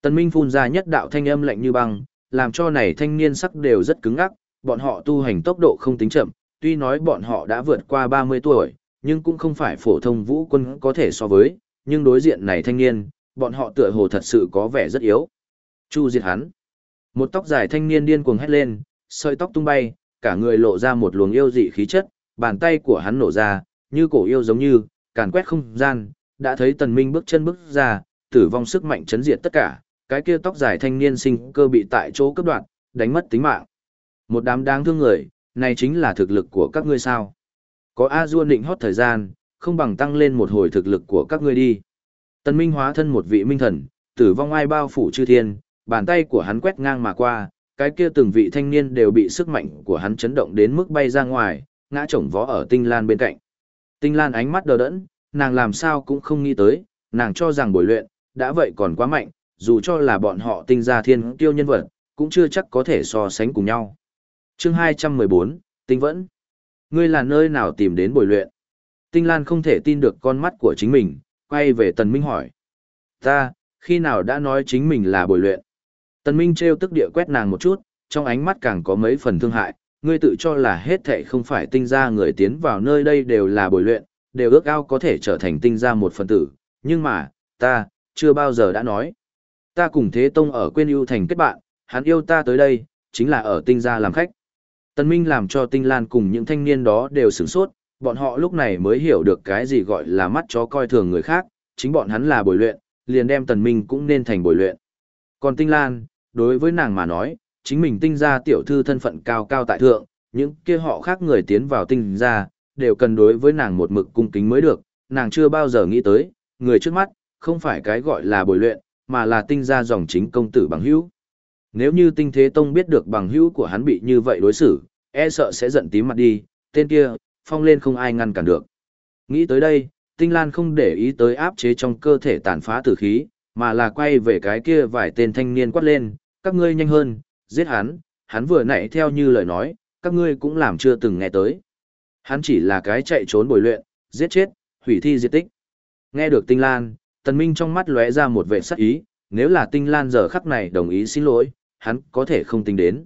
Tần Minh phun ra nhất đạo thanh âm lạnh như băng, làm cho này thanh niên sắc đều rất cứng ngắc, bọn họ tu hành tốc độ không tính chậm, tuy nói bọn họ đã vượt qua 30 tuổi, nhưng cũng không phải phổ thông vũ quân có thể so với, nhưng đối diện này thanh niên, bọn họ tựa hồ thật sự có vẻ rất yếu. Chu diệt hắn. Một tóc dài thanh niên điên cuồng hét lên, sợi tóc tung bay, cả người lộ ra một luồng yêu dị khí chất, bàn tay của hắn nổ ra, như cổ yêu giống như, càn quét không gian, đã thấy tần minh bước chân bước ra, tử vong sức mạnh chấn diệt tất cả, cái kia tóc dài thanh niên sinh cơ bị tại chỗ cấp đoạn, đánh mất tính mạng. Một đám đáng thương người, này chính là thực lực của các ngươi sao. Có A Du định hót thời gian, không bằng tăng lên một hồi thực lực của các ngươi đi. Tần Minh hóa thân một vị minh thần, tử vong ai bao phủ chư thiên, bàn tay của hắn quét ngang mà qua, cái kia từng vị thanh niên đều bị sức mạnh của hắn chấn động đến mức bay ra ngoài, ngã chổng vó ở tinh lan bên cạnh. Tinh lan ánh mắt đờ đẫn, nàng làm sao cũng không nghĩ tới, nàng cho rằng buổi luyện, đã vậy còn quá mạnh, dù cho là bọn họ tinh ra thiên tiêu nhân vật, cũng chưa chắc có thể so sánh cùng nhau. chương 214, tinh vẫn. Ngươi là nơi nào tìm đến buổi luyện? Tinh Lan không thể tin được con mắt của chính mình, quay về Tần Minh hỏi. Ta, khi nào đã nói chính mình là buổi luyện? Tần Minh treo tức địa quét nàng một chút, trong ánh mắt càng có mấy phần thương hại, ngươi tự cho là hết thệ không phải tinh ra người tiến vào nơi đây đều là buổi luyện, đều ước ao có thể trở thành tinh ra một phần tử, nhưng mà, ta, chưa bao giờ đã nói. Ta cùng Thế Tông ở quên ưu thành kết bạn, hắn yêu ta tới đây, chính là ở tinh gia làm khách. Tần Minh làm cho tinh lan cùng những thanh niên đó đều sửng sốt, bọn họ lúc này mới hiểu được cái gì gọi là mắt chó coi thường người khác, chính bọn hắn là bồi luyện, liền đem tần minh cũng nên thành bồi luyện. Còn tinh lan, đối với nàng mà nói, chính mình tinh gia tiểu thư thân phận cao cao tại thượng, những kia họ khác người tiến vào tinh gia, đều cần đối với nàng một mực cung kính mới được, nàng chưa bao giờ nghĩ tới, người trước mắt, không phải cái gọi là bồi luyện, mà là tinh ra dòng chính công tử bằng hữu. Nếu như tinh thế tông biết được bằng hữu của hắn bị như vậy đối xử, e sợ sẽ giận tím mặt đi, tên kia, phong lên không ai ngăn cản được. Nghĩ tới đây, tinh lan không để ý tới áp chế trong cơ thể tàn phá tử khí, mà là quay về cái kia vài tên thanh niên quát lên, các ngươi nhanh hơn, giết hắn, hắn vừa nãy theo như lời nói, các ngươi cũng làm chưa từng nghe tới. Hắn chỉ là cái chạy trốn bồi luyện, giết chết, hủy thi diệt tích. Nghe được tinh lan, tần minh trong mắt lóe ra một vẻ sắc ý, nếu là tinh lan giờ khắc này đồng ý xin lỗi, hắn có thể không tính đến.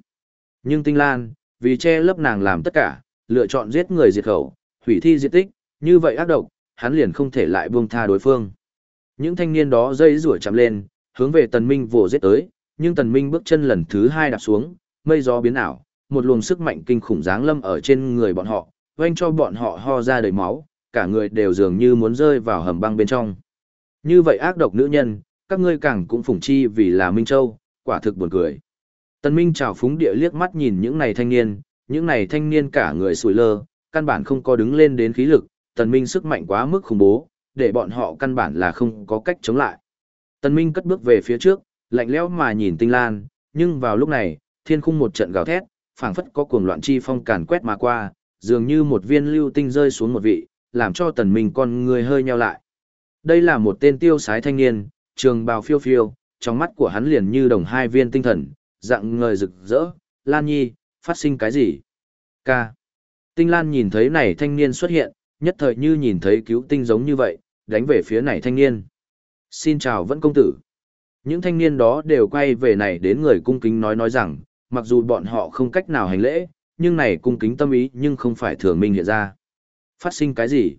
Nhưng tinh lan, vì che lấp nàng làm tất cả, lựa chọn giết người diệt khẩu, hủy thi diệt tích, như vậy ác độc, hắn liền không thể lại buông tha đối phương. Những thanh niên đó dây rủa chạm lên, hướng về tần minh vồ giết tới, nhưng tần minh bước chân lần thứ hai đạp xuống, mây gió biến ảo, một luồng sức mạnh kinh khủng giáng lâm ở trên người bọn họ, oanh cho bọn họ ho ra đầy máu, cả người đều dường như muốn rơi vào hầm băng bên trong. Như vậy ác độc nữ nhân, các ngươi càng cũng phủng chi vì là Minh Châu, quả thực buồn cười. Tần Minh chào phúng địa liếc mắt nhìn những này thanh niên, những này thanh niên cả người sủi lơ, căn bản không có đứng lên đến khí lực, Tần Minh sức mạnh quá mức khủng bố, để bọn họ căn bản là không có cách chống lại. Tần Minh cất bước về phía trước, lạnh lẽo mà nhìn Tinh Lan, nhưng vào lúc này, thiên khung một trận gào thét, phảng phất có cuồng loạn chi phong càn quét mà qua, dường như một viên lưu tinh rơi xuống một vị, làm cho Tần Minh con người hơi nheo lại. Đây là một tên tiêu sái thanh niên, trường bào phiêu phiêu, trong mắt của hắn liền như đồng hai viên tinh thần, dạng người rực rỡ, Lan Nhi, phát sinh cái gì? Ca. Tinh Lan nhìn thấy này thanh niên xuất hiện, nhất thời như nhìn thấy cứu tinh giống như vậy, đánh về phía này thanh niên. Xin chào vẫn công tử. Những thanh niên đó đều quay về này đến người cung kính nói nói rằng, mặc dù bọn họ không cách nào hành lễ, nhưng này cung kính tâm ý nhưng không phải thường minh hiện ra. Phát sinh cái gì?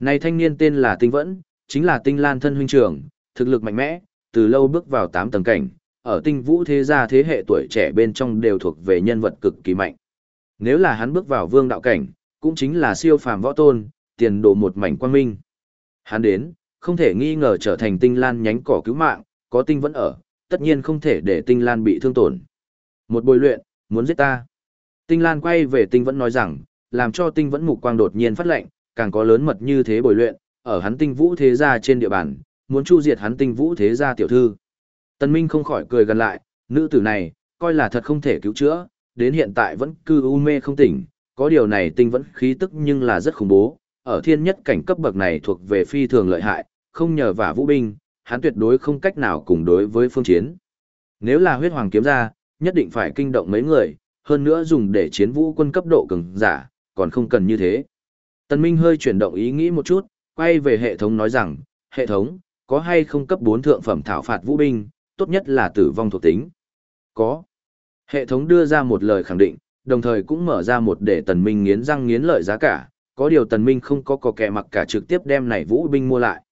Này thanh niên tên là Tinh Vẫn, chính là Tinh Lan thân huynh trưởng, thực lực mạnh mẽ, từ lâu bước vào 8 tầng cảnh, ở tinh vũ thế gia thế hệ tuổi trẻ bên trong đều thuộc về nhân vật cực kỳ mạnh. Nếu là hắn bước vào vương đạo cảnh, cũng chính là siêu phàm võ tôn, tiền đồ một mảnh quang minh. Hắn đến, không thể nghi ngờ trở thành tinh lan nhánh cỏ cứu mạng, có tinh vẫn ở, tất nhiên không thể để tinh lan bị thương tổn. Một bồi luyện, muốn giết ta. Tinh lan quay về tinh vẫn nói rằng, làm cho tinh vẫn mục quang đột nhiên phát lệnh, càng có lớn mật như thế bồi luyện, ở hắn tinh vũ thế gia trên địa bàn, muốn chu diệt hắn tinh vũ thế gia tiểu thư. Tần Minh không khỏi cười gần lại, nữ tử này, coi là thật không thể cứu chữa, đến hiện tại vẫn cư u mê không tỉnh, có điều này tinh vẫn khí tức nhưng là rất khủng bố, ở thiên nhất cảnh cấp bậc này thuộc về phi thường lợi hại, không nhờ vả vũ binh, hắn tuyệt đối không cách nào cùng đối với phương chiến. Nếu là huyết hoàng kiếm ra, nhất định phải kinh động mấy người, hơn nữa dùng để chiến vũ quân cấp độ cường giả, còn không cần như thế. Tần Minh hơi chuyển động ý nghĩ một chút, quay về hệ thống nói rằng, hệ thống, có hay không cấp 4 thượng phẩm thảo phạt vũ binh, tốt nhất là tử vong thuộc tính. Có. Hệ thống đưa ra một lời khẳng định, đồng thời cũng mở ra một để tần minh nghiến răng nghiến lợi giá cả, có điều tần minh không có có kẻ mặc cả trực tiếp đem này vũ binh mua lại.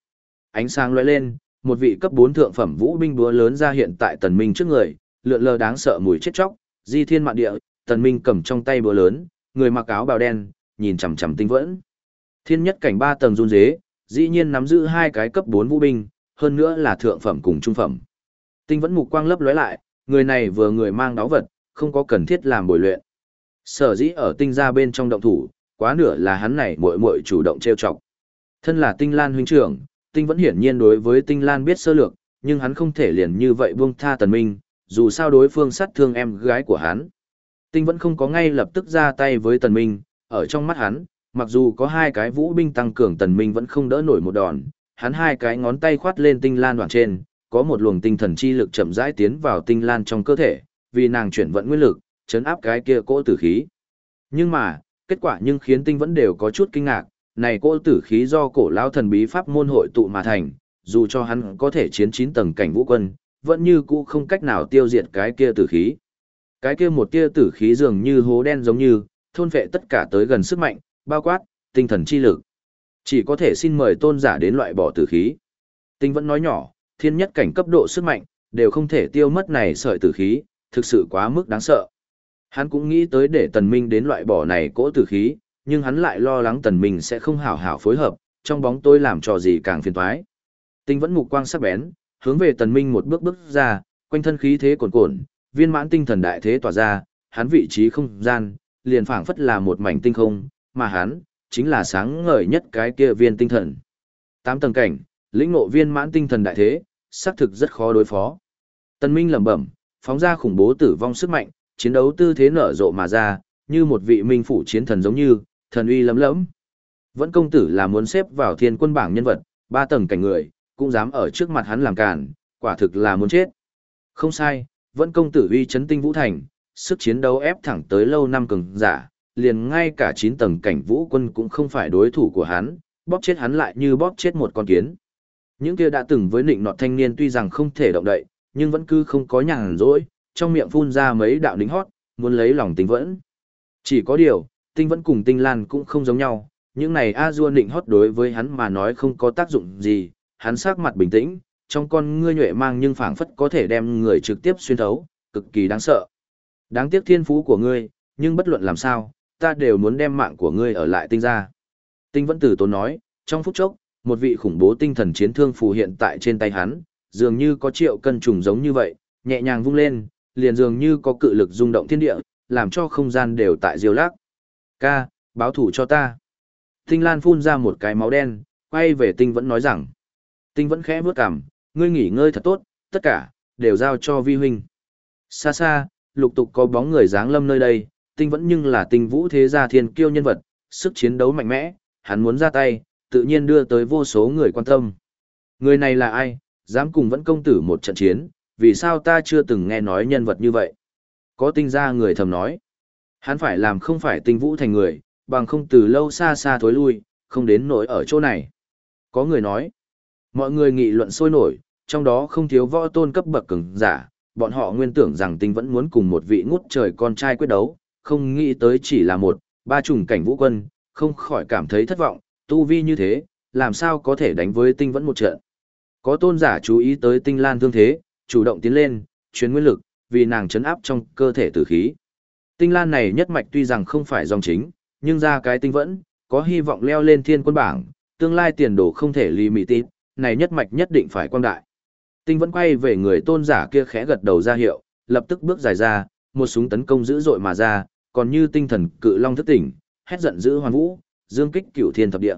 Ánh sáng lóe lên, một vị cấp 4 thượng phẩm vũ binh búa lớn ra hiện tại tần minh trước người, lượn lờ đáng sợ mùi chết chóc, di thiên mạn địa, tần minh cầm trong tay búa lớn, người mặc áo bào đen, nhìn chằm chằm tinh vẫn. Thiên nhất cảnh ba tầng run rế, dĩ nhiên nắm giữ hai cái cấp 4 vũ binh, hơn nữa là thượng phẩm cùng trung phẩm. Tinh vẫn mục quang lấp lóe lại, người này vừa người mang đáo vật, không có cần thiết làm bồi luyện. Sở dĩ ở tinh gia bên trong động thủ, quá nửa là hắn này muội muội chủ động trêu chọc. Thân là Tinh Lan huynh trưởng, Tinh vẫn hiển nhiên đối với Tinh Lan biết sơ lược, nhưng hắn không thể liền như vậy buông tha Tần Minh, dù sao đối phương sát thương em gái của hắn. Tinh vẫn không có ngay lập tức ra tay với Tần Minh, ở trong mắt hắn, mặc dù có hai cái vũ binh tăng cường Tần Minh vẫn không đỡ nổi một đòn, hắn hai cái ngón tay khoát lên Tinh Lan đoạn trên, có một luồng tinh thần chi lực chậm rãi tiến vào Tinh Lan trong cơ thể, vì nàng chuyển vận nguyên lực, chấn áp cái kia cỗ tử khí. Nhưng mà, kết quả nhưng khiến tinh vẫn đều có chút kinh ngạc, này cỗ tử khí do cổ lão thần bí pháp môn hội tụ mà thành, dù cho hắn có thể chiến 9 tầng cảnh vũ quân, vẫn như cũ không cách nào tiêu diệt cái kia tử khí. Cái kia một tia tử khí dường như hố đen giống như, thôn vệ tất cả tới gần sức mạnh, bao quát, tinh thần chi lực. Chỉ có thể xin mời tôn giả đến loại bỏ tử khí. Tinh vẫn nói nhỏ, thiên nhất cảnh cấp độ sức mạnh, đều không thể tiêu mất này sợi tử khí, thực sự quá mức đáng sợ. Hắn cũng nghĩ tới để tần minh đến loại bỏ này cỗ tử khí, nhưng hắn lại lo lắng tần minh sẽ không hảo hảo phối hợp, trong bóng tôi làm trò gì càng phiền toái. Tinh vẫn mục quang sắc bén, hướng về tần minh một bước bước ra, quanh thân khí thế cuồn cuộn, viên mãn tinh thần đại thế tỏa ra, hắn vị trí không gian, liền phảng phất là một mảnh tinh không, mà hắn, chính là sáng ngời nhất cái kia viên tinh thần. Tám tầng cảnh, lĩnh ngộ viên mãn tinh thần đại thế, xác thực rất khó đối phó. Tần Minh lẩm bẩm, phóng ra khủng bố tử vong sức mạnh, chiến đấu tư thế nở rộ mà ra, như một vị minh phủ chiến thần giống như, thần uy lấm lẫm. Vẫn công tử là muốn xếp vào thiên quân bảng nhân vật, ba tầng cảnh người, cũng dám ở trước mặt hắn làm cản, quả thực là muốn chết. Không sai, vẫn công tử uy chấn tinh vũ thành, sức chiến đấu ép thẳng tới lâu năm cường giả, liền ngay cả 9 tầng cảnh vũ quân cũng không phải đối thủ của hắn, bóp chết hắn lại như bóp chết một con kiến. Những kia đã từng với nịnh nọt thanh niên tuy rằng không thể động đậy, nhưng vẫn cứ không có nhàn rỗi, trong miệng phun ra mấy đạo đính hót, muốn lấy lòng tinh vẫn. Chỉ có điều, tinh vẫn cùng tinh lan cũng không giống nhau, những này a dua nịnh hót đối với hắn mà nói không có tác dụng gì, hắn sắc mặt bình tĩnh, trong con ngươi nhuệ mang nhưng phảng phất có thể đem người trực tiếp xuyên thấu, cực kỳ đáng sợ. Đáng tiếc thiên phú của ngươi, nhưng bất luận làm sao, ta đều muốn đem mạng của ngươi ở lại tinh ra. Tinh vẫn tử tốn nói, trong phút chốc, một vị khủng bố tinh thần chiến thương phù hiện tại trên tay hắn, dường như có triệu cân trùng giống như vậy, nhẹ nhàng vung lên, liền dường như có cự lực rung động thiên địa, làm cho không gian đều tại diêu lắc. Ca, báo thủ cho ta. Tinh Lan phun ra một cái máu đen, quay về Tinh vẫn nói rằng. Tinh vẫn khẽ bước cằm, ngươi nghỉ ngơi thật tốt, tất cả, đều giao cho vi huynh. Xa xa, lục tục có bóng người dáng lâm nơi đây, Tinh vẫn nhưng là tinh vũ thế gia thiên kiêu nhân vật, sức chiến đấu mạnh mẽ, hắn muốn ra tay, tự nhiên đưa tới vô số người quan tâm. Người này là ai, dám cùng vẫn công tử một trận chiến, vì sao ta chưa từng nghe nói nhân vật như vậy? Có tinh ra người thầm nói. Hắn phải làm không phải tinh vũ thành người, bằng không từ lâu xa xa thối lui, không đến nỗi ở chỗ này. Có người nói. Mọi người nghị luận sôi nổi, trong đó không thiếu võ tôn cấp bậc cường giả, bọn họ nguyên tưởng rằng tinh vẫn muốn cùng một vị ngút trời con trai quyết đấu, không nghĩ tới chỉ là một, ba trùng cảnh vũ quân, không khỏi cảm thấy thất vọng, tu vi như thế, làm sao có thể đánh với tinh vẫn một trận. Có tôn giả chú ý tới tinh lan thương thế, chủ động tiến lên, chuyến nguyên lực, vì nàng chấn áp trong cơ thể tử khí. Tinh lan này nhất mạch tuy rằng không phải dòng chính, nhưng ra cái tinh vẫn, có hy vọng leo lên thiên quân bảng, tương lai tiền đồ không thể lì mị tít, này nhất mạch nhất định phải quang đại. Tinh vẫn quay về người tôn giả kia khẽ gật đầu ra hiệu, lập tức bước dài ra, một súng tấn công dữ dội mà ra, còn như tinh thần cự long thức tỉnh, hét giận dữ hoàn vũ, dương kích cửu thiên thập địa.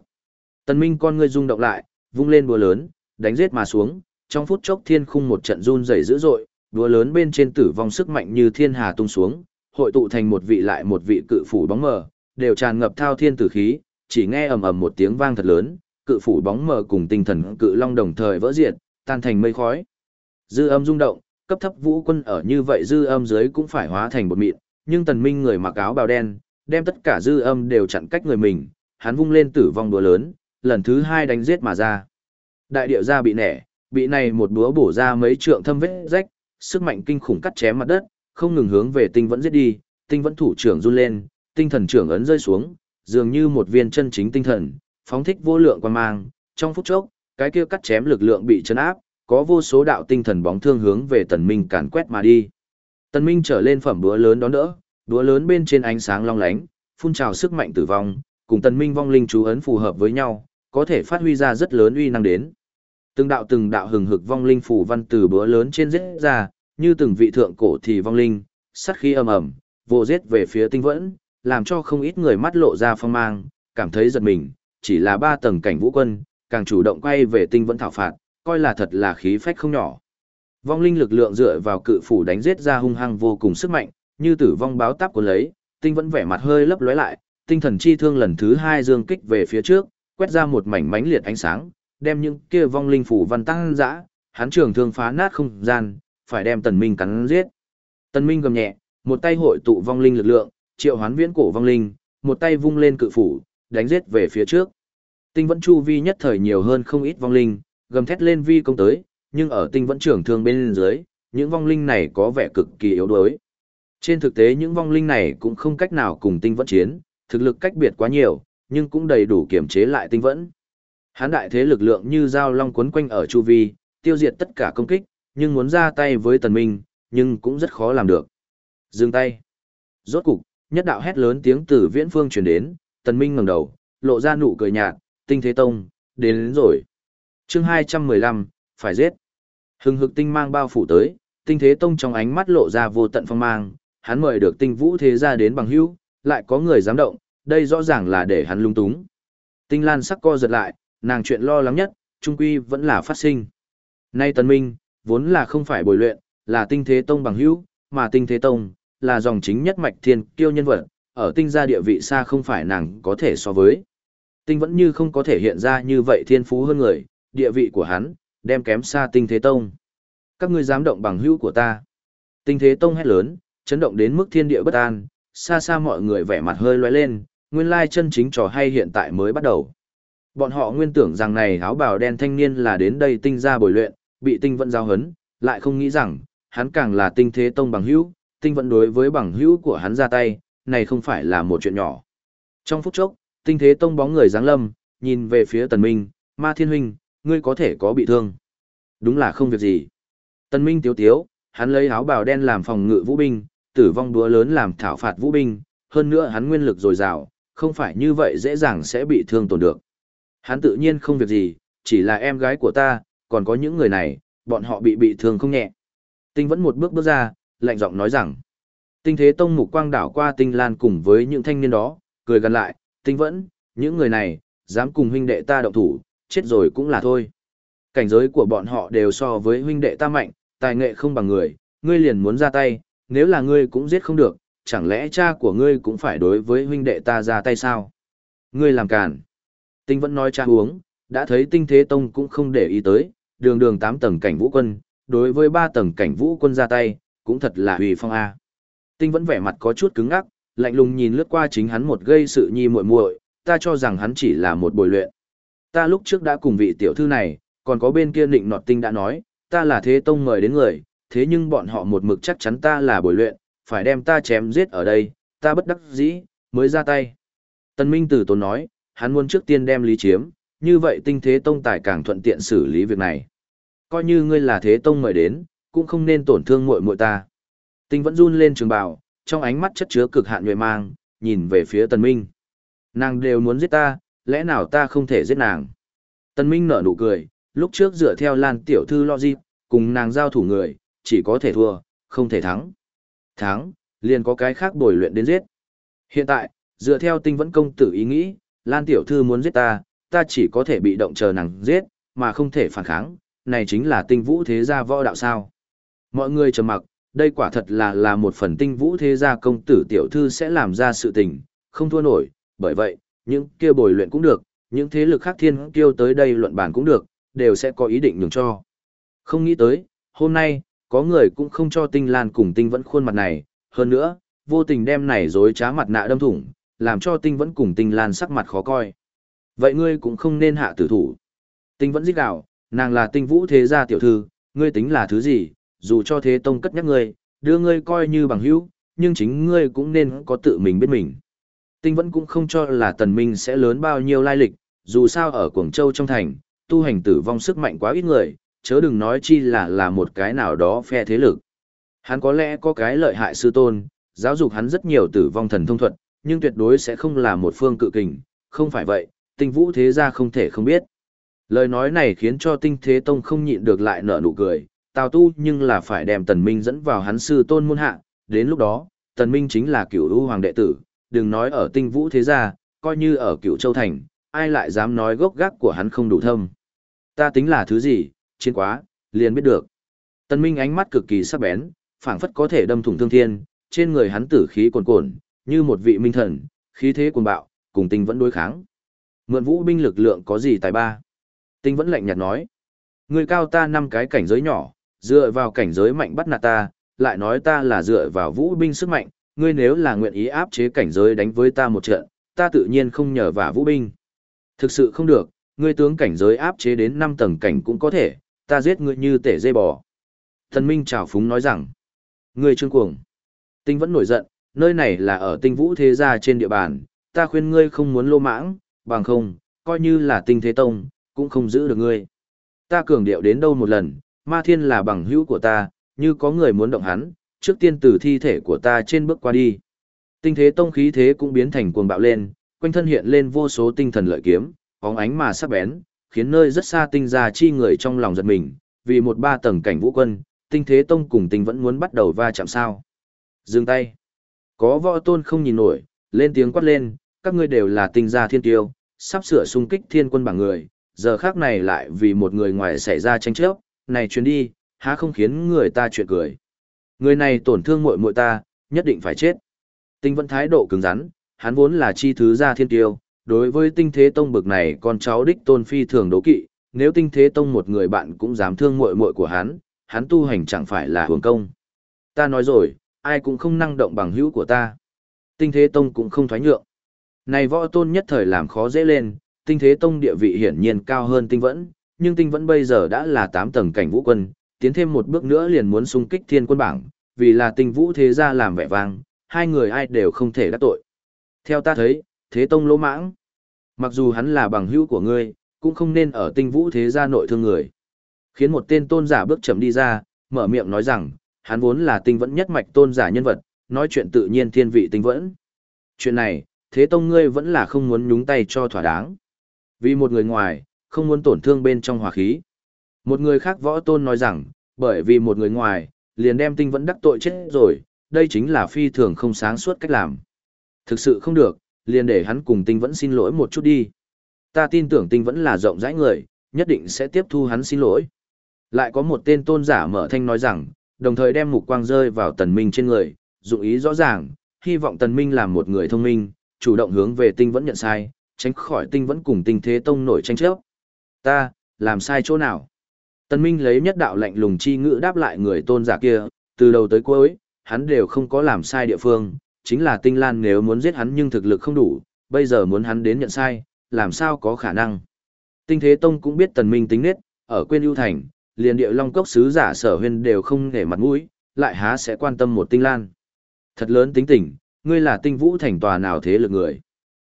Tần Minh con ngươi rung động lại, vung lên búa lớn, đánh giết mà xuống, trong phút chốc thiên khung một trận run rẩy dữ dội, búa lớn bên trên tử vong sức mạnh như thiên hà tung xuống, hội tụ thành một vị lại một vị cự phủ bóng mờ, đều tràn ngập thao thiên tử khí, chỉ nghe ầm ầm một tiếng vang thật lớn, cự phủ bóng mờ cùng tinh thần cự long đồng thời vỡ diệt, tan thành mây khói. Dư âm rung động, cấp thấp vũ quân ở như vậy dư âm dưới cũng phải hóa thành bột mịn, nhưng tần minh người mặc áo bào đen, đem tất cả dư âm đều chặn cách người mình, hắn vung lên tử vong đùa lớn, lần thứ hai đánh giết mà ra. Đại điệu ra bị nẻ, bị này một đũa bổ ra mấy trượng thâm vết rách, sức mạnh kinh khủng cắt chém mặt đất, không ngừng hướng về tinh vẫn giết đi, tinh vẫn thủ trưởng run lên, tinh thần trưởng ấn rơi xuống, dường như một viên chân chính tinh thần, phóng thích vô lượng quan mang, trong phút chốc, cái kia cắt chém lực lượng bị chấn áp, có vô số đạo tinh thần bóng thương hướng về tần minh càn quét mà đi. Tần minh trở lên phẩm búa lớn đón đỡ, búa lớn bên trên ánh sáng long lánh, phun trào sức mạnh tử vong, cùng tần minh vong linh chú ấn phù hợp với nhau, có thể phát huy ra rất lớn uy năng đến. Từng đạo từng đạo hừng hực vong linh phù văn từ búa lớn trên giết ra, như từng vị thượng cổ thì vong linh, sát khí ầm ầm, vô giết về phía tinh vẫn, làm cho không ít người mắt lộ ra phong mang, cảm thấy giật mình, chỉ là ba tầng cảnh vũ quân, càng chủ động quay về tinh vẫn thảo phạt, coi là thật là khí phách không nhỏ. Vong linh lực lượng dựa vào cự phủ đánh giết ra hung hăng vô cùng sức mạnh, như tử vong báo táp của lấy, tinh vẫn vẻ mặt hơi lấp lóe lại, tinh thần chi thương lần thứ hai dương kích về phía trước, quét ra một mảnh mánh liệt ánh sáng, đem những kia vong linh phủ văn tăng dã, hắn trường thương phá nát không gian, phải đem tần minh cắn giết. Tần minh gầm nhẹ, một tay hội tụ vong linh lực lượng, triệu hoán viễn cổ vong linh, một tay vung lên cự phủ, đánh giết về phía trước. Tinh vẫn chu vi nhất thời nhiều hơn không ít vong linh, gầm thét lên vi công tới, nhưng ở tinh vẫn trưởng thương bên dưới, những vong linh này có vẻ cực kỳ yếu đuối. Trên thực tế những vong linh này cũng không cách nào cùng tinh vẫn chiến, thực lực cách biệt quá nhiều, nhưng cũng đầy đủ kiểm chế lại tinh vẫn. Hán đại thế lực lượng như dao long quấn quanh ở chu vi, tiêu diệt tất cả công kích, nhưng muốn ra tay với tần minh, nhưng cũng rất khó làm được. Dừng tay. Rốt cục, nhất đạo hét lớn tiếng từ viễn phương truyền đến, tần minh ngẩng đầu, lộ ra nụ cười nhạt, tinh thế tông, đến, đến rồi. Chương 215, phải giết. Hừng hực tinh mang bao phủ tới, tinh thế tông trong ánh mắt lộ ra vô tận phong mang, hắn mời được tinh vũ thế gia đến bằng hữu, lại có người dám động, đây rõ ràng là để hắn lung túng. Tinh lan sắc co giật lại, nàng chuyện lo lắng nhất, trung quy vẫn là phát sinh. Nay tần minh, vốn là không phải bồi luyện, là tinh thế tông bằng hữu, mà tinh thế tông, là dòng chính nhất mạch thiên kiêu nhân vật, ở tinh gia địa vị xa không phải nàng có thể so với. Tinh vẫn như không có thể hiện ra như vậy thiên phú hơn người, địa vị của hắn, đem kém xa tinh thế tông. Các ngươi dám động bằng hữu của ta. Tinh thế tông hét lớn, chấn động đến mức thiên địa bất an, xa xa mọi người vẻ mặt hơi loé lên, nguyên lai chân chính trò hay hiện tại mới bắt đầu. Bọn họ nguyên tưởng rằng này áo bào đen thanh niên là đến đây tinh ra bồi luyện, bị tinh vẫn giao hấn, lại không nghĩ rằng, hắn càng là tinh thế tông bằng hữu, tinh vẫn đối với bằng hữu của hắn ra tay, này không phải là một chuyện nhỏ. Trong phút chốc, tinh thế tông bóng người giáng lâm, nhìn về phía tần minh, ma thiên huynh, ngươi có thể có bị thương. Đúng là không việc gì. Tần minh tiếu tiếu, hắn lấy áo bào đen làm phòng ngự vũ binh, tử vong đúa lớn làm thảo phạt vũ binh, hơn nữa hắn nguyên lực dồi dào, không phải như vậy dễ dàng sẽ bị thương tổn được. Hắn tự nhiên không việc gì, chỉ là em gái của ta, còn có những người này, bọn họ bị bị thương không nhẹ. Tinh vẫn một bước bước ra, lạnh giọng nói rằng, tinh thế tông mục quang đảo qua tinh lan cùng với những thanh niên đó, cười gần lại, tinh vẫn, những người này, dám cùng huynh đệ ta động thủ, chết rồi cũng là thôi. Cảnh giới của bọn họ đều so với huynh đệ ta mạnh, tài nghệ không bằng người, ngươi liền muốn ra tay, nếu là ngươi cũng giết không được, chẳng lẽ cha của ngươi cũng phải đối với huynh đệ ta ra tay sao? Ngươi làm càn. Tinh vẫn nói cha uống, đã thấy tinh thế tông cũng không để ý tới, đường đường 8 tầng cảnh vũ quân, đối với 3 tầng cảnh vũ quân ra tay, cũng thật là hủy phong A. Tinh vẫn vẻ mặt có chút cứng ngắc, lạnh lùng nhìn lướt qua chính hắn một gây sự nhi muội muội, ta cho rằng hắn chỉ là một bồi luyện. Ta lúc trước đã cùng vị tiểu thư này, còn có bên kia định nọt tinh đã nói, ta là thế tông mời đến người, thế nhưng bọn họ một mực chắc chắn ta là bồi luyện, phải đem ta chém giết ở đây, ta bất đắc dĩ, mới ra tay. Tân Minh Tử Tốn nói, hắn muốn trước tiên đem lý chiếm, như vậy tinh thế tông tài càng thuận tiện xử lý việc này. Coi như ngươi là thế tông mời đến, cũng không nên tổn thương muội muội ta. Tinh vẫn run lên trường bào, trong ánh mắt chất chứa cực hạn nhuệ mang, nhìn về phía Tần Minh. Nàng đều muốn giết ta, lẽ nào ta không thể giết nàng? Tần Minh nở nụ cười, lúc trước dựa theo Lan tiểu thư logic, cùng nàng giao thủ người, chỉ có thể thua, không thể thắng. Thắng, liền có cái khác bồi luyện đến giết. Hiện tại, dựa theo tinh vẫn công tử ý nghĩ, Lan tiểu thư muốn giết ta, ta chỉ có thể bị động chờ nàng giết, mà không thể phản kháng, này chính là tinh vũ thế gia võ đạo sao. Mọi người trầm mặc, đây quả thật là là một phần tinh vũ thế gia công tử tiểu thư sẽ làm ra sự tình, không thua nổi, bởi vậy, những kia bồi luyện cũng được, những thế lực khác thiên kiêu tới đây luận bàn cũng được, đều sẽ có ý định nhường cho. Không nghĩ tới, hôm nay, có người cũng không cho tinh lan cùng tinh vẫn khuôn mặt này, hơn nữa, vô tình đem này dối trá mặt nạ đâm thủng, làm cho tinh vẫn cùng tinh lan sắc mặt khó coi. Vậy ngươi cũng không nên hạ tử thủ. Tinh vẫn giết đạo, nàng là tinh vũ thế gia tiểu thư, ngươi tính là thứ gì, dù cho thế tông cất nhắc ngươi, đưa ngươi coi như bằng hữu, nhưng chính ngươi cũng nên có tự mình biết mình. Tinh vẫn cũng không cho là tần minh sẽ lớn bao nhiêu lai lịch, dù sao ở Quảng Châu trong thành, tu hành tử vong sức mạnh quá ít người, chớ đừng nói chi là là một cái nào đó phe thế lực. Hắn có lẽ có cái lợi hại sư tôn, giáo dục hắn rất nhiều tử vong thần thông thuật, nhưng tuyệt đối sẽ không là một phương cự kình, không phải vậy, tinh vũ thế gia không thể không biết. Lời nói này khiến cho tinh thế tông không nhịn được lại nở nụ cười, tào tu nhưng là phải đem tần minh dẫn vào hắn sư tôn môn hạ, đến lúc đó, tần minh chính là Cựu lũ hoàng đệ tử, đừng nói ở tinh vũ thế gia, coi như ở Cựu châu thành, ai lại dám nói gốc gác của hắn không đủ thâm. Ta tính là thứ gì, chiến quá, liền biết được. Tần minh ánh mắt cực kỳ sắc bén, phảng phất có thể đâm thủng thương thiên, trên người hắn tử khí cuồn cuộn, như một vị minh thần, khí thế cuồng bạo, cùng tinh vẫn đối kháng. Mượn vũ binh lực lượng có gì tài ba? Tinh vẫn lạnh nhạt nói. Người cao ta năm cái cảnh giới nhỏ, dựa vào cảnh giới mạnh bắt nạt ta, lại nói ta là dựa vào vũ binh sức mạnh, ngươi nếu là nguyện ý áp chế cảnh giới đánh với ta một trận, ta tự nhiên không nhờ vả vũ binh. Thực sự không được, ngươi tướng cảnh giới áp chế đến 5 tầng cảnh cũng có thể, ta giết ngươi như tể dây bò. Thần Minh trào phúng nói rằng, ngươi trương cuồng. Tinh vẫn nổi giận, nơi này là ở tinh vũ thế gia trên địa bàn, ta khuyên ngươi không muốn lô mãng, bằng không, coi như là tinh thế tông, cũng không giữ được ngươi. Ta cường điệu đến đâu một lần, ma thiên là bằng hữu của ta, như có người muốn động hắn, trước tiên từ thi thể của ta trên bước qua đi. Tinh thế tông khí thế cũng biến thành cuồng bạo lên, quanh thân hiện lên vô số tinh thần lợi kiếm, bóng ánh mà sắc bén, khiến nơi rất xa tinh ra chi người trong lòng giật mình, vì một ba tầng cảnh vũ quân, tinh thế tông cùng tinh vẫn muốn bắt đầu va chạm sao. Dừng tay. Có võ tôn không nhìn nổi, lên tiếng quát lên, các ngươi đều là tinh gia thiên tiêu, sắp sửa xung kích thiên quân bảng người, giờ khác này lại vì một người ngoài xảy ra tranh chấp, này chuyến đi, há không khiến người ta chuyện cười. Người này tổn thương muội muội ta, nhất định phải chết. Tinh vẫn thái độ cứng rắn, hắn vốn là chi thứ gia thiên tiêu, đối với tinh thế tông bực này con cháu đích tôn phi thường đố kỵ, nếu tinh thế tông một người bạn cũng dám thương muội muội của hắn, hắn tu hành chẳng phải là hưởng công. Ta nói rồi, ai cũng không năng động bằng hữu của ta. Tinh thế tông cũng không thoái nhượng. Này võ tôn nhất thời làm khó dễ lên, tinh thế tông địa vị hiển nhiên cao hơn tinh vẫn, nhưng tinh vẫn bây giờ đã là 8 tầng cảnh vũ quân, tiến thêm một bước nữa liền muốn xung kích thiên quân bảng, vì là tinh vũ thế gia làm vẻ vang, hai người ai đều không thể đắc tội. Theo ta thấy, thế tông lỗ mãng. Mặc dù hắn là bằng hữu của ngươi, cũng không nên ở tinh vũ thế gia nội thương người. Khiến một tên tôn giả bước chậm đi ra, mở miệng nói rằng, hắn vốn là tinh vẫn nhất mạch tôn giả nhân vật, nói chuyện tự nhiên thiên vị tinh vẫn. Chuyện này, thế tông ngươi vẫn là không muốn nhúng tay cho thỏa đáng. Vì một người ngoài, không muốn tổn thương bên trong hòa khí. Một người khác võ tôn nói rằng, bởi vì một người ngoài, liền đem tinh vẫn đắc tội chết rồi, đây chính là phi thường không sáng suốt cách làm. Thực sự không được, liền để hắn cùng tinh vẫn xin lỗi một chút đi. Ta tin tưởng tinh vẫn là rộng rãi người, nhất định sẽ tiếp thu hắn xin lỗi. Lại có một tên tôn giả mở thanh nói rằng, đồng thời đem mục quang rơi vào tần minh trên người, dụng ý rõ ràng, hy vọng tần minh làm một người thông minh, chủ động hướng về tinh vẫn nhận sai, tránh khỏi tinh vẫn cùng tinh thế tông nổi tranh chấp. Ta, làm sai chỗ nào? Tần minh lấy nhất đạo lệnh lùng chi ngữ đáp lại người tôn giả kia, từ đầu tới cuối, hắn đều không có làm sai địa phương, chính là tinh lan nếu muốn giết hắn nhưng thực lực không đủ, bây giờ muốn hắn đến nhận sai, làm sao có khả năng. Tinh thế tông cũng biết tần minh tính nết, ở quên ưu thành, liền địa long cốc sứ giả sở huyên đều không nể mặt mũi, lại há sẽ quan tâm một tinh lan. Thật lớn tính tình, ngươi là tinh vũ thành tòa nào thế lực người.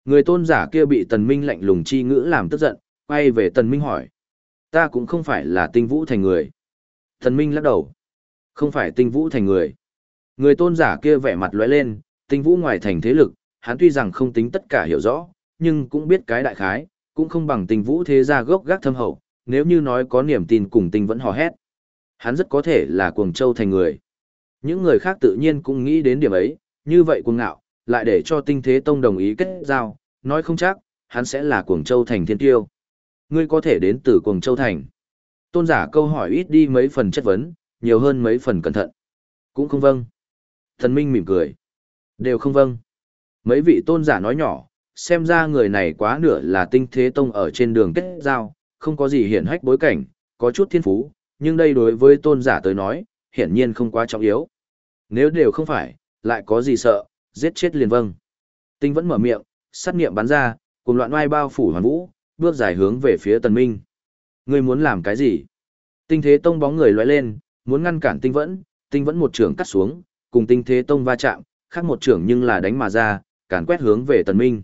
Người tôn giả kia bị tần minh lạnh lùng chi ngữ làm tức giận, quay về tần minh hỏi. Ta cũng không phải là tinh vũ thành người. Tần minh lắc đầu. Không phải tinh vũ thành người. Người tôn giả kia vẻ mặt lóe lên, tinh vũ ngoài thành thế lực, hắn tuy rằng không tính tất cả hiểu rõ, nhưng cũng biết cái đại khái, cũng không bằng tinh vũ thế gia gốc gác thâm hậu, nếu như nói có niềm tin cùng tinh vẫn hò hét. Hắn rất có thể là cuồng châu thành người. Những người khác tự nhiên cũng nghĩ đến điểm ấy, như vậy cuồng ngạo, lại để cho tinh thế tông đồng ý kết giao, nói không chắc, hắn sẽ là cuồng châu thành thiên tiêu. Ngươi có thể đến từ cuồng châu thành. Tôn giả câu hỏi ít đi mấy phần chất vấn, nhiều hơn mấy phần cẩn thận. Cũng không vâng. Thần Minh mỉm cười. Đều không vâng. Mấy vị tôn giả nói nhỏ, xem ra người này quá nửa là tinh thế tông ở trên đường kết giao, không có gì hiển hách bối cảnh, có chút thiên phú, nhưng đây đối với tôn giả tới nói, hiển nhiên không quá trọng yếu. Nếu đều không phải, lại có gì sợ, giết chết liền vâng. Tinh vẫn mở miệng, sát nghiệm bắn ra, cùng loạn oai bao phủ hoàn vũ, bước dài hướng về phía tần minh. Ngươi muốn làm cái gì? Tinh thế tông bóng người lóe lên, muốn ngăn cản tinh vẫn, tinh vẫn một trường cắt xuống, cùng tinh thế tông va chạm, khác một trường nhưng là đánh mà ra, càn quét hướng về tần minh.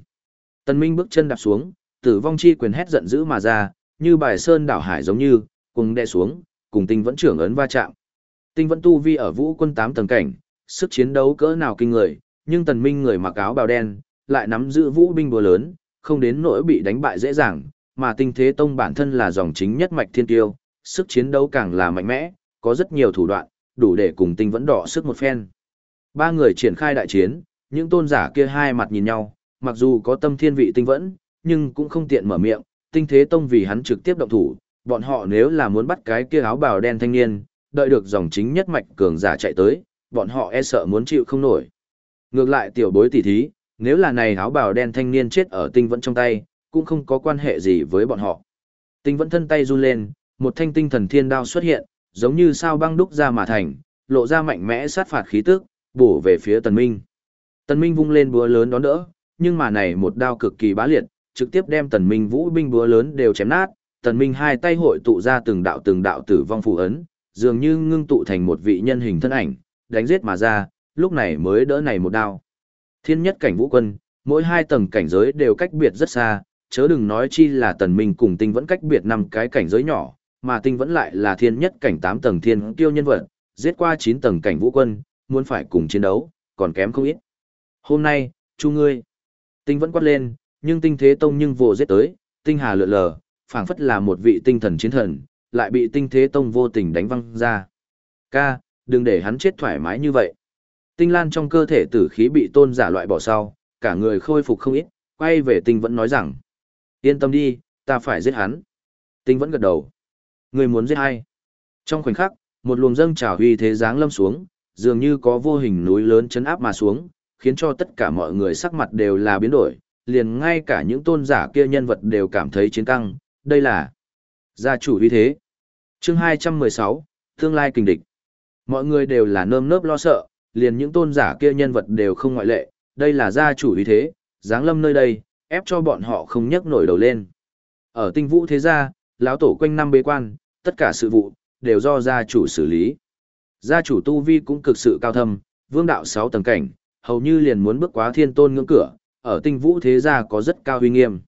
Tần minh bước chân đạp xuống, tử vong chi quyền hét giận dữ mà ra, như bài sơn đảo hải giống như, cùng đè xuống, cùng tinh vẫn trưởng ấn va chạm. Tinh vẫn tu vi ở vũ quân 8 tầng cảnh, sức chiến đấu cỡ nào kinh người, nhưng tần minh người mặc áo bào đen, lại nắm giữ vũ binh búa lớn, không đến nỗi bị đánh bại dễ dàng, mà tinh thế tông bản thân là dòng chính nhất mạch thiên tiêu, sức chiến đấu càng là mạnh mẽ, có rất nhiều thủ đoạn, đủ để cùng tinh vẫn đỏ sức một phen. Ba người triển khai đại chiến, những tôn giả kia hai mặt nhìn nhau, mặc dù có tâm thiên vị tinh vẫn, nhưng cũng không tiện mở miệng, tinh thế tông vì hắn trực tiếp động thủ, bọn họ nếu là muốn bắt cái kia áo bào đen thanh niên, đợi được dòng chính nhất mạch cường giả chạy tới, bọn họ e sợ muốn chịu không nổi. Ngược lại tiểu bối tỷ thí, nếu là này áo bào đen thanh niên chết ở tinh vẫn trong tay, cũng không có quan hệ gì với bọn họ. Tinh vẫn thân tay run lên, một thanh tinh thần thiên đao xuất hiện, giống như sao băng đúc ra mà thành, lộ ra mạnh mẽ sát phạt khí tức, bổ về phía tần minh. Tần minh vung lên búa lớn đón đỡ, nhưng mà này một đao cực kỳ bá liệt, trực tiếp đem tần minh vũ binh búa lớn đều chém nát, tần minh hai tay hội tụ ra từng đạo từng đạo tử vong phù ấn, dường như ngưng tụ thành một vị nhân hình thân ảnh, đánh giết mà ra, lúc này mới đỡ này một đao. Thiên nhất cảnh vũ quân, mỗi hai tầng cảnh giới đều cách biệt rất xa, chớ đừng nói chi là tần minh cùng tinh vẫn cách biệt năm cái cảnh giới nhỏ, mà tinh vẫn lại là thiên nhất cảnh tám tầng thiên tiêu nhân vật, giết qua chín tầng cảnh vũ quân, muốn phải cùng chiến đấu, còn kém không ít. Hôm nay, chu ngươi, tinh vẫn quát lên, nhưng tinh thế tông nhưng vô giết tới, tinh hà lượn lờ, phảng phất là một vị tinh thần chiến thần, lại bị tinh thế tông vô tình đánh văng ra. Ca, đừng để hắn chết thoải mái như vậy. Tinh lan trong cơ thể tử khí bị tôn giả loại bỏ sau, cả người khôi phục không ít, quay về tinh vẫn nói rằng. Yên tâm đi, ta phải giết hắn. Tinh vẫn gật đầu. Người muốn giết ai? Trong khoảnh khắc, một luồng dâng trào huy thế dáng lâm xuống, dường như có vô hình núi lớn chấn áp mà xuống, khiến cho tất cả mọi người sắc mặt đều là biến đổi, liền ngay cả những tôn giả kia nhân vật đều cảm thấy chiến căng, đây là gia chủ uy thế. Chương 216, tương lai kình địch. Mọi người đều là nơm nớp lo sợ, liền những tôn giả kia nhân vật đều không ngoại lệ, đây là gia chủ uy thế, giáng lâm nơi đây, ép cho bọn họ không nhấc nổi đầu lên. Ở tinh vũ thế gia, lão tổ quanh năm bế quan, tất cả sự vụ, đều do gia chủ xử lý. Gia chủ tu vi cũng cực sự cao thâm, vương đạo 6 tầng cảnh, hầu như liền muốn bước quá thiên tôn ngưỡng cửa, ở tinh vũ thế gia có rất cao uy nghiêm.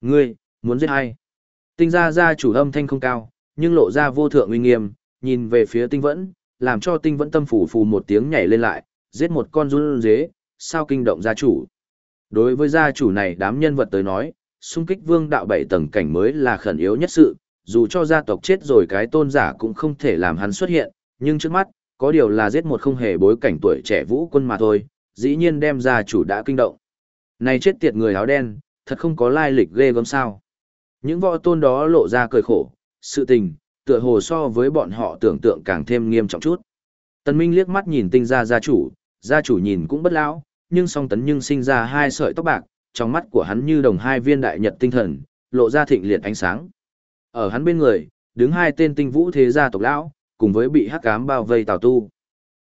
Ngươi, muốn giết ai? Tinh gia gia chủ âm thanh không cao, nhưng lộ ra vô thượng uy nghiêm, nhìn về phía tinh vẫn, làm cho tinh vẫn tâm phủ phù một tiếng nhảy lên lại, giết một con run dế, sao kinh động gia chủ. Đối với gia chủ này đám nhân vật tới nói, xung kích vương đạo bảy tầng cảnh mới là khẩn yếu nhất sự, dù cho gia tộc chết rồi cái tôn giả cũng không thể làm hắn xuất hiện, nhưng trước mắt, có điều là giết một không hề bối cảnh tuổi trẻ vũ quân mà thôi, dĩ nhiên đem gia chủ đã kinh động. Này chết tiệt người áo đen, thật không có lai lịch ghê gớm sao. Những võ tôn đó lộ ra cười khổ, sự tình, tựa hồ so với bọn họ tưởng tượng càng thêm nghiêm trọng chút. Tần Minh liếc mắt nhìn tinh gia gia chủ, gia chủ nhìn cũng bất lão, nhưng song tấn nhưng sinh ra hai sợi tóc bạc, trong mắt của hắn như đồng hai viên đại nhật tinh thần, lộ ra thịnh liệt ánh sáng. Ở hắn bên người, đứng hai tên tinh vũ thế gia tộc lão, cùng với bị hắc ám bao vây tào tu.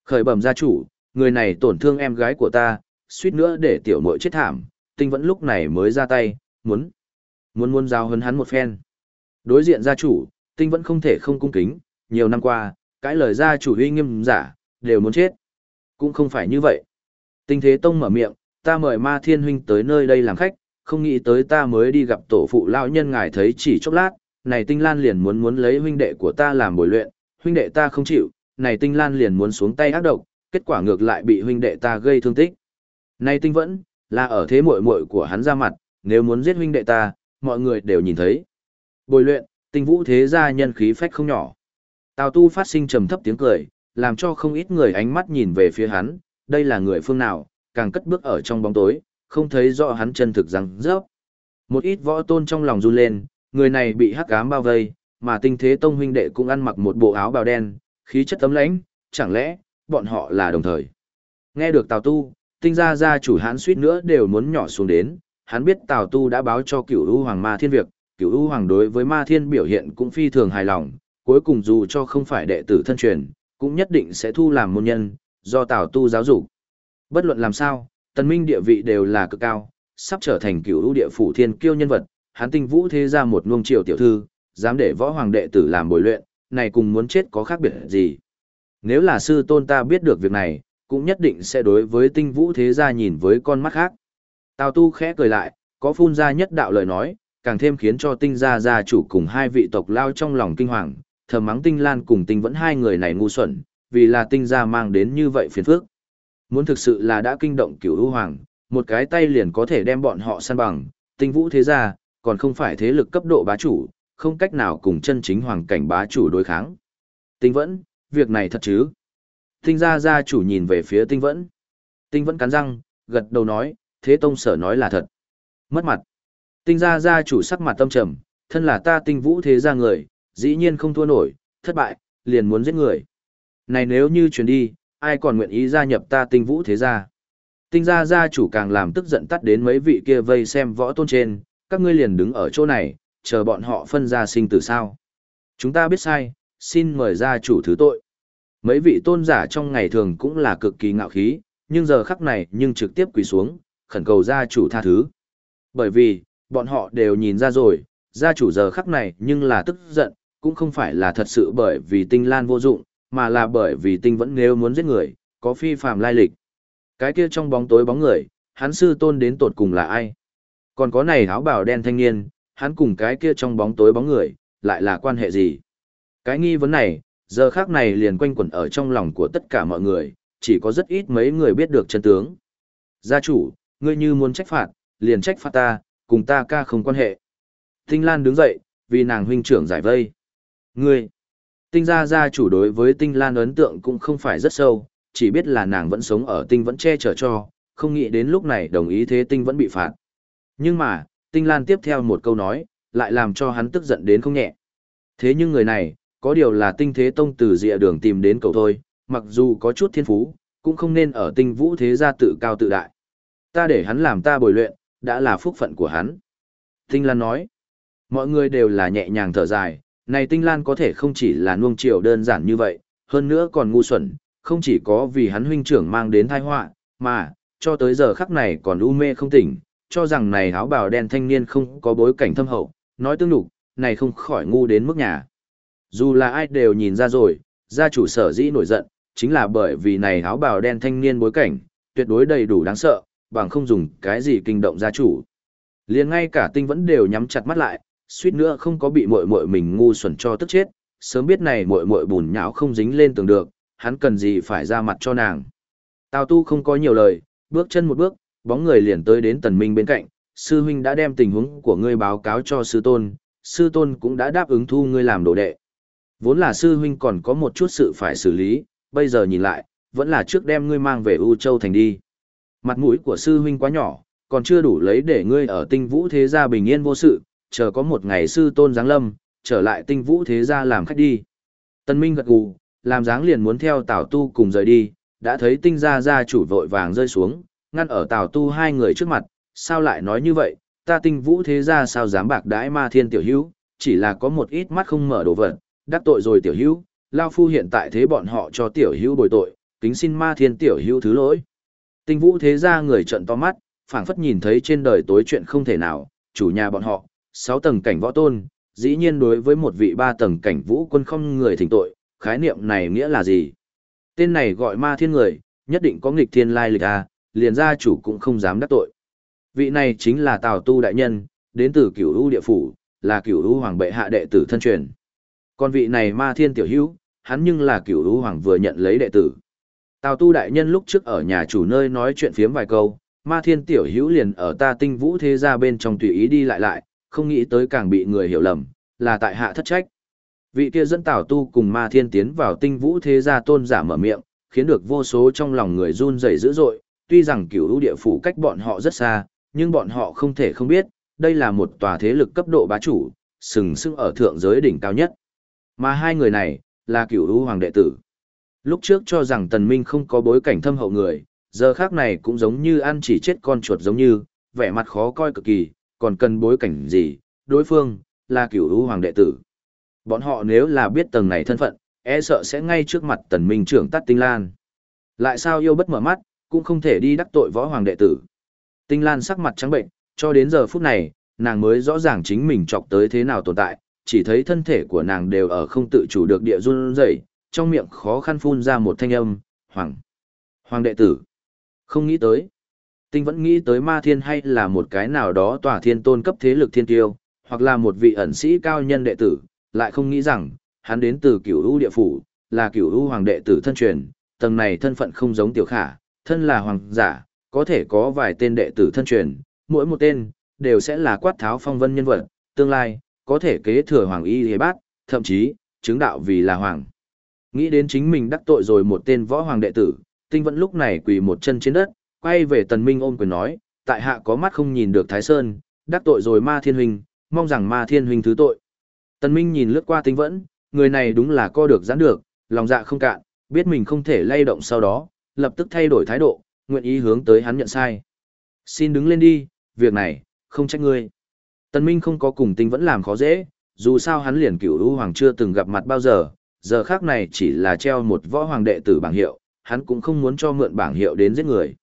Khởi bẩm gia chủ, người này tổn thương em gái của ta, suýt nữa để tiểu muội chết thảm, tinh vẫn lúc này mới ra tay, muốn, muốn muốn giao hấn hắn một phen. Đối diện gia chủ, tinh vẫn không thể không cung kính, nhiều năm qua, cái lời gia chủ uy nghiêm giả, đều muốn chết. Cũng không phải như vậy. Tinh Thế Tông mở miệng, ta mời Ma Thiên Huynh tới nơi đây làm khách, không nghĩ tới ta mới đi gặp tổ phụ lão nhân ngài thấy chỉ chốc lát, này Tinh Lan liền muốn muốn lấy huynh đệ của ta làm bồi luyện, huynh đệ ta không chịu, này Tinh Lan liền muốn xuống tay ác độc, kết quả ngược lại bị huynh đệ ta gây thương tích. Này Tinh vẫn, là ở thế muội muội của hắn ra mặt, nếu muốn giết huynh đệ ta, mọi người đều nhìn thấy. Bồi luyện, Tinh Vũ thế gia nhân khí phách không nhỏ. Tào Tu phát sinh trầm thấp tiếng cười, làm cho không ít người ánh mắt nhìn về phía hắn, đây là người phương nào, càng cất bước ở trong bóng tối, không thấy rõ hắn chân thực rằng rớp. Một ít võ tôn trong lòng run lên, người này bị hắc ám bao vây, mà tinh thế tông huynh đệ cũng ăn mặc một bộ áo bào đen, khí chất tấm lãnh, chẳng lẽ, bọn họ là đồng thời. Nghe được Tào Tu, tinh gia gia chủ hắn suýt nữa đều muốn nhỏ xuống đến, hắn biết Tào Tu đã báo cho cửu u hoàng ma thiên việc, cửu u hoàng đối với ma thiên biểu hiện cũng phi thường hài lòng, cuối cùng dù cho không phải đệ tử thân truyền, cũng nhất định sẽ thu làm môn nhân, do Tào Tu giáo dục. Bất luận làm sao, tần minh địa vị đều là cực cao, sắp trở thành cửu ưu địa phủ thiên kiêu nhân vật, Hán tinh vũ thế ra một nuông triều tiểu thư, dám để võ hoàng đệ tử làm bồi luyện, này cùng muốn chết có khác biệt gì. Nếu là sư tôn ta biết được việc này, cũng nhất định sẽ đối với tinh vũ thế gia nhìn với con mắt khác. Tào tu khẽ cười lại, có phun ra nhất đạo lời nói, càng thêm khiến cho tinh gia gia chủ cùng hai vị tộc lao trong lòng kinh hoàng, thầm mắng tinh lan cùng tinh vẫn hai người này ngu xuẩn, vì là tinh gia mang đến như vậy phiền phức. Muốn thực sự là đã kinh động cửu ưu hoàng, một cái tay liền có thể đem bọn họ săn bằng, tinh vũ thế gia, còn không phải thế lực cấp độ bá chủ, không cách nào cùng chân chính hoàng cảnh bá chủ đối kháng. Tinh vẫn, việc này thật chứ? Tinh gia gia chủ nhìn về phía tinh vẫn. Tinh vẫn cắn răng, gật đầu nói, thế tông sở nói là thật. Mất mặt. Tinh gia gia chủ sắc mặt tâm trầm, thân là ta tinh vũ thế gia người, dĩ nhiên không thua nổi, thất bại, liền muốn giết người. Này nếu như chuyển đi, ai còn nguyện ý gia nhập ta tinh vũ thế gia? Tinh gia gia chủ càng làm tức giận tắt đến mấy vị kia vây xem võ tôn trên, các ngươi liền đứng ở chỗ này, chờ bọn họ phân ra sinh tử sao. Chúng ta biết sai, xin mời gia chủ thứ tội. Mấy vị tôn giả trong ngày thường cũng là cực kỳ ngạo khí, nhưng giờ khắc này nhưng trực tiếp quỳ xuống, khẩn cầu gia chủ tha thứ. Bởi vì, bọn họ đều nhìn ra rồi, gia chủ giờ khắc này nhưng là tức giận, cũng không phải là thật sự bởi vì tinh lan vô dụng, mà là bởi vì tinh vẫn nếu muốn giết người, có phi phàm lai lịch. Cái kia trong bóng tối bóng người, hắn sư tôn đến tột cùng là ai? Còn có này áo bào đen thanh niên, hắn cùng cái kia trong bóng tối bóng người, lại là quan hệ gì? Cái nghi vấn này, giờ khác này liền quanh quẩn ở trong lòng của tất cả mọi người, chỉ có rất ít mấy người biết được chân tướng. Gia chủ, ngươi như muốn trách phạt, liền trách phạt ta, cùng ta ca không quan hệ. Tinh Lan đứng dậy, vì nàng huynh trưởng giải vây. Ngươi, tinh gia gia chủ đối với tinh Lan ấn tượng cũng không phải rất sâu, chỉ biết là nàng vẫn sống ở tinh vẫn che chở cho, không nghĩ đến lúc này đồng ý thế tinh vẫn bị phạt. Nhưng mà, tinh Lan tiếp theo một câu nói, lại làm cho hắn tức giận đến không nhẹ. Thế nhưng người này, có điều là tinh thế tông từ dịa đường tìm đến cậu thôi, mặc dù có chút thiên phú, cũng không nên ở tinh vũ thế gia tự cao tự đại. Ta để hắn làm ta bồi luyện, đã là phúc phận của hắn. Tinh Lan nói, mọi người đều là nhẹ nhàng thở dài, này Tinh Lan có thể không chỉ là nuông chiều đơn giản như vậy, hơn nữa còn ngu xuẩn, không chỉ có vì hắn huynh trưởng mang đến tai họa, mà, cho tới giờ khắc này còn u mê không tỉnh, cho rằng này áo bào đen thanh niên không có bối cảnh thâm hậu, nói tương đục, này không khỏi ngu đến mức nhà. Dù là ai đều nhìn ra rồi, gia chủ sở dĩ nổi giận, chính là bởi vì này áo bào đen thanh niên bối cảnh, tuyệt đối đầy đủ đáng sợ, bằng không dùng cái gì kinh động gia chủ. liền ngay cả tinh vẫn đều nhắm chặt mắt lại, suýt nữa không có bị muội muội mình ngu xuẩn cho tức chết, sớm biết này muội muội bùn nhão không dính lên tường được, hắn cần gì phải ra mặt cho nàng. Tào tu không có nhiều lời, bước chân một bước, bóng người liền tới đến tần minh bên cạnh, sư huynh đã đem tình huống của ngươi báo cáo cho sư tôn, sư tôn cũng đã đáp ứng thu ngươi làm đồ đệ. Vốn là sư huynh còn có một chút sự phải xử lý, bây giờ nhìn lại, vẫn là trước đem ngươi mang về U Châu Thành đi. Mặt mũi của sư huynh quá nhỏ, còn chưa đủ lấy để ngươi ở tinh vũ thế gia bình yên vô sự, chờ có một ngày sư tôn giáng lâm, trở lại tinh vũ thế gia làm khách đi. Tân Minh gật gù, làm dáng liền muốn theo Tào Tu cùng rời đi, đã thấy tinh gia gia chủ vội vàng rơi xuống, ngăn ở Tào Tu hai người trước mặt, sao lại nói như vậy, ta tinh vũ thế gia sao dám bạc đãi ma thiên tiểu hữu, chỉ là có một ít mắt không mở đồ vật, đắc tội rồi tiểu hữu, lao phu hiện tại thế bọn họ cho tiểu hữu bồi tội, kính xin ma thiên tiểu hữu thứ lỗi. Tinh vũ thế gia người trận to mắt, phảng phất nhìn thấy trên đời tối chuyện không thể nào, chủ nhà bọn họ, sáu tầng cảnh võ tôn, dĩ nhiên đối với một vị ba tầng cảnh vũ quân không người thỉnh tội, khái niệm này nghĩa là gì? Tên này gọi ma thiên người, nhất định có nghịch thiên lai lịch à, liền gia chủ cũng không dám đắc tội. Vị này chính là Tào Tu đại nhân, đến từ cửu u địa phủ, là cửu u hoàng bệ hạ đệ tử thân truyền. Còn vị này ma thiên tiểu hữu, hắn nhưng là cửu u hoàng vừa nhận lấy đệ tử. Tào Tu đại nhân lúc trước ở nhà chủ nơi nói chuyện phiếm vài câu, ma thiên tiểu hữu liền ở ta tinh vũ thế gia bên trong tùy ý đi lại lại, không nghĩ tới càng bị người hiểu lầm, là tại hạ thất trách. Vị kia dẫn Tào Tu cùng ma thiên tiến vào tinh vũ thế gia tôn giả mở miệng, khiến được vô số trong lòng người run rẩy dữ dội, tuy rằng cửu u địa phủ cách bọn họ rất xa, nhưng bọn họ không thể không biết, đây là một tòa thế lực cấp độ bá chủ, sừng sững ở thượng giới đỉnh cao nhất. Mà hai người này, là cửu u hoàng đệ tử. Lúc trước cho rằng tần minh không có bối cảnh thâm hậu người, giờ khác này cũng giống như ăn chỉ chết con chuột giống như, vẻ mặt khó coi cực kỳ, còn cần bối cảnh gì, đối phương, là cửu u hoàng đệ tử. Bọn họ nếu là biết tầng này thân phận, e sợ sẽ ngay trước mặt tần minh trưởng tắt tinh lan. Lại sao yêu bất mở mắt, cũng không thể đi đắc tội võ hoàng đệ tử. Tinh lan sắc mặt trắng bệnh, cho đến giờ phút này, nàng mới rõ ràng chính mình chọc tới thế nào tồn tại, chỉ thấy thân thể của nàng đều ở không tự chủ được địa run rẩy, trong miệng khó khăn phun ra một thanh âm, hoàng, hoàng đệ tử. Không nghĩ tới. Tinh vẫn nghĩ tới ma thiên hay là một cái nào đó tòa thiên tôn cấp thế lực thiên tiêu, hoặc là một vị ẩn sĩ cao nhân đệ tử, lại không nghĩ rằng, hắn đến từ cửu u địa phủ, là cửu u hoàng đệ tử thân truyền, tầng này thân phận không giống tiểu khả, thân là hoàng giả, có thể có vài tên đệ tử thân truyền, mỗi một tên, đều sẽ là quát tháo phong vân nhân vật, tương lai, có thể kế thừa hoàng y hề bát, thậm chí, chứng đạo vì là hoàng. Nghĩ đến chính mình đắc tội rồi một tên võ hoàng đệ tử, tinh vẫn lúc này quỳ một chân trên đất, quay về tần minh ôm quyền nói, tại hạ có mắt không nhìn được Thái Sơn, đắc tội rồi ma thiên huynh, mong rằng ma thiên huynh thứ tội. Tần minh nhìn lướt qua tinh vẫn, người này đúng là co được giãn được, lòng dạ không cạn, biết mình không thể lay động sau đó, lập tức thay đổi thái độ, nguyện ý hướng tới hắn nhận sai. Xin đứng lên đi, việc này, không trách ngươi. Tần Minh không có cùng tinh vẫn làm khó dễ, dù sao hắn liền cửu lũ hoàng chưa từng gặp mặt bao giờ, giờ khác này chỉ là treo một võ hoàng đệ tử bảng hiệu, hắn cũng không muốn cho mượn bảng hiệu đến giết người.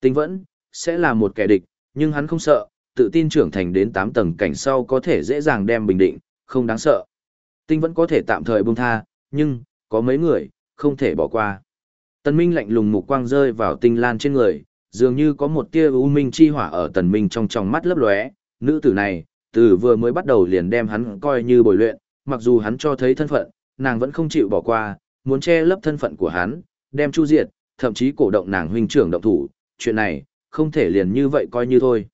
Tinh vẫn, sẽ là một kẻ địch, nhưng hắn không sợ, tự tin trưởng thành đến 8 tầng cảnh sau có thể dễ dàng đem bình định, không đáng sợ. Tinh vẫn có thể tạm thời buông tha, nhưng, có mấy người, không thể bỏ qua. Tần Minh lạnh lùng mục quang rơi vào tinh lan trên người, dường như có một tia u minh chi hỏa ở tần minh trong tròng mắt lấp lóe, nữ tử này, từ vừa mới bắt đầu liền đem hắn coi như bồi luyện, mặc dù hắn cho thấy thân phận, nàng vẫn không chịu bỏ qua, muốn che lấp thân phận của hắn, đem chu diệt, thậm chí cổ động nàng huynh trưởng động thủ, chuyện này, không thể liền như vậy coi như thôi.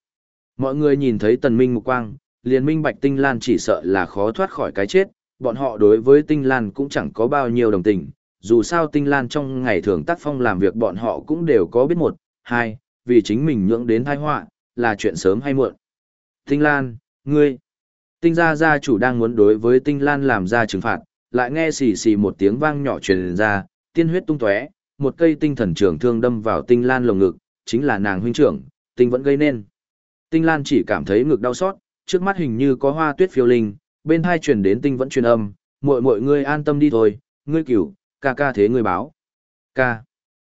Mọi người nhìn thấy tần minh mục quang, liền minh bạch tinh lan chỉ sợ là khó thoát khỏi cái chết, bọn họ đối với tinh lan cũng chẳng có bao nhiêu đồng tình, dù sao tinh lan trong ngày thường tác phong làm việc bọn họ cũng đều có biết một, hai, vì chính mình nhưỡng đến tai họa, là chuyện sớm hay muộn. Tinh lan, ngươi, tinh gia gia chủ đang muốn đối với tinh lan làm ra trừng phạt, lại nghe xì xì một tiếng vang nhỏ truyền ra, tiên huyết tung tóe, một cây tinh thần trường thương đâm vào tinh lan lồng ngực, chính là nàng huynh trưởng, tinh vẫn gây nên. Tinh lan chỉ cảm thấy ngực đau xót, trước mắt hình như có hoa tuyết phiêu linh, bên hai truyền đến tinh vẫn truyền âm, muội muội ngươi an tâm đi thôi, ngươi cửu, ca ca thế ngươi báo. Ca.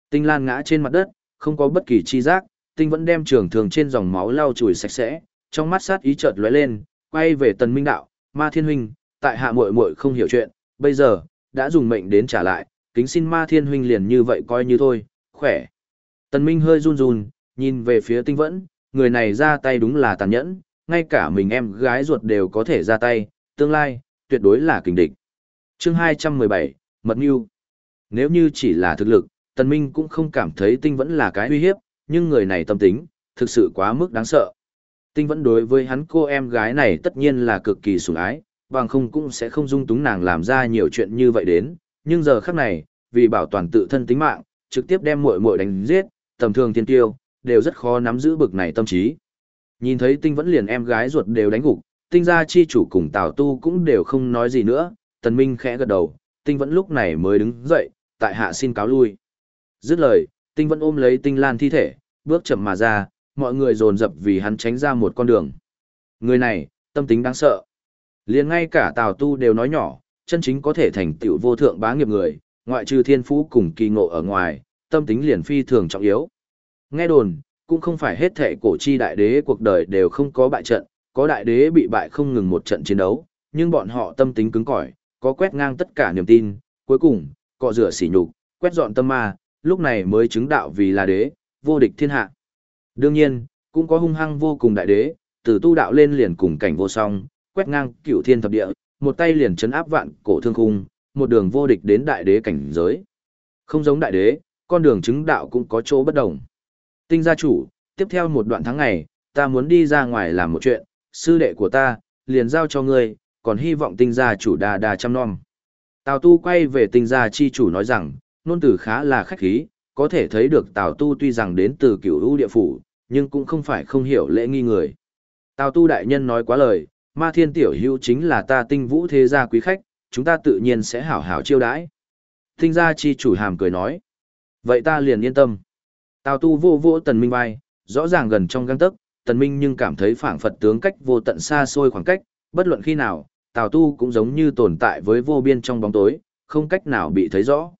Tinh Lan ngã trên mặt đất, không có bất kỳ chi giác, tinh vẫn đem trường thương trên dòng máu lau chùi sạch sẽ, trong mắt sát ý chợt lóe lên, quay về Tần Minh đạo, Ma Thiên huynh, tại hạ muội muội không hiểu chuyện, bây giờ đã dùng mệnh đến trả lại, kính xin Ma Thiên huynh liền như vậy coi như thôi, khỏe. Tần Minh hơi run run, nhìn về phía Tinh Vẫn, người này ra tay đúng là tàn nhẫn, ngay cả mình em gái ruột đều có thể ra tay, tương lai tuyệt đối là kình địch. Chương 217, Mật Nưu. Nếu như chỉ là thực lực, Tần Minh cũng không cảm thấy tinh vẫn là cái uy hiếp, nhưng người này tâm tính, thực sự quá mức đáng sợ. Tinh vẫn đối với hắn cô em gái này tất nhiên là cực kỳ sủng ái, bằng không cũng sẽ không dung túng nàng làm ra nhiều chuyện như vậy đến, nhưng giờ khắc này, vì bảo toàn tự thân tính mạng, trực tiếp đem muội muội đánh giết, tầm thường thiên tiêu, đều rất khó nắm giữ bực này tâm trí. Nhìn thấy tinh vẫn liền em gái ruột đều đánh gục, tinh gia chi chủ cùng Tào Tu cũng đều không nói gì nữa, Tần Minh khẽ gật đầu, tinh vẫn lúc này mới đứng dậy, tại hạ xin cáo lui. Dứt lời, tinh vẫn ôm lấy tinh lan thi thể, bước chậm mà ra, mọi người dồn dập vì hắn tránh ra một con đường. Người này, tâm tính đáng sợ liền ngay cả Tào Tu đều nói nhỏ, chân chính có thể thành tựu vô thượng bá nghiệp người, ngoại trừ thiên phú cùng kỳ ngộ ở ngoài, tâm tính liền phi thường trọng yếu. Nghe đồn, cũng không phải hết thệ cổ chi đại đế cuộc đời đều không có bại trận, có đại đế bị bại không ngừng một trận chiến đấu, nhưng bọn họ tâm tính cứng cỏi, có quét ngang tất cả niềm tin, cuối cùng, cọ rửa sỉ nhục, quét dọn tâm ma, lúc này mới chứng đạo vì là đế, vô địch thiên hạ. Đương nhiên, cũng có hung hăng vô cùng đại đế, từ tu đạo lên liền cùng cảnh vô song, quét ngang cửu thiên thập địa, một tay liền chấn áp vạn cổ thương khung, một đường vô địch đến đại đế cảnh giới. Không giống đại đế, con đường chứng đạo cũng có chỗ bất đồng. Tinh gia chủ, tiếp theo một đoạn tháng ngày, ta muốn đi ra ngoài làm một chuyện, sư đệ của ta, liền giao cho ngươi, còn hy vọng tinh gia chủ đà đà chăm nom. Tào Tu quay về tinh gia chi chủ nói rằng, nôn tử khá là khách khí, có thể thấy được Tào Tu tuy rằng đến từ cửu ưu địa phủ, nhưng cũng không phải không hiểu lễ nghi người. Tào Tu đại nhân nói quá lời, ma thiên tiểu hữu chính là ta tinh vũ thế gia quý khách, chúng ta tự nhiên sẽ hảo hảo chiêu đãi. Tinh gia chi chủ hàm cười nói. Vậy ta liền yên tâm. Tào tu vô vô tần minh vai, rõ ràng gần trong găng tấc, tần minh nhưng cảm thấy phảng phật tướng cách vô tận xa xôi khoảng cách, bất luận khi nào, tào tu cũng giống như tồn tại với vô biên trong bóng tối, không cách nào bị thấy rõ.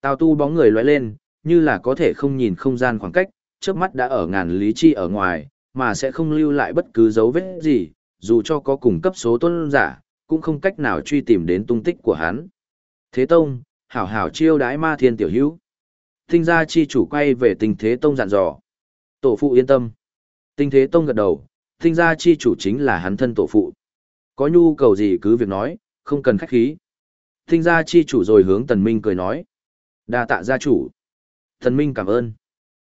Tào tu bóng người lóe lên, như là có thể không nhìn không gian khoảng cách, trước mắt đã ở ngàn lý chi ở ngoài, mà sẽ không lưu lại bất cứ dấu vết gì, dù cho có cùng cấp số tôn giả, cũng không cách nào truy tìm đến tung tích của hắn. Thế Tông, hảo hảo chiêu đái ma thiên tiểu hữu. Tinh gia chi chủ quay về tình thế tông dặn dò. Tổ phụ yên tâm. Tinh thế tông gật đầu, tinh gia chi chủ chính là hắn thân tổ phụ. Có nhu cầu gì cứ việc nói, không cần khách khí. Tinh gia chi chủ rồi hướng tần minh cười nói. đa tạ gia chủ. Tần minh cảm ơn.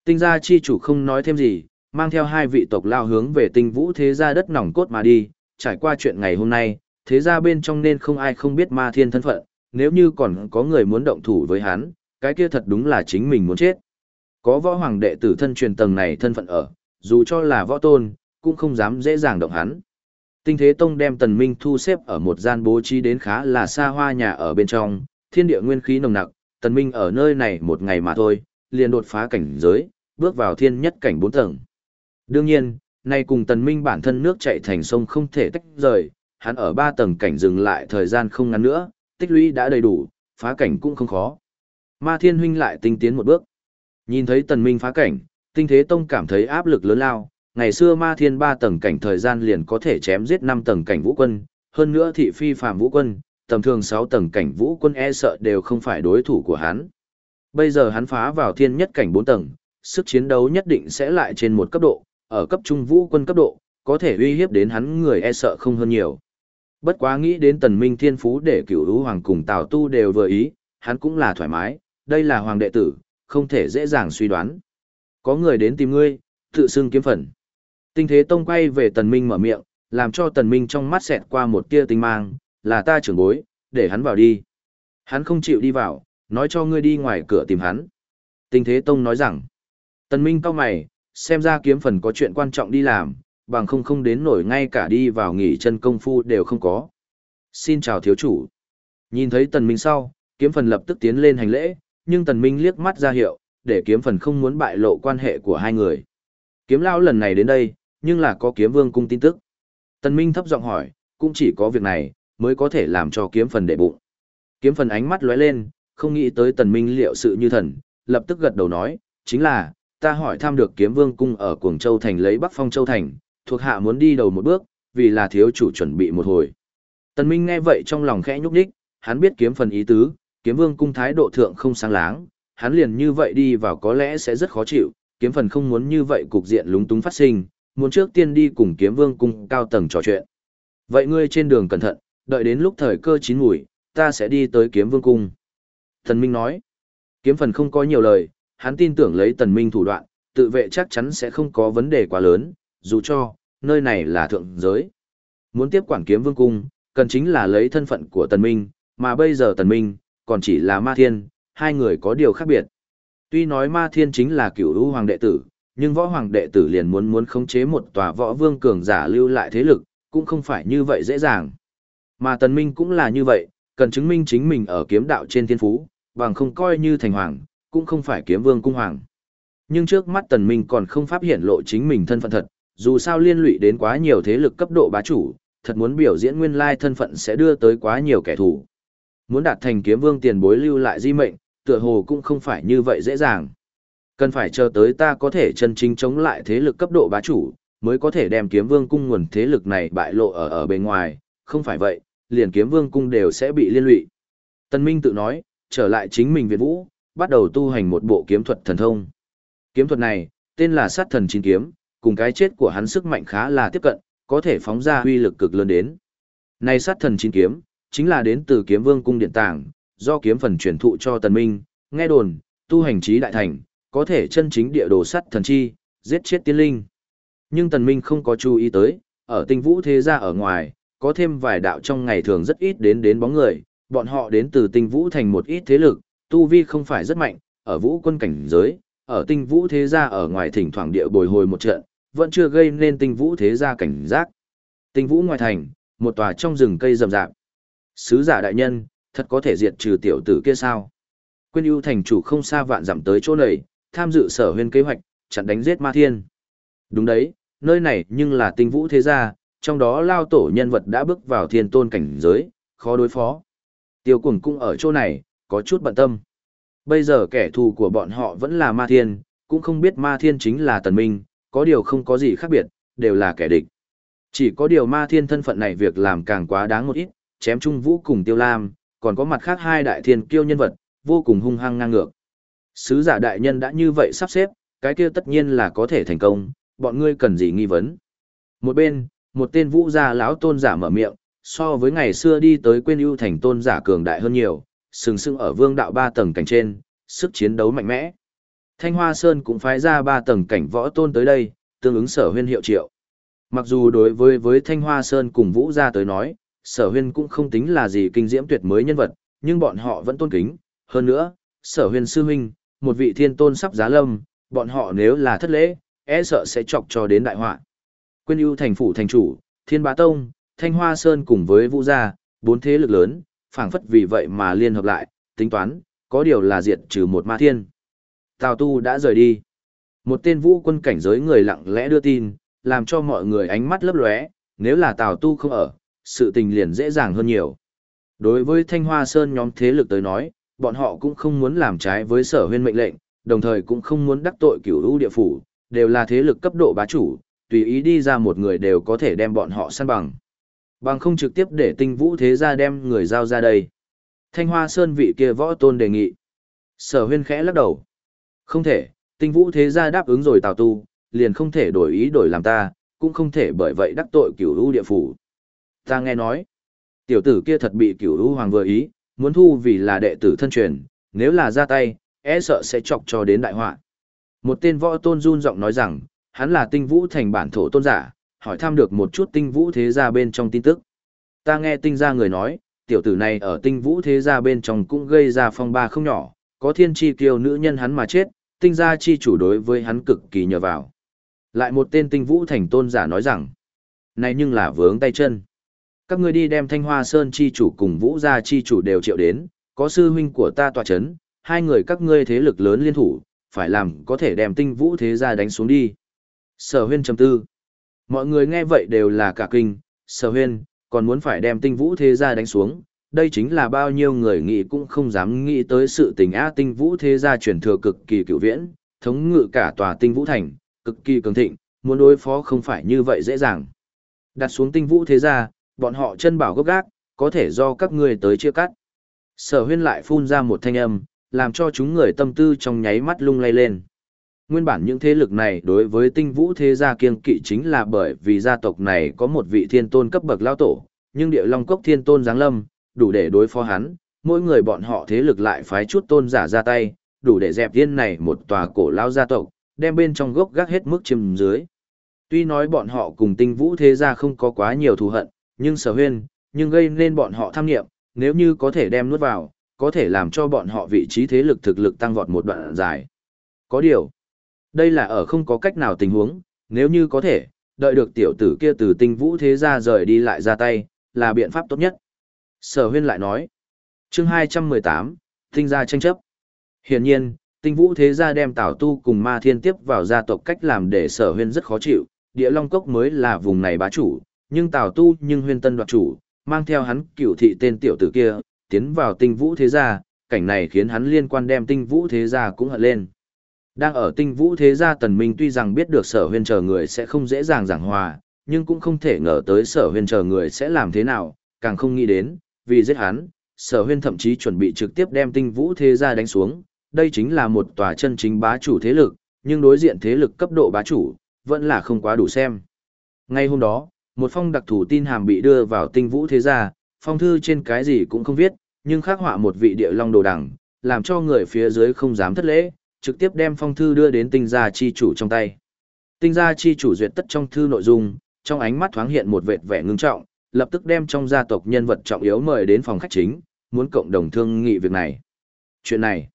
Tinh gia chi chủ không nói thêm gì, mang theo hai vị tộc lao hướng về tinh vũ thế gia đất nòng cốt mà đi. Trải qua chuyện ngày hôm nay, thế gia bên trong nên không ai không biết ma thiên thân phận, nếu như còn có người muốn động thủ với hắn, cái kia thật đúng là chính mình muốn chết. Có võ hoàng đệ tử thân truyền tầng này thân phận ở, dù cho là võ tôn, cũng không dám dễ dàng động hắn. Tinh Thế Tông đem Tần Minh thu xếp ở một gian bố trí đến khá là xa hoa nhà ở bên trong, thiên địa nguyên khí nồng nặc, Tần Minh ở nơi này một ngày mà thôi, liền đột phá cảnh giới, bước vào thiên nhất cảnh bốn tầng. Đương nhiên, nay cùng Tần Minh bản thân nước chảy thành sông không thể tách rời, hắn ở ba tầng cảnh dừng lại thời gian không ngắn nữa, tích lũy đã đầy đủ, phá cảnh cũng không khó. Ma Thiên Huynh lại tinh tiến một bước. Nhìn thấy Tần Minh phá cảnh, Tinh Thế Tông cảm thấy áp lực lớn lao, ngày xưa Ma Thiên ba tầng cảnh thời gian liền có thể chém giết năm tầng cảnh vũ quân, hơn nữa thị phi phàm vũ quân, tầm thường sáu tầng cảnh vũ quân e sợ đều không phải đối thủ của hắn. Bây giờ hắn phá vào thiên nhất cảnh bốn tầng, sức chiến đấu nhất định sẽ lại trên một cấp độ, ở cấp trung vũ quân cấp độ, có thể uy hiếp đến hắn người e sợ không hơn nhiều. Bất quá nghĩ đến tần minh thiên phú để cửu lũ hoàng cùng tào tu đều vừa ý, hắn cũng là thoải mái, đây là hoàng đệ tử, không thể dễ dàng suy đoán. Có người đến tìm ngươi, tự xưng kiếm phần. Tinh thế tông quay về tần minh mở miệng, làm cho tần minh trong mắt xẹt qua một tia tinh mang, là ta trưởng bối, để hắn vào đi. Hắn không chịu đi vào, nói cho ngươi đi ngoài cửa tìm hắn. Tinh thế tông nói rằng, tần minh cao mày, xem ra kiếm phần có chuyện quan trọng đi làm, bằng không không đến nổi ngay cả đi vào nghỉ chân công phu đều không có. Xin chào thiếu chủ. Nhìn thấy tần minh sau, kiếm phần lập tức tiến lên hành lễ, nhưng tần minh liếc mắt ra hiệu, để kiếm phần không muốn bại lộ quan hệ của hai người. Kiếm lão lần này đến đây, nhưng là có kiếm vương cung tin tức. Tần minh thấp giọng hỏi, cũng chỉ có việc này, mới có thể làm cho kiếm phần đệ bụng. Kiếm phần ánh mắt lóe lên, không nghĩ tới tần minh liệu sự như thần, lập tức gật đầu nói, chính là, ta hỏi thăm được kiếm vương cung ở Cuồng Châu Thành lấy Bắc Phong Châu Thành, thuộc hạ muốn đi đầu một bước, vì là thiếu chủ chuẩn bị một hồi. Tần Minh nghe vậy trong lòng khẽ nhúc nhích, hắn biết kiếm phần ý tứ, kiếm vương cung thái độ thượng không sáng láng, hắn liền như vậy đi vào có lẽ sẽ rất khó chịu, kiếm phần không muốn như vậy cục diện lúng túng phát sinh, muốn trước tiên đi cùng kiếm vương cung cao tầng trò chuyện. Vậy ngươi trên đường cẩn thận, đợi đến lúc thời cơ chín mùi, ta sẽ đi tới kiếm vương cung. Tần Minh nói, kiếm phần không có nhiều lời, hắn tin tưởng lấy tần minh thủ đoạn, tự vệ chắc chắn sẽ không có vấn đề quá lớn, dù cho, nơi này là thượng giới. Muốn tiếp quản kiếm vương cung, cần chính là lấy thân phận của tần minh, mà bây giờ tần minh, còn chỉ là ma thiên, hai người có điều khác biệt. Tuy nói ma thiên chính là cửu lũ hoàng đệ tử, nhưng võ hoàng đệ tử liền muốn muốn khống chế một tòa võ vương cường giả lưu lại thế lực, cũng không phải như vậy dễ dàng. Mà tần minh cũng là như vậy, cần chứng minh chính mình ở kiếm đạo trên thiên phú, bằng không coi như thành hoàng, cũng không phải kiếm vương cung hoàng. Nhưng trước mắt tần minh còn không pháp hiện lộ chính mình thân phận thật, dù sao liên lụy đến quá nhiều thế lực cấp độ bá chủ, thật muốn biểu diễn nguyên lai thân phận sẽ đưa tới quá nhiều kẻ thù. Muốn đạt thành kiếm vương tiền bối lưu lại di mệnh, tựa hồ cũng không phải như vậy dễ dàng. Cần phải chờ tới ta có thể chân chính chống lại thế lực cấp độ bá chủ, mới có thể đem kiếm vương cung nguồn thế lực này bại lộ ở ở bên ngoài, không phải vậy, liền kiếm vương cung đều sẽ bị liên lụy. Tần Minh tự nói, trở lại chính mình viện vũ, bắt đầu tu hành một bộ kiếm thuật thần thông. Kiếm thuật này, tên là sát thần chín kiếm, cùng cái chết của hắn sức mạnh khá là tiếp cận, có thể phóng ra huy lực cực lớn đến. Này sát thần chín kiếm, chính là đến từ kiếm vương cung điện tàng, do kiếm phần truyền thụ cho tần minh, nghe đồn, tu hành trí đại thành, có thể chân chính địa đồ sát thần chi, giết chết tiên linh. Nhưng tần minh không có chú ý tới, ở tinh vũ thế gia ở ngoài, có thêm vài đạo trong ngày thường rất ít đến đến bóng người, bọn họ đến từ tinh vũ thành một ít thế lực, tu vi không phải rất mạnh, ở vũ quân cảnh giới, ở tinh vũ thế gia ở ngoài thỉnh thoảng địa bồi hồi một trận, vẫn chưa gây nên tinh vũ thế gia cảnh giác. Tinh vũ ngoài thành, một tòa trong rừng cây rậm rạp. Sứ giả đại nhân, thật có thể diệt trừ tiểu tử kia sao? Quyên ưu thành chủ không xa vạn dặm tới chỗ này, tham dự sở huyên kế hoạch, chặn đánh giết ma thiên. Đúng đấy, nơi này nhưng là tinh vũ thế gia, trong đó lao tổ nhân vật đã bước vào thiên tôn cảnh giới, khó đối phó. Tiêu cuồng cũng ở chỗ này, có chút bận tâm. Bây giờ kẻ thù của bọn họ vẫn là ma thiên, cũng không biết ma thiên chính là tần minh, có điều không có gì khác biệt, đều là kẻ địch. Chỉ có điều ma thiên thân phận này việc làm càng quá đáng một ít, chém trung vũ cùng tiêu lam, còn có mặt khác hai đại thiên kiêu nhân vật, vô cùng hung hăng ngang ngược. Sứ giả đại nhân đã như vậy sắp xếp, cái kia tất nhiên là có thể thành công, bọn ngươi cần gì nghi vấn. Một bên, một tên vũ gia lão tôn giả mở miệng, so với ngày xưa đi tới quên ưu thành tôn giả cường đại hơn nhiều, sừng sững ở vương đạo ba tầng cảnh trên, sức chiến đấu mạnh mẽ. Thanh Hoa Sơn cũng phái ra ba tầng cảnh võ tôn tới đây, tương ứng sở huyên hiệu triệu. Mặc dù đối với với Thanh Hoa Sơn cùng Vũ gia tới nói, sở huyên cũng không tính là gì kinh diễm tuyệt mới nhân vật, nhưng bọn họ vẫn tôn kính. Hơn nữa, sở huyên sư huynh, một vị thiên tôn sắp giá lâm, bọn họ nếu là thất lễ, e sợ sẽ chọc cho đến đại họa. Quyên ưu thành phủ thành chủ, thiên bá tông, thanh hoa sơn cùng với vũ gia, bốn thế lực lớn, phảng phất vì vậy mà liên hợp lại, tính toán, có điều là diệt trừ một ma thiên. Tào tu đã rời đi. Một tên vũ quân cảnh giới người lặng lẽ đưa tin, làm cho mọi người ánh mắt lấp lóe, nếu là Tào tu không ở, sự tình liền dễ dàng hơn nhiều. Đối với Thanh Hoa Sơn nhóm thế lực tới nói, bọn họ cũng không muốn làm trái với sở huyên mệnh lệnh, đồng thời cũng không muốn đắc tội cửu lũ địa phủ, đều là thế lực cấp độ bá chủ, tùy ý đi ra một người đều có thể đem bọn họ săn bằng. Bằng không trực tiếp để tinh vũ thế gia đem người giao ra đây. Thanh Hoa Sơn vị kia võ tôn đề nghị. Sở huyên khẽ lắc đầu. Không thể, tinh vũ thế gia đáp ứng rồi tào tu, liền không thể đổi ý đổi làm ta, cũng không thể bởi vậy đắc tội cửu lũ địa phủ. Ta nghe nói, tiểu tử kia thật bị cửu lũ hoàng vừa ý, muốn thu vì là đệ tử thân truyền, nếu là ra tay, e sợ sẽ chọc cho đến đại họa. Một tên võ tôn run giọng nói rằng, hắn là tinh vũ thành bản thổ tôn giả, hỏi thăm được một chút tinh vũ thế gia bên trong tin tức. Ta nghe tinh gia người nói, tiểu tử này ở tinh vũ thế gia bên trong cũng gây ra phong ba không nhỏ, có thiên chi kiêu nữ nhân hắn mà chết, tinh gia chi chủ đối với hắn cực kỳ nhờ vào. Lại một tên tinh vũ thành tôn giả nói rằng, này nhưng là vướng tay chân. Các ngươi đi đem thanh hoa sơn chi chủ cùng vũ gia chi chủ đều triệu đến, có sư huynh của ta tòa chấn, hai người các ngươi thế lực lớn liên thủ, phải làm có thể đem tinh vũ thế gia đánh xuống đi. Sở huyên trầm tư. Mọi người nghe vậy đều là cả kinh, sở huyên, còn muốn phải đem tinh vũ thế gia đánh xuống. Đây chính là bao nhiêu người nghĩ cũng không dám nghĩ tới sự tình á tinh vũ thế gia truyền thừa cực kỳ cựu viễn, thống ngự cả tòa tinh vũ thành, cực kỳ cường thịnh, muốn đối phó không phải như vậy dễ dàng. Đặt xuống tinh vũ thế gia, bọn họ chân bảo gốc gác, có thể do các ngươi tới chia cắt. Sở huyên lại phun ra một thanh âm, làm cho chúng người tâm tư trong nháy mắt lung lay lên. Nguyên bản những thế lực này đối với tinh vũ thế gia kiêng kỵ chính là bởi vì gia tộc này có một vị thiên tôn cấp bậc lao tổ, nhưng địa long cốc thiên tôn giáng lâm, đủ để đối phó hắn, mỗi người bọn họ thế lực lại phái chút tôn giả ra tay, đủ để dẹp thiên này một tòa cổ lao gia tộc, đem bên trong gốc gác hết mức chìm dưới. Tuy nói bọn họ cùng tinh vũ thế gia không có quá nhiều thù hận, nhưng sở huyên, nhưng gây nên bọn họ tham nghiệm, nếu như có thể đem nuốt vào, có thể làm cho bọn họ vị trí thế lực thực lực tăng vọt một đoạn dài. Có điều, đây là ở không có cách nào tình huống, nếu như có thể, đợi được tiểu tử kia từ tinh vũ thế gia rời đi lại ra tay, là biện pháp tốt nhất. Sở huyên lại nói, chương 218, tinh gia tranh chấp. Hiển nhiên, tinh vũ thế gia đem tảo tu cùng ma thiên tiếp vào gia tộc cách làm để sở huyên rất khó chịu, địa long cốc mới là vùng này bá chủ, nhưng tảo tu nhưng huyên tân đoạt chủ, mang theo hắn cửu thị tên tiểu tử kia, tiến vào tinh vũ thế gia, cảnh này khiến hắn liên quan đem tinh vũ thế gia cũng hận lên. Đang ở tinh vũ thế gia tần minh tuy rằng biết được sở huyên chờ người sẽ không dễ dàng giảng hòa, nhưng cũng không thể ngờ tới sở huyên chờ người sẽ làm thế nào, càng không nghĩ đến, vì giết hắn, sở huyên thậm chí chuẩn bị trực tiếp đem tinh vũ thế gia đánh xuống, đây chính là một tòa chân chính bá chủ thế lực, nhưng đối diện thế lực cấp độ bá chủ, vẫn là không quá đủ xem. Ngay hôm đó, một phong đặc thù tin hàm bị đưa vào tinh vũ thế gia, phong thư trên cái gì cũng không viết, nhưng khắc họa một vị địa long đồ đẳng, làm cho người phía dưới không dám thất lễ, trực tiếp đem phong thư đưa đến tinh gia chi chủ trong tay. Tinh gia chi chủ duyệt tất trong thư nội dung, trong ánh mắt thoáng hiện một vệt vẻ ngưng trọng, lập tức đem trong gia tộc nhân vật trọng yếu mời đến phòng khách chính, muốn cộng đồng thương nghị việc này. Chuyện này,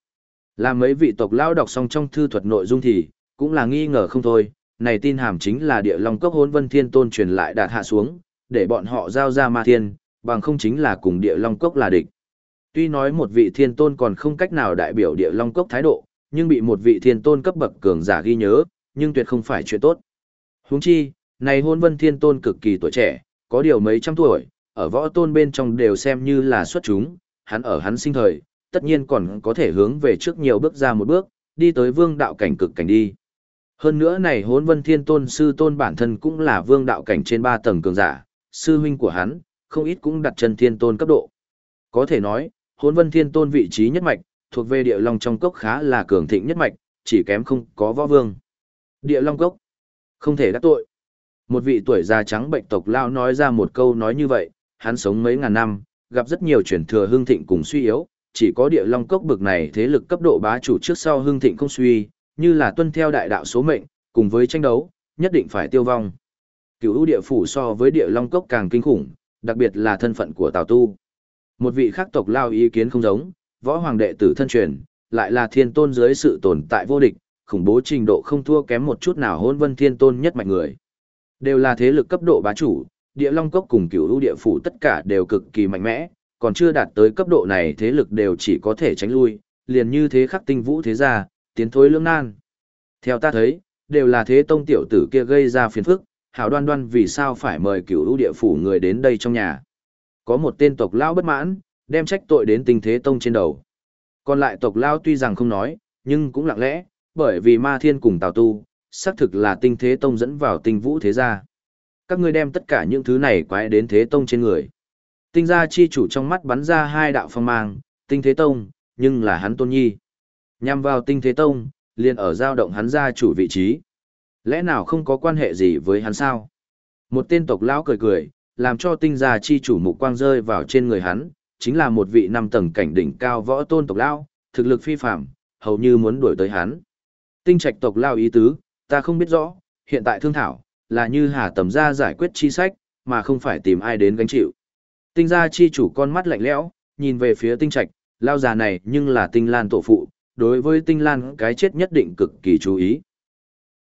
là mấy vị tộc lao đọc xong trong thư thuật nội dung thì, cũng là nghi ngờ không thôi, này tin hàm chính là địa long cốc hôn vân thiên tôn truyền lại đạt hạ xuống, để bọn họ giao ra ma thiên, bằng không chính là cùng địa long cốc là địch. Tuy nói một vị thiên tôn còn không cách nào đại biểu địa long cốc thái độ, nhưng bị một vị thiên tôn cấp bậc cường giả ghi nhớ, nhưng tuyệt không phải chuyện tốt. Huống chi, này hôn vân thiên tôn cực kỳ tuổi trẻ, có điều mấy trăm tuổi, ở võ tôn bên trong đều xem như là xuất chúng, hắn ở hắn sinh thời, tất nhiên còn có thể hướng về trước nhiều bước ra một bước, đi tới vương đạo cảnh cực cảnh đi. Hơn nữa này hốn vân thiên tôn sư tôn bản thân cũng là vương đạo cảnh trên ba tầng cường giả, sư huynh của hắn, không ít cũng đặt chân thiên tôn cấp độ. Có thể nói, hốn vân thiên tôn vị trí nhất mạch, thuộc về địa long trong cốc khá là cường thịnh nhất mạch, chỉ kém không có võ vương. Địa long cốc, không thể đắc tội. Một vị tuổi già trắng bệnh tộc lao nói ra một câu nói như vậy, hắn sống mấy ngàn năm, gặp rất nhiều chuyển thừa hương thịnh cùng suy yếu, chỉ có địa long cốc bực này thế lực cấp độ bá chủ trước sau hương thịnh không suy, như là tuân theo đại đạo số mệnh, cùng với tranh đấu, nhất định phải tiêu vong. Cửu ưu địa phủ so với địa long cốc càng kinh khủng, đặc biệt là thân phận của Tào Tu. Một vị khác tộc lao ý kiến không giống, võ hoàng đệ tử thân truyền, lại là thiên tôn dưới sự tồn tại vô địch, khủng bố trình độ không thua kém một chút nào hôn vân thiên tôn nhất mạnh người. Đều là thế lực cấp độ bá chủ, địa long cốc cùng cửu ưu địa phủ tất cả đều cực kỳ mạnh mẽ, còn chưa đạt tới cấp độ này thế lực đều chỉ có thể tránh lui, liền như thế khắc tinh vũ thế gia, tiến thối lưỡng nan. Theo ta thấy, đều là thế tông tiểu tử kia gây ra phiền phức, hảo đoan đoan vì sao phải mời cửu ưu địa phủ người đến đây trong nhà. Có một tên tộc lão bất mãn, đem trách tội đến tình thế tông trên đầu. Còn lại tộc lão tuy rằng không nói, nhưng cũng lặng lẽ, bởi vì ma thiên cùng tào tu, xác thực là tinh thế tông dẫn vào tinh vũ thế gia. Các ngươi đem tất cả những thứ này quái đến thế tông trên người. Tinh gia chi chủ trong mắt bắn ra hai đạo phong mang, tinh thế tông, nhưng là hắn tôn nhi. Nhằm vào tinh thế tông, liền ở giao động hắn gia chủ vị trí. Lẽ nào không có quan hệ gì với hắn sao? Một tên tộc lão cười cười, làm cho tinh gia chi chủ mục quang rơi vào trên người hắn, chính là một vị năm tầng cảnh đỉnh cao võ tôn tộc lao thực lực phi phạm, hầu như muốn đuổi tới hắn. Tinh trạch tộc lao ý tứ, ta không biết rõ, hiện tại thương thảo, là như hà tầm ra giải quyết chi sách, mà không phải tìm ai đến gánh chịu. Tinh gia chi chủ con mắt lạnh lẽo, nhìn về phía tinh trạch, lao già này nhưng là tinh lan tổ phụ, đối với tinh lan cái chết nhất định cực kỳ chú ý.